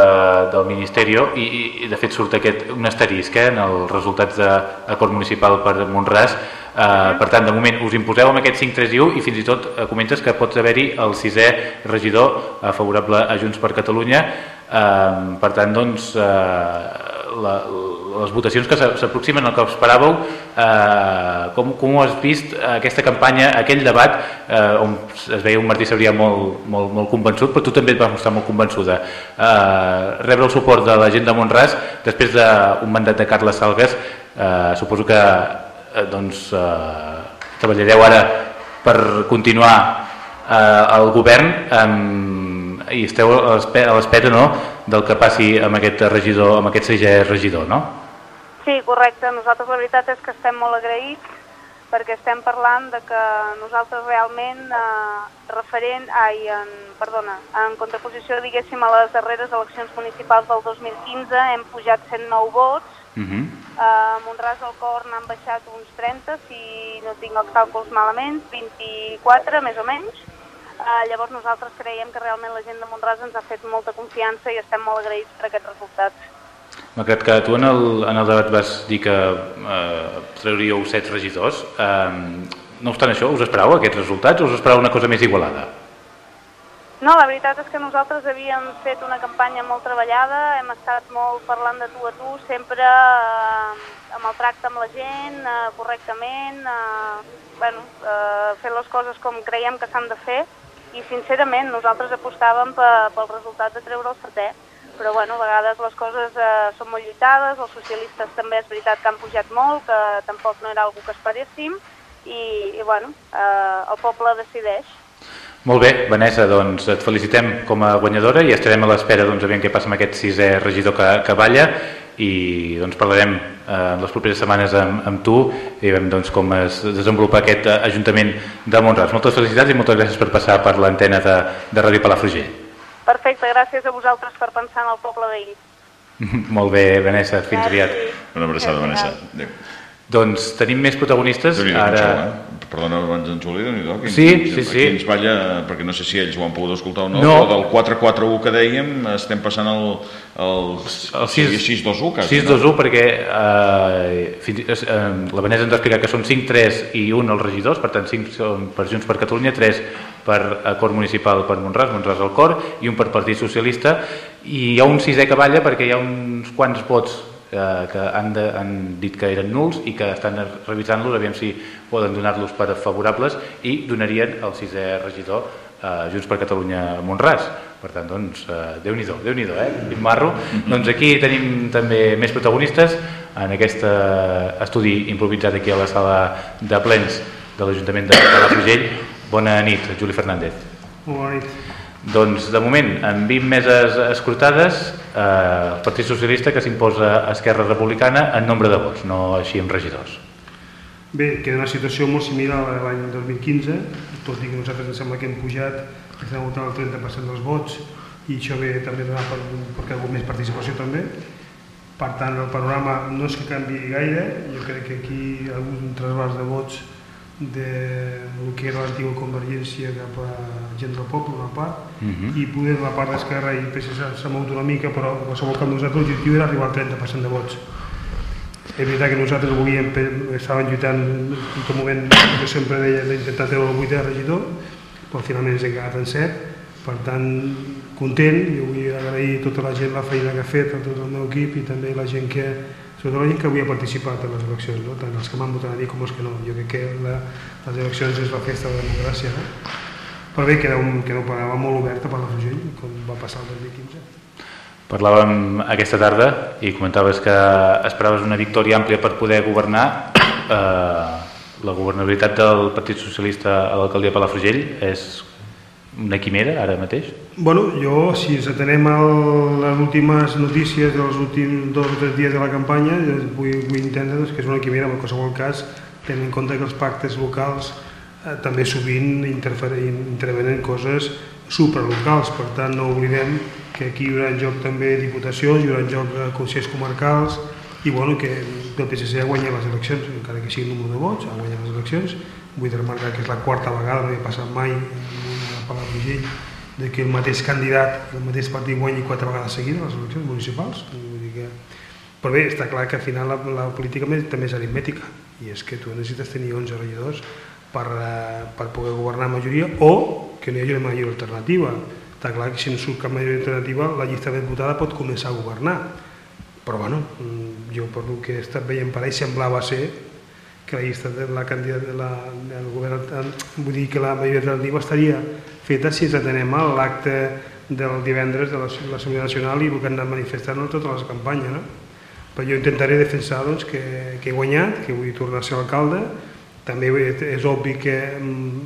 del Ministeri i, i, i de fet surt aquest, un asterisc eh, en els resultats d'acord municipal per Montràs. Eh, per tant, de moment us imposeu amb aquest 5 3 i 1 i fins i tot eh, comentes que pot haver-hi el sisè regidor eh, favorable a Junts per Catalunya. Eh, per tant, doncs, eh, la, les votacions que s'a- s'aproximen al que esperàveu, eh, com, com ho has vist eh, aquesta campanya, aquell debat eh, on es veia un Martí Sabrià molt, molt, molt convençut, però tu també et vas mostrar molt convençuda. Eh, rebre el suport de la gent de Montràs després d'un mandat de Carles Salgues, eh, suposo que eh, doncs, eh, treballareu ara per continuar eh, al govern amb, i esteu a l'espe- a l'espera no, del que passi amb aquest regidor, amb aquest sisè regidor, no? Sí, correcte. Nosaltres la veritat és que estem molt agraïts perquè estem parlant de que nosaltres realment eh, referent, ai, en, perdona, en contraposició, diguéssim, a les darreres eleccions municipals del 2015 hem pujat 109 vots, Uh -huh. a Montràs del Cor n'han baixat uns 30, si no tinc els càlculs malament, 24 més o menys. Uh, llavors nosaltres creiem que realment la gent de Montràs ens ha fet molta confiança i estem molt agraïts per aquests resultats. Malgrat que tu en el, en el debat vas dir que eh, trauríeu set regidors, eh, no obstant això, us esperàveu aquests resultats o us esperàveu una cosa més igualada? No, la veritat és que nosaltres havíem fet una campanya molt treballada, hem estat molt parlant de tu a tu, sempre eh, amb el tracte amb la gent, eh, correctament, eh, bueno, eh, fent les coses com creiem que s'han de fer i sincerament nosaltres apostàvem pe, pel resultat de treure el setè, però bueno, a vegades les coses eh, són molt lluitades, els socialistes també és veritat que han pujat molt, que tampoc no era algú que esperéssim i, i bueno, eh, el poble decideix. Molt bé, Vanessa, doncs et felicitem com a guanyadora i estarem a l'espera doncs, aviam què passa amb aquest sisè regidor que, que balla i doncs parlarem eh, les properes setmanes amb, amb tu i veurem doncs, com es desenvolupa aquest eh, Ajuntament de Montràs. Moltes felicitats i moltes gràcies per passar per l'antena de, de Ràdio Palafrugell. Perfecte, gràcies a vosaltres per pensar en el poble veí. Molt bé, Vanessa, fins aviat. Una abraçada, Vanessa. Adéu. Doncs tenim més protagonistes. Ara... Eh? Perdona, abans en Juli, déu nhi quin, Sí, sí, sí. Aquí ens balla, perquè no sé si ells ho han pogut escoltar o no, No. però del 4-4-1 que dèiem estem passant al, al, El 6, 6-2-1 quasi. 6-2-1 perquè eh, fins, eh, la Vanessa ens va explicar que són 5-3 i 1 els regidors, per tant 5 són per Junts per Catalunya, 3 per acord municipal per Montràs, Montràs al cor i un per Partit Socialista i hi ha un sisè que balla perquè hi ha uns quants vots eh, que han, de, han dit que eren nuls i que estan revisant-los, aviam si poden donar-los per favorables i donarien el sisè regidor eh, Junts per Catalunya Montràs. Per tant, doncs, eh, Déu-n'hi-do, déu nhi eh? Quin marro. Doncs aquí tenim també més protagonistes en aquest eh, estudi improvisat aquí a la sala de plens de l'Ajuntament de Palafrugell. Bona nit, Juli Fernández. Bona nit. Doncs, de moment, amb 20 meses escrutades, eh, el Partit Socialista que s'imposa a Esquerra Republicana en nombre de vots, no així amb regidors. Bé, queda una situació molt similar a l'any 2015, tot i que nosaltres ens sembla que hem pujat, que estem votant el 30% dels vots, i això ve també donat per, perquè hi més participació també. Per tant, el panorama no és que canvi gaire, jo crec que aquí hi ha hagut un trasbàs de vots de el que era l'antiga Convergència cap a gent del poble, una part, Mhm. i poder la part d'Esquerra i PSC s'ha mogut una mica, però en qualsevol cas nosaltres l'objectiu era arribar al 30% de vots. És veritat que nosaltres volíem, estàvem lluitant en tot moment, jo sempre deia d'intentar treure el 8 de regidor, però finalment ens hem quedat en 7, per tant, content, jo vull agrair a tota la gent la feina que ha fet, a tot el meu equip i també la gent que, sobretot la gent que avui ha participat en les eleccions, no? tant els que m'han votat a mi com els que no. Jo crec que la, les eleccions és la festa de la democràcia, no? Però bé, queda un, queda un panorama molt obert a Palafrugell, com va passar el 2015. Parlàvem aquesta tarda i comentaves que esperaves una victòria àmplia per poder governar. Eh, la governabilitat del Partit Socialista a l'alcaldia Palafrugell és una quimera ara mateix? Bueno, jo, si ens atenem a les últimes notícies dels últims dos o tres dies de la campanya, vull, vull entendre doncs, que és una quimera, en qualsevol cas, tenint en compte que els pactes locals eh, també sovint intervenen coses supralocals, per tant no oblidem que aquí hi haurà en joc també diputacions, hi haurà en joc eh, consells comarcals i bueno, que el PSC ha guanyat les eleccions, encara que sigui el número de vots, ha guanyat les eleccions, vull remarcar que és la quarta vegada, no hi ha passat mai Palafrugell de que el mateix candidat, el mateix partit guanyi quatre vegades seguides les eleccions municipals. Vull dir que... Però bé, està clar que al final la, la política també és aritmètica i és que tu necessites tenir 11 regidors per, eh, per poder governar majoria o que no hi hagi una majoria alternativa. Està clar que si no surt cap majoria alternativa la llista ben votada pot començar a governar. Però bueno, mm, jo per el que he estat veient per ahí semblava ser que la llista de la candidata de la, del govern, vull dir que la majoria alternativa estaria feta si ens atenem a l'acte del divendres de l'Assemblea Nacional i el que han anat manifestant en tota la campanya. No? Però jo intentaré defensar doncs, que, que he guanyat, que vull tornar a ser alcalde, també és obvi que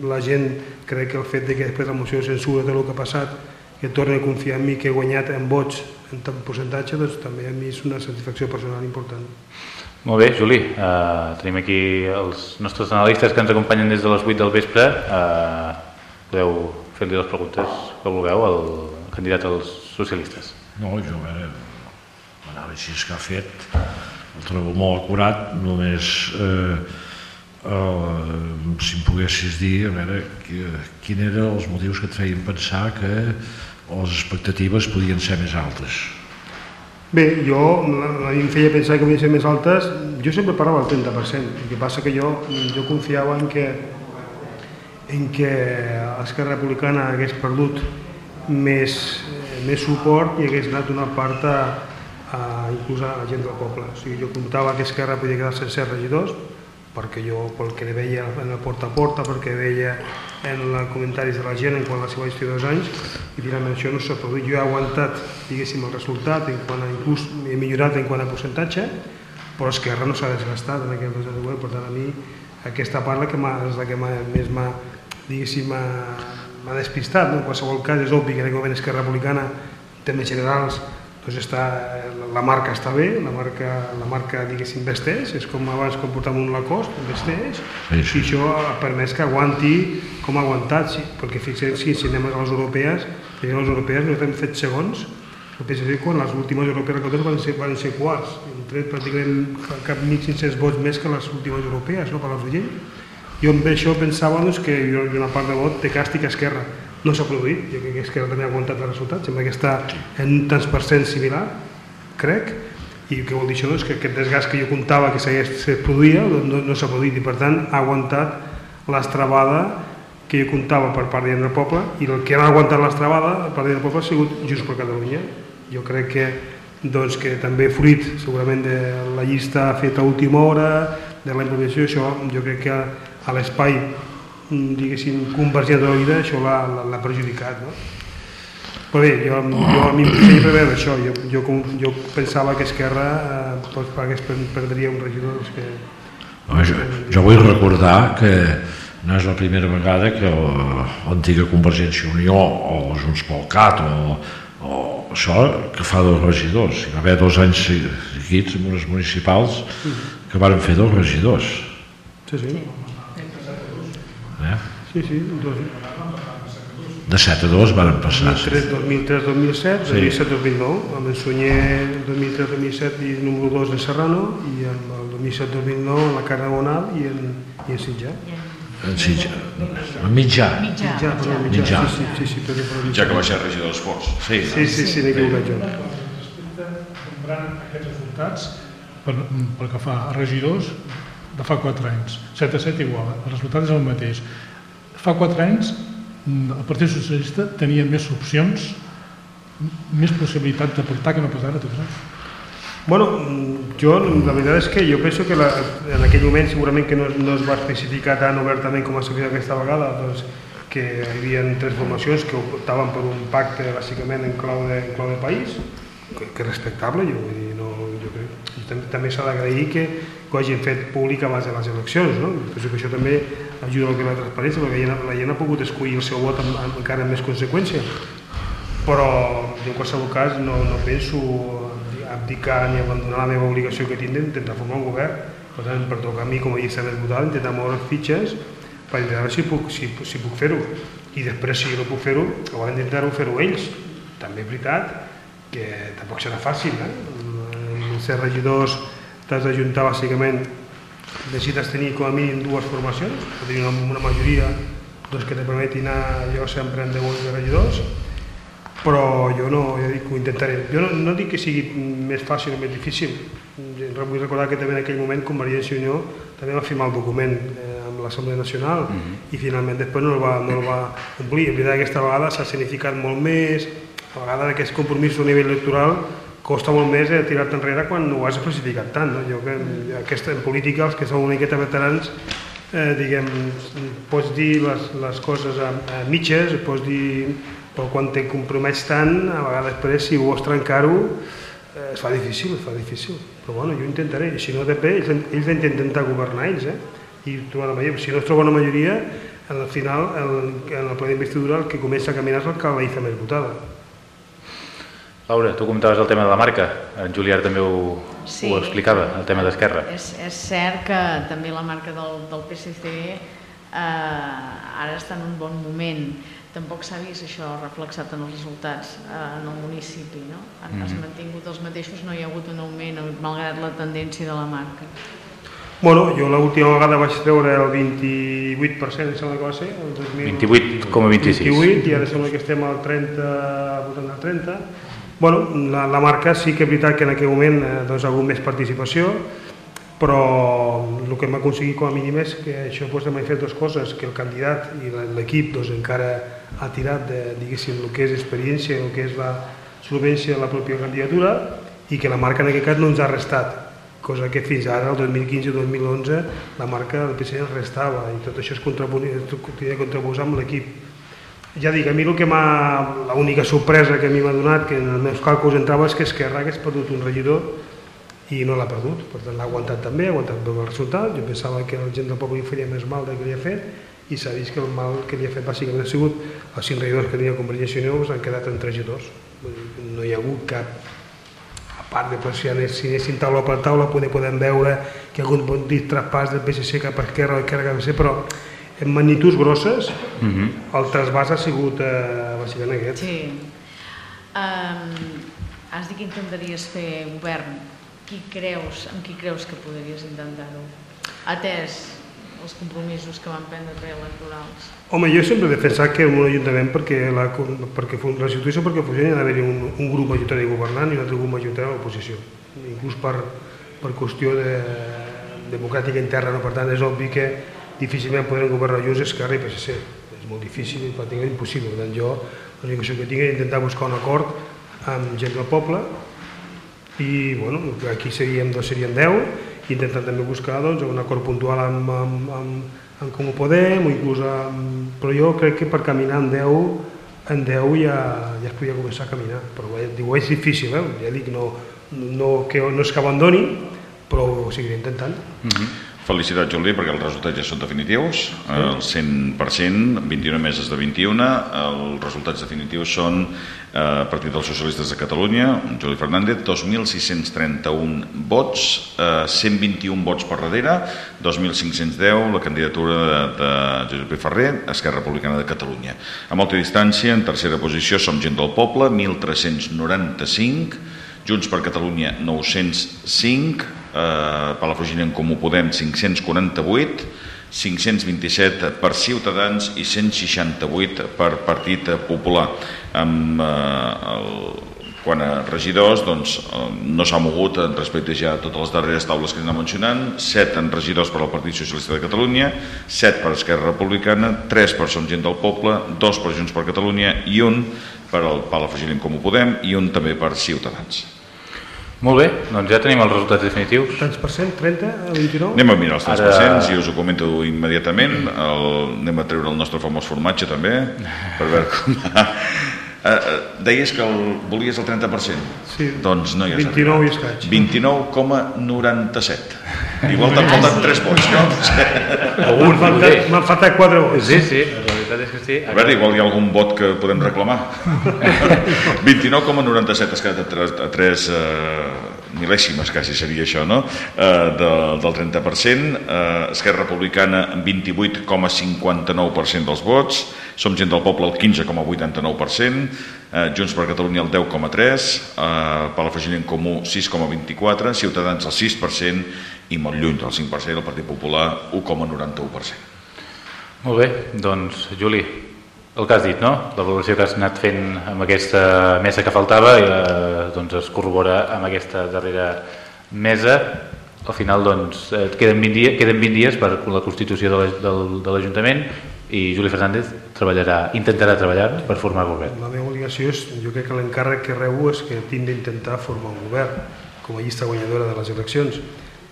la gent crec que el fet de que després la moció de censura de lo que ha passat que torni a confiar en mi que he guanyat en vots en tant percentatge doncs també a mi és una satisfacció personal important. Molt bé, Juli, eh, tenim aquí els nostres analistes que ens acompanyen des de les 8 del vespre. Eh, podeu fer-li les preguntes que vulgueu al candidat als socialistes. No, jo a veure, l'anàlisi que ha fet el trobo molt acurat, només eh, eh, si em poguessis dir a veure quins eren els motius que et feien pensar que les expectatives podien ser més altes. Bé, jo, a mi em feia pensar que podien ser més altes, jo sempre parlava del 30%, el que passa que jo, jo confiava en que, en que Esquerra Republicana hagués perdut més, més suport i hagués anat una part a, a inclús a la gent del poble. O sigui, jo comptava que Esquerra podia quedar sense regidors, perquè jo pel que veia en el porta a porta, perquè veia en els comentaris de la gent en quant a la seva de dos anys, i finalment això no s'ha produït. Jo he aguantat, diguéssim, el resultat, en quant a, inclús he millorat en quant a percentatge, però Esquerra no s'ha desgastat en aquest dos anys, per tant a mi aquesta part la que és la que més m'ha, diguéssim, m'ha despistat. No? En qualsevol cas és obvi que en aquest moment Esquerra Republicana, en termes generals, doncs està, la marca està bé, la marca, la marca diguéssim, vesteix, és com abans quan portàvem un Lacoste, vesteix, sí, sí. i això ha permès que aguanti com ha aguantat, sí, perquè fixem si, si anem a les europees, que les europees no hem fet segons, el PSC quan les últimes europees recaptades van ser, van ser quarts, hem tret pràcticament cap 1.500 vots més que les últimes europees, no, per la Frugell. Jo amb això pensava doncs, que havia una part de vot de càstig a Esquerra. No s'ha produït, jo crec que Esquerra també ha aguantat el resultat, sembla que està en un tants per cent similar, crec, i què vol dir això? Doncs que aquest desgast que jo comptava que se produïa doncs no, no s'ha produït i per tant ha aguantat l'estrabada que jo comptava per part del poble i el que ha aguantat l'estrabada per part del poble ha sigut just per Catalunya. Jo crec que doncs que també fruit segurament de la llista feta a última hora, de la improvisació, això jo crec que a l'espai diguéssim convergent de la vida això l'ha perjudicat no? però bé, jo, jo a mi em sempre veure això. Jo, jo, jo pensava que Esquerra eh, pues, perdria un regidor doncs que, no, jo, jo vull recordar que no és la primera vegada que l'antiga Convergència Unió o Junts pel Cat o, o això que fa dos regidors. Hi va haver dos anys seguits en unes municipals que van fer dos regidors. Sí, sí. Eh? Sí, sí, dos... De 7 a 2 van passar. 2003-2007, sí. 2007-2009, amb el Sunyer 2003-2007 i número 2 de Serrano, i amb el 2007-2009 la Carna Bonal i en, i en Sitjà. En Sitjà. En mitjà. Mitjà, mitjà, mitjà. mitjà. Sí, sí, sí, sí, però, però, mitjà que va ser regidor d'esports. Sí, sí, sí, sí, m'he equivocat jo. Comprant aquests resultats, per, pel que fa a regidors, de fa 4 anys. 7 a 7 igual, el resultat és el mateix. Fa 4 anys el Partit Socialista tenia més opcions, més possibilitat de portar que no pas ara, tu? Bueno, jo la veritat és que jo penso que la, en aquell moment segurament que no, no es va especificar tan obertament com ha fet aquesta vegada, doncs, que hi havia tres formacions que optaven per un pacte bàsicament en clau de, en clau de país, que, que és respectable, jo, vull dir, no, jo crec. I també, també s'ha d'agrair que, que ho hagin fet públic abans de les eleccions. No? Penso que això també ajuda a que la transparència, perquè la gent, la gent ha pogut escollir el seu vot amb, amb, encara amb més conseqüència. Però, en qualsevol cas, no, no penso abdicar ni abandonar la meva obligació que tinc d'intentar formar un govern. Per tant, per tocar a mi com a llista més votada, intentar moure fitxes per veure si puc, si, si puc fer-ho. I després, si no puc fer-ho, hauran d'intentar-ho fer-ho ells. També és veritat que tampoc serà fàcil, eh? ser regidors t'has d'ajuntar bàsicament necessites tenir com a mínim dues formacions per tenir una, una majoria doncs, que te permeti anar jo sempre en 10 de regidors però jo no, jo dic que ho intentaré jo no, no dic que sigui més fàcil o més difícil vull recordar que també en aquell moment Convergència i Unió també va firmar el document eh, amb l'Assemblea Nacional mm -hmm. i finalment després no el va, no el va complir. En veritat aquesta vegada s'ha significat molt més, a vegades aquest compromís a nivell electoral costa molt més eh, tirar-te enrere quan ho has especificat tant. No? Jo que aquesta, en política, els que són una miqueta veterans, eh, diguem, pots dir les, les coses a, a mitges, pots dir, però quan te compromets tant, a vegades després, si vols trencar-ho, eh, es fa difícil, es fa difícil. Però bueno, jo intentaré, si no també, ells, ells han d'intentar governar ells, eh? i trobar la majoria. Si no es troba una majoria, al final, en el ple d'investidura, el que comença a caminar és el que la llista més votada. Laura, tu comentaves el tema de la marca, en Julià també ho, sí, ho explicava, el tema d'Esquerra. És, és cert que també la marca del, del PSC eh, ara està en un bon moment. Tampoc s'ha vist això reflexat en els resultats eh, en el municipi. No? Han mm -hmm. mantingut els mateixos, no hi ha hagut un augment malgrat la tendència de la marca. Bueno, jo l'última vegada vaig treure el 28%, sembla que va ser, el 28,26. 28, i ara sembla que estem al 30, votant al 30 Bueno, la, la marca sí que és veritat que en aquell moment eh, doncs, ha hagut més participació, però el que hem aconseguit com a mínim és que això posa de fet dues coses, que el candidat i l'equip doncs, encara ha tirat de, diguéssim, el que és experiència, el que és la solvència de la pròpia candidatura i que la marca en aquest cas no ens ha restat, cosa que fins ara, el 2015 i 2011, la marca del PC restava i tot això es contraposar amb l'equip ja dic, a mi que m'ha... l'única sorpresa que a mi m'ha donat, que en els meus càlculs entrava, és que Esquerra hagués perdut un regidor i no l'ha perdut, per tant l'ha aguantat també, ha aguantat bé el resultat, jo pensava que la gent del poble li faria més mal del que li ha fet i s'ha vist que el mal que li ha fet bàsicament ha sigut els cinc regidors que tenia Convergència i Unió han quedat en regidors, no hi ha hagut cap a part de si, si anessin taula per taula poder podem veure que algun bon dit traspàs del PSC cap a Esquerra, Esquerra cap a però en magnituds grosses, uh -huh. el trasbàs ha sigut eh, bàsicament aquest. Sí. Um, has dit que intentaries fer govern. Qui creus, amb qui creus que podries intentar-ho? Atès els compromisos que van prendre preelectorals. Home, jo sempre he defensat que un ajuntament perquè la, perquè la situació perquè funcioni ha d'haver-hi un, un grup majoritari governant i un altre grup majoritari a l'oposició. Inclús per, per qüestió de, democràtica interna, no? per tant és obvi que difícilment podrem governar junts Esquerra i PSC. És molt difícil i pràcticament impossible. Per tant, jo l'única que tinc és intentar buscar un acord amb gent del poble i bueno, aquí seríem, dos serien 10 i intentant també buscar doncs, un acord puntual amb, amb, amb, amb Com ho Podem o inclús amb... però jo crec que per caminar en 10 en 10 ja, ja es podia començar a caminar però bé, diu, és difícil, eh? ja dic no, no, que, no és que abandoni però ho seguiré intentant Felicitats, Juli, perquè els resultats ja són definitius. El 100%, 21 meses de 21. Els resultats definitius són eh, Partit dels Socialistes de Catalunya, Juli Fernández, 2.631 vots, eh, 121 vots per darrere, 2.510 la candidatura de, de Josep. Ferrer, Esquerra Republicana de Catalunya. A molta distància, en tercera posició, som gent del poble, 1.395, Junts per Catalunya 905, eh, Palafrugell en Comú Podem 548, 527 per Ciutadans i 168 per Partit Popular. Amb, eh, el, quan a regidors doncs, eh, no s'ha mogut respecte ja a totes les darreres taules que anem mencionant, 7 en regidors per al Partit Socialista de Catalunya, 7 per Esquerra Republicana, 3 per Som Gent del Poble, 2 per Junts per Catalunya i un per al Palafrugell en Comú Podem i un també per Ciutadans. Molt bé, doncs ja tenim els resultats definitius. Tants per cent? 30 a 29? Anem a mirar els 3% Ara- i us ho comento immediatament. El, anem a treure el nostre famós formatge també, per veure com va. Eh, eh, deies que el, volies el 30%? Sí. Doncs no hi has 29 i arribat. escaig. 29,97. Igual t'han faltat 3 vots, no? M'han faltat, faltat 4 vots. Sí, sí, veritat és que sí. A veure, igual hi ha algun vot que podem reclamar. 29,97 has quedat a 3, a 3 eh, mil·lèsimes, quasi seria això, no? Eh, de, del 30%, eh, Esquerra Republicana amb 28,59% dels vots, Som Gent del Poble el 15,89%, eh, Junts per Catalunya el 10,3%, eh, Palafrugell en Comú 6,24%, Ciutadans el 6% i molt lluny del 5%, el Partit Popular 1,91%. Molt bé, doncs Juli, el que has dit, no? La valoració que has anat fent amb aquesta mesa que faltava eh, doncs es corrobora amb aquesta darrera mesa. Al final doncs, eh, queden, 20 dies, queden 20 dies per la constitució de l'Ajuntament i Juli Fernández treballarà, intentarà treballar per formar govern. La meva obligació és, jo crec que l'encàrrec que rebo és que tinc d'intentar formar un govern com a llista guanyadora de les eleccions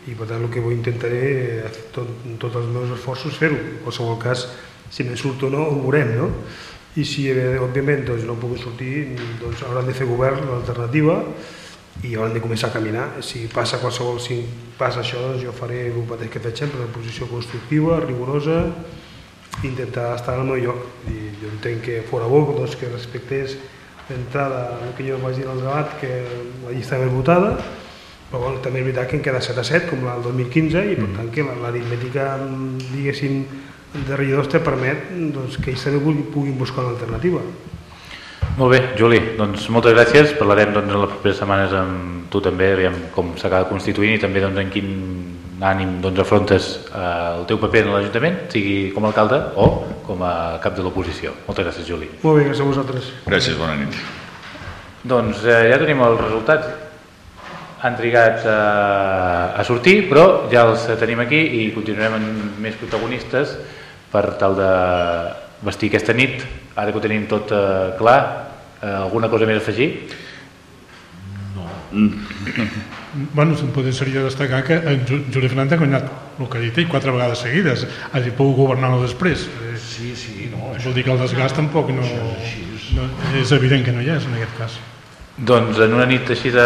i per tant el que vull intentaré tot, tots els meus esforços fer-ho. En qualsevol cas si me'n surt o no ho veurem no? i si eh, òbviament doncs, no puc sortir doncs hauran de fer govern l'alternativa i hauran de començar a caminar. Si passa qualsevol si passa això doncs jo faré el mateix que fet sempre una posició constructiva, rigorosa intentar estar al meu lloc. I jo entenc que fora bo doncs, que respectés d'entrada el que jo vaig dir al debat que la llista més votada però bueno, també és veritat que en queda 7 a 7 com el 2015 i per tant que la- l'aritmètica diguéssim de regidors te permet doncs, que ells també puguin, puguin buscar una alternativa Molt bé, Juli, doncs moltes gràcies. Parlarem doncs, en les properes setmanes amb tu també, aviam com s'acaba constituint i també doncs, en quin ànim doncs, afrontes eh, el teu paper en l'Ajuntament, sigui com a alcalde o com a cap de l'oposició. Moltes gràcies, Juli. molt bé, gràcies a vosaltres Gràcies, bona nit. Doncs eh, ja tenim els resultats. Han trigat eh, a sortir, però ja els tenim aquí i continuarem amb més protagonistes per tal de vestir aquesta nit. Ara que ho tenim tot eh, clar, eh, alguna cosa més a afegir? Bueno, se'n podria seria destacar que en Ju- Juli Fernández ha guanyat el que ha dit ell quatre vegades seguides, hagi pogut governar-lo després. Eh, Sí, sí, no, Vol dir que el desgast tampoc no, no, és evident que no hi és en aquest cas. Doncs en una nit així de...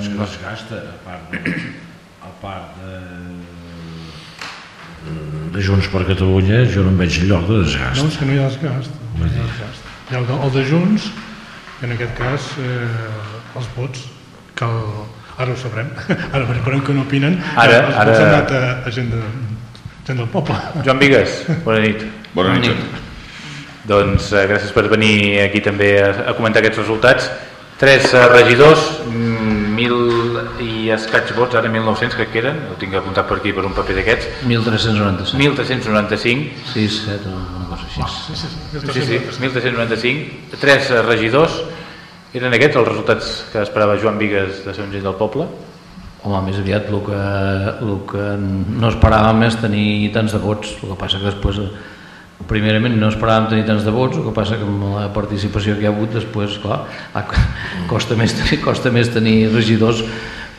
És que no es gasta, a part de, a part de, de Junts per Catalunya, jo no en veig lloc de desgast. No, és que no hi ha desgast. No hi ha, desgast. Hi ha el, de, el de Junts, que en aquest cas eh, els vots, que el, ara ho sabrem, ara veurem què n'opinen, Ara- els ara- vots han anat a, a gent, de, gent del poble. Joan Vigues, bona nit. Bona nit. Doncs eh, gràcies per venir aquí també a, a comentar aquests resultats. Tres eh, regidors, mm, mil i escaig vots, ara 1.900 que queden, ho tinc apuntat per aquí per un paper d'aquests. 1.395. 1.395. 6, 7 o una cosa així. Sí, sí, 1.395. Tres eh, regidors. Eren aquests els resultats que esperava Joan Vigues de Sant Gell del Poble? Home, més aviat el que, el que no esperàvem és tenir tants de vots, el que passa que després primerament no esperàvem tenir tants de vots, el que passa que amb la participació que hi ha hagut després, clar, costa més, costa més tenir regidors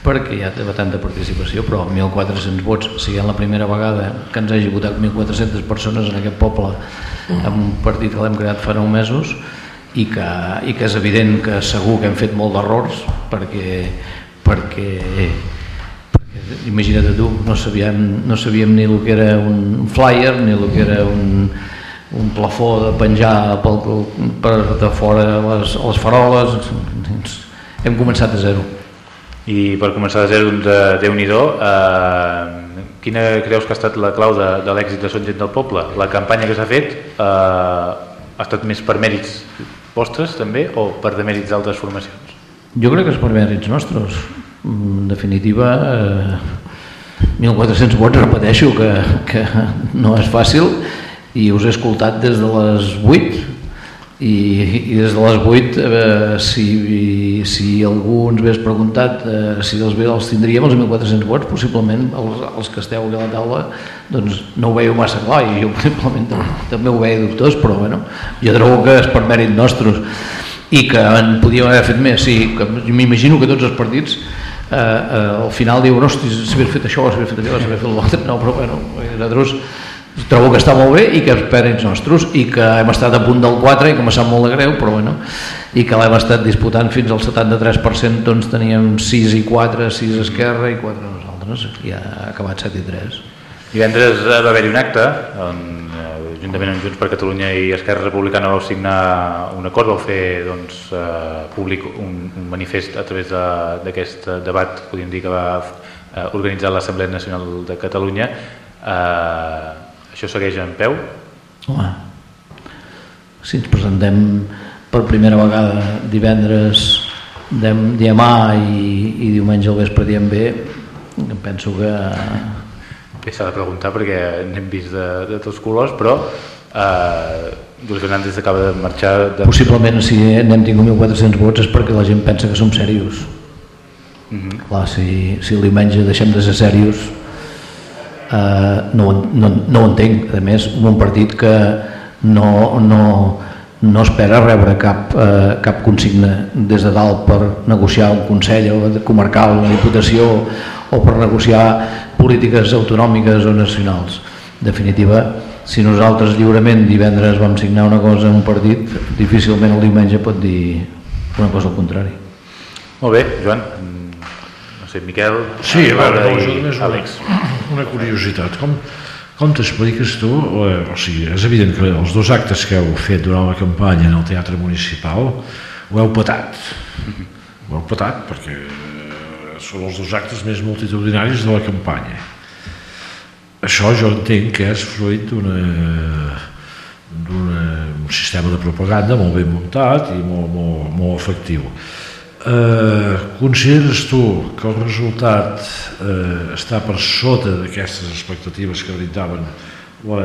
perquè hi ha tanta participació, però 1.400 vots, siguent la primera vegada que ens hagi votat 1.400 persones en aquest poble en un partit que l'hem creat fa 9 mesos i que, i que és evident que segur que hem fet molt d'errors perquè, perquè imagina't tu, no sabíem, no sabíem ni el que era un flyer ni el que era un, un plafó de penjar pel, per de fora les, les faroles hem començat a zero i per començar de zero, de Déu-n'hi-do, eh, quina creus que ha estat la clau de, de l'èxit de Son Gent del Poble? La campanya que s'ha fet eh, ha estat més per mèrits vostres també o per demèrits d'altres formacions? Jo crec que és per mèrits nostres. En definitiva, eh, 1.400 vots, repeteixo, que, que no és fàcil i us he escoltat des de les 8 i, i des de les 8 eh, si, si algú ens hagués preguntat eh, si els, els tindríem els 1.400 vots possiblement els, els que esteu a la taula doncs no ho veieu massa clar i jo possiblement també ho veia dubtós però bueno, jo trobo que és per mèrit nostres i que en podíem haver fet més sí, m'imagino que tots els partits eh, eh, al final diuen hosti, s'havia fet això, s'havia fet allò, s'havia fet l'altre no, però bueno, nosaltres trobo que està molt bé i que esperen els nostres i que hem estat a punt del 4 i que m'ha sap molt de greu però bueno, i que l'hem estat disputant fins al 73% doncs teníem 6 i 4, 6 Esquerra i 4 nosaltres i ha acabat 7 i 3 Divendres va haver-hi un acte on eh, juntament amb Junts per Catalunya i Esquerra Republicana vau signar un acord, vau fer doncs, eh, públic un, un manifest a través d'aquest de, debat, podríem dir que va eh, organitzar l'Assemblea Nacional de Catalunya eh, això segueix en peu? Home, si ens presentem per primera vegada divendres demà i, i diumenge al vespre diem bé, penso que... Bé, s'ha de preguntar perquè n'hem vist de, de tots colors, però eh, Luis Fernández acaba de marxar... De... Possiblement si n'hem tingut 1.400 vots és perquè la gent pensa que som serios. Mm -hmm. Clar, si, si el diumenge deixem de ser serios eh, no, no, no ho entenc a més un partit que no, no, no espera rebre cap, eh, cap consigna des de dalt per negociar un Consell comarcal, una Diputació o per negociar polítiques autonòmiques o nacionals. En definitiva, si nosaltres lliurement divendres vam signar una cosa en un partit, difícilment el diumenge pot dir una cosa al contrari. Molt bé, Joan, no sé, Miquel, sí, a veure, i Àlex. Una, una curiositat, com, com t'expliques tu, o, o sigui, és evident que els dos actes que heu fet durant la campanya en el Teatre Municipal ho heu patat, ho heu patat perquè són els dos actes més multitudinaris de la campanya. Això jo entenc que és fruit d'un sistema de propaganda molt ben muntat i molt, molt, molt efectiu. Eh, consideres tu que el resultat eh, està per sota d'aquestes expectatives que brindaven la,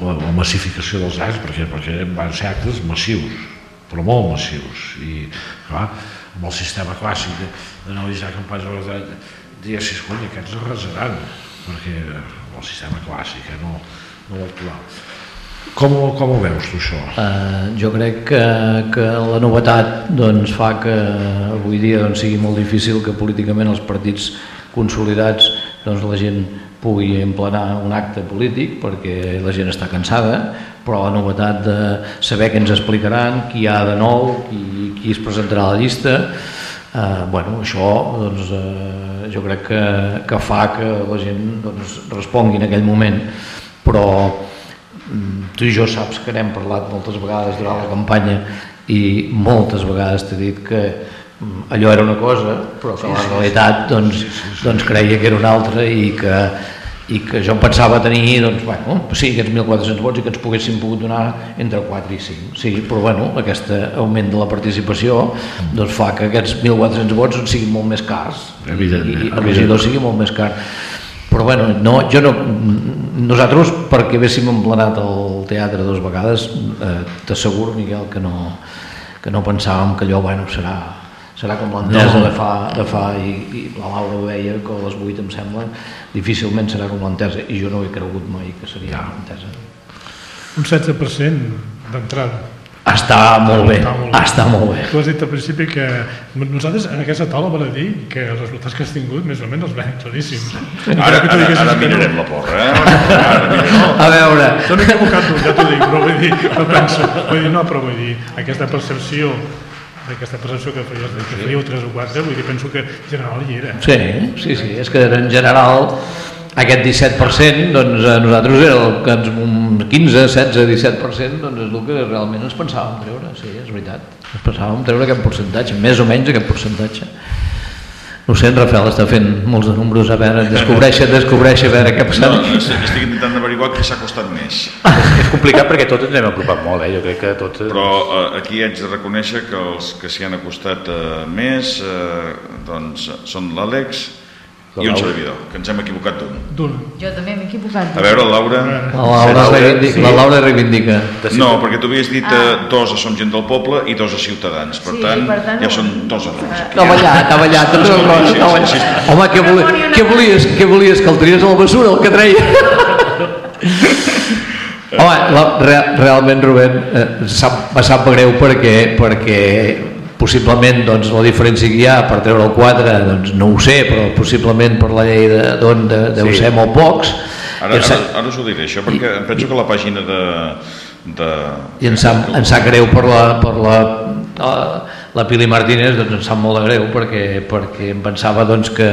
la, la massificació dels actes, perquè, perquè van ser actes massius, però molt massius, i clar, amb el sistema clàssic d'analitzar campanyes de diguessis, cony, aquests arrasaran, perquè el sistema clàssic, eh, no, no l'actual. Com, com ho veus tu això? Uh, jo crec que, que la novetat doncs, fa que avui dia doncs, sigui molt difícil que políticament els partits consolidats doncs, la gent pugui emplenar un acte polític perquè la gent està cansada però la novetat de saber què ens explicaran, qui hi ha de nou, qui, qui es presentarà a la llista eh, bueno, això doncs, eh, jo crec que, que fa que la gent doncs, respongui en aquell moment. Però Mm, tu i jo saps que n'hem parlat moltes vegades durant la campanya i moltes vegades t'he dit que mm, allò era una cosa però que la realitat doncs, doncs creia que era una altra i que, i que jo pensava tenir doncs, bueno, sí, aquests 1.400 vots i que ens poguessin pogut donar entre 4 i 5 sí, però bueno, aquest augment de la participació doncs fa que aquests 1.400 vots siguin molt més cars. I, i el regidor sigui molt més car. Però bueno, no, jo no, nosaltres perquè haguéssim emplenat el teatre dues vegades eh, t'asseguro Miquel que no, que no pensàvem que allò bueno, serà, serà com l'entesa no. de fa, de fa i, i la Laura ho veia que a les 8 em sembla difícilment serà com l'entesa i jo no he cregut mai que seria ja. l'entesa un 16% d'entrada està molt bé, està molt bé. Està molt bé. Tu has dit al principi que nosaltres en aquesta taula val a dir que els resultats que has tingut més o menys els veiem claríssims. Ara, ara, ara, ara mirarem la porra, eh? Ara mirarem. A veure... No m'he equivocat tu, ja t'ho dic, però vull dir, no penso, vull dir, no, però vull dir, aquesta percepció d'aquesta percepció que feies, que fèieu 3 o 4, vull dir, penso que en general hi era. Sí, sí, sí, és que en general aquest 17% doncs a nosaltres era el que ens, un 15, 16, 17% doncs és el que realment ens pensàvem treure sí, és veritat, ens pensàvem treure aquest percentatge més o menys aquest percentatge no sé, en Rafael està fent molts de números a veure, descobreixer, descobreixer a veure què ha passat. No, estic intentant averiguar què s'ha costat més. és complicat perquè tots ens hem apropat molt, eh? jo crec que tots... Però eh, aquí haig de reconèixer que els que s'hi han acostat eh, més eh, doncs, són l'Àlex, i un servidor, que ens hem equivocat d'un. Jo també m'he equivocat. A veure, Laura... La Laura, reivindica, sí. la Laura reivindica. No, perquè tu havies dit ah. dos a Som Gent del Poble i dos a Ciutadans. Per, sí, tant, per tant, ja són dos errors. T'ha ballat, t'ha ballat. Sí, sí, sí, sí. Home, què, voli, què, volies, què volies? Que el tries a la bessura, el que treia? Home, la, re, realment, Rubén, eh, sap, me sap greu perquè, perquè possiblement doncs, la diferència que hi ha per treure el 4 doncs, no ho sé, però possiblement per la llei d'on de, de, deu sí. ser molt pocs. Ara, ara, ara us ho diré això perquè em penso que la pàgina de, de... i em sap, em sap greu per la, per la, la, la Pili Martínez doncs em sap molt de greu perquè, perquè em pensava doncs, que,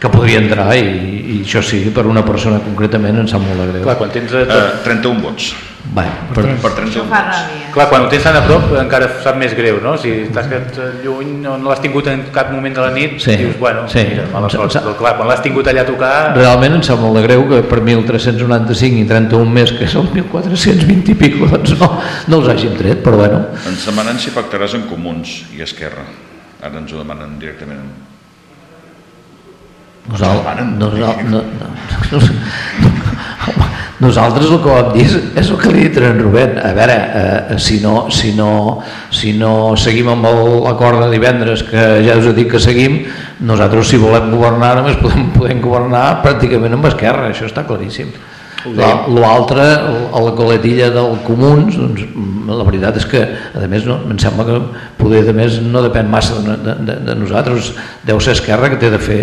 que podria entrar i, i això sí, per una persona concretament em sap molt de greu. Clar, quan tens... Uh, eh, 31 vots Bé, per, per 30 fa ràbia. Clar, quan ho tens tan a prop encara sap més greu, no? Si estàs lluny o no l'has tingut en cap moment de la nit, sí. dius, bueno, sí. mira, mala sort. Però clar, quan l'has tingut allà a tocar... Realment em sap molt de greu que per 1.395 i 31 més, que són 1.420 i pico, doncs no, no els hàgim tret, però bueno. Ens demanen si pactaràs en comuns i Esquerra. Ara ens ho demanen directament. Nosaltres, no, no, no, no, no, nosaltres el que vam dir és, el que li dit en Rubén. A veure, eh, si, no, si, no, si no seguim amb l'acord de divendres que ja us he dit que seguim nosaltres si volem governar només podem, podem governar pràcticament amb Esquerra això està claríssim. L'altre, a la coletilla del Comuns doncs, la veritat és que a més no, em sembla que poder de més no depèn massa de, de, de nosaltres. Deu ser Esquerra que té de fer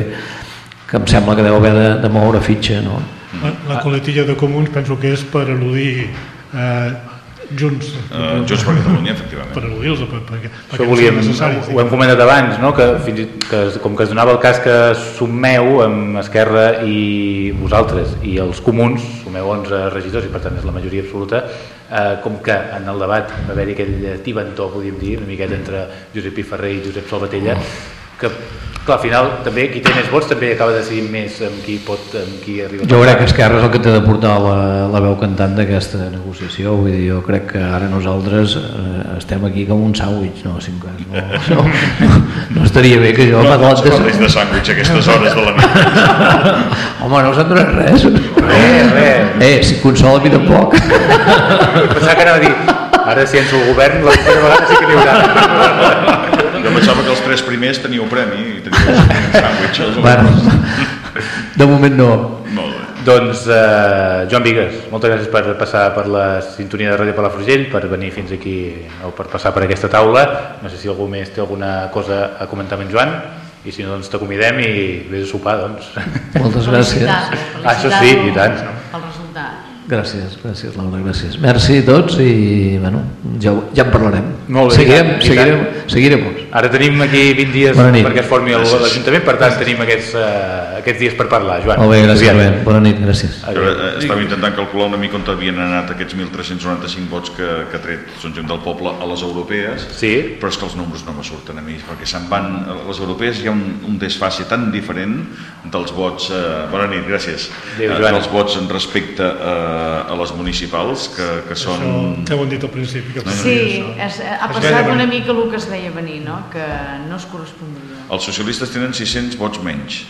que em sembla que deu haver de, de moure fitxa no? La, la coletilla de comuns penso que és per al·ludir eh, Junts. Uh, Junts per Catalunya, efectivament. Per al·ludir-los, per, per, per, Això volíem, ho hem comentat abans, no? que, fins, que com que es donava el cas que sumeu amb Esquerra i vosaltres i els comuns, sumeu 11 regidors i per tant és la majoria absoluta, eh, com que en el debat va haver-hi aquell tibantó, podríem dir, una miqueta entre Josep Piferrer i Josep Salvatella, que clar, al final també qui té més vots també acaba decidint més amb qui pot amb qui arriba. Jo crec que Esquerra és el que té de portar la, la veu cantant d'aquesta negociació. Vull dir, jo crec que ara nosaltres eh, estem aquí com un sàndwich no, si no, no, no, no estaria bé que jo no, no ens parlis de sàndwich a aquestes hores de la nit. Home no s'han donat res? Res, res. Eh, si consola mi tampoc pensava que anava a dir ara si ens el govern la primera vegada sí que n'hi haurà jo pensava que els tres primers teníeu premi i teníeu un sàndwich. Bueno, de moment no. Molt bé. Doncs, eh, Joan Vigues, moltes gràcies per passar per la sintonia de Ràdio Palafrugell, per venir fins aquí o per passar per aquesta taula. No sé si algú més té alguna cosa a comentar amb en Joan i si no, doncs t'acomidem i vés a sopar, doncs. Moltes gràcies. Ah, això sí, i tant. El resultat. Gràcies, gràcies Laura, gràcies. Merci a tots i bueno, ja, ja en parlarem. Molt bé, seguirem, i tant, i seguirem, tant. seguirem. Ara tenim aquí 20 dies perquè es formi l'Ajuntament, per tant tenim aquests, uh, aquests dies per parlar. Joan, Molt bé, gràcies. Rubén. Bona nit, gràcies. Però, eh, estava intentant calcular una mica on havien anat aquests 1.395 vots que, que ha tret Són Gent del Poble a les europees, sí. però és que els números no me surten a mi, perquè se'n van... A les europees hi ha un, un desfase tan diferent dels vots... Eh, bona nit, gràcies. Adéu, Joan. dels vots en respecte a, a les municipals, que, que són... Això ja ho hem dit al principi. Que Sí, això. és, ha passat una mica el que es veia venir, no? que no es correspondria. Els socialistes tenen 600 vots menys.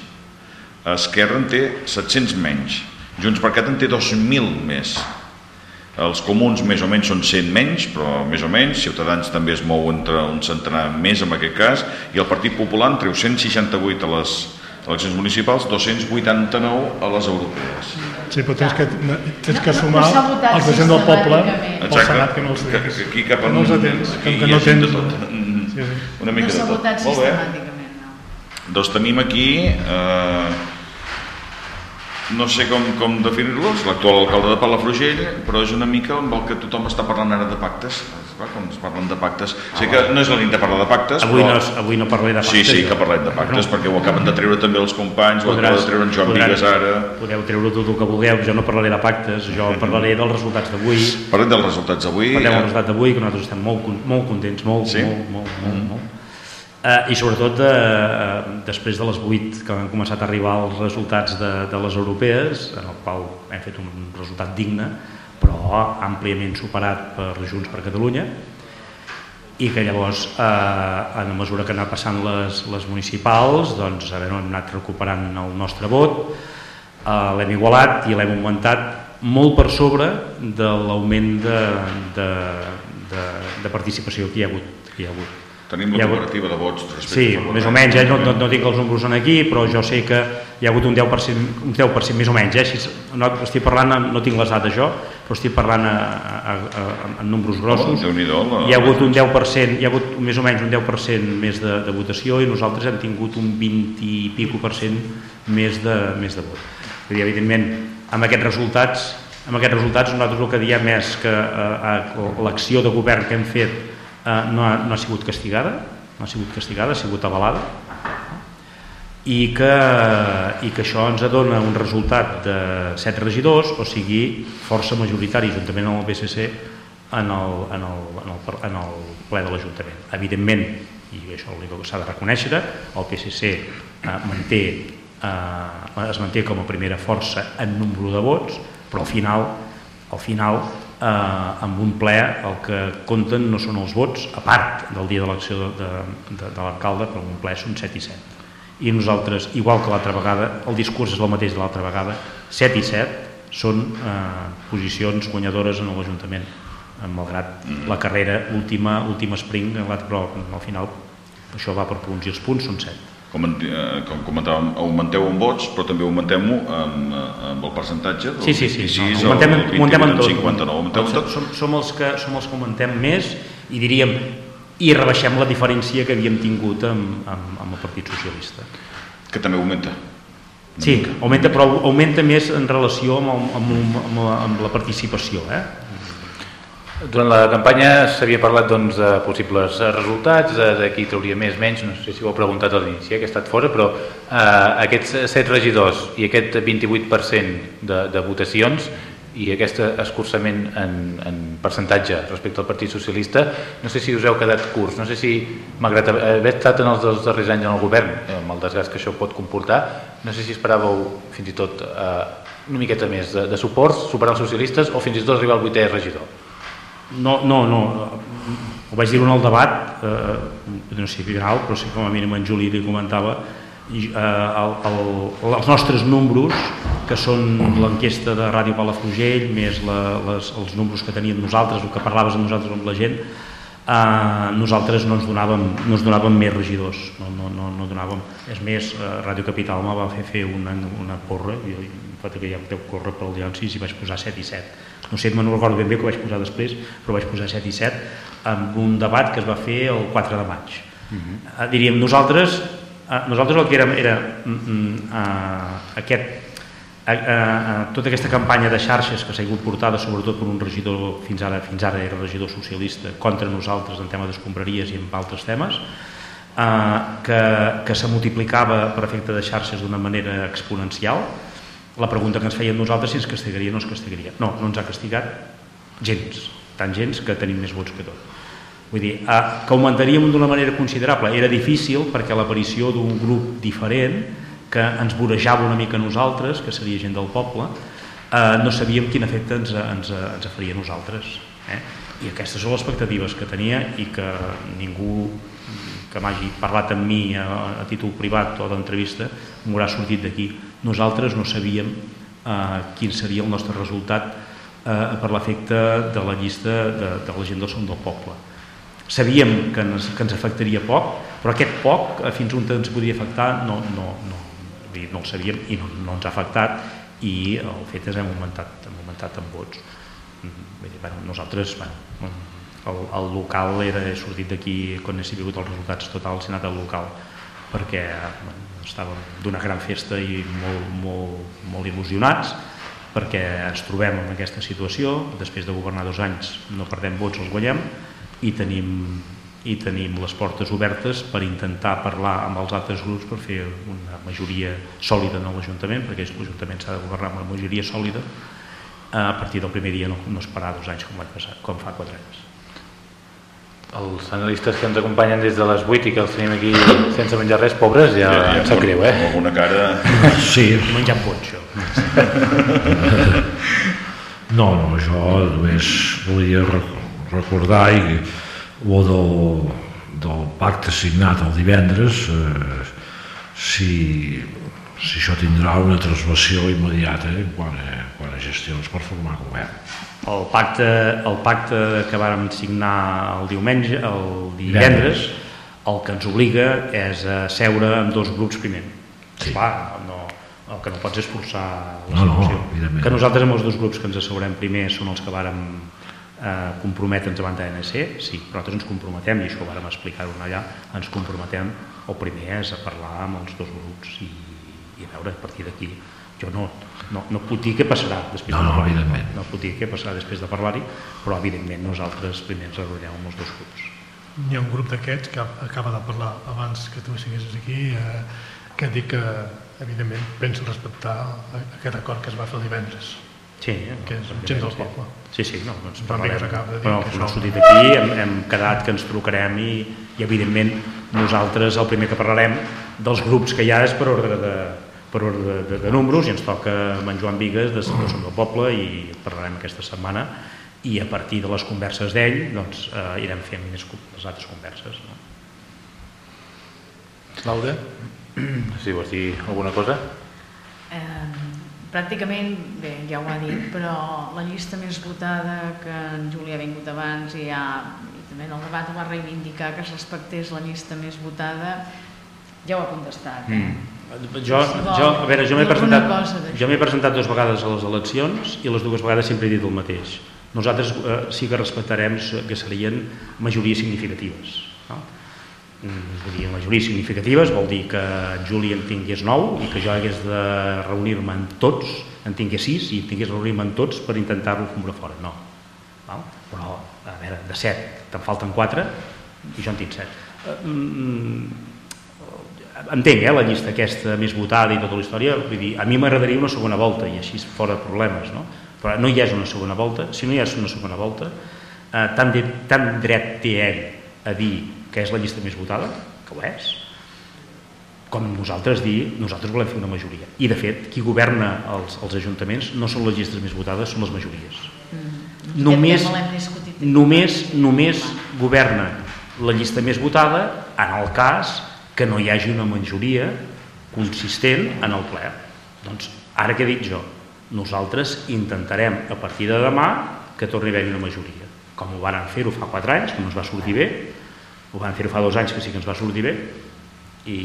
Esquerra en té 700 menys. Junts per Cat en té 2.000 més. Els comuns més o menys són 100 menys, però més o menys, Ciutadans també es mou entre un centenar més en aquest cas, i el Partit Popular en treu 168 a les eleccions municipals, 289 a les europees. Sí, però tens que, tens que No, no sumar s'ha votat els de gent del poble pel Senat que no els Que- tens. que aquí cap en- no els atens, que, aquí que hi no ha gent de tot. Mm, Sí, sí. Una mica no de s'ha tot. votat Molt bé. sistemàticament. Doncs tenim aquí, eh, no sé com, com definir-los, l'actual alcalde de Palafrugell, però és una mica amb el que tothom està parlant ara de pactes. Clar, quan es parlen de pactes... Sé que no és la nit de parlar de pactes, Avui però... no, és- avui no parlaré de Sí, pactes. sí, que parlem de pactes, No. perquè ho acaben de treure també els companys, ho acaba de treure en Joan podràs- Vigues ara... Podeu treure tot el que vulgueu, jo no parlaré de pactes, jo parlaré dels resultats d'avui. Parlem dels resultats d'avui. Parlem eh? dels resultats d'avui, que nosaltres estem molt, con- molt contents, molt, Sí? molt, molt, molt, molt. Eh, I sobretot eh, després de les 8 que han començat a arribar els resultats de, de les europees, en el qual hem fet un resultat digne, però àmpliament superat per Junts per Catalunya, i que llavors, eh, a mesura que han anat passant les, les municipals, doncs a veure, hem anat recuperant el nostre vot, eh, l'hem igualat i l'hem augmentat molt per sobre de l'augment de, de, de, de participació que hi ha hagut. Que hi ha hagut. Tenim la hagut- comparativa de vots respecte Sí, al més o menys, eh? no, no, no tinc els números en aquí, però jo sé que hi ha hagut un 10%, un 10% més o menys, eh? Així, no, estic parlant, no tinc les dades jo, però estic parlant a, a, a, a, en números grossos. Home, Déu-n'hi-do, la- Hi ha hagut un 10%, hi ha hagut més o menys un 10% més de, de votació i nosaltres hem tingut un 20 i pico per cent més de, més de vot. Vull dir, evidentment, amb aquests resultats, amb aquests resultats nosaltres el que diem és que eh, l'acció de govern que hem fet eh, no, ha, no ha sigut castigada, no ha sigut castigada, ha sigut avalada, i que, i que això ens dona un resultat de 7 regidors, o sigui, força majoritari juntament amb el PSC en el, en el, en el, en el ple de l'Ajuntament. Evidentment, i això el que s'ha de reconèixer, el PSC eh, manté, eh, es manté com a primera força en número de vots, però al final, al final eh, amb un ple el que compten no són els vots, a part del dia d'elecció de, de, de, de l'alcalde, però un ple són 7 i 7 i nosaltres, igual que l'altra vegada, el discurs és el mateix de l'altra vegada, 7 i 7 són eh, posicions guanyadores en l'Ajuntament, eh, malgrat la carrera última, última sprint, però al final això va per punts i els punts són 7. Com, en- eh, com comentàvem, augmenteu en vots, però també augmentem-ho amb, eh, amb el percentatge. del Sí, sí, sí. 26 no, augmentem, 28 augmentem en tot. 59. Augmenteu en tot? Som, som, els que, som els que augmentem més i diríem i rebaixem la diferència que havíem tingut amb, amb, amb el Partit Socialista. Que també augmenta. Sí, augmenta, però augmenta més en relació amb, el, amb, amb, la, amb la participació. Eh? Durant la campanya s'havia parlat doncs, de possibles eh, resultats, de, de qui trauria més, menys, no sé si ho heu preguntat a l'inici, eh, que ha estat fora, però eh, aquests set regidors i aquest 28% de, de votacions i aquest escurçament en, en percentatge respecte al Partit Socialista, no sé si us heu quedat curts, no sé si, malgrat haver estat en els dos darrers anys en el govern, eh, amb el desgast que això pot comportar, no sé si esperàveu fins i tot eh, una miqueta més de, de suport, superar els socialistes o fins i tot arribar al vuitè regidor. No, no, no, ho vaig dir en el debat, eh, no sé final, però sí com a mínim en Juli li comentava, i, eh, el, el, els nostres números, que són l'enquesta de Ràdio Palafrugell, més la, les, els números que teníem nosaltres, el que parlaves amb nosaltres amb la gent, eh, nosaltres no ens donàvem, no ens donàvem més regidors, no, no, no, no donàvem. És més, eh, Ràdio Capital me va fer fer una, una porra, i fa que ja deu córrer pel Lleonsis i vaig posar 7 i 7 no sé, no recordo ben bé que vaig posar després, però vaig posar 7 i 7 amb un debat que es va fer el 4 de maig. Uh -huh. eh, diríem, nosaltres, eh, nosaltres el que érem era eh, aquest, a, a, a tota aquesta campanya de xarxes que s'ha sigut portada sobretot per un regidor, fins ara, fins ara era regidor socialista, contra nosaltres en tema d'escombraries i en altres temes, eh, que, que se multiplicava per efecte de xarxes d'una manera exponencial, la pregunta que ens fèiem nosaltres si ens castigaria o no ens castigaria. No, no ens ha castigat gens, tan gens que tenim més vots que tot. Vull dir, que augmentaríem d'una manera considerable. Era difícil perquè l'aparició d'un grup diferent que ens vorejava una mica nosaltres, que seria gent del poble, eh, no sabíem quin efecte ens, ens, ens faria a nosaltres. Eh? I aquestes són les expectatives que tenia i que ningú que m'hagi parlat amb mi a, a títol privat o d'entrevista m'haurà sortit d'aquí. Nosaltres no sabíem eh, quin seria el nostre resultat eh, per l'efecte de la llista de, de la gent del Som del Poble. Sabíem que ens, que ens afectaria poc, però aquest poc, eh, fins on ens podia afectar, no, no, no, no el sabíem i no, no ens ha afectat i el fet és hem augmentat, hem augmentat en vots. Mm, dir, bueno, nosaltres, bueno, el, el local era sortit d'aquí quan he sabut els resultats totals he anat al local perquè bueno, estàvem d'una gran festa i molt, molt, molt il·lusionats perquè ens trobem en aquesta situació després de governar dos anys no perdem vots, els guanyem i tenim i tenim les portes obertes per intentar parlar amb els altres grups per fer una majoria sòlida en l'Ajuntament, perquè l'Ajuntament s'ha de governar amb una majoria sòlida a partir del primer dia, no, no esperar dos anys com, passar, com fa quatre anys. Els analistes que ens acompanyen des de les 8 i que els tenim aquí sense menjar res, pobres, ja, ja, ja em sap greu, eh? Amb una cara... Sí. Menjant ponxo. No, no, jo només volia recordar i o del, del pacte signat el divendres eh, si, si això tindrà una transmissió immediata eh, quan, a, quan a gestions per formar govern. El pacte, el pacte que vàrem signar el diumenge, el divendres, el que ens obliga és a seure amb dos grups primer. Sí. Clar, no, el que no pots és forçar la No, no, situació. evidentment. que nosaltres amb els dos grups que ens asseurem primer són els que vàrem eh, comprometre'ns davant d'ANC, sí, però nosaltres ens comprometem, i això ho vàrem explicar-ho allà, ens comprometem, el primer és a parlar amb els dos grups i, i a veure, a partir d'aquí, jo no, no, no puc dir què passarà després No, de no, parlar-hi, evidentment. no puc dir què passarà després de parlar-hi, però evidentment nosaltres primer ens reunirem amb els dos grups. Hi ha un grup d'aquests que acaba de parlar abans que tu siguessis aquí, eh, que dit que, evidentment, pensa respectar aquest acord que es va fer el divendres. Sí, que és gent del poble. Sí, sí, no, doncs Però parlarem. acaba de dir Però que no ha sortit aquí, hem, hem quedat que ens trucarem i, i evidentment nosaltres el primer que parlarem dels grups que hi ha és per ordre de, per ordre de, de números i ens toca amb en Joan Vigues de Som del Poble i parlarem aquesta setmana i a partir de les converses d'ell doncs, eh, irem fent més, les altres converses. No? Laura? Si vols dir alguna cosa? Eh, pràcticament, bé, ja ho ha dit, però la llista més votada que en Juli ha vingut abans i, ja, i també en el debat ho va reivindicar que es respectés la llista més votada, ja ho ha contestat. Eh? Mm. Jo, jo, a veure, jo m'he presentat, jo m'he presentat dues vegades a les eleccions i les dues vegades sempre he dit el mateix. Nosaltres eh, sí que respectarem que serien majories significatives. No? Mm, Vull dir, majories significatives vol dir que en Juli en tingués nou i que jo hagués de reunir-me amb tots, en tingués sis i tingués de reunir-me amb tots per intentar-lo comprar fora. No. Val? Però, a veure, de set te'n falten quatre i jo en tinc set. Eh, mm, entenc eh, la llista aquesta més votada i tota la història, vull dir, a mi m'agradaria una segona volta i així fora problemes, no? però no hi ha una segona volta, si no hi ha una segona volta, eh, tant, de, tant dret té ell a dir que és la llista més votada, que ho és, com nosaltres dir, nosaltres volem fer una majoria. I de fet, qui governa els, els ajuntaments no són les llistes més votades, són les majories. Mm. Només, només, només governa la llista més votada en el cas que no hi hagi una majoria consistent en el ple. Doncs ara què dic jo? Nosaltres intentarem a partir de demà que torni a haver-hi una majoria. Com ho van fer-ho fa 4 anys, que no ens va sortir bé, ho van fer-ho fa dos anys que sí que ens va sortir bé, i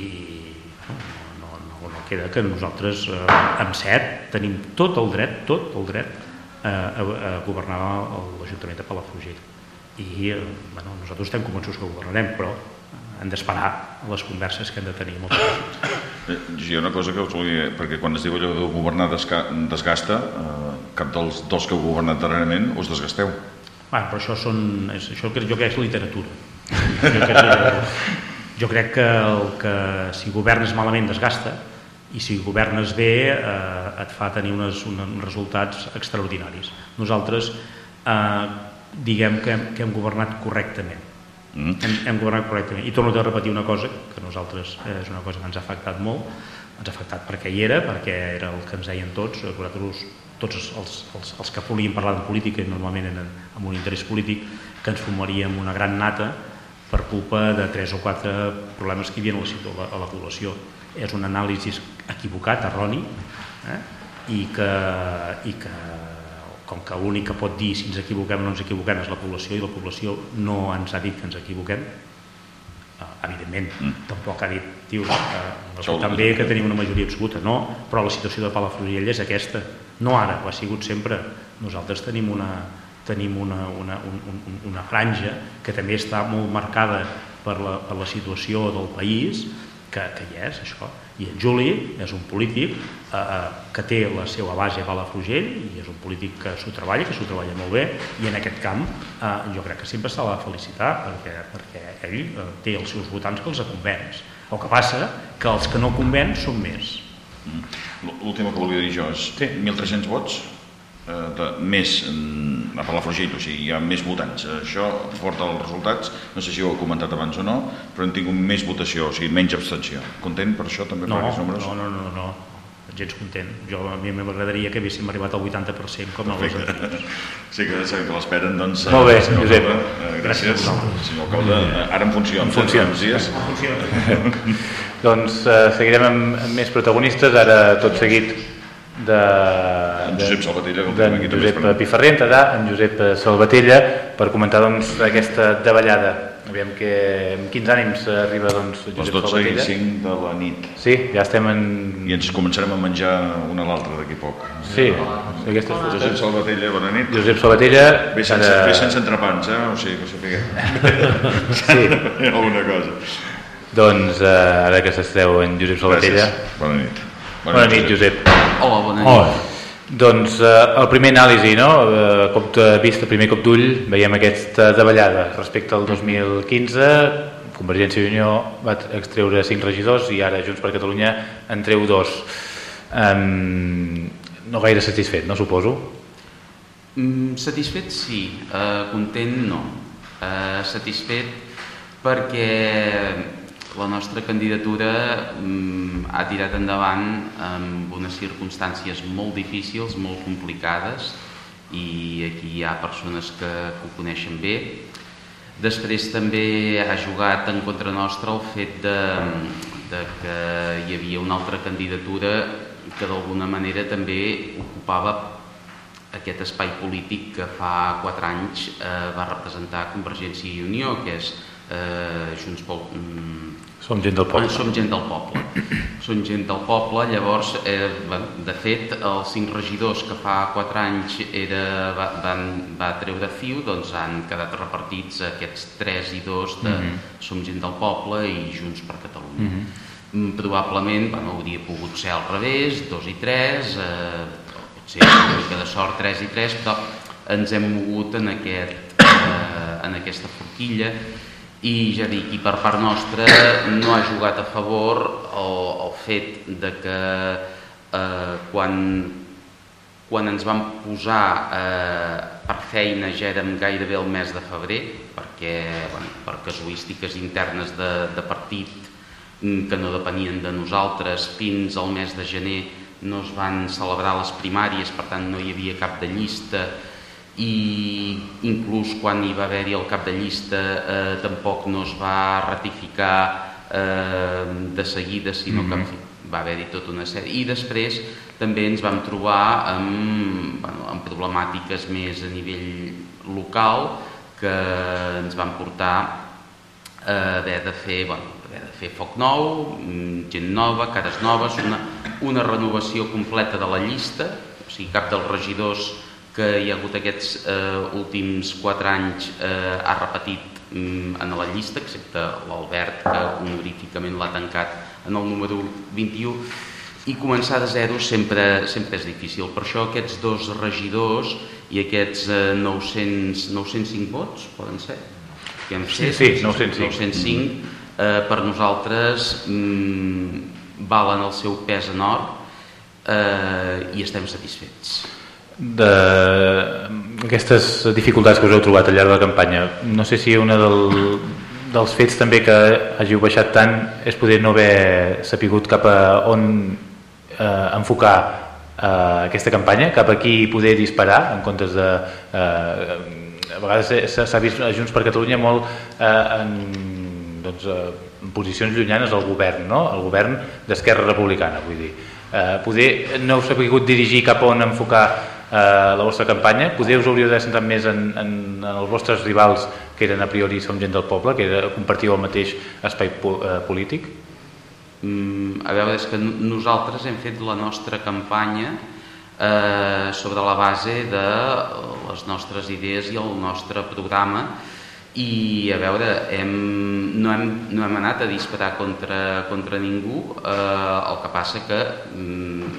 no, no, no queda que nosaltres eh, amb set tenim tot el dret, tot el dret eh, a, a governar l'Ajuntament de Palafrugell i eh, bueno, nosaltres estem convençuts que governarem però han d'esperar les converses que han de tenir els partits. Eh, hi ha una cosa que us volia... Perquè quan es diu allò de governar desca, desgasta, eh, cap dels dos que heu governat darrerament us desgasteu. Bueno, però això, són, és, això que jo crec que és literatura. Jo crec que, jo crec que, el que si governes malament desgasta i si governes bé eh, et fa tenir unes, uns resultats extraordinaris. Nosaltres eh, diguem que hem, que hem governat correctament. Mm. Hem, hem governat correctament. I torno a repetir una cosa, que nosaltres eh, és una cosa que ens ha afectat molt, ens ha afectat perquè hi era, perquè era el que ens deien tots, nosaltres, tots els, els, els que volien parlar de política i normalment eren amb un interès polític, que ens fumaríem una gran nata per culpa de tres o quatre problemes que hi havia a la, a la població. És un anàlisi equivocat, erroni, eh? I, que, i que com que l'únic que pot dir si ens equivoquem o no ens equivoquem és la població i la població no ens ha dit que ens equivoquem uh, evidentment mm. tampoc ha dit tio, uh, també que tenim una majoria absoluta no, però la situació de Palafrugell és aquesta. No ara, ho ha sigut sempre. Nosaltres tenim una, tenim una, una, un, un, una franja que també està molt marcada per la, per la situació del país que, que hi és això i en Juli és un polític eh, eh, que té la seva base a Palafrugell i és un polític que s'ho treballa, que s'ho treballa molt bé i en aquest camp eh, jo crec que sempre s'ha de felicitar perquè, perquè ell eh, té els seus votants que els convenç. El que passa que els que no convenç són més. Mm. L'última que volia dir jo és sí. 1.300 vots de, més a Palafrugell, o sigui, hi ha més votants. Això porta els resultats, no sé si ho he comentat abans o no, però hem tingut més votació, o sigui, menys abstenció. Content per això també no, per aquests números? No, no, no, no, gens content. Jo, a mi m'agradaria que haguéssim arribat al 80% com els anteriors. Sí, que sabem que l'esperen, doncs... Molt bé, Josep. Eh, gràcies, senyor alcalde. Ara en funció, en funció. dies. En funció. doncs eh, seguirem amb, amb més protagonistes, ara tot seguit de, en Josep Salvatella, de, de Josep Piferrer, entrarà en Josep Salvatella per comentar doncs, aquesta davallada. Aviam que amb quins ànims arriba doncs, Josep Les 12 Salvatella. i 5 de la nit. Sí, ja estem en... I ens començarem a menjar una a l'altra d'aquí poc. Sí, aquesta és Josep Salvatella, bona nit. Josep Salvatella... Ve sense, ara- ve sense entrepans, eh? O sigui, que ho sapigueu. Sí. Alguna cosa. Doncs eh, ara que s'esteu en Josep Salvatella... Gràcies. Bona nit. Bona, bona nit, Josep. Hola, bona nit. Hola. Doncs eh, el primer anàlisi, no? Eh, cop de vista, primer cop d'ull, veiem aquesta davallada respecte al 2015. Convergència i Unió va extreure 5 regidors i ara Junts per Catalunya en treu dos. Um, no gaire satisfet, no suposo? Mm, satisfet sí, uh, content no. Uh, satisfet perquè la nostra candidatura mm, ha tirat endavant amb unes circumstàncies molt difícils, molt complicades i aquí hi ha persones que, ho coneixen bé. Després també ha jugat en contra nostra el fet de, de que hi havia una altra candidatura que d'alguna manera també ocupava aquest espai polític que fa quatre anys eh, va representar Convergència i Unió, que és eh, Junts pel... Som gent del poble. Som gent del poble. Som gent del poble, llavors, eh, de fet, els cinc regidors que fa quatre anys era, va, van, va treure FIU, doncs han quedat repartits aquests tres i dos de mm -hmm. Som gent del poble i Junts per Catalunya. Mhm. Mm, Probablement bueno, hauria pogut ser al revés, dos i tres, eh, potser una mica de sort, 3 i 3, però ens hem mogut en, aquest, eh, en aquesta forquilla i ja dic, i per part nostra no ha jugat a favor el, el fet de que eh, quan, quan ens vam posar eh, per feina ja érem gairebé el mes de febrer perquè bueno, per casuístiques internes de, de partit mm, que no depenien de nosaltres fins al mes de gener no es van celebrar les primàries, per tant no hi havia cap de llista i inclús quan hi va haver-hi el cap de llista eh, tampoc no es va ratificar eh, de seguida, sinó mm -hmm. que va haver-hi tota una sèrie. I després també ens vam trobar amb, bueno, amb problemàtiques més a nivell local que ens van portar a haver de fer, bueno, haver de fer foc nou, gent nova, cares noves, una, una renovació completa de la llista, o sigui, cap dels regidors que hi ha hagut aquests eh, últims quatre anys eh, ha repetit mm, en la llista, excepte l'Albert, que honoríficament l'ha tancat en el número 21, i començar de zero sempre, sempre és difícil. Per això aquests dos regidors i aquests eh, 900, 905 vots, poden ser? Que Sí, sí, 905. 905 eh, per nosaltres mm, valen el seu pes en or eh, i estem satisfets. D'aquestes dificultats que us heu trobat al llarg de la campanya no sé si una del, dels fets també que hàgiu baixat tant és poder no haver sapigut cap a on eh, enfocar eh, aquesta campanya, cap a qui poder disparar en comptes de eh, a vegades s'ha s'ha vist a Junts per Catalunya molt eh, en, doncs, eh, en posicions llunyanes al govern, no? el govern d'Esquerra Republicana, vull dir. Eh, poder no ha pogut dirigir cap on enfocar eh, la vostra campanya, poder us hauríeu d'haver centrat més en, en, en els vostres rivals que eren a priori som gent del poble, que era, compartiu el mateix espai po, eh, polític? Mm, a veure, és que nosaltres hem fet la nostra campanya eh, sobre la base de les nostres idees i el nostre programa. I a veure, hem, no, hem, no hem anat a disparar contra, contra ningú, eh, el que passa que mm,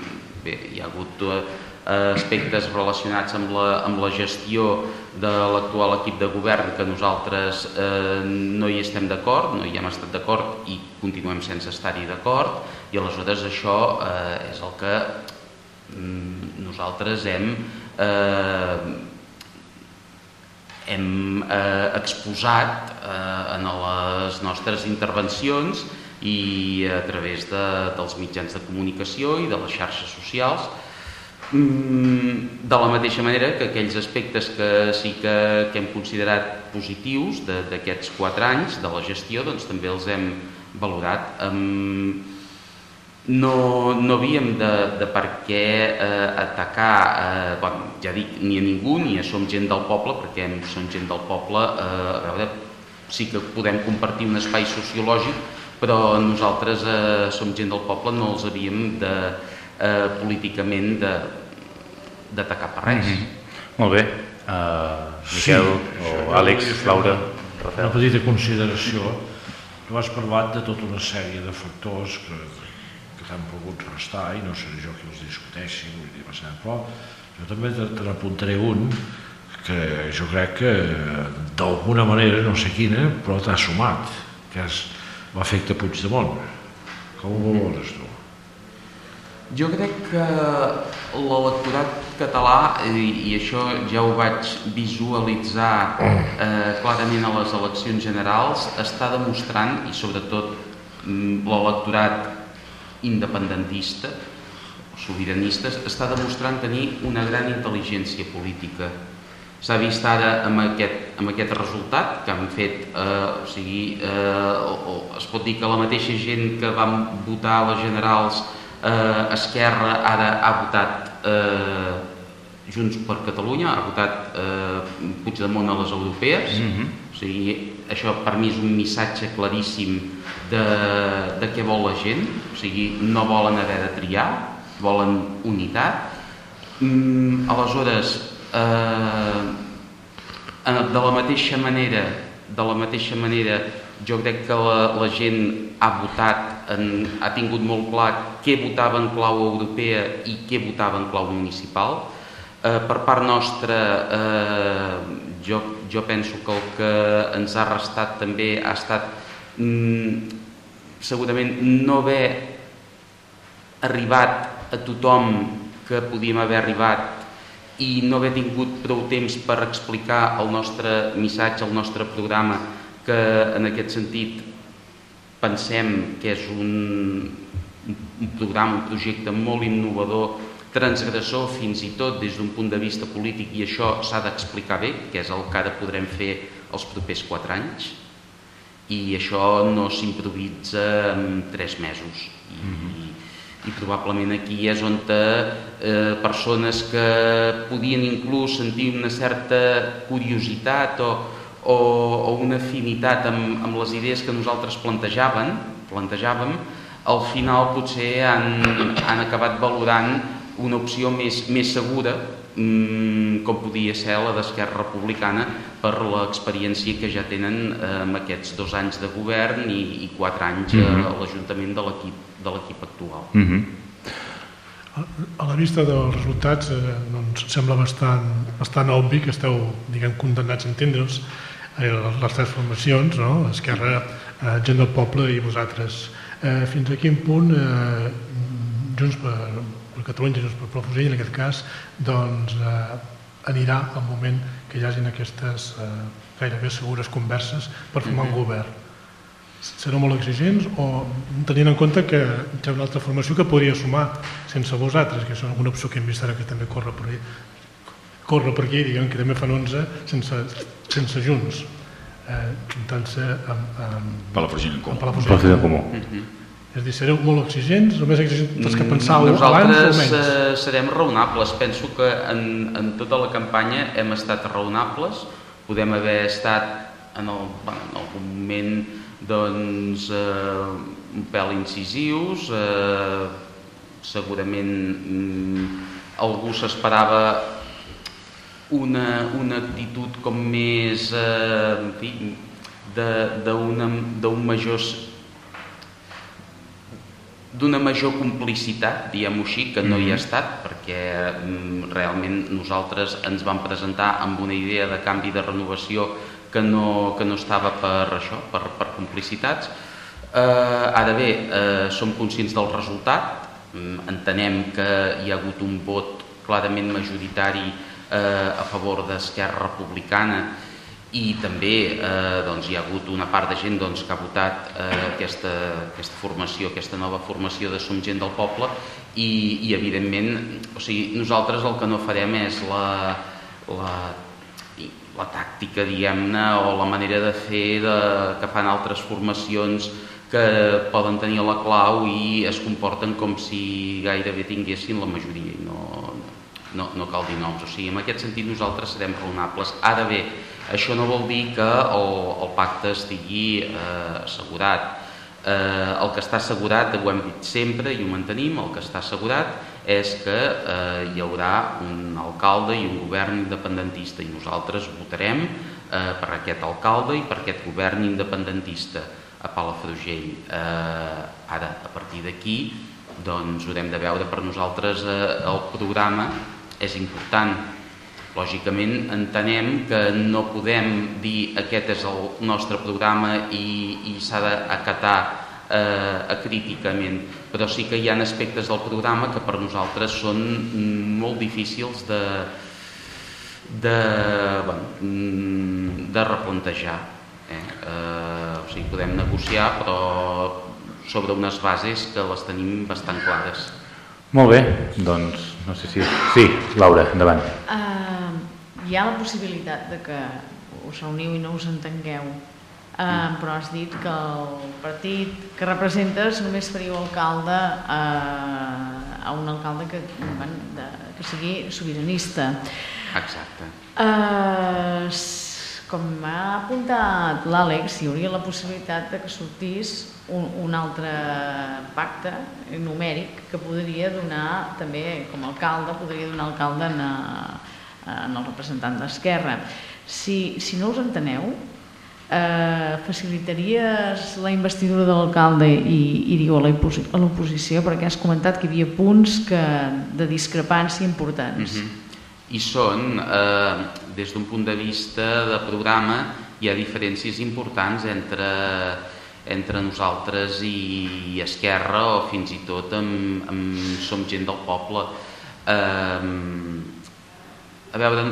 bé, hi ha hagut eh, aspectes relacionats amb la, amb la gestió de l'actual equip de govern que nosaltres eh, no hi estem d'acord, no hi hem estat d'acord i continuem sense estar-hi d'acord. I aleshores això eh, és el que mm, nosaltres hem eh, hem eh, exposat eh, en les nostres intervencions i a través de, dels mitjans de comunicació i de les xarxes socials de la mateixa manera que aquells aspectes que sí que, que hem considerat positius d'aquests quatre anys de la gestió doncs també els hem valorat. No, no havíem de, de per què eh, atacar, eh, bueno, ja dic, ni a ningú, ni a Som Gent del Poble, perquè Som Gent del Poble, eh, a veure, sí que podem compartir un espai sociològic, però nosaltres eh, Som Gent del Poble no els havíem de, eh, políticament de d'atacar per res. Mm -hmm. Molt bé. Uh, Miquel Sí, o Àlex, Laura, Rafael. Una petita consideració. Tu has parlat de tota una sèrie de factors que, que t'han pogut restar i no seré jo qui els discuteixi, vull dir, passant, però jo també te, te n'apuntaré un que jo crec que d'alguna manera, no sé quina, però t'ha sumat, que és l'efecte Puigdemont. Com ho valores tu? Jo crec que l'electorat català, i, i això ja ho vaig visualitzar eh, clarament a les eleccions generals, està demostrant, i sobretot mm, l'electorat independentista, sobiranistes, està demostrant tenir una gran intel·ligència política. S'ha vist ara amb aquest, amb aquest resultat que han fet, eh, o sigui, eh, o, o es pot dir que la mateixa gent que van votar a les generals eh, Esquerra ara ha votat eh, Junts per Catalunya, ha votat eh, Puigdemont a les europees, Mhm. o sigui, això per mi és un missatge claríssim de, de què vol la gent, o sigui, no volen haver de triar, volen unitat. Mm, aleshores, eh, de la mateixa manera, de la mateixa manera, jo crec que la, la gent ha votat, en, ha tingut molt clar què votava en clau europea i què votava en clau municipal. Eh, per part nostra, eh, jo, jo penso que el que ens ha restat també ha estat mm, segurament no haver arribat a tothom que podíem haver arribat i no haver tingut prou temps per explicar el nostre missatge, el nostre programa, que en aquest sentit pensem que és un, un programa, un projecte molt innovador, transgressor fins i tot des d'un punt de vista polític i això s'ha d'explicar bé, que és el que ara podrem fer els propers quatre anys. I això no s'improvisa en tres mesos. I, i, i probablement aquí és on eh, persones que podien inclús sentir una certa curiositat o, o, o una afinitat amb, amb les idees que nosaltres plantejàvem, plantejàvem al final potser han, han acabat valorant una opció més, més segura mm, com podia ser la d'Esquerra Republicana per l'experiència que ja tenen eh, amb aquests dos anys de govern i, i quatre anys mm -hmm. a l'Ajuntament de l'equip de l'equip actual. Mm -hmm. A la vista dels resultats eh, doncs, sembla bastant, bastant obvi que esteu diguem, condemnats a entendre'ls eh, les tres formacions, no? Esquerra, eh, Gent del Poble i vosaltres. Eh, fins a quin punt eh, Junts per, per Catalunya, Junts per Profusell, en aquest cas, doncs, eh, anirà al moment que hi hagin aquestes eh, gairebé segures converses per formar mm -hmm. un govern. Sereu molt exigents o tenint en compte que hi ha una altra formació que podria sumar sense vosaltres, que és una opció que hem vist ara que també corre per, corre per aquí, diguem que també fan 11 sense, sense Junts, eh, juntant-se amb, amb, Palafrugell en Comú. Palafrugell en Comú. Mm -hmm. És a dir, sereu molt exigents, o més exigents dels que pensàveu Nosaltres abans o menys? eh, serem raonables. Penso que en, en tota la campanya hem estat raonables. Podem haver estat en, el, bueno, en algun moment doncs, eh, un pèl incisius. Eh, segurament mm, algú s'esperava una, una actitud com més eh, en fi, d'un major d'una major complicitat, diguem-ho així, que no hi ha estat, perquè mm, realment nosaltres ens vam presentar amb una idea de canvi de renovació que no, que no estava per això, per, per complicitats. Eh, ara bé, eh, som conscients del resultat, mm, entenem que hi ha hagut un vot clarament majoritari eh, a favor d'Esquerra Republicana i també eh, doncs, hi ha hagut una part de gent doncs, que ha votat eh, aquesta, aquesta formació, aquesta nova formació de Som Gent del Poble i, i evidentment o sigui, nosaltres el que no farem és la, la, la tàctica diguem-ne o la manera de fer de, que fan altres formacions que poden tenir la clau i es comporten com si gairebé tinguessin la majoria i no, no, no cal dir noms. O sigui, en aquest sentit nosaltres serem raonables. Ara bé, això no vol dir que el, el pacte estigui eh, assegurat. Eh, el que està assegurat, ho hem dit sempre i ho mantenim, el que està assegurat és que eh, hi haurà un alcalde i un govern independentista i nosaltres votarem eh, per aquest alcalde i per aquest govern independentista a Palafrugell. Eh, ara, a partir d'aquí, doncs haurem de veure per nosaltres eh, el programa és important. Lògicament entenem que no podem dir aquest és el nostre programa i, i s'ha d'acatar eh, acríticament, però sí que hi ha aspectes del programa que per nosaltres són molt difícils de, de, bueno, de replantejar. Eh? Eh, o sigui, podem negociar, però sobre unes bases que les tenim bastant clares. Molt bé, doncs no sé si... Sí, Laura, endavant. Uh, hi ha la possibilitat de que us reuniu i no us entengueu, uh, però has dit que el partit que representes només faríeu alcalde uh, a un alcalde que, bueno, de, que sigui sobiranista. Exacte. Uh, com ha apuntat l'Àlex, hi hauria la possibilitat de que sortís un, un altre pacte numèric que podria donar també com a alcalde, podria donar alcalde en, a, en el representant d'Esquerra. Si, si no us enteneu, eh, facilitaries la investidura de l'alcalde i, i diu a l'oposició perquè has comentat que hi havia punts que, de discrepància importants. Mm -hmm. I són, eh, des d'un punt de vista de programa, hi ha diferències importants entre entre nosaltres i Esquerra o fins i tot amb, amb Som Gent del Poble. Eh, a veure,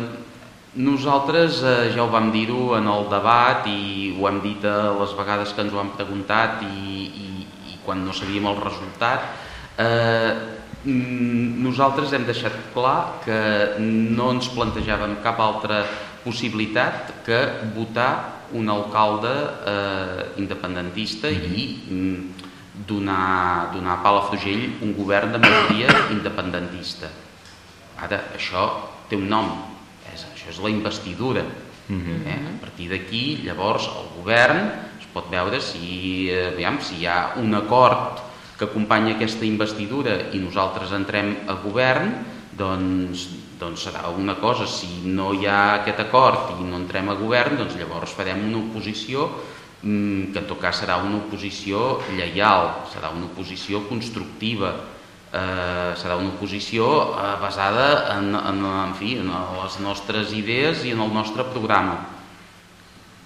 nosaltres eh, ja ho vam dir-ho en el debat i ho hem dit a les vegades que ens ho han preguntat i, i, i quan no sabíem el resultat. Eh, nosaltres hem deixat clar que no ens plantejàvem cap altra possibilitat que votar un alcalde eh, independentista i mm, donar, donar a Palafrugell un govern de majoria independentista. Ara, això té un nom, és, això és la investidura. Mm -hmm. eh? A partir d'aquí, llavors, el govern es pot veure si, eh, aviam, si hi ha un acord que acompanya aquesta investidura i nosaltres entrem a govern, doncs, doncs serà una cosa. Si no hi ha aquest acord i no entrem a govern, doncs llavors farem una oposició mm, que en tot cas serà una oposició lleial, serà una oposició constructiva, eh, serà una oposició eh, basada en, en, en, fi, en les nostres idees i en el nostre programa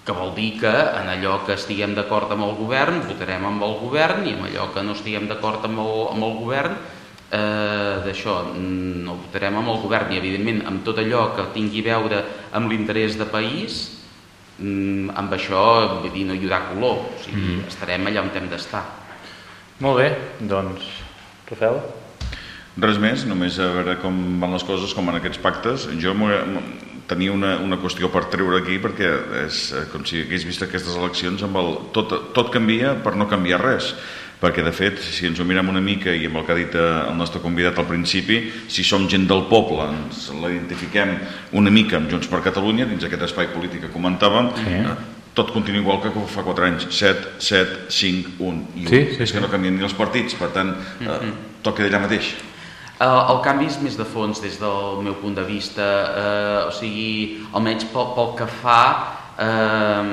que vol dir que en allò que estiguem d'acord amb el govern votarem amb el govern i en allò que no estiguem d'acord amb, el, amb el govern eh, d'això no votarem amb el govern i evidentment amb tot allò que tingui a veure amb l'interès de país mm, amb això vull dir, no hi haurà color o sigui, mm -hmm. estarem allà on hem d'estar Molt bé, doncs Rafael? Res més, només a veure com van les coses, com en aquests pactes. Jo tenia una, una qüestió per treure aquí perquè és eh, com si hagués vist aquestes eleccions amb el, tot, tot canvia per no canviar res perquè de fet, si ens ho mirem una mica i amb el que ha dit eh, el nostre convidat al principi, si som gent del poble, ens l'identifiquem una mica amb Junts per Catalunya, dins aquest espai polític que comentàvem, sí. Eh, tot continua igual que fa 4 anys, 7, 7, 5, 1 i 1. Sí, sí, és que no canvien ni els partits, per tant, mm -hmm. tot queda allà mateix. Eh, el canvi és més de fons des del meu punt de vista, eh, o sigui, almenys pel, pel que fa eh,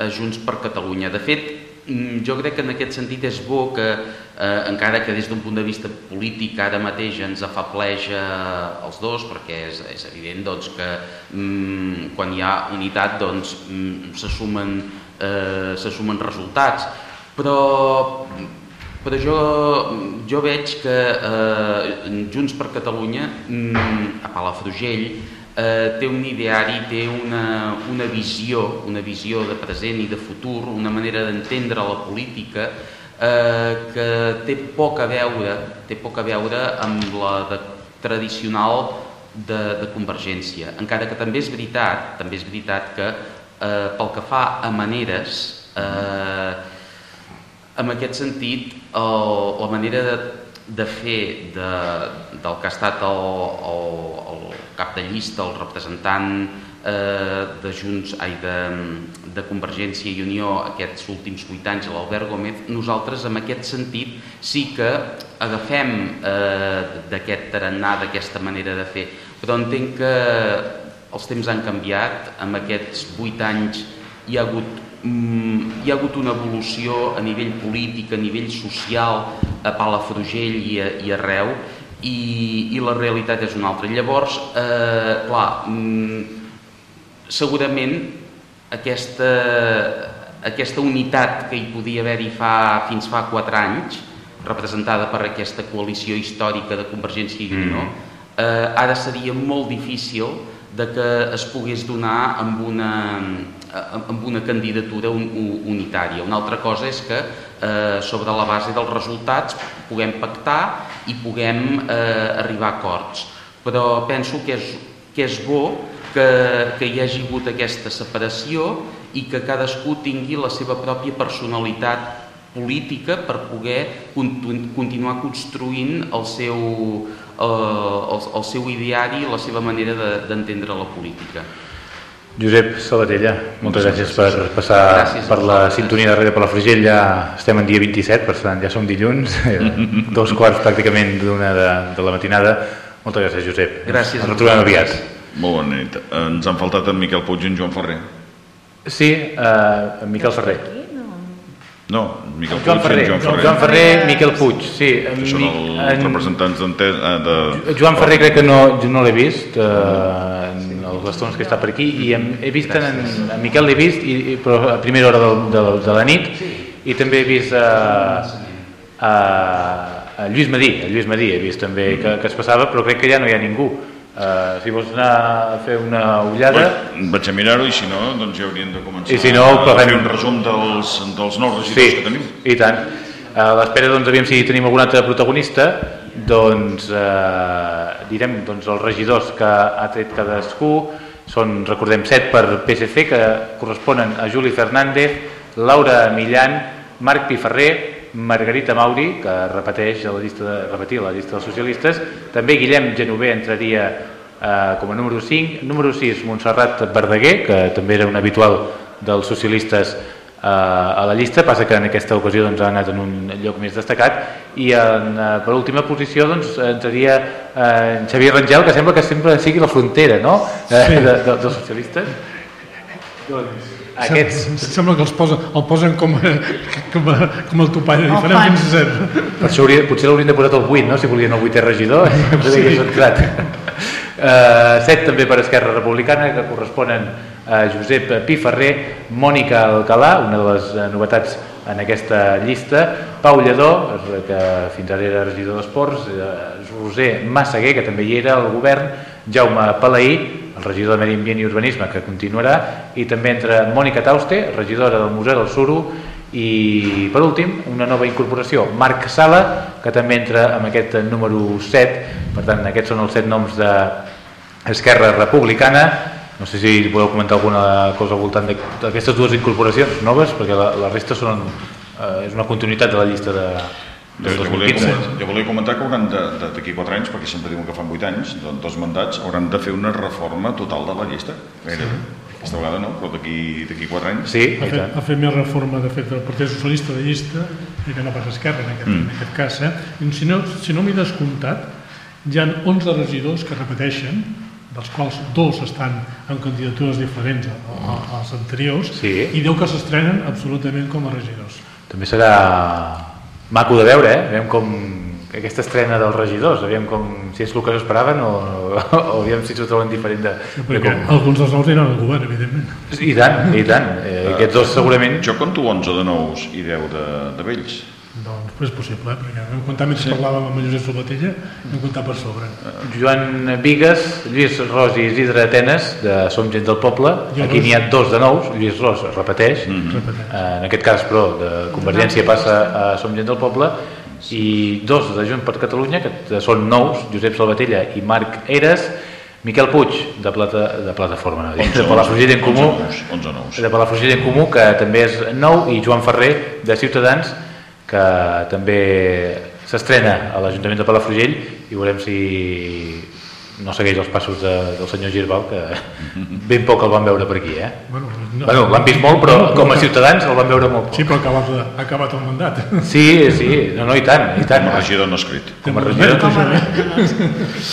a Junts per Catalunya. De fet, mm, jo crec que en aquest sentit és bo que, eh, encara que des d'un punt de vista polític ara mateix ens afableja els dos, perquè és, és evident doncs, que mm, quan hi ha unitat doncs, mm, se, sumen, eh, se sumen resultats, però però jo, jo veig que eh, Junts per Catalunya mm, a Palafrugell eh, té un ideari, té una, una visió, una visió de present i de futur, una manera d'entendre la política eh, que té poc a veure, té poc a veure amb la de, tradicional de, de Convergència. Encara que també és veritat, també és veritat que eh, pel que fa a maneres eh, en aquest sentit, el, la manera de, de fer de, del que ha estat el, el, el cap de llista, el representant eh, de Junts, ai, de, de Convergència i Unió aquests últims vuit anys, l'Albert Gómez, nosaltres en aquest sentit sí que agafem eh, d'aquest tarannà, d'aquesta manera de fer, però entenc que els temps han canviat, en aquests vuit anys hi ha hagut hi ha hagut una evolució a nivell polític, a nivell social, a Palafrugell i, a, i arreu, i, i la realitat és una altra. Llavors, eh, clar, mm, segurament aquesta, aquesta unitat que hi podia haver-hi fa, fins fa quatre anys, representada per aquesta coalició històrica de Convergència i Unió, mm. eh, ara seria molt difícil de que es pogués donar amb una, amb una candidatura unitària. Una altra cosa és que eh, sobre la base dels resultats puguem pactar i puguem eh, arribar a acords. Però penso que és, que és bo que, que hi hagi hagut aquesta separació i que cadascú tingui la seva pròpia personalitat política per poder continu continuar construint el seu, eh, el, el seu ideari i la seva manera d'entendre de, la política. Josep Sabatella, moltes gràcies per passar gràcies per la sintonia de Ràdio Palafrugell. Ja estem en dia 27, per tant ja som dilluns, dos quarts pràcticament d'una de, de la matinada. Moltes gràcies, Josep. Gràcies. Ens retrobem aviat. Molt bona nit. Ens han faltat en Miquel Puig i en Joan Ferrer. Sí, eh, en Miquel Ferrer. No, Miquel Joan Puig Ferrer, Joan Ferrer. Joan Ferrer, Miquel Puig, sí. Que són els en... representants eh, de... Joan Ferrer crec que no, no l'he vist, eh, els estones que està per aquí, i hem, he vist en, en Miquel l'he vist, i, però a primera hora de, de, de la nit, i també he vist a, a, a Lluís Madí, a Lluís Madí he vist també que, que es passava, però crec que ja no hi ha ningú. Uh, si vols anar a fer una ullada... Bueno, vaig a mirar-ho i si no, doncs ja hauríem de començar I si no, a fer un resum dels, dels nous regidors sí, que tenim. i tant. A l'espera, doncs, aviam si tenim algun altre protagonista, doncs eh, direm doncs, els regidors que ha tret cadascú, són, recordem, set per PSC, que corresponen a Juli Fernández, Laura Millan, Marc Piferrer, Margarita Mauri, que repeteix a la llista de, repetir la llista dels socialistes, també Guillem Genover entraria eh, com a número 5, número 6 Montserrat Verdaguer, que també era un habitual dels socialistes a la llista, passa que en aquesta ocasió doncs, ha anat en un lloc més destacat. I en, eh, per última posició doncs, entraria eh, en Xavier Rangel que sembla que sempre sigui la frontera no? eh, de, de, dels socialistes. Doncs, aquests Sembla que els posa, el posen com, a, com, a, com el topall, diferent fan. fins a zero. Per això hauria, potser l'haurien de posar el 8, no? si volien el 8è regidor, potser Sí. entrat. Uh, 7 també per Esquerra Republicana, que corresponen a Josep Piferrer, Mònica Alcalà, una de les eh, novetats en aquesta llista, Pau Lledó, eh, que fins ara era regidor d'Esports, eh, Roser Massaguer, que també hi era al govern, Jaume Palaí, el regidor de Medi Ambient i Urbanisme, que continuarà, i també entra Mònica Tauste, regidora del Museu del Suro, i per últim, una nova incorporació, Marc Sala, que també entra amb aquest número 7, per tant, aquests són els 7 noms d'Esquerra Republicana, no sé si podeu comentar alguna cosa al voltant d'aquestes dues incorporacions noves, perquè la, la resta són, eh, és una continuïtat de la llista de, Jo, jo, volia 2015. comentar, jo volia comentar que hauran d'aquí 4 anys, perquè sempre diuen que fan 8 anys, do- dos mandats, hauran de fer una reforma total de la llista. Gairebé. Aquesta vegada no, però d'aquí d'aquí 4 anys... Sí, ha, fet, ha fet més reforma de fet del Partit Socialista de llista i que no pas Esquerra en aquest, Mm. en aquest cas eh? I si no, si no m'he descomptat hi ha 11 regidors que repeteixen dels quals dos estan en candidatures diferents a- a- als anteriors Sí. i 10 que s'estrenen absolutament com a regidors També serà maco de veure, eh? Aviam com aquesta estrena dels regidors, aviam com, si és el que s'esperaven o, o aviam si s'ho troben diferent de, de perquè com... alguns dels nous aniran al govern evidentment I tant, i tant. Eh, aquests dos segurament... Jo conto 11 de nous i 10 de, de vells. Doncs és possible, eh? perquè vam comptar mentre sí. parlàvem amb el Josep Salvatella vam comptar per sobre Joan Vigues, Lluís Ros i Isidre Atenes, de Som gent del poble. Jo Aquí n'hi ha dos de nous, Lluís Ros repeteix. Repeteix. Eh, En aquest cas, però, de Convergència passa a Som gent del poble i dos de Junts per Catalunya, que són nous, Josep Salvatella i Marc Eres, Miquel Puig, de, plata, de Plataforma, no, de 11, Palafrugell en Comú, 11 nous, 11 nous. de Palafrugell en Comú, que també és nou, i Joan Ferrer, de Ciutadans, que també s'estrena a l'Ajuntament de Palafrugell i veurem si no segueix els passos de, del senyor Girbal, que ben poc el van veure per aquí, eh? Bueno, no, bueno l'han vist molt, però no, com a ciutadans el van veure molt poc. Sí, però ha acabat, ha acabat el mandat. Sí, sí, no, no, i tant, i tant. Com a regidor no escrit. Com a regidor, Com a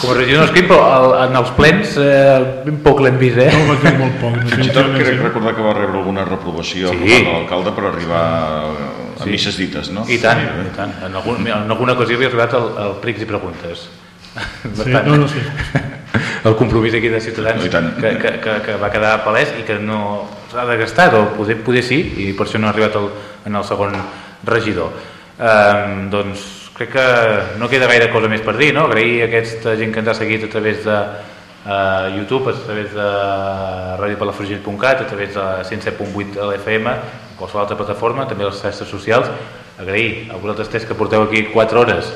com a regidor no escrit, però el, en els plens eh, ben poc l'hem vist, eh? No, vaig dir molt poc. Fins i tot crec recordar que va rebre alguna reprovació Sí. sí. de l'alcalde per arribar a Sí. misses dites, no? I tant, i tant. En, algun, en alguna ocasió havia arribat el, el Prics i Preguntes. Per Sí, no, no, sí. El compromís aquí de Ciutadans No, tant. que, que, que, que va quedar palès i que no s'ha de gastar, o poder, poder sí, i per això no ha arribat el, en el segon regidor. Um, doncs crec que no queda gaire cosa més per dir, no? Agrair a aquesta gent que ens ha seguit a través de uh, YouTube, a través de radiopalafrugell.cat, a través de 107.8 a l'FM, qualsevol altra plataforma, també a les xarxes socials. Agrair a vosaltres tres que porteu aquí 4 hores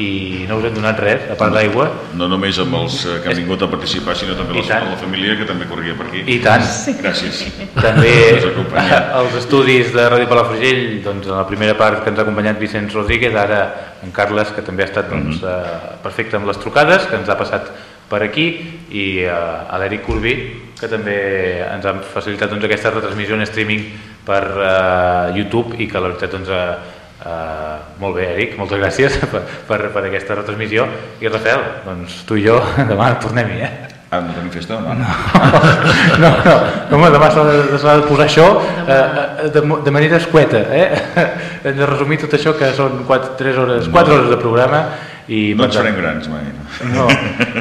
i no us hem donat res, a part d'aigua. No només amb els eh, que han vingut a participar, sinó també I la, família que també corria per aquí. I tant. Gràcies. També els estudis de Ràdio Palafrugell, doncs en la primera part que ens ha acompanyat Vicenç Rodríguez, ara en Carles, que també ha estat doncs, eh, perfecte amb les trucades, que ens ha passat per aquí, i eh, a l'Eric Corbí, que també ens ha facilitat doncs, aquesta retransmissió en streaming per eh, YouTube i que la veritat doncs, eh, Uh, molt bé, Eric, moltes gràcies per, per, per aquesta retransmissió. I Rafael, doncs tu i jo demà tornem-hi, eh? Ah, no tenim festa demà? No, no, no. Home, demà s'ha de, de posar això eh, eh, de, de manera escueta, eh? Hem de resumir tot això que són 4, 3 hores, 4 hores de programa i... No ens farem grans mai. No,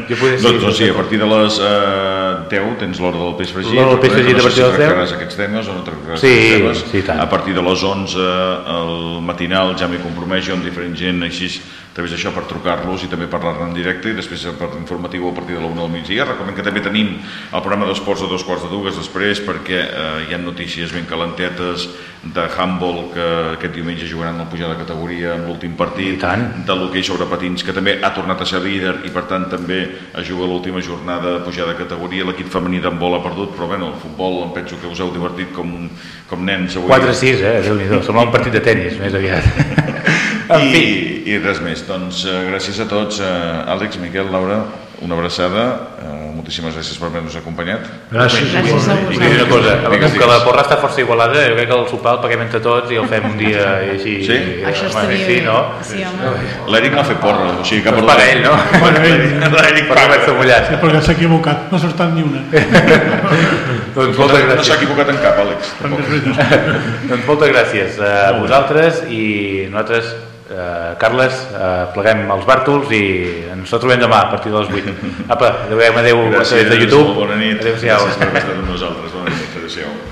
jo poder sí. doncs, doncs sí, a partir de les eh, 10 tens l'hora del peix fregit. L'hora del peix fregit no a sé partir si de les 10. tractaràs aquests temes o no tractaràs Sí, aquests temes. sí, tant. A partir de les 11 el matinal ja m'hi compromet jo amb diferent gent així a través d'això per trucar-los i també parlar-ne en directe i després per informatiu a partir de la 1 del migdia. Recordem que també tenim el programa d'esports de dos quarts de dues després perquè eh, hi ha notícies ben calentetes de handball que aquest diumenge jugaran la pujada de categoria en l'últim partit, I tant. de l'hoquei sobre patins que també ha tornat a ser líder i per tant també es juga l'última jornada de pujada de categoria, l'equip femení d'handbol ha perdut, però bueno, el futbol em penso que us heu divertit com, com nens avui. 4-6, eh? Déu-n'hi-do, sembla un partit de tennis, més aviat. en I, fi, I res més, doncs eh, gràcies a tots, eh, Àlex, Miquel, Laura, una abraçada, eh, moltíssimes gràcies per haver-nos acompanyat. Gràcies. Gràcies a I una cosa, Digues, com que la porra està força igualada, jo crec que el sopar el paguem entre tots i el fem un dia i així. Sí? Això home, estaria sí, no? Sí, home. L'Eric no ha fet porra, o sigui que... Doncs paga ell, no? Bueno, ell. L'Eric paga. Per començar mullat. Sí, perquè s'ha equivocat, no s'ha estat ni una. Doncs No, moltes no s'ha gràcies. equivocat en cap, Àlex. Doncs moltes gràcies a vosaltres i nosaltres, eh, Carles, eh, pleguem els bàrtols i ens retrobem demà a partir de les 8. Apa, adeu, adeu a través de YouTube. Bona nit. Adéu-siau. Gràcies per haver estat amb nosaltres. Bona nit. Adéu-siau.